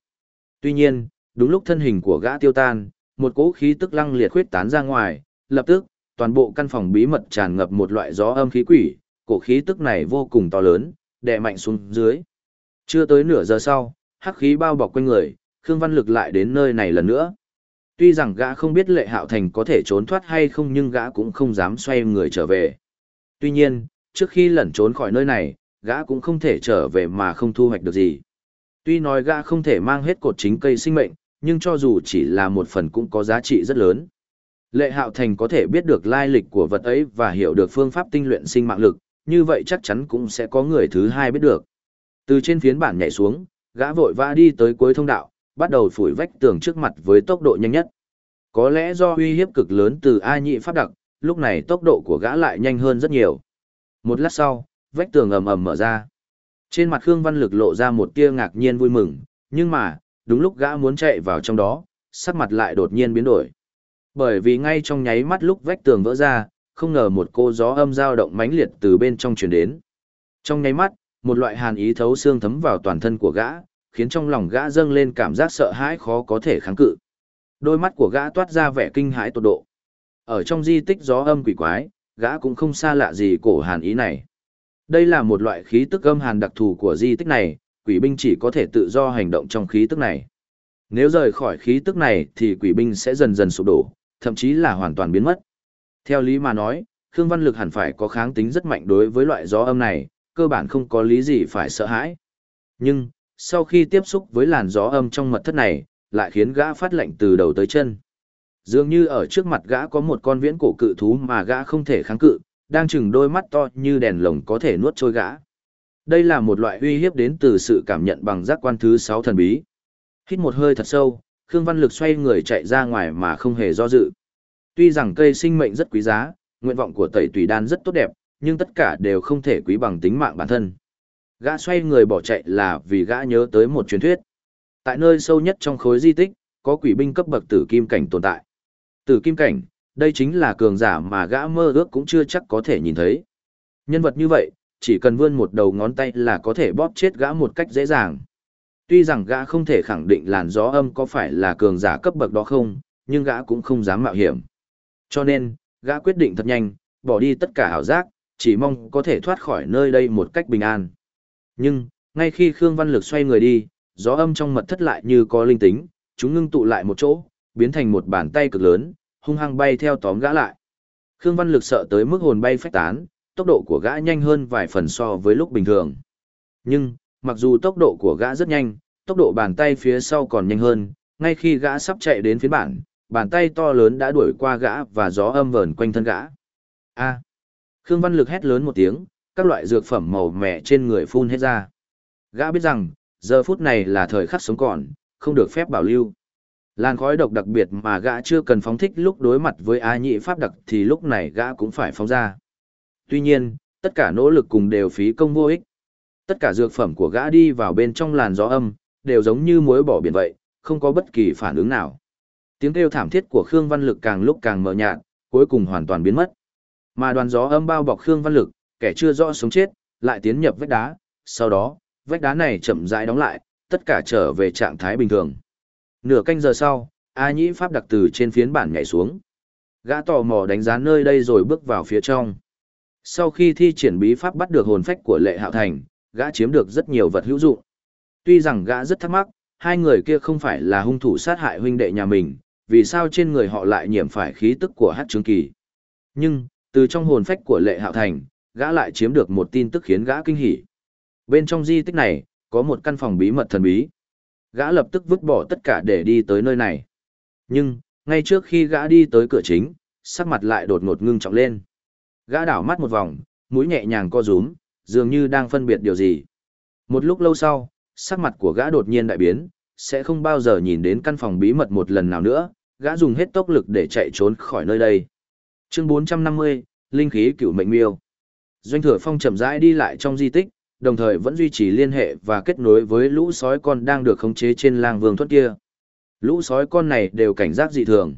Tuy nhiên, đúng lúc thân hình của gã tiêu tan, một cỗ khí tức lăng liệt khuyết tán ra ngoài, lập tức, toàn bộ căn phòng bí mật tràn ngập một loại gió âm khí quỷ, cổ khí tức này vô cùng to lớn, đè mạnh xuống dưới. Chưa tới nửa giờ sau, hắc khí bao bọc quanh người, Khương Văn Lực lại đến nơi này lần nữa. Tuy rằng gã không biết lệ hạo thành có thể trốn thoát hay không nhưng gã cũng không dám xoay người trở về. Tuy nhiên, trước khi lẩn trốn khỏi nơi này, gã cũng không thể trở về mà không thu hoạch được gì. Tuy nói gã không thể mang hết cột chính cây sinh mệnh, nhưng cho dù chỉ là một phần cũng có giá trị rất lớn. Lệ Hạo Thành có thể biết được lai lịch của vật ấy và hiểu được phương pháp tinh luyện sinh mạng lực, như vậy chắc chắn cũng sẽ có người thứ hai biết được. Từ trên phiến bản nhảy xuống, gã vội vã đi tới cuối thông đạo, bắt đầu phủi vách tường trước mặt với tốc độ nhanh nhất. Có lẽ do uy hiếp cực lớn từ A nhị pháp đặc, lúc này tốc độ của gã lại nhanh hơn rất nhiều. Một lát sau, vách tường ầm ầm mở ra. Trên mặt Khương Văn Lực lộ ra một tia ngạc nhiên vui mừng, nhưng mà, đúng lúc gã muốn chạy vào trong đó, sắc mặt lại đột nhiên biến đổi. Bởi vì ngay trong nháy mắt lúc vách tường vỡ ra, không ngờ một cô gió âm dao động mãnh liệt từ bên trong truyền đến. Trong nháy mắt, một loại hàn ý thấu xương thấm vào toàn thân của gã, khiến trong lòng gã dâng lên cảm giác sợ hãi khó có thể kháng cự. Đôi mắt của gã toát ra vẻ kinh hãi tột độ. Ở trong di tích gió âm quỷ quái, gã cũng không xa lạ gì cổ hàn ý này. Đây là một loại khí tức âm hàn đặc thù của di tích này, quỷ binh chỉ có thể tự do hành động trong khí tức này. Nếu rời khỏi khí tức này thì quỷ binh sẽ dần dần sụp đổ, thậm chí là hoàn toàn biến mất. Theo lý mà nói, Khương Văn Lực hẳn phải có kháng tính rất mạnh đối với loại gió âm này, cơ bản không có lý gì phải sợ hãi. Nhưng, sau khi tiếp xúc với làn gió âm trong mật thất này, lại khiến gã phát lạnh từ đầu tới chân. Dường như ở trước mặt gã có một con viễn cổ cự thú mà gã không thể kháng cự, đang chừng đôi mắt to như đèn lồng có thể nuốt trôi gã. Đây là một loại uy hiếp đến từ sự cảm nhận bằng giác quan thứ 6 thần bí. Hít một hơi thật sâu, Khương Văn Lực xoay người chạy ra ngoài mà không hề do dự. Tuy rằng cây sinh mệnh rất quý giá, nguyện vọng của tẩy tùy đan rất tốt đẹp, nhưng tất cả đều không thể quý bằng tính mạng bản thân. Gã xoay người bỏ chạy là vì gã nhớ tới một truyền thuyết. Tại nơi sâu nhất trong khối di tích, có quỷ binh cấp bậc tử kim cảnh tồn tại. Tử kim cảnh, đây chính là cường giả mà gã mơ ước cũng chưa chắc có thể nhìn thấy. Nhân vật như vậy, chỉ cần vươn một đầu ngón tay là có thể bóp chết gã một cách dễ dàng. Tuy rằng gã không thể khẳng định làn gió âm có phải là cường giả cấp bậc đó không, nhưng gã cũng không dám mạo hiểm. Cho nên, gã quyết định thật nhanh, bỏ đi tất cả hảo giác, chỉ mong có thể thoát khỏi nơi đây một cách bình an. Nhưng, ngay khi Khương Văn Lực xoay người đi, gió âm trong mật thất lại như có linh tính, chúng ngưng tụ lại một chỗ, biến thành một bàn tay cực lớn, hung hăng bay theo tóm gã lại. Khương Văn Lực sợ tới mức hồn bay phách tán, tốc độ của gã nhanh hơn vài phần so với lúc bình thường. Nhưng, mặc dù tốc độ của gã rất nhanh, tốc độ bàn tay phía sau còn nhanh hơn, ngay khi gã sắp chạy đến phía bản, bàn tay to lớn đã đuổi qua gã và gió âm vờn quanh thân gã. A. Khương Văn Lực hét lớn một tiếng, các loại dược phẩm màu mè trên người phun hết ra. Gã biết rằng, giờ phút này là thời khắc sống còn, không được phép bảo lưu. Làn khói độc đặc biệt mà gã chưa cần phóng thích lúc đối mặt với A nhị pháp đặc thì lúc này gã cũng phải phóng ra. Tuy nhiên, tất cả nỗ lực cùng đều phí công vô ích. Tất cả dược phẩm của gã đi vào bên trong làn gió âm, đều giống như muối bỏ biển vậy, không có bất kỳ phản ứng nào. Tiếng kêu thảm thiết của Khương Văn Lực càng lúc càng mờ nhạt, cuối cùng hoàn toàn biến mất. Mà đoàn gió âm bao bọc Khương Văn Lực, kẻ chưa rõ sống chết, lại tiến nhập vách đá, sau đó, vách đá này chậm rãi đóng lại, tất cả trở về trạng thái bình thường. Nửa canh giờ sau, A Nhĩ Pháp đặc từ trên phiến bản nhảy xuống. Gã tò mò đánh giá nơi đây rồi bước vào phía trong. Sau khi thi triển bí pháp bắt được hồn phách của Lệ Hạo Thành, gã chiếm được rất nhiều vật hữu dụng. Tuy rằng gã rất thắc mắc, hai người kia không phải là hung thủ sát hại huynh đệ nhà mình, vì sao trên người họ lại nhiễm phải khí tức của Hát Trương Kỳ. Nhưng, từ trong hồn phách của Lệ Hạo Thành, gã lại chiếm được một tin tức khiến gã kinh hỉ. Bên trong di tích này, có một căn phòng bí mật thần bí. Gã lập tức vứt bỏ tất cả để đi tới nơi này. Nhưng, ngay trước khi gã đi tới cửa chính, sắc mặt lại đột ngột ngưng trọng lên. Gã đảo mắt một vòng, mũi nhẹ nhàng co rúm, dường như đang phân biệt điều gì. Một lúc lâu sau, sắc mặt của gã đột nhiên đại biến, sẽ không bao giờ nhìn đến căn phòng bí mật một lần nào nữa, gã dùng hết tốc lực để chạy trốn khỏi nơi đây. Chương 450, Linh khí cửu mệnh miêu. Doanh thừa phong chậm rãi đi lại trong di tích, đồng thời vẫn duy trì liên hệ và kết nối với lũ sói con đang được khống chế trên lang vương thuất kia. Lũ sói con này đều cảnh giác dị thường.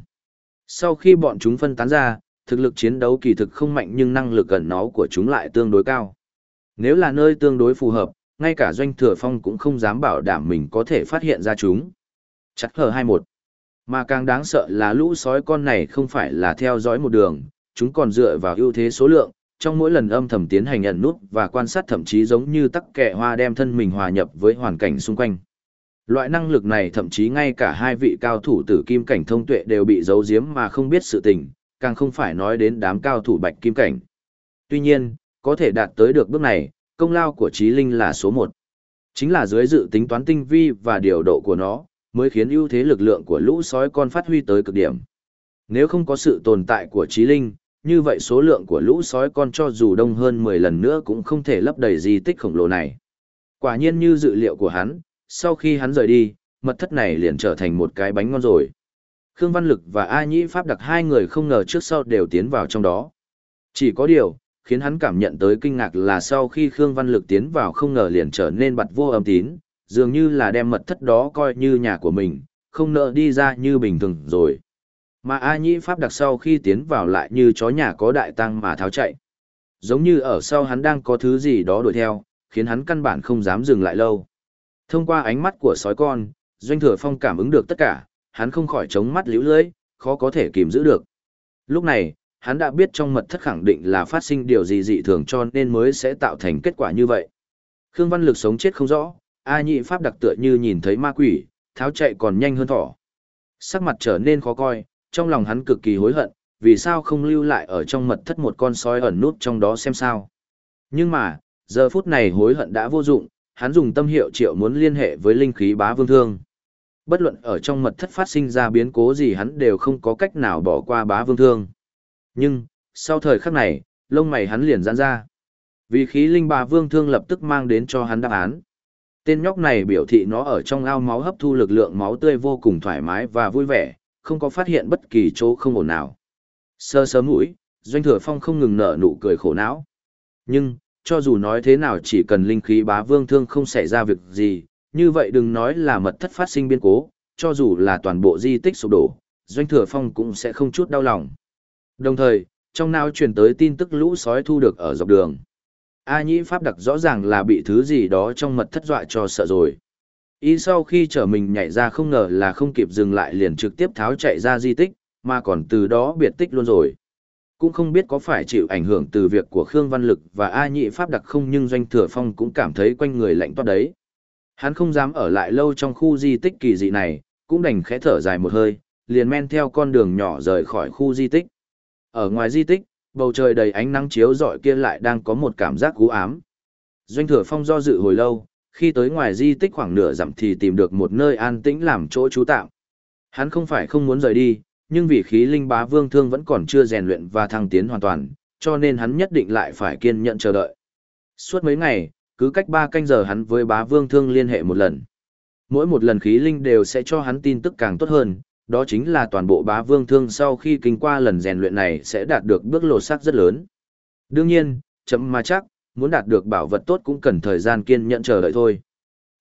Sau khi bọn chúng phân tán ra, thực lực chiến đấu kỳ thực không mạnh nhưng năng lực gần nó của chúng lại tương đối cao. Nếu là nơi tương đối phù hợp, ngay cả doanh thừa phong cũng không dám bảo đảm mình có thể phát hiện ra chúng. Chắc hờ 21. Mà càng đáng sợ là lũ sói con này không phải là theo dõi một đường, chúng còn dựa vào ưu thế số lượng, trong mỗi lần âm thầm tiến hành nhận nút và quan sát thậm chí giống như tắc kẹ hoa đem thân mình hòa nhập với hoàn cảnh xung quanh. Loại năng lực này thậm chí ngay cả hai vị cao thủ tử kim cảnh thông tuệ đều bị giấu giếm mà không biết sự tình, càng không phải nói đến đám cao thủ bạch kim cảnh. Tuy nhiên, có thể đạt tới được bước này, công lao của trí linh là số một. Chính là dưới dự tính toán tinh vi và điều độ của nó, mới khiến ưu thế lực lượng của lũ sói con phát huy tới cực điểm. Nếu không có sự tồn tại của trí linh, như vậy số lượng của lũ sói con cho dù đông hơn 10 lần nữa cũng không thể lấp đầy di tích khổng lồ này. Quả nhiên như dự liệu của hắn, sau khi hắn rời đi, mật thất này liền trở thành một cái bánh ngon rồi. Khương Văn Lực và A Nhĩ Pháp đặc hai người không ngờ trước sau đều tiến vào trong đó. Chỉ có điều, khiến hắn cảm nhận tới kinh ngạc là sau khi Khương Văn Lực tiến vào không ngờ liền trở nên bật vô âm tín, dường như là đem mật thất đó coi như nhà của mình, không nợ đi ra như bình thường rồi. Mà A Nhĩ Pháp đặc sau khi tiến vào lại như chó nhà có đại tăng mà tháo chạy. Giống như ở sau hắn đang có thứ gì đó đuổi theo, khiến hắn căn bản không dám dừng lại lâu. Thông qua ánh mắt của sói con, Doanh Thừa Phong cảm ứng được tất cả, hắn không khỏi chống mắt liễu lưới, khó có thể kìm giữ được. Lúc này, hắn đã biết trong mật thất khẳng định là phát sinh điều gì dị thường cho nên mới sẽ tạo thành kết quả như vậy. Khương Văn Lực sống chết không rõ, A Nhị Pháp đặc tựa như nhìn thấy ma quỷ, tháo chạy còn nhanh hơn thỏ. Sắc mặt trở nên khó coi, trong lòng hắn cực kỳ hối hận, vì sao không lưu lại ở trong mật thất một con sói ẩn nút trong đó xem sao. Nhưng mà, giờ phút này hối hận đã vô dụng, hắn dùng tâm hiệu triệu muốn liên hệ với linh khí bá vương thương. Bất luận ở trong mật thất phát sinh ra biến cố gì hắn đều không có cách nào bỏ qua bá vương thương. Nhưng, sau thời khắc này, lông mày hắn liền giãn ra. Vì khí linh bà vương thương lập tức mang đến cho hắn đáp án. Tên nhóc này biểu thị nó ở trong ao máu hấp thu lực lượng máu tươi vô cùng thoải mái và vui vẻ, không có phát hiện bất kỳ chỗ không ổn nào. Sơ sớm mũi, doanh thừa phong không ngừng nở nụ cười khổ não. Nhưng, cho dù nói thế nào chỉ cần linh khí bá vương thương không xảy ra việc gì, như vậy đừng nói là mật thất phát sinh biến cố, cho dù là toàn bộ di tích sụp đổ, doanh thừa phong cũng sẽ không chút đau lòng. Đồng thời, trong nào truyền tới tin tức lũ sói thu được ở dọc đường. A nhĩ pháp đặc rõ ràng là bị thứ gì đó trong mật thất dọa cho sợ rồi. Y sau khi trở mình nhảy ra không ngờ là không kịp dừng lại liền trực tiếp tháo chạy ra di tích, mà còn từ đó biệt tích luôn rồi. Cũng không biết có phải chịu ảnh hưởng từ việc của Khương Văn Lực và A nhị pháp đặc không nhưng Doanh Thừa Phong cũng cảm thấy quanh người lạnh toát đấy. Hắn không dám ở lại lâu trong khu di tích kỳ dị này, cũng đành khẽ thở dài một hơi, liền men theo con đường nhỏ rời khỏi khu di tích. Ở ngoài di tích, bầu trời đầy ánh nắng chiếu rọi kia lại đang có một cảm giác cú ám. Doanh thừa phong do dự hồi lâu, khi tới ngoài di tích khoảng nửa dặm thì tìm được một nơi an tĩnh làm chỗ trú tạm. Hắn không phải không muốn rời đi, nhưng vì khí linh bá vương thương vẫn còn chưa rèn luyện và thăng tiến hoàn toàn, cho nên hắn nhất định lại phải kiên nhẫn chờ đợi. Suốt mấy ngày, cứ cách ba canh giờ hắn với bá vương thương liên hệ một lần. Mỗi một lần khí linh đều sẽ cho hắn tin tức càng tốt hơn, đó chính là toàn bộ bá vương thương sau khi kinh qua lần rèn luyện này sẽ đạt được bước lột xác rất lớn. Đương nhiên, chậm mà chắc, muốn đạt được bảo vật tốt cũng cần thời gian kiên nhẫn chờ đợi thôi.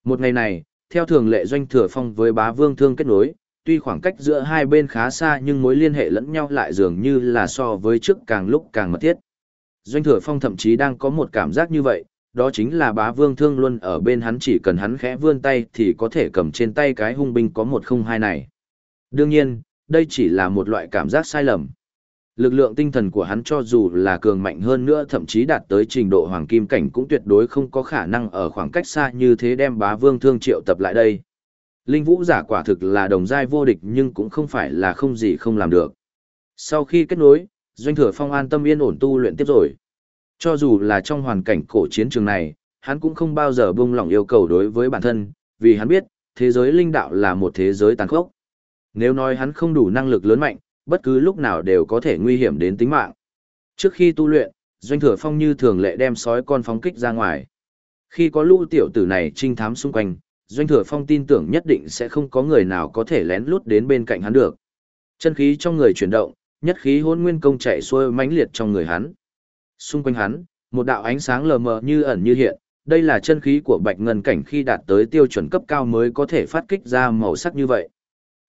Một ngày này, theo thường lệ doanh thừa phong với bá vương thương kết nối, tuy khoảng cách giữa hai bên khá xa nhưng mối liên hệ lẫn nhau lại dường như là so với trước càng lúc càng mật thiết. Doanh thừa phong thậm chí đang có một cảm giác như vậy, đó chính là bá vương thương luôn ở bên hắn chỉ cần hắn khẽ vươn tay thì có thể cầm trên tay cái hung binh có một không hai này. Đương nhiên, đây chỉ là một loại cảm giác sai lầm. Lực lượng tinh thần của hắn cho dù là cường mạnh hơn nữa thậm chí đạt tới trình độ hoàng kim cảnh cũng tuyệt đối không có khả năng ở khoảng cách xa như thế đem bá vương thương triệu tập lại đây. Linh vũ giả quả thực là đồng giai vô địch nhưng cũng không phải là không gì không làm được. Sau khi kết nối, Doanh Thừa Phong an tâm yên ổn tu luyện tiếp rồi. Cho dù là trong hoàn cảnh cổ chiến trường này, hắn cũng không bao giờ buông lỏng yêu cầu đối với bản thân, vì hắn biết, thế giới linh đạo là một thế giới tàn khốc. Nếu nói hắn không đủ năng lực lớn mạnh, bất cứ lúc nào đều có thể nguy hiểm đến tính mạng. Trước khi tu luyện, Doanh Thừa Phong như thường lệ đem sói con phóng kích ra ngoài. Khi có lũ tiểu tử này trinh thám xung quanh, Doanh Thừa Phong tin tưởng nhất định sẽ không có người nào có thể lén lút đến bên cạnh hắn được. Chân khí trong người chuyển động, nhất khí hôn nguyên công chạy xuôi mãnh liệt trong người hắn. Xung quanh hắn, một đạo ánh sáng lờ mờ như ẩn như hiện, đây là chân khí của Bạch Ngân cảnh khi đạt tới tiêu chuẩn cấp cao mới có thể phát kích ra màu sắc như vậy.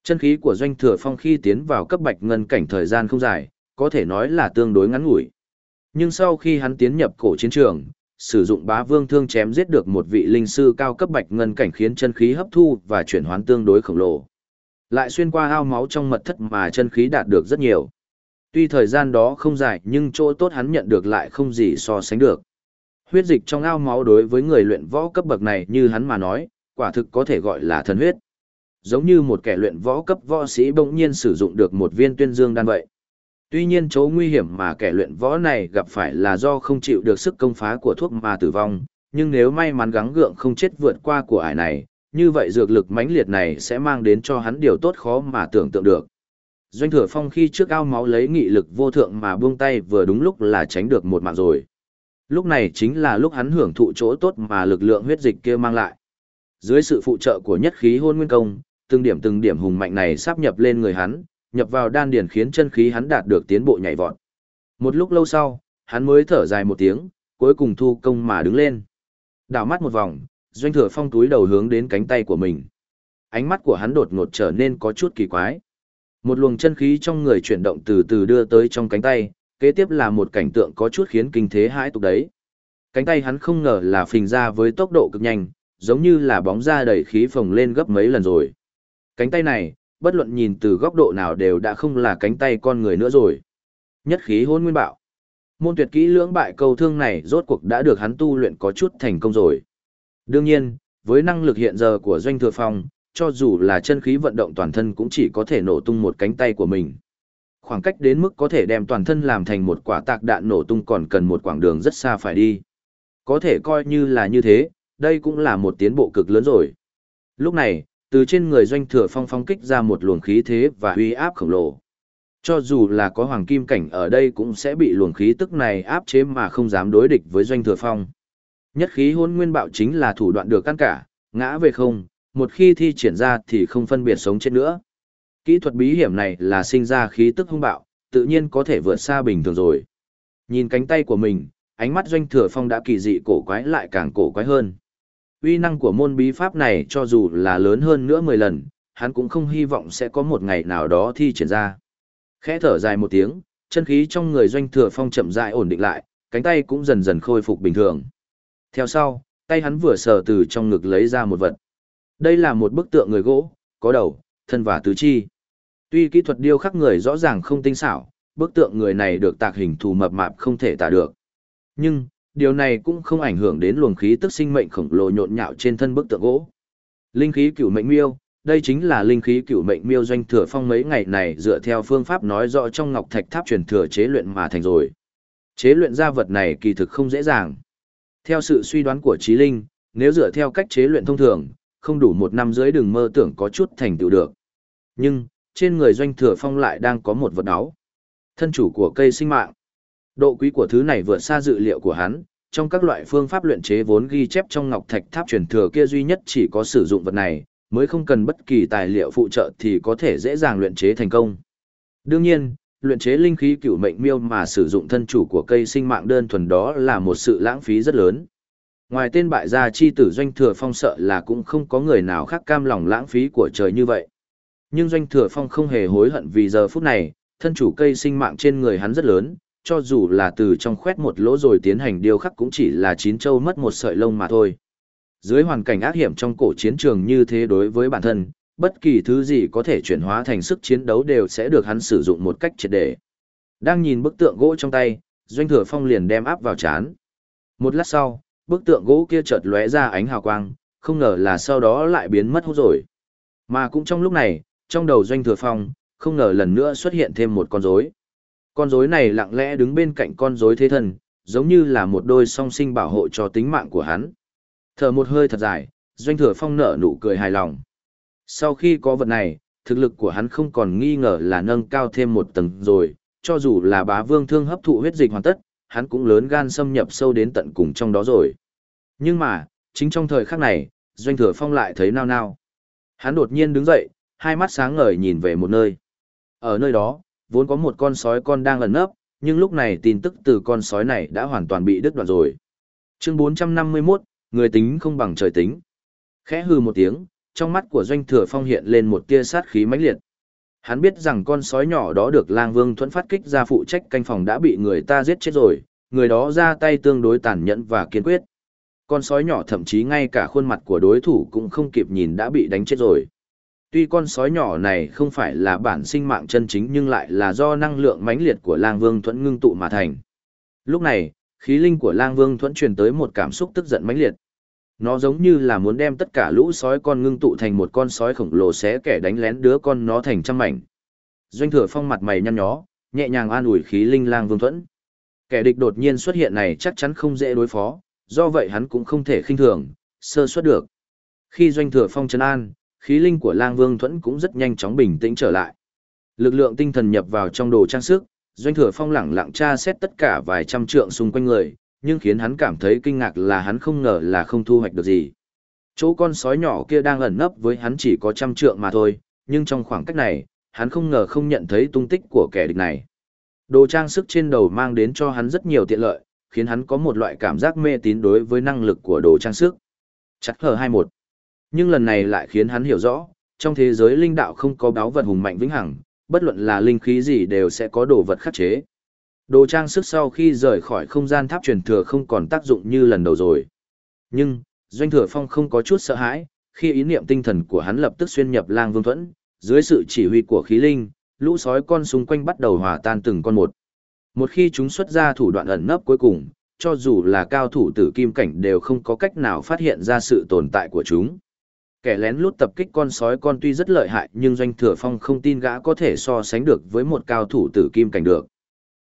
Chân khí của Doanh Thừa Phong khi tiến vào cấp Bạch Ngân cảnh thời gian không dài, có thể nói là tương đối ngắn ngủi. Nhưng sau khi hắn tiến nhập cổ chiến trường, sử dụng bá vương thương chém giết được một vị linh sư cao cấp bạch ngân cảnh khiến chân khí hấp thu và chuyển hoán tương đối khổng lồ. Lại xuyên qua ao máu trong mật thất mà chân khí đạt được rất nhiều. Tuy thời gian đó không dài nhưng chỗ tốt hắn nhận được lại không gì so sánh được. Huyết dịch trong ao máu đối với người luyện võ cấp bậc này như hắn mà nói, quả thực có thể gọi là thần huyết. Giống như một kẻ luyện võ cấp võ sĩ bỗng nhiên sử dụng được một viên tuyên dương đan vậy. Tuy nhiên chỗ nguy hiểm mà kẻ luyện võ này gặp phải là do không chịu được sức công phá của thuốc mà tử vong, nhưng nếu may mắn gắng gượng không chết vượt qua của ải này, như vậy dược lực mãnh liệt này sẽ mang đến cho hắn điều tốt khó mà tưởng tượng được. Doanh thừa phong khi trước ao máu lấy nghị lực vô thượng mà buông tay vừa đúng lúc là tránh được một mạng rồi. Lúc này chính là lúc hắn hưởng thụ chỗ tốt mà lực lượng huyết dịch kia mang lại. Dưới sự phụ trợ của nhất khí hôn nguyên công, từng điểm từng điểm hùng mạnh này sắp nhập lên người hắn, nhập vào đan điền khiến chân khí hắn đạt được tiến bộ nhảy vọt. Một lúc lâu sau, hắn mới thở dài một tiếng, cuối cùng thu công mà đứng lên. Đảo mắt một vòng, doanh thừa phong túi đầu hướng đến cánh tay của mình. Ánh mắt của hắn đột ngột trở nên có chút kỳ quái. Một luồng chân khí trong người chuyển động từ từ đưa tới trong cánh tay, kế tiếp là một cảnh tượng có chút khiến kinh thế hãi tục đấy. Cánh tay hắn không ngờ là phình ra với tốc độ cực nhanh, giống như là bóng ra đẩy khí phồng lên gấp mấy lần rồi. Cánh tay này, bất luận nhìn từ góc độ nào đều đã không là cánh tay con người nữa rồi. Nhất khí hôn nguyên bạo. Môn tuyệt kỹ lưỡng bại câu thương này rốt cuộc đã được hắn tu luyện có chút thành công rồi. Đương nhiên, với năng lực hiện giờ của doanh thừa phong, cho dù là chân khí vận động toàn thân cũng chỉ có thể nổ tung một cánh tay của mình. Khoảng cách đến mức có thể đem toàn thân làm thành một quả tạc đạn nổ tung còn cần một quãng đường rất xa phải đi. Có thể coi như là như thế, đây cũng là một tiến bộ cực lớn rồi. Lúc này, từ trên người doanh thừa phong phong kích ra một luồng khí thế và uy áp khổng lồ. Cho dù là có hoàng kim cảnh ở đây cũng sẽ bị luồng khí tức này áp chế mà không dám đối địch với doanh thừa phong. Nhất khí hôn nguyên bạo chính là thủ đoạn được căn cả, ngã về không, một khi thi triển ra thì không phân biệt sống chết nữa. Kỹ thuật bí hiểm này là sinh ra khí tức hung bạo, tự nhiên có thể vượt xa bình thường rồi. Nhìn cánh tay của mình, ánh mắt doanh thừa phong đã kỳ dị cổ quái lại càng cổ quái hơn. Uy năng của môn bí pháp này cho dù là lớn hơn nữa 10 lần, hắn cũng không hy vọng sẽ có một ngày nào đó thi triển ra. Khẽ thở dài một tiếng, chân khí trong người doanh thừa phong chậm rãi ổn định lại, cánh tay cũng dần dần khôi phục bình thường. Theo sau, tay hắn vừa sờ từ trong ngực lấy ra một vật. Đây là một bức tượng người gỗ, có đầu, thân và tứ chi. Tuy kỹ thuật điêu khắc người rõ ràng không tinh xảo, bức tượng người này được tạc hình thù mập mạp không thể tả được. Nhưng, điều này cũng không ảnh hưởng đến luồng khí tức sinh mệnh khổng lồ nhộn nhạo trên thân bức tượng gỗ. Linh khí cửu mệnh miêu, đây chính là linh khí cửu mệnh miêu doanh thừa phong mấy ngày này dựa theo phương pháp nói rõ trong ngọc thạch tháp truyền thừa chế luyện mà thành rồi. Chế luyện ra vật này kỳ thực không dễ dàng. Theo sự suy đoán của Trí Linh, nếu dựa theo cách chế luyện thông thường, không đủ một năm dưới đừng mơ tưởng có chút thành tựu được. Nhưng, trên người doanh thừa phong lại đang có một vật áo. Thân chủ của cây sinh mạng. Độ quý của thứ này vượt xa dự liệu của hắn, trong các loại phương pháp luyện chế vốn ghi chép trong ngọc thạch tháp truyền thừa kia duy nhất chỉ có sử dụng vật này, mới không cần bất kỳ tài liệu phụ trợ thì có thể dễ dàng luyện chế thành công. Đương nhiên, luyện chế linh khí cửu mệnh miêu mà sử dụng thân chủ của cây sinh mạng đơn thuần đó là một sự lãng phí rất lớn. Ngoài tên bại gia chi tử doanh thừa phong sợ là cũng không có người nào khác cam lòng lãng phí của trời như vậy. Nhưng doanh thừa phong không hề hối hận vì giờ phút này, thân chủ cây sinh mạng trên người hắn rất lớn, cho dù là từ trong khoét một lỗ rồi tiến hành điêu khắc cũng chỉ là chín châu mất một sợi lông mà thôi. Dưới hoàn cảnh ác hiểm trong cổ chiến trường như thế đối với bản thân, bất kỳ thứ gì có thể chuyển hóa thành sức chiến đấu đều sẽ được hắn sử dụng một cách triệt để. Đang nhìn bức tượng gỗ trong tay, Doanh Thừa Phong liền đem áp vào chán. Một lát sau, bức tượng gỗ kia chợt lóe ra ánh hào quang, không ngờ là sau đó lại biến mất hút rồi. Mà cũng trong lúc này, trong đầu Doanh Thừa Phong, không ngờ lần nữa xuất hiện thêm một con rối. Con rối này lặng lẽ đứng bên cạnh con rối thế thần, giống như là một đôi song sinh bảo hộ cho tính mạng của hắn. Thở một hơi thật dài, Doanh Thừa Phong nở nụ cười hài lòng. Sau khi có vật này, thực lực của hắn không còn nghi ngờ là nâng cao thêm một tầng rồi, cho dù là bá vương thương hấp thụ huyết dịch hoàn tất, hắn cũng lớn gan xâm nhập sâu đến tận cùng trong đó rồi. Nhưng mà, chính trong thời khắc này, Doanh Thừa Phong lại thấy nao nao. Hắn đột nhiên đứng dậy, hai mắt sáng ngời nhìn về một nơi. Ở nơi đó, vốn có một con sói con đang ẩn nấp, nhưng lúc này tin tức từ con sói này đã hoàn toàn bị đứt đoạn rồi. Chương 451, người tính không bằng trời tính. Khẽ hừ một tiếng, trong mắt của Doanh Thừa Phong hiện lên một tia sát khí mãnh liệt. Hắn biết rằng con sói nhỏ đó được Lang Vương thuẫn phát kích ra phụ trách canh phòng đã bị người ta giết chết rồi, người đó ra tay tương đối tàn nhẫn và kiên quyết. Con sói nhỏ thậm chí ngay cả khuôn mặt của đối thủ cũng không kịp nhìn đã bị đánh chết rồi. Tuy con sói nhỏ này không phải là bản sinh mạng chân chính nhưng lại là do năng lượng mãnh liệt của Lang Vương thuẫn ngưng tụ mà thành. Lúc này, khí linh của Lang Vương thuẫn truyền tới một cảm xúc tức giận mãnh liệt. Nó giống như là muốn đem tất cả lũ sói con ngưng tụ thành một con sói khổng lồ xé kẻ đánh lén đứa con nó thành trăm mảnh. Doanh thừa phong mặt mày nhăn nhó, nhẹ nhàng an ủi khí linh lang vương thuẫn. Kẻ địch đột nhiên xuất hiện này chắc chắn không dễ đối phó, do vậy hắn cũng không thể khinh thường, sơ suất được. Khi doanh thừa phong trấn an, khí linh của lang vương thuẫn cũng rất nhanh chóng bình tĩnh trở lại. Lực lượng tinh thần nhập vào trong đồ trang sức, doanh thừa phong lẳng lặng tra xét tất cả vài trăm trượng xung quanh người, nhưng khiến hắn cảm thấy kinh ngạc là hắn không ngờ là không thu hoạch được gì. Chỗ con sói nhỏ kia đang ẩn nấp với hắn chỉ có trăm trượng mà thôi, nhưng trong khoảng cách này, hắn không ngờ không nhận thấy tung tích của kẻ địch này. Đồ trang sức trên đầu mang đến cho hắn rất nhiều tiện lợi, khiến hắn có một loại cảm giác mê tín đối với năng lực của đồ trang sức. Chắc hờ 21. Nhưng lần này lại khiến hắn hiểu rõ, trong thế giới linh đạo không có báo vật hùng mạnh vĩnh hằng, bất luận là linh khí gì đều sẽ có đồ vật khắc chế. Đồ trang sức sau khi rời khỏi không gian tháp truyền thừa không còn tác dụng như lần đầu rồi. Nhưng, Doanh Thừa Phong không có chút sợ hãi, khi ý niệm tinh thần của hắn lập tức xuyên nhập lang vương thuẫn, dưới sự chỉ huy của khí linh, lũ sói con xung quanh bắt đầu hòa tan từng con một. Một khi chúng xuất ra thủ đoạn ẩn nấp cuối cùng, cho dù là cao thủ tử kim cảnh đều không có cách nào phát hiện ra sự tồn tại của chúng. Kẻ lén lút tập kích con sói con tuy rất lợi hại nhưng Doanh Thừa Phong không tin gã có thể so sánh được với một cao thủ tử kim cảnh được.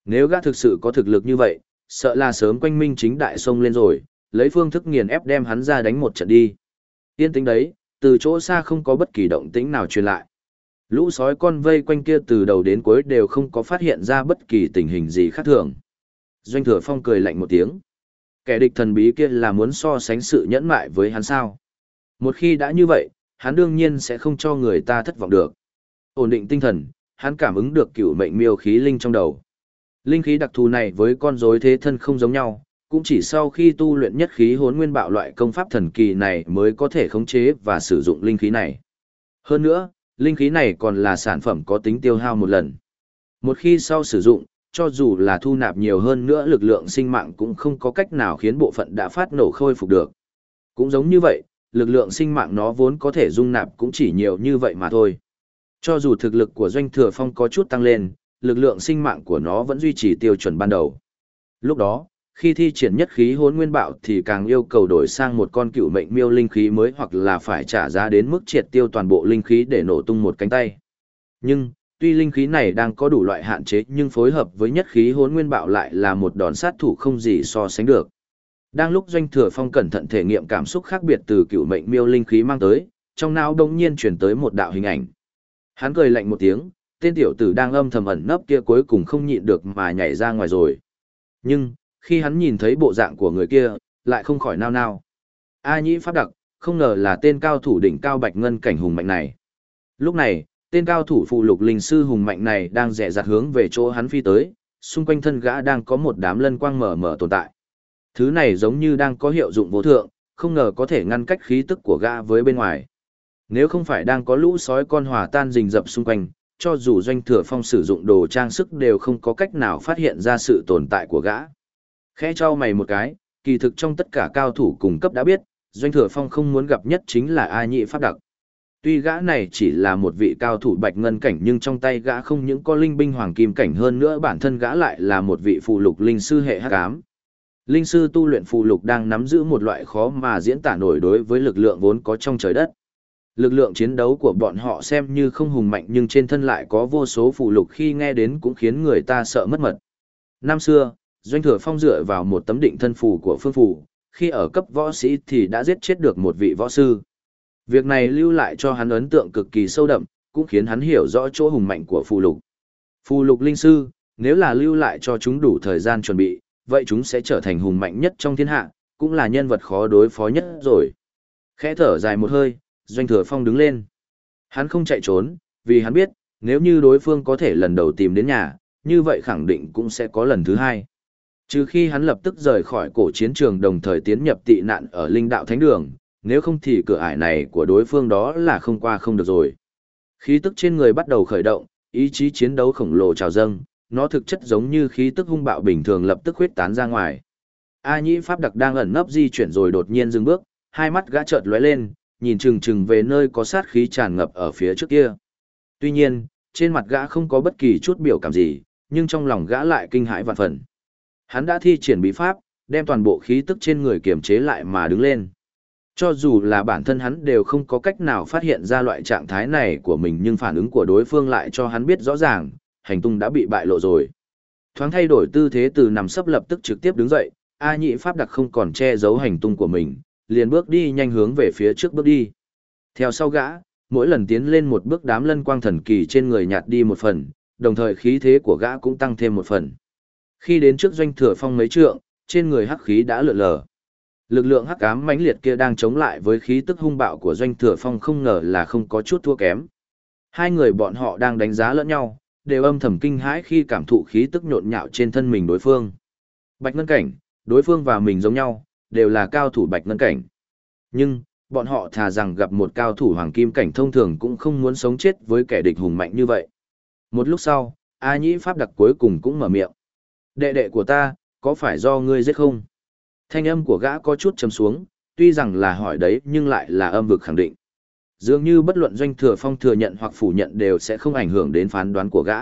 Nếu gã thực sự có thực lực như vậy, sợ là sớm quanh minh chính đại sông lên rồi, lấy phương thức nghiền ép đem hắn ra đánh một trận đi. Yên tính đấy, từ chỗ xa không có bất kỳ động tĩnh nào truyền lại. Lũ sói con vây quanh kia từ đầu đến cuối đều không có phát hiện ra bất kỳ tình hình gì khác thường. Doanh thừa phong cười lạnh một tiếng. Kẻ địch thần bí kia là muốn so sánh sự nhẫn mại với hắn sao. Một khi đã như vậy, hắn đương nhiên sẽ không cho người ta thất vọng được. Ổn định tinh thần, hắn cảm ứng được cựu mệnh miêu khí linh trong đầu. Linh khí đặc thù này với con rối thế thân không giống nhau, cũng chỉ sau khi tu luyện nhất khí hốn nguyên bạo loại công pháp thần kỳ này mới có thể khống chế và sử dụng linh khí này. Hơn nữa, linh khí này còn là sản phẩm có tính tiêu hao một lần. Một khi sau sử dụng, cho dù là thu nạp nhiều hơn nữa lực lượng sinh mạng cũng không có cách nào khiến bộ phận đã phát nổ khôi phục được. Cũng giống như vậy, lực lượng sinh mạng nó vốn có thể dung nạp cũng chỉ nhiều như vậy mà thôi. Cho dù thực lực của doanh thừa phong có chút tăng lên, lực lượng sinh mạng của nó vẫn duy trì tiêu chuẩn ban đầu. Lúc đó, khi thi triển nhất khí hốn nguyên bạo thì càng yêu cầu đổi sang một con cựu mệnh miêu linh khí mới hoặc là phải trả giá đến mức triệt tiêu toàn bộ linh khí để nổ tung một cánh tay. Nhưng, tuy linh khí này đang có đủ loại hạn chế nhưng phối hợp với nhất khí hốn nguyên bạo lại là một đòn sát thủ không gì so sánh được. Đang lúc doanh thừa phong cẩn thận thể nghiệm cảm xúc khác biệt từ cựu mệnh miêu linh khí mang tới, trong não đông nhiên chuyển tới một đạo hình ảnh. Hắn cười lạnh một tiếng, tên tiểu tử đang âm thầm ẩn nấp kia cuối cùng không nhịn được mà nhảy ra ngoài rồi. Nhưng, khi hắn nhìn thấy bộ dạng của người kia, lại không khỏi nao nao. A nhĩ pháp đặc, không ngờ là tên cao thủ đỉnh cao bạch ngân cảnh hùng mạnh này. Lúc này, tên cao thủ phụ lục linh sư hùng mạnh này đang rẽ rạt hướng về chỗ hắn phi tới, xung quanh thân gã đang có một đám lân quang mở mở tồn tại. Thứ này giống như đang có hiệu dụng vô thượng, không ngờ có thể ngăn cách khí tức của gã với bên ngoài. Nếu không phải đang có lũ sói con hòa tan rình rập xung quanh, cho dù doanh thừa phong sử dụng đồ trang sức đều không có cách nào phát hiện ra sự tồn tại của gã. Khẽ cho mày một cái, kỳ thực trong tất cả cao thủ cùng cấp đã biết, doanh thừa phong không muốn gặp nhất chính là A nhị pháp đặc. Tuy gã này chỉ là một vị cao thủ bạch ngân cảnh nhưng trong tay gã không những có linh binh hoàng kim cảnh hơn nữa bản thân gã lại là một vị phụ lục linh sư hệ hắc ám. Linh sư tu luyện phù lục đang nắm giữ một loại khó mà diễn tả nổi đối với lực lượng vốn có trong trời đất. Lực lượng chiến đấu của bọn họ xem như không hùng mạnh nhưng trên thân lại có vô số phù lục khi nghe đến cũng khiến người ta sợ mất mật. Năm xưa, Doanh Thừa Phong dựa vào một tấm định thân phù của phương phù, khi ở cấp võ sĩ thì đã giết chết được một vị võ sư. Việc này lưu lại cho hắn ấn tượng cực kỳ sâu đậm, cũng khiến hắn hiểu rõ chỗ hùng mạnh của phù lục. Phù lục linh sư, nếu là lưu lại cho chúng đủ thời gian chuẩn bị, vậy chúng sẽ trở thành hùng mạnh nhất trong thiên hạ, cũng là nhân vật khó đối phó nhất rồi. Khẽ thở dài một hơi, Doanh Thừa Phong đứng lên. Hắn không chạy trốn, vì hắn biết, nếu như đối phương có thể lần đầu tìm đến nhà, như vậy khẳng định cũng sẽ có lần thứ hai. Trừ khi hắn lập tức rời khỏi cổ chiến trường đồng thời tiến nhập tị nạn ở linh đạo thánh đường, nếu không thì cửa ải này của đối phương đó là không qua không được rồi. Khí tức trên người bắt đầu khởi động, ý chí chiến đấu khổng lồ trào dâng, nó thực chất giống như khí tức hung bạo bình thường lập tức huyết tán ra ngoài. A Nhĩ Pháp Đặc đang ẩn nấp di chuyển rồi đột nhiên dừng bước, hai mắt gã chợt lóe lên, nhìn chừng chừng về nơi có sát khí tràn ngập ở phía trước kia. Tuy nhiên, trên mặt gã không có bất kỳ chút biểu cảm gì, nhưng trong lòng gã lại kinh hãi vạn phần. Hắn đã thi triển bí pháp, đem toàn bộ khí tức trên người kiềm chế lại mà đứng lên. Cho dù là bản thân hắn đều không có cách nào phát hiện ra loại trạng thái này của mình nhưng phản ứng của đối phương lại cho hắn biết rõ ràng, hành tung đã bị bại lộ rồi. Thoáng thay đổi tư thế từ nằm sấp lập tức trực tiếp đứng dậy, A nhị pháp đặc không còn che giấu hành tung của mình, liền bước đi nhanh hướng về phía trước bước đi. Theo sau gã, mỗi lần tiến lên một bước đám lân quang thần kỳ trên người nhạt đi một phần, đồng thời khí thế của gã cũng tăng thêm một phần. Khi đến trước doanh thừa phong mấy trượng, trên người hắc khí đã lượn lờ. Lực lượng hắc ám mãnh liệt kia đang chống lại với khí tức hung bạo của doanh thừa phong không ngờ là không có chút thua kém. Hai người bọn họ đang đánh giá lẫn nhau, đều âm thầm kinh hãi khi cảm thụ khí tức nhộn nhạo trên thân mình đối phương. Bạch ngân cảnh, đối phương và mình giống nhau, đều là cao thủ bạch ngân cảnh. Nhưng, bọn họ thà rằng gặp một cao thủ hoàng kim cảnh thông thường cũng không muốn sống chết với kẻ địch hùng mạnh như vậy. Một lúc sau, A Nhĩ Pháp đặc cuối cùng cũng mở miệng. Đệ đệ của ta, có phải do ngươi giết không? Thanh âm của gã có chút trầm xuống, tuy rằng là hỏi đấy nhưng lại là âm vực khẳng định. Dường như bất luận Doanh Thừa Phong thừa nhận hoặc phủ nhận đều sẽ không ảnh hưởng đến phán đoán của gã.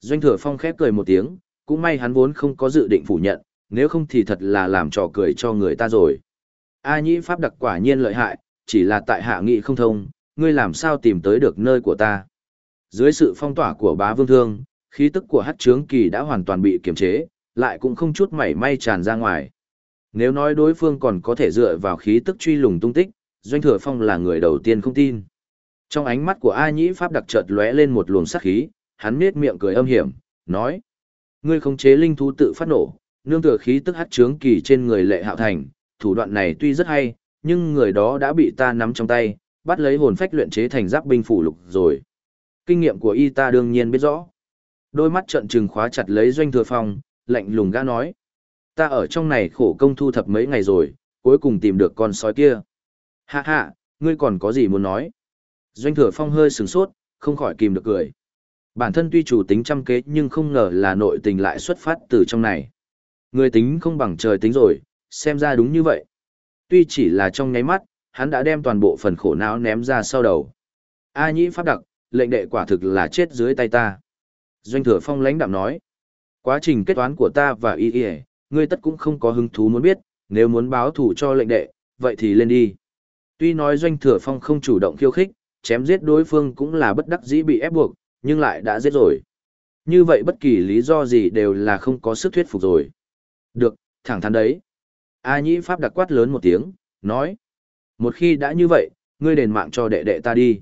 Doanh Thừa Phong khép cười một tiếng, cũng may hắn vốn không có dự định phủ nhận, nếu không thì thật là làm trò cười cho người ta rồi. A nhĩ pháp đặc quả nhiên lợi hại, chỉ là tại hạ nghị không thông, ngươi làm sao tìm tới được nơi của ta. Dưới sự phong tỏa của bá vương thương, khí tức của hát trướng kỳ đã hoàn toàn bị kiềm chế, lại cũng không chút mảy may tràn ra ngoài. Nếu nói đối phương còn có thể dựa vào khí tức truy lùng tung tích, Doanh Thừa Phong là người đầu tiên không tin. Trong ánh mắt của A Nhĩ Pháp đặc chợt lóe lên một luồng sắc khí, hắn nhếch miệng cười âm hiểm, nói: "Ngươi khống chế linh thú tự phát nổ, nương tựa khí tức hắc trướng kỳ trên người Lệ Hạo Thành, thủ đoạn này tuy rất hay, nhưng người đó đã bị ta nắm trong tay, bắt lấy hồn phách luyện chế thành giáp binh phủ lục rồi. Kinh nghiệm của y ta đương nhiên biết rõ." Đôi mắt trợn trừng khóa chặt lấy Doanh Thừa Phong, lạnh lùng gã nói: "Ta ở trong này khổ công thu thập mấy ngày rồi, cuối cùng tìm được con sói kia." "Ha ha, ngươi còn có gì muốn nói?" Doanh thừa phong hơi sừng sốt, không khỏi kìm được cười. Bản thân tuy chủ tính chăm kế nhưng không ngờ là nội tình lại xuất phát từ trong này. Người tính không bằng trời tính rồi, xem ra đúng như vậy. Tuy chỉ là trong nháy mắt, hắn đã đem toàn bộ phần khổ não ném ra sau đầu. A nhĩ pháp đặc, lệnh đệ quả thực là chết dưới tay ta. Doanh thừa phong lãnh đạm nói. Quá trình kết toán của ta và y y, ngươi tất cũng không có hứng thú muốn biết, nếu muốn báo thủ cho lệnh đệ, vậy thì lên đi. Tuy nói doanh thừa phong không chủ động khiêu khích, chém giết đối phương cũng là bất đắc dĩ bị ép buộc, nhưng lại đã giết rồi. Như vậy bất kỳ lý do gì đều là không có sức thuyết phục rồi. Được, thẳng thắn đấy. A nhĩ pháp đặc quát lớn một tiếng, nói. Một khi đã như vậy, ngươi đền mạng cho đệ đệ ta đi.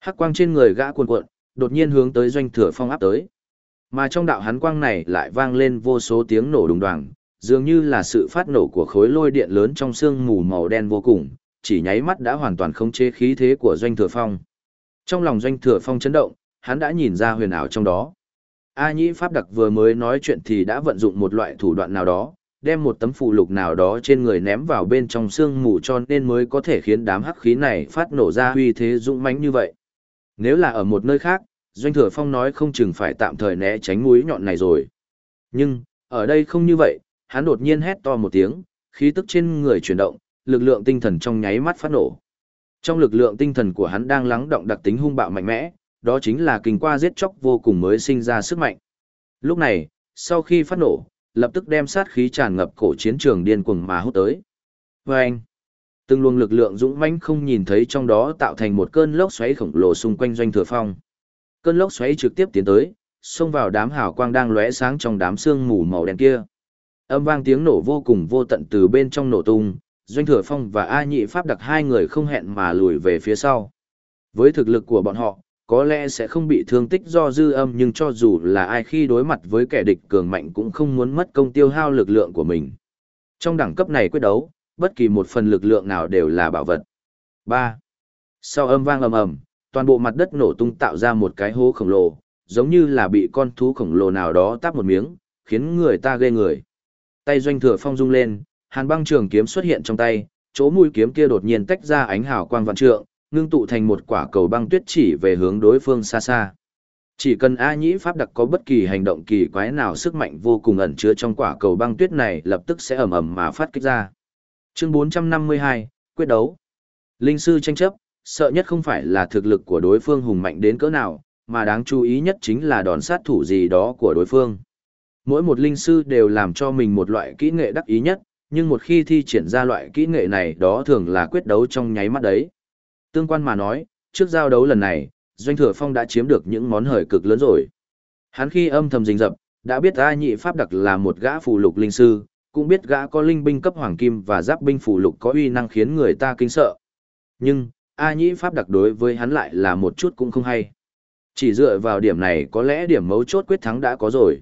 Hắc quang trên người gã cuồn cuộn, đột nhiên hướng tới doanh thừa phong áp tới. Mà trong đạo hắn quang này lại vang lên vô số tiếng nổ đùng đoàng, dường như là sự phát nổ của khối lôi điện lớn trong sương mù màu đen vô cùng, chỉ nháy mắt đã hoàn toàn không chế khí thế của doanh thừa phong. Trong lòng doanh thừa phong chấn động, hắn đã nhìn ra huyền ảo trong đó. A Nhĩ Pháp Đặc vừa mới nói chuyện thì đã vận dụng một loại thủ đoạn nào đó, đem một tấm phụ lục nào đó trên người ném vào bên trong xương mù cho nên mới có thể khiến đám hắc khí này phát nổ ra uy thế dũng mãnh như vậy. Nếu là ở một nơi khác, Doanh Thừa Phong nói không chừng phải tạm thời né tránh mũi nhọn này rồi. Nhưng, ở đây không như vậy, hắn đột nhiên hét to một tiếng, khí tức trên người chuyển động, lực lượng tinh thần trong nháy mắt phát nổ. Trong lực lượng tinh thần của hắn đang lắng động đặc tính hung bạo mạnh mẽ, đó chính là kinh qua giết chóc vô cùng mới sinh ra sức mạnh. Lúc này, sau khi phát nổ, lập tức đem sát khí tràn ngập cổ chiến trường điên cuồng mà hút tới. Vâng! Từng luồng lực lượng dũng mãnh không nhìn thấy trong đó tạo thành một cơn lốc xoáy khổng lồ xung quanh doanh thừa phong. Cơn lốc xoáy trực tiếp tiến tới, xông vào đám hào quang đang lóe sáng trong đám sương mù màu đen kia. Âm vang tiếng nổ vô cùng vô tận từ bên trong nổ tung, Doanh Thừa Phong và A Nhị Pháp đặc hai người không hẹn mà lùi về phía sau. Với thực lực của bọn họ, có lẽ sẽ không bị thương tích do dư âm nhưng cho dù là ai khi đối mặt với kẻ địch cường mạnh cũng không muốn mất công tiêu hao lực lượng của mình. Trong đẳng cấp này quyết đấu, bất kỳ một phần lực lượng nào đều là bảo vật. 3. Sau âm vang ầm ầm, toàn bộ mặt đất nổ tung tạo ra một cái hố khổng lồ, giống như là bị con thú khổng lồ nào đó táp một miếng, khiến người ta ghê người. Tay doanh thừa phong rung lên, hàn băng trường kiếm xuất hiện trong tay, chỗ mũi kiếm kia đột nhiên tách ra ánh hào quang vạn trượng, ngưng tụ thành một quả cầu băng tuyết chỉ về hướng đối phương xa xa. Chỉ cần A Nhĩ Pháp đặc có bất kỳ hành động kỳ quái nào sức mạnh vô cùng ẩn chứa trong quả cầu băng tuyết này lập tức sẽ ầm ầm mà phát kích ra. Chương 452, quyết đấu. Linh sư tranh chấp, sợ nhất không phải là thực lực của đối phương hùng mạnh đến cỡ nào, mà đáng chú ý nhất chính là đòn sát thủ gì đó của đối phương. Mỗi một linh sư đều làm cho mình một loại kỹ nghệ đắc ý nhất, nhưng một khi thi triển ra loại kỹ nghệ này đó thường là quyết đấu trong nháy mắt đấy. Tương quan mà nói, trước giao đấu lần này, Doanh Thừa Phong đã chiếm được những món hời cực lớn rồi. Hắn khi âm thầm rình rập, đã biết A Nhị Pháp Đặc là một gã phù lục linh sư, cũng biết gã có linh binh cấp hoàng kim và giáp binh phù lục có uy năng khiến người ta kinh sợ. Nhưng, A Nhị Pháp Đặc đối với hắn lại là một chút cũng không hay. Chỉ dựa vào điểm này có lẽ điểm mấu chốt quyết thắng đã có rồi.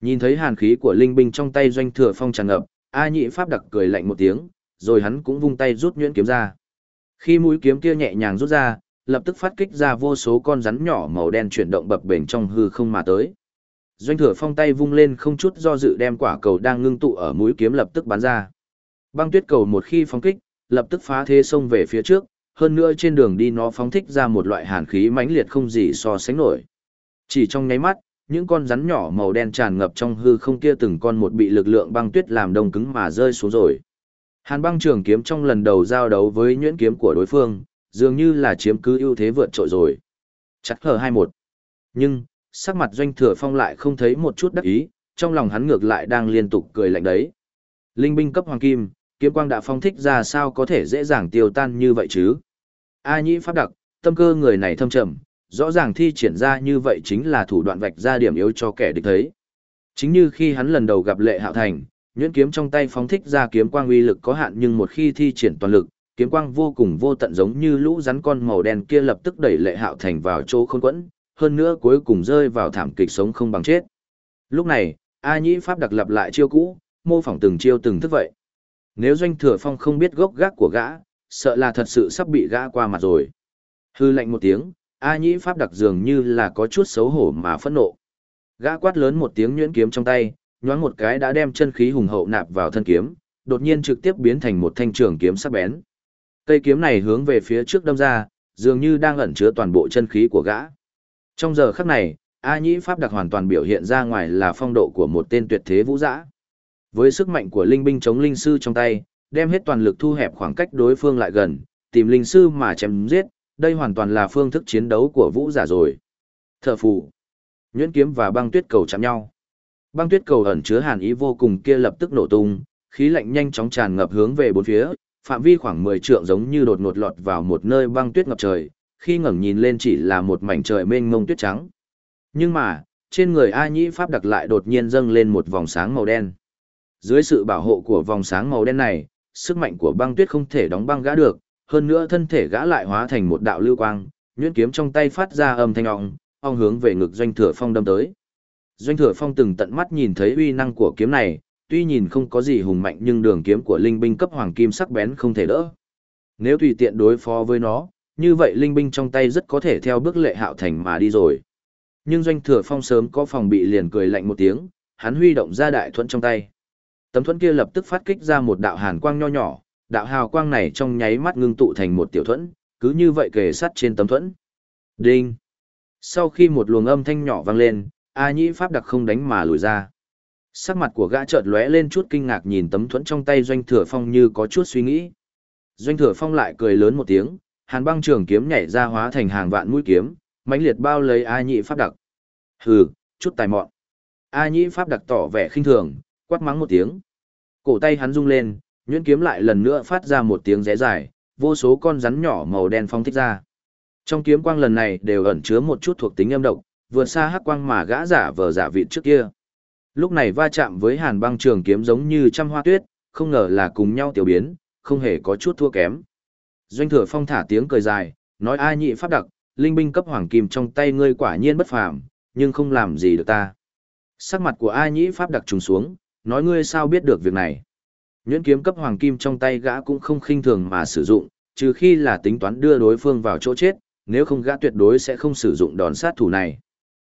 Nhìn thấy hàn khí của linh binh trong tay Doanh Thừa Phong tràn ngập, A nhị pháp đặc cười lạnh một tiếng, rồi hắn cũng vung tay rút nhuyễn kiếm ra. Khi mũi kiếm kia nhẹ nhàng rút ra, lập tức phát kích ra vô số con rắn nhỏ màu đen chuyển động bập bềnh trong hư không mà tới. Doanh thừa phong tay vung lên không chút do dự đem quả cầu đang ngưng tụ ở mũi kiếm lập tức bắn ra. Băng tuyết cầu một khi phóng kích, lập tức phá thế sông về phía trước, hơn nữa trên đường đi nó phóng thích ra một loại hàn khí mãnh liệt không gì so sánh nổi. Chỉ trong nháy mắt, những con rắn nhỏ màu đen tràn ngập trong hư không kia từng con một bị lực lượng băng tuyết làm đông cứng mà rơi xuống rồi. Hàn băng trường kiếm trong lần đầu giao đấu với nhuyễn kiếm của đối phương, dường như là chiếm cứ ưu thế vượt trội rồi. Chắc hờ 21. Nhưng, sắc mặt doanh thừa phong lại không thấy một chút đắc ý, trong lòng hắn ngược lại đang liên tục cười lạnh đấy. Linh binh cấp hoàng kim, kiếm quang đã phong thích ra sao có thể dễ dàng tiêu tan như vậy chứ? A nhĩ pháp đặc, tâm cơ người này thâm trầm, rõ ràng thi triển ra như vậy chính là thủ đoạn vạch ra điểm yếu cho kẻ địch thấy. Chính như khi hắn lần đầu gặp Lệ Hạo Thành, nhuyễn kiếm trong tay phóng thích ra kiếm quang uy lực có hạn nhưng một khi thi triển toàn lực, kiếm quang vô cùng vô tận giống như lũ rắn con màu đen kia lập tức đẩy lệ hạo thành vào chỗ khôn quẫn, hơn nữa cuối cùng rơi vào thảm kịch sống không bằng chết. Lúc này, A Nhĩ Pháp đặc lập lại chiêu cũ, mô phỏng từng chiêu từng thức vậy. Nếu doanh thừa phong không biết gốc gác của gã, sợ là thật sự sắp bị gã qua mặt rồi. Hư lạnh một tiếng, A Nhĩ Pháp đặc dường như là có chút xấu hổ mà phẫn nộ. Gã quát lớn một tiếng nhuyễn kiếm trong tay, nhoáng một cái đã đem chân khí hùng hậu nạp vào thân kiếm, đột nhiên trực tiếp biến thành một thanh trường kiếm sắc bén. Cây kiếm này hướng về phía trước đâm ra, dường như đang ẩn chứa toàn bộ chân khí của gã. Trong giờ khắc này, A Nhĩ Pháp đặc hoàn toàn biểu hiện ra ngoài là phong độ của một tên tuyệt thế vũ dã. Với sức mạnh của linh binh chống linh sư trong tay, đem hết toàn lực thu hẹp khoảng cách đối phương lại gần, tìm linh sư mà chém giết, đây hoàn toàn là phương thức chiến đấu của vũ giả rồi. Thợ phù, nhuyễn kiếm và băng tuyết cầu chạm nhau. Băng tuyết cầu ẩn chứa hàn ý vô cùng kia lập tức nổ tung, khí lạnh nhanh chóng tràn ngập hướng về bốn phía, phạm vi khoảng 10 trượng giống như đột ngột lọt vào một nơi băng tuyết ngập trời, khi ngẩng nhìn lên chỉ là một mảnh trời mênh mông tuyết trắng. Nhưng mà, trên người A Nhĩ Pháp đặc lại đột nhiên dâng lên một vòng sáng màu đen. Dưới sự bảo hộ của vòng sáng màu đen này, sức mạnh của băng tuyết không thể đóng băng gã được, hơn nữa thân thể gã lại hóa thành một đạo lưu quang, nhuyễn kiếm trong tay phát ra âm thanh ong, ong hướng về ngực doanh thừa phong đâm tới. Doanh thừa phong từng tận mắt nhìn thấy uy năng của kiếm này, tuy nhìn không có gì hùng mạnh nhưng đường kiếm của linh binh cấp hoàng kim sắc bén không thể đỡ. Nếu tùy tiện đối phó với nó, như vậy linh binh trong tay rất có thể theo bước lệ hạo thành mà đi rồi. Nhưng doanh thừa phong sớm có phòng bị liền cười lạnh một tiếng, hắn huy động ra đại thuẫn trong tay. Tấm thuẫn kia lập tức phát kích ra một đạo hàn quang nho nhỏ, đạo hào quang này trong nháy mắt ngưng tụ thành một tiểu thuẫn, cứ như vậy kề sắt trên tấm thuẫn. Đinh! Sau khi một luồng âm thanh nhỏ vang lên, A Nhĩ Pháp đặc không đánh mà lùi ra. Sắc mặt của gã chợt lóe lên chút kinh ngạc nhìn tấm thuẫn trong tay Doanh Thừa Phong như có chút suy nghĩ. Doanh Thừa Phong lại cười lớn một tiếng, hàn băng trường kiếm nhảy ra hóa thành hàng vạn mũi kiếm, mãnh liệt bao lấy A Nhĩ Pháp đặc. Hừ, chút tài mọn. A Nhĩ Pháp đặc tỏ vẻ khinh thường, quát mắng một tiếng. Cổ tay hắn rung lên, nhuyễn kiếm lại lần nữa phát ra một tiếng rẽ dài, vô số con rắn nhỏ màu đen phong thích ra. Trong kiếm quang lần này đều ẩn chứa một chút thuộc tính âm độc, vượt xa hắc quang mà gã giả vờ giả vịt trước kia. Lúc này va chạm với hàn băng trường kiếm giống như trăm hoa tuyết, không ngờ là cùng nhau tiểu biến, không hề có chút thua kém. Doanh thừa phong thả tiếng cười dài, nói ai nhị pháp đặc, linh binh cấp hoàng kim trong tay ngươi quả nhiên bất phàm, nhưng không làm gì được ta. Sắc mặt của ai nhị pháp đặc trùng xuống, nói ngươi sao biết được việc này. Nhuyễn kiếm cấp hoàng kim trong tay gã cũng không khinh thường mà sử dụng, trừ khi là tính toán đưa đối phương vào chỗ chết, nếu không gã tuyệt đối sẽ không sử dụng đòn sát thủ này.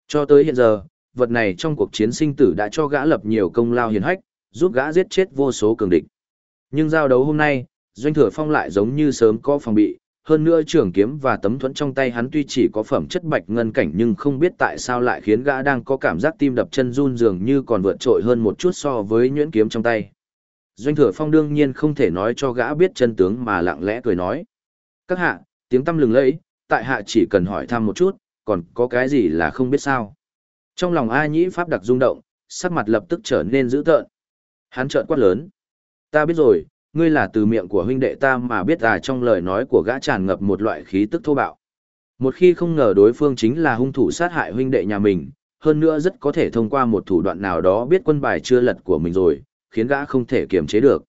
Cho tới hiện giờ, vật này trong cuộc chiến sinh tử đã cho gã lập nhiều công lao hiển hách, giúp gã giết chết vô số cường địch. Nhưng giao đấu hôm nay, Doanh Thừa Phong lại giống như sớm có phòng bị, hơn nữa trường kiếm và tấm thuẫn trong tay hắn tuy chỉ có phẩm chất bạch ngân cảnh nhưng không biết tại sao lại khiến gã đang có cảm giác tim đập chân run dường như còn vượt trội hơn một chút so với nhuyễn kiếm trong tay. Doanh Thừa Phong đương nhiên không thể nói cho gã biết chân tướng mà lặng lẽ cười nói. Các hạ, tiếng tâm lừng lẫy, tại hạ chỉ cần hỏi thăm một chút, còn có cái gì là không biết sao. Trong lòng A Nhĩ Pháp đặc rung động, sắc mặt lập tức trở nên dữ tợn. Hắn trợn quát lớn. Ta biết rồi, ngươi là từ miệng của huynh đệ ta mà biết à trong lời nói của gã tràn ngập một loại khí tức thô bạo. Một khi không ngờ đối phương chính là hung thủ sát hại huynh đệ nhà mình, hơn nữa rất có thể thông qua một thủ đoạn nào đó biết quân bài chưa lật của mình rồi, khiến gã không thể kiềm chế được.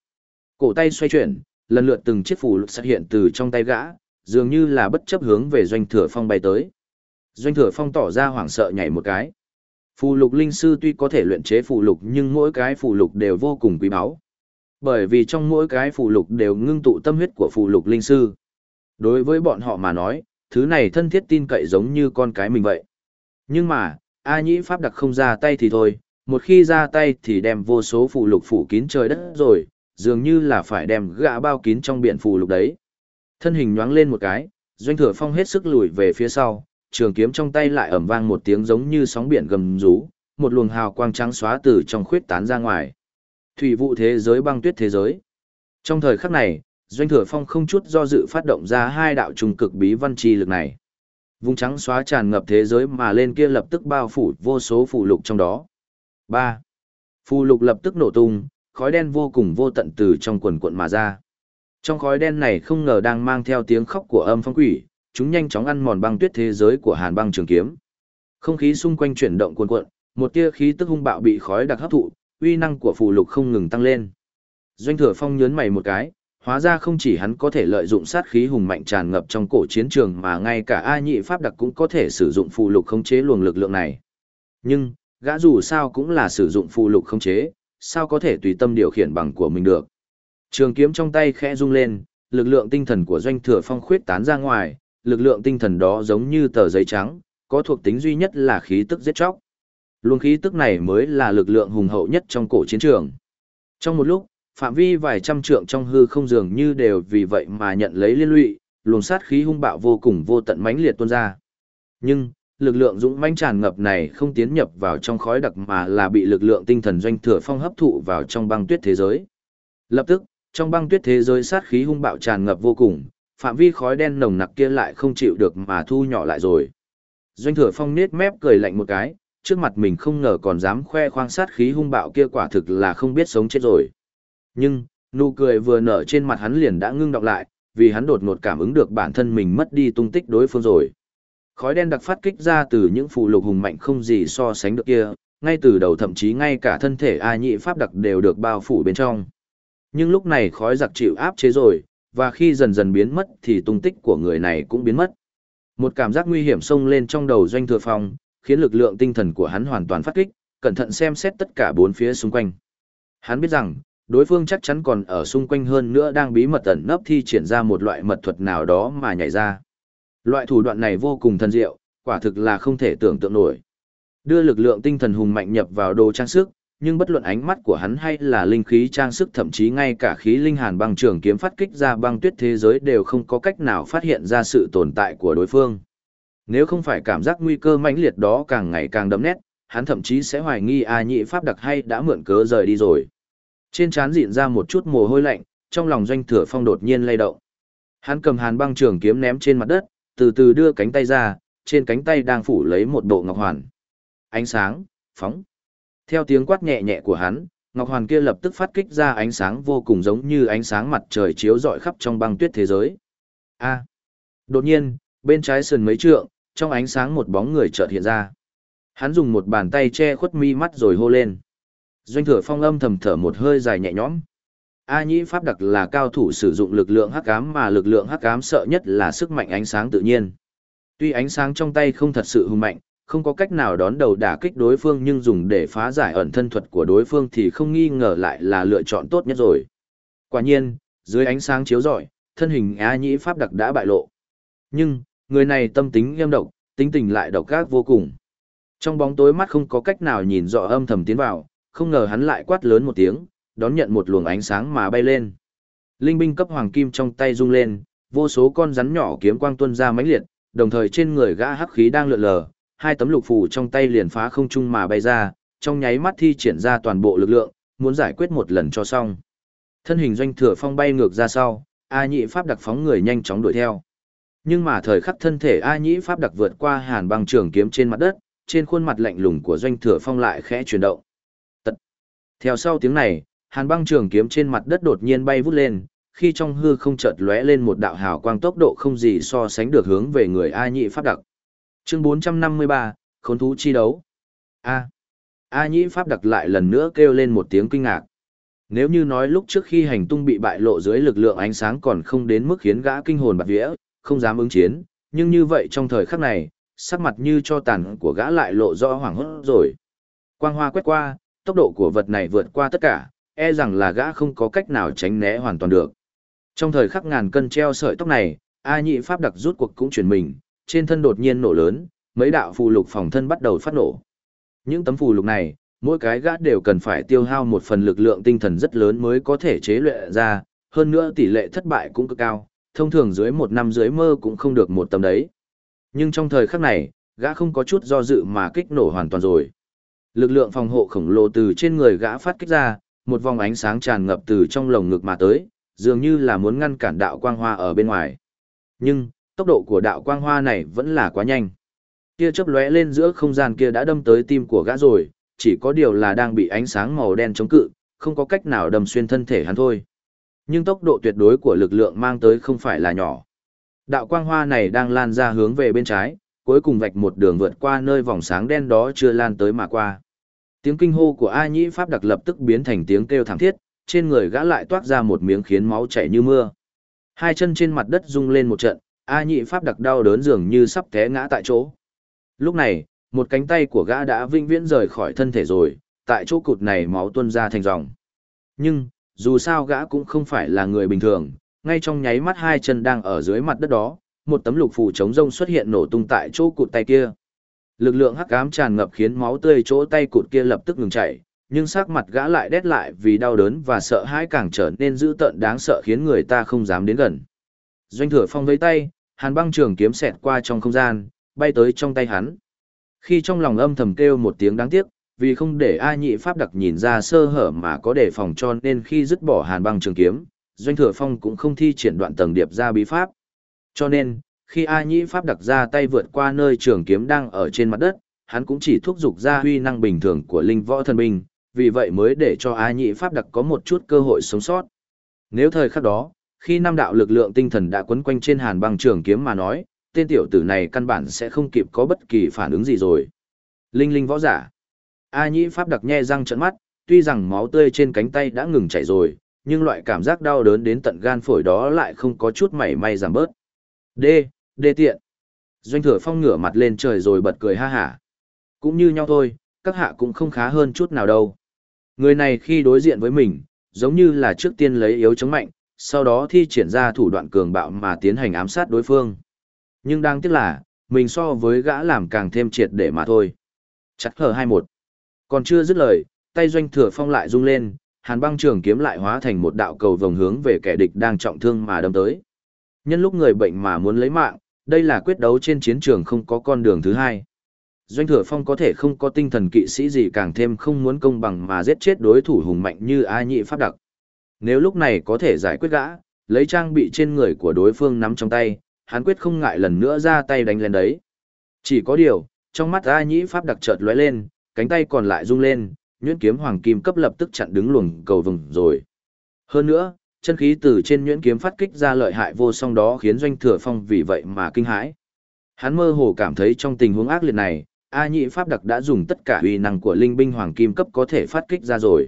Cổ tay xoay chuyển, lần lượt từng chiếc phù lục xuất hiện từ trong tay gã, dường như là bất chấp hướng về doanh thừa phong bay tới. Doanh thừa phong tỏ ra hoảng sợ nhảy một cái. Phù lục linh sư tuy có thể luyện chế phù lục nhưng mỗi cái phù lục đều vô cùng quý báu. Bởi vì trong mỗi cái phù lục đều ngưng tụ tâm huyết của phù lục linh sư. Đối với bọn họ mà nói, thứ này thân thiết tin cậy giống như con cái mình vậy. Nhưng mà, A Nhĩ Pháp đặc không ra tay thì thôi, một khi ra tay thì đem vô số phụ lục phủ kín trời đất rồi, dường như là phải đem gã bao kín trong biển phù lục đấy. Thân hình nhoáng lên một cái, doanh thừa phong hết sức lùi về phía sau, trường kiếm trong tay lại ẩm vang một tiếng giống như sóng biển gầm rú, một luồng hào quang trắng xóa từ trong khuyết tán ra ngoài. Thủy vụ thế giới băng tuyết thế giới. Trong thời khắc này, doanh thừa phong không chút do dự phát động ra hai đạo trùng cực bí văn chi lực này. Vùng trắng xóa tràn ngập thế giới mà lên kia lập tức bao phủ vô số phù lục trong đó. Ba. Phù lục lập tức nổ tung, khói đen vô cùng vô tận từ trong quần cuộn mà ra. Trong khói đen này không ngờ đang mang theo tiếng khóc của âm phong quỷ, chúng nhanh chóng ăn mòn băng tuyết thế giới của Hàn Băng Trường Kiếm. Không khí xung quanh chuyển động cuồn cuộn, một tia khí tức hung bạo bị khói đặc hấp thụ, uy năng của phù lục không ngừng tăng lên. Doanh Thừa Phong nhớn mày một cái, hóa ra không chỉ hắn có thể lợi dụng sát khí hùng mạnh tràn ngập trong cổ chiến trường mà ngay cả A nhị pháp đặc cũng có thể sử dụng phù lục khống chế luồng lực lượng này. Nhưng, gã dù sao cũng là sử dụng phụ lục không chế, sao có thể tùy tâm điều khiển bằng của mình được. Trường kiếm trong tay khẽ rung lên, lực lượng tinh thần của doanh thừa phong khuyết tán ra ngoài, lực lượng tinh thần đó giống như tờ giấy trắng, có thuộc tính duy nhất là khí tức giết chóc. Luồng khí tức này mới là lực lượng hùng hậu nhất trong cổ chiến trường. Trong một lúc, phạm vi vài trăm trượng trong hư không dường như đều vì vậy mà nhận lấy liên lụy, luồng sát khí hung bạo vô cùng vô tận mãnh liệt tuôn ra. Nhưng, lực lượng dũng mãnh tràn ngập này không tiến nhập vào trong khói đặc mà là bị lực lượng tinh thần doanh thừa phong hấp thụ vào trong băng tuyết thế giới. Lập tức, trong băng tuyết thế giới sát khí hung bạo tràn ngập vô cùng, phạm vi khói đen nồng nặc kia lại không chịu được mà thu nhỏ lại rồi. Doanh thừa phong nết mép cười lạnh một cái, trước mặt mình không ngờ còn dám khoe khoang sát khí hung bạo kia quả thực là không biết sống chết rồi. Nhưng, nụ cười vừa nở trên mặt hắn liền đã ngưng đọng lại, vì hắn đột ngột cảm ứng được bản thân mình mất đi tung tích đối phương rồi. Khói đen đặc phát kích ra từ những phù lục hùng mạnh không gì so sánh được kia, ngay từ đầu thậm chí ngay cả thân thể A nhị pháp đặc đều được bao phủ bên trong. Nhưng lúc này khói giặc chịu áp chế rồi, và khi dần dần biến mất thì tung tích của người này cũng biến mất. Một cảm giác nguy hiểm xông lên trong đầu doanh thừa phong, khiến lực lượng tinh thần của hắn hoàn toàn phát kích, cẩn thận xem xét tất cả bốn phía xung quanh. Hắn biết rằng, đối phương chắc chắn còn ở xung quanh hơn nữa đang bí mật ẩn nấp thi triển ra một loại mật thuật nào đó mà nhảy ra. Loại thủ đoạn này vô cùng thần diệu, quả thực là không thể tưởng tượng nổi. Đưa lực lượng tinh thần hùng mạnh nhập vào đồ trang sức, nhưng bất luận ánh mắt của hắn hay là linh khí trang sức thậm chí ngay cả khí linh hàn băng trường kiếm phát kích ra băng tuyết thế giới đều không có cách nào phát hiện ra sự tồn tại của đối phương. Nếu không phải cảm giác nguy cơ mãnh liệt đó càng ngày càng đậm nét, hắn thậm chí sẽ hoài nghi A nhị pháp đặc hay đã mượn cớ rời đi rồi. Trên trán dịn ra một chút mồ hôi lạnh, trong lòng doanh thừa phong đột nhiên lay động. Hắn cầm hàn băng trường kiếm ném trên mặt đất, từ từ đưa cánh tay ra, trên cánh tay đang phủ lấy một bộ ngọc hoàn. Ánh sáng, phóng. Theo tiếng quát nhẹ nhẹ của hắn, ngọc hoàn kia lập tức phát kích ra ánh sáng vô cùng giống như ánh sáng mặt trời chiếu rọi khắp trong băng tuyết thế giới. A. À. Đột nhiên, bên trái sườn mấy trượng, trong ánh sáng một bóng người chợt hiện ra. Hắn dùng một bàn tay che khuất mi mắt rồi hô lên. Doanh thừa phong âm thầm thở một hơi dài nhẹ nhõm. A nhĩ pháp đặc là cao thủ sử dụng lực lượng hắc ám mà lực lượng hắc ám sợ nhất là sức mạnh ánh sáng tự nhiên. Tuy ánh sáng trong tay không thật sự hùng mạnh, không có cách nào đón đầu đả kích đối phương nhưng dùng để phá giải ẩn thân thuật của đối phương thì không nghi ngờ lại là lựa chọn tốt nhất rồi. Quả nhiên, dưới ánh sáng chiếu rọi, thân hình A nhĩ pháp đặc đã bại lộ. Nhưng, người này tâm tính nghiêm độc, tính tình lại độc ác vô cùng. Trong bóng tối mắt không có cách nào nhìn rõ âm thầm tiến vào, không ngờ hắn lại quát lớn một tiếng, đón nhận một luồng ánh sáng mà bay lên. Linh binh cấp hoàng kim trong tay rung lên, vô số con rắn nhỏ kiếm quang tuôn ra mãnh liệt, đồng thời trên người gã hắc khí đang lượn lờ, hai tấm lục phù trong tay liền phá không trung mà bay ra, trong nháy mắt thi triển ra toàn bộ lực lượng, muốn giải quyết một lần cho xong. Thân hình doanh thừa phong bay ngược ra sau, A Nhị Pháp đặc phóng người nhanh chóng đuổi theo. Nhưng mà thời khắc thân thể A Nhĩ Pháp đặc vượt qua hàn băng trường kiếm trên mặt đất, trên khuôn mặt lạnh lùng của doanh thừa phong lại khẽ chuyển động. Tật. Theo sau tiếng này, hàn băng trường kiếm trên mặt đất đột nhiên bay vút lên, khi trong hư không chợt lóe lên một đạo hào quang tốc độ không gì so sánh được hướng về người A Nhĩ Pháp đặc. Chương 453, Khốn thú chi đấu. A. A Nhĩ Pháp đặc lại lần nữa kêu lên một tiếng kinh ngạc. Nếu như nói lúc trước khi hành tung bị bại lộ dưới lực lượng ánh sáng còn không đến mức khiến gã kinh hồn bạt vía, không dám ứng chiến, nhưng như vậy trong thời khắc này, sắc mặt như cho tàn của gã lại lộ rõ hoảng hốt rồi. Quang hoa quét qua, tốc độ của vật này vượt qua tất cả, e rằng là gã không có cách nào tránh né hoàn toàn được. Trong thời khắc ngàn cân treo sợi tóc này, A nhị pháp đặc rút cuộc cũng chuyển mình, trên thân đột nhiên nổ lớn, mấy đạo phù lục phòng thân bắt đầu phát nổ. Những tấm phù lục này, mỗi cái gã đều cần phải tiêu hao một phần lực lượng tinh thần rất lớn mới có thể chế luyện ra, hơn nữa tỷ lệ thất bại cũng cực cao, thông thường dưới một năm dưới mơ cũng không được một tấm đấy. Nhưng trong thời khắc này, gã không có chút do dự mà kích nổ hoàn toàn rồi. Lực lượng phòng hộ khổng lồ từ trên người gã phát kích ra, một vòng ánh sáng tràn ngập từ trong lồng ngực mà tới, dường như là muốn ngăn cản đạo quang hoa ở bên ngoài. Nhưng, tốc độ của đạo quang hoa này vẫn là quá nhanh. Kia chớp lóe lên giữa không gian kia đã đâm tới tim của gã rồi, chỉ có điều là đang bị ánh sáng màu đen chống cự, không có cách nào đâm xuyên thân thể hắn thôi nhưng tốc độ tuyệt đối của lực lượng mang tới không phải là nhỏ. Đạo quang hoa này đang lan ra hướng về bên trái, cuối cùng vạch một đường vượt qua nơi vòng sáng đen đó chưa lan tới mà qua. Tiếng kinh hô của A Nhĩ Pháp đặc lập tức biến thành tiếng kêu thảm thiết, trên người gã lại toát ra một miếng khiến máu chảy như mưa. Hai chân trên mặt đất rung lên một trận, A Nhĩ pháp đặc đau đớn dường như sắp té ngã tại chỗ. Lúc này, một cánh tay của gã đã vinh viễn rời khỏi thân thể rồi, tại chỗ cụt này máu tuôn ra thành dòng. Nhưng, dù sao gã cũng không phải là người bình thường, ngay trong nháy mắt hai chân đang ở dưới mặt đất đó, một tấm lục phù chống rông xuất hiện nổ tung tại chỗ cụt tay kia. Lực lượng hắc ám tràn ngập khiến máu tươi chỗ tay cụt kia lập tức ngừng chảy, nhưng sắc mặt gã lại đét lại vì đau đớn và sợ hãi càng trở nên dữ tợn đáng sợ khiến người ta không dám đến gần. Doanh thừa phong với tay, hàn băng trường kiếm xẹt qua trong không gian, bay tới trong tay hắn. Khi trong lòng âm thầm kêu một tiếng đáng tiếc, vì không để ai nhị pháp đặc nhìn ra sơ hở mà có đề phòng cho nên khi dứt bỏ hàn băng trường kiếm, doanh thừa phong cũng không thi triển đoạn tầng điệp ra bí pháp. Cho nên, khi A Nhĩ Pháp đặc ra tay vượt qua nơi trường kiếm đang ở trên mặt đất, hắn cũng chỉ thúc giục ra huy năng bình thường của linh võ thần binh, vì vậy mới để cho A Nhĩ Pháp đặc có một chút cơ hội sống sót. Nếu thời khắc đó, khi năm đạo lực lượng tinh thần đã quấn quanh trên hàn băng trường kiếm mà nói, tên tiểu tử này căn bản sẽ không kịp có bất kỳ phản ứng gì rồi. Linh linh võ giả. A Nhĩ Pháp đặc nhe răng trợn mắt, tuy rằng máu tươi trên cánh tay đã ngừng chảy rồi, nhưng loại cảm giác đau đớn đến tận gan phổi đó lại không có chút mảy may giảm bớt. D, Đê tiện. Doanh thừa phong ngửa mặt lên trời rồi bật cười ha hả. Cũng như nhau thôi, các hạ cũng không khá hơn chút nào đâu. Người này khi đối diện với mình, giống như là trước tiên lấy yếu chống mạnh, sau đó thi triển ra thủ đoạn cường bạo mà tiến hành ám sát đối phương. Nhưng đáng tiếc là, mình so với gã làm càng thêm triệt để mà thôi. Chặt hờ 21. Còn chưa dứt lời, tay doanh thừa phong lại rung lên, hàn băng trường kiếm lại hóa thành một đạo cầu vòng hướng về kẻ địch đang trọng thương mà đâm tới. Nhân lúc người bệnh mà muốn lấy mạng, đây là quyết đấu trên chiến trường không có con đường thứ hai. Doanh thừa phong có thể không có tinh thần kỵ sĩ gì càng thêm không muốn công bằng mà giết chết đối thủ hùng mạnh như A nhị pháp đặc. Nếu lúc này có thể giải quyết gã, lấy trang bị trên người của đối phương nắm trong tay, hắn quyết không ngại lần nữa ra tay đánh lên đấy. Chỉ có điều, trong mắt A Nhĩ pháp đặc chợt lóe lên, cánh tay còn lại rung lên, nhuyễn kiếm hoàng kim cấp lập tức chặn đứng luồng cầu vừng rồi. Hơn nữa, chân khí từ trên nhuyễn kiếm phát kích ra lợi hại vô song đó khiến doanh thừa phong vì vậy mà kinh hãi. Hắn mơ hồ cảm thấy trong tình huống ác liệt này, A nhị pháp đặc đã dùng tất cả uy năng của linh binh hoàng kim cấp có thể phát kích ra rồi.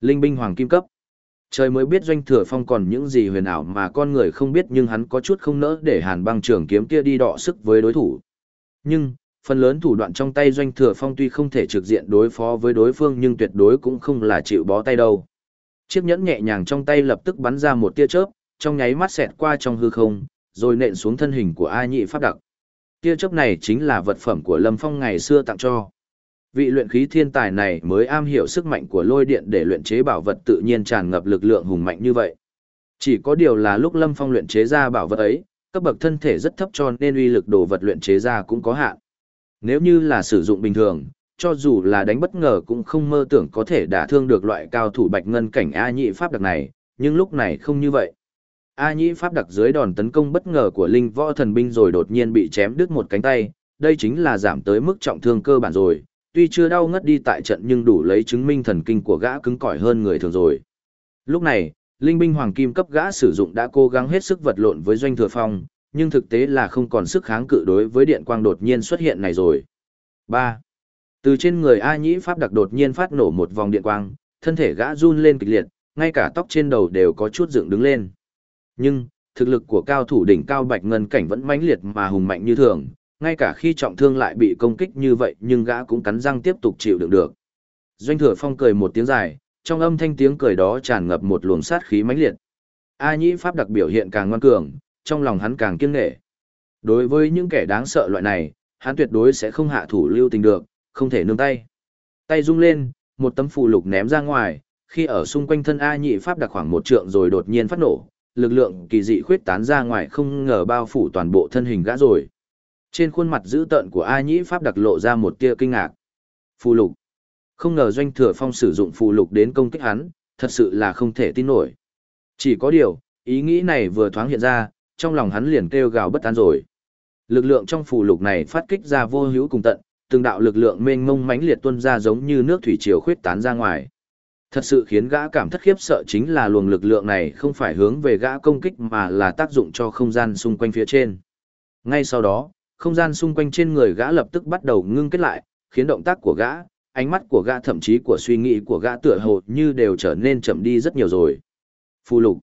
Linh binh hoàng kim cấp. Trời mới biết doanh thừa phong còn những gì huyền ảo mà con người không biết nhưng hắn có chút không nỡ để hàn băng trường kiếm kia đi đọ sức với đối thủ. Nhưng, phần lớn thủ đoạn trong tay doanh thừa phong tuy không thể trực diện đối phó với đối phương nhưng tuyệt đối cũng không là chịu bó tay đâu. Chiếc nhẫn nhẹ nhàng trong tay lập tức bắn ra một tia chớp, trong nháy mắt xẹt qua trong hư không, rồi nện xuống thân hình của A Nhị Pháp Đặc. Tia chớp này chính là vật phẩm của Lâm Phong ngày xưa tặng cho. Vị luyện khí thiên tài này mới am hiểu sức mạnh của lôi điện để luyện chế bảo vật tự nhiên tràn ngập lực lượng hùng mạnh như vậy. Chỉ có điều là lúc Lâm Phong luyện chế ra bảo vật ấy, cấp bậc thân thể rất thấp cho nên uy lực đồ vật luyện chế ra cũng có hạn. Nếu như là sử dụng bình thường, cho dù là đánh bất ngờ cũng không mơ tưởng có thể đả thương được loại cao thủ bạch ngân cảnh A nhị pháp đặc này, nhưng lúc này không như vậy. A nhị pháp đặc dưới đòn tấn công bất ngờ của linh võ thần binh rồi đột nhiên bị chém đứt một cánh tay, đây chính là giảm tới mức trọng thương cơ bản rồi, tuy chưa đau ngất đi tại trận nhưng đủ lấy chứng minh thần kinh của gã cứng cỏi hơn người thường rồi. Lúc này, linh binh hoàng kim cấp gã sử dụng đã cố gắng hết sức vật lộn với doanh thừa phong, nhưng thực tế là không còn sức kháng cự đối với điện quang đột nhiên xuất hiện này rồi. 3. Từ trên người A Nhĩ Pháp đặc đột nhiên phát nổ một vòng điện quang, thân thể gã run lên kịch liệt, ngay cả tóc trên đầu đều có chút dựng đứng lên. Nhưng, thực lực của cao thủ đỉnh cao bạch ngân cảnh vẫn mãnh liệt mà hùng mạnh như thường, ngay cả khi trọng thương lại bị công kích như vậy nhưng gã cũng cắn răng tiếp tục chịu đựng được. Doanh thừa phong cười một tiếng dài, trong âm thanh tiếng cười đó tràn ngập một luồng sát khí mãnh liệt. A Nhĩ Pháp đặc biểu hiện càng ngoan cường, trong lòng hắn càng kiêng nghệ. Đối với những kẻ đáng sợ loại này, hắn tuyệt đối sẽ không hạ thủ lưu tình được, không thể nương tay. Tay rung lên, một tấm phù lục ném ra ngoài, khi ở xung quanh thân A nhị pháp đặc khoảng một trượng rồi đột nhiên phát nổ, lực lượng kỳ dị khuyết tán ra ngoài không ngờ bao phủ toàn bộ thân hình gã rồi. Trên khuôn mặt dữ tợn của A nhị pháp đặc lộ ra một tia kinh ngạc. Phù lục. Không ngờ doanh thừa phong sử dụng phù lục đến công kích hắn, thật sự là không thể tin nổi. Chỉ có điều, ý nghĩ này vừa thoáng hiện ra, trong lòng hắn liền kêu gào bất an rồi. Lực lượng trong phù lục này phát kích ra vô hữu cùng tận, từng đạo lực lượng mênh mông mãnh liệt tuôn ra giống như nước thủy triều khuyết tán ra ngoài. Thật sự khiến gã cảm thất khiếp sợ chính là luồng lực lượng này không phải hướng về gã công kích mà là tác dụng cho không gian xung quanh phía trên. Ngay sau đó, không gian xung quanh trên người gã lập tức bắt đầu ngưng kết lại, khiến động tác của gã, ánh mắt của gã thậm chí của suy nghĩ của gã tựa hồ như đều trở nên chậm đi rất nhiều rồi. Phù lục.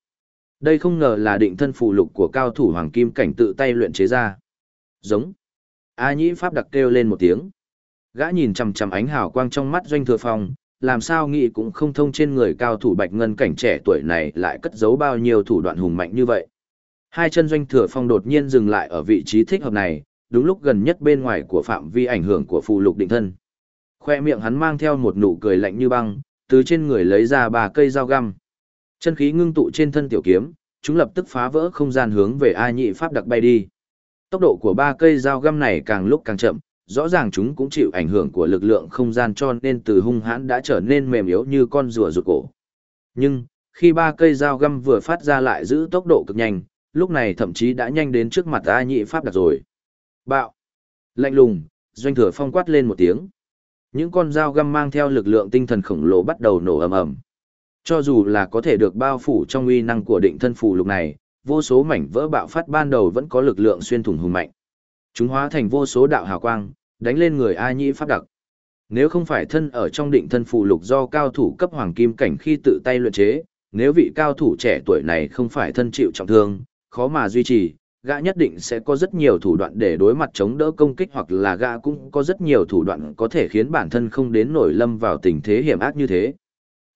Đây không ngờ là định thân phù lục của cao thủ hoàng kim cảnh tự tay luyện chế ra. Giống. A nhĩ pháp đặc kêu lên một tiếng. Gã nhìn chằm chằm ánh hào quang trong mắt doanh thừa phong, làm sao nghĩ cũng không thông trên người cao thủ bạch ngân cảnh trẻ tuổi này lại cất giấu bao nhiêu thủ đoạn hùng mạnh như vậy. Hai chân doanh thừa phong đột nhiên dừng lại ở vị trí thích hợp này, đúng lúc gần nhất bên ngoài của phạm vi ảnh hưởng của phù lục định thân. Khoe miệng hắn mang theo một nụ cười lạnh như băng, từ trên người lấy ra ba cây dao găm. Chân khí ngưng tụ trên thân tiểu kiếm, chúng lập tức phá vỡ không gian hướng về A nhị pháp đặc bay đi. Tốc độ của ba cây dao găm này càng lúc càng chậm, rõ ràng chúng cũng chịu ảnh hưởng của lực lượng không gian cho nên từ hung hãn đã trở nên mềm yếu như con rùa rụt cổ. Nhưng, khi ba cây dao găm vừa phát ra lại giữ tốc độ cực nhanh, lúc này thậm chí đã nhanh đến trước mặt A nhị pháp đặt rồi. Bạo! Lạnh lùng, doanh thừa phong quát lên một tiếng. Những con dao găm mang theo lực lượng tinh thần khổng lồ bắt đầu nổ ầm ầm. Cho dù là có thể được bao phủ trong uy năng của định thân phù lục này, vô số mảnh vỡ bạo phát ban đầu vẫn có lực lượng xuyên thủng hùng mạnh. Chúng hóa thành vô số đạo hào quang, đánh lên người A Nhĩ pháp đặc. Nếu không phải thân ở trong định thân phụ lục do cao thủ cấp hoàng kim cảnh khi tự tay luyện chế, nếu vị cao thủ trẻ tuổi này không phải thân chịu trọng thương, khó mà duy trì, gã nhất định sẽ có rất nhiều thủ đoạn để đối mặt chống đỡ công kích hoặc là gã cũng có rất nhiều thủ đoạn có thể khiến bản thân không đến nổi lâm vào tình thế hiểm ác như thế.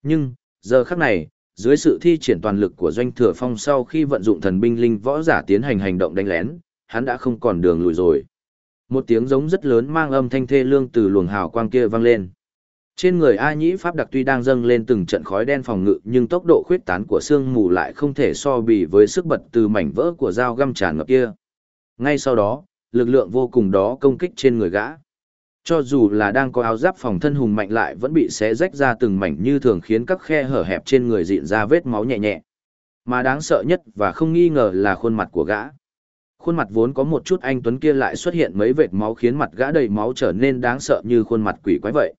Nhưng, giờ khắc này, dưới sự thi triển toàn lực của doanh thừa phong sau khi vận dụng thần binh linh võ giả tiến hành hành động đánh lén, hắn đã không còn đường lùi rồi. Một tiếng giống rất lớn mang âm thanh thê lương từ luồng hào quang kia vang lên. Trên người A Nhĩ Pháp đặc tuy đang dâng lên từng trận khói đen phòng ngự nhưng tốc độ khuyết tán của sương mù lại không thể so bì với sức bật từ mảnh vỡ của dao găm tràn ngập kia. Ngay sau đó, lực lượng vô cùng đó công kích trên người gã. Cho dù là đang có áo giáp phòng thân hùng mạnh lại vẫn bị xé rách ra từng mảnh như thường khiến các khe hở hẹp trên người dịn ra vết máu nhẹ nhẹ. Mà đáng sợ nhất và không nghi ngờ là khuôn mặt của gã. Khuôn mặt vốn có một chút anh Tuấn kia lại xuất hiện mấy vệt máu khiến mặt gã đầy máu trở nên đáng sợ như khuôn mặt quỷ quái vậy.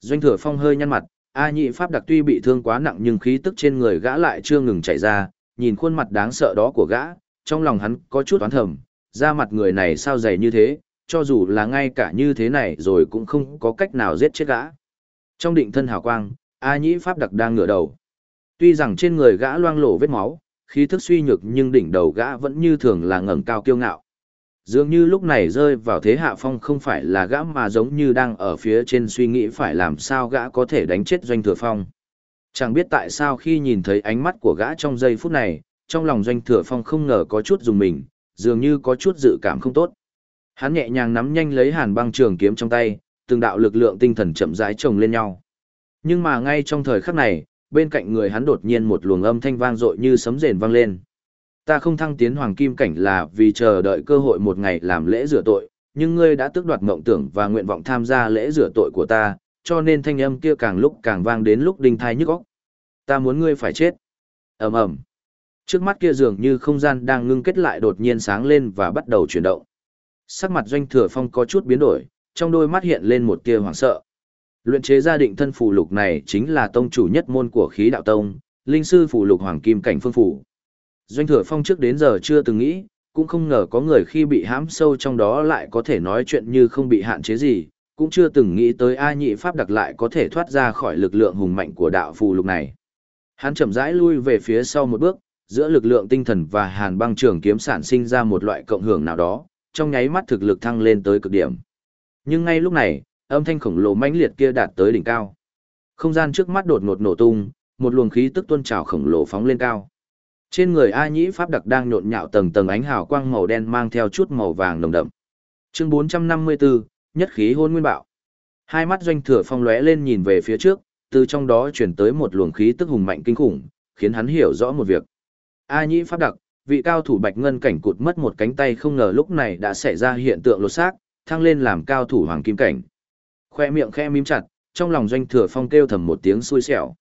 Doanh thừa phong hơi nhăn mặt, A nhị pháp đặc tuy bị thương quá nặng nhưng khí tức trên người gã lại chưa ngừng chảy ra, nhìn khuôn mặt đáng sợ đó của gã, trong lòng hắn có chút oán thầm, da mặt người này sao dày như thế, cho dù là ngay cả như thế này rồi cũng không có cách nào giết chết gã. Trong định thân hào quang, A nhĩ pháp đặc đang ngửa đầu. Tuy rằng trên người gã loang lổ vết máu, khí thức suy nhược nhưng đỉnh đầu gã vẫn như thường là ngẩng cao kiêu ngạo. Dường như lúc này rơi vào thế hạ phong không phải là gã mà giống như đang ở phía trên suy nghĩ phải làm sao gã có thể đánh chết doanh thừa phong. Chẳng biết tại sao khi nhìn thấy ánh mắt của gã trong giây phút này, trong lòng doanh thừa phong không ngờ có chút dùng mình, dường như có chút dự cảm không tốt. Hắn nhẹ nhàng nắm nhanh lấy hàn băng trường kiếm trong tay, từng đạo lực lượng tinh thần chậm rãi chồng lên nhau. Nhưng mà ngay trong thời khắc này, bên cạnh người hắn đột nhiên một luồng âm thanh vang dội như sấm rền vang lên. Ta không thăng tiến hoàng kim cảnh là vì chờ đợi cơ hội một ngày làm lễ rửa tội, nhưng ngươi đã tước đoạt mộng tưởng và nguyện vọng tham gia lễ rửa tội của ta, cho nên thanh âm kia càng lúc càng vang đến lúc đinh thai nhức óc. Ta muốn ngươi phải chết. Ầm ầm. Trước mắt kia dường như không gian đang ngưng kết lại đột nhiên sáng lên và bắt đầu chuyển động. Sắc mặt doanh thừa phong có chút biến đổi, trong đôi mắt hiện lên một tia hoảng sợ. Luyện chế gia định thân phù lục này chính là tông chủ nhất môn của khí đạo tông, linh sư phù lục hoàng kim cảnh phương phủ. Doanh thừa phong trước đến giờ chưa từng nghĩ, cũng không ngờ có người khi bị hãm sâu trong đó lại có thể nói chuyện như không bị hạn chế gì, cũng chưa từng nghĩ tới A nhị pháp đặc lại có thể thoát ra khỏi lực lượng hùng mạnh của đạo phù lục này. Hắn chậm rãi lui về phía sau một bước, giữa lực lượng tinh thần và hàn băng trường kiếm sản sinh ra một loại cộng hưởng nào đó, trong nháy mắt thực lực thăng lên tới cực điểm. Nhưng ngay lúc này, âm thanh khổng lồ mãnh liệt kia đạt tới đỉnh cao. Không gian trước mắt đột ngột nổ tung, một luồng khí tức tuôn trào khổng lồ phóng lên cao. Trên người A Nhĩ Pháp Đặc đang nhộn nhạo tầng tầng ánh hào quang màu đen mang theo chút màu vàng nồng đậm. Chương 454, nhất khí hôn nguyên bạo. Hai mắt doanh thừa phong lóe lên nhìn về phía trước, từ trong đó chuyển tới một luồng khí tức hùng mạnh kinh khủng, khiến hắn hiểu rõ một việc. A Nhĩ Pháp Đặc, vị cao thủ bạch ngân cảnh cụt mất một cánh tay không ngờ lúc này đã xảy ra hiện tượng lột xác, thăng lên làm cao thủ hoàng kim cảnh. Khoe miệng khe mím chặt, trong lòng doanh thừa phong kêu thầm một tiếng xui xẻo.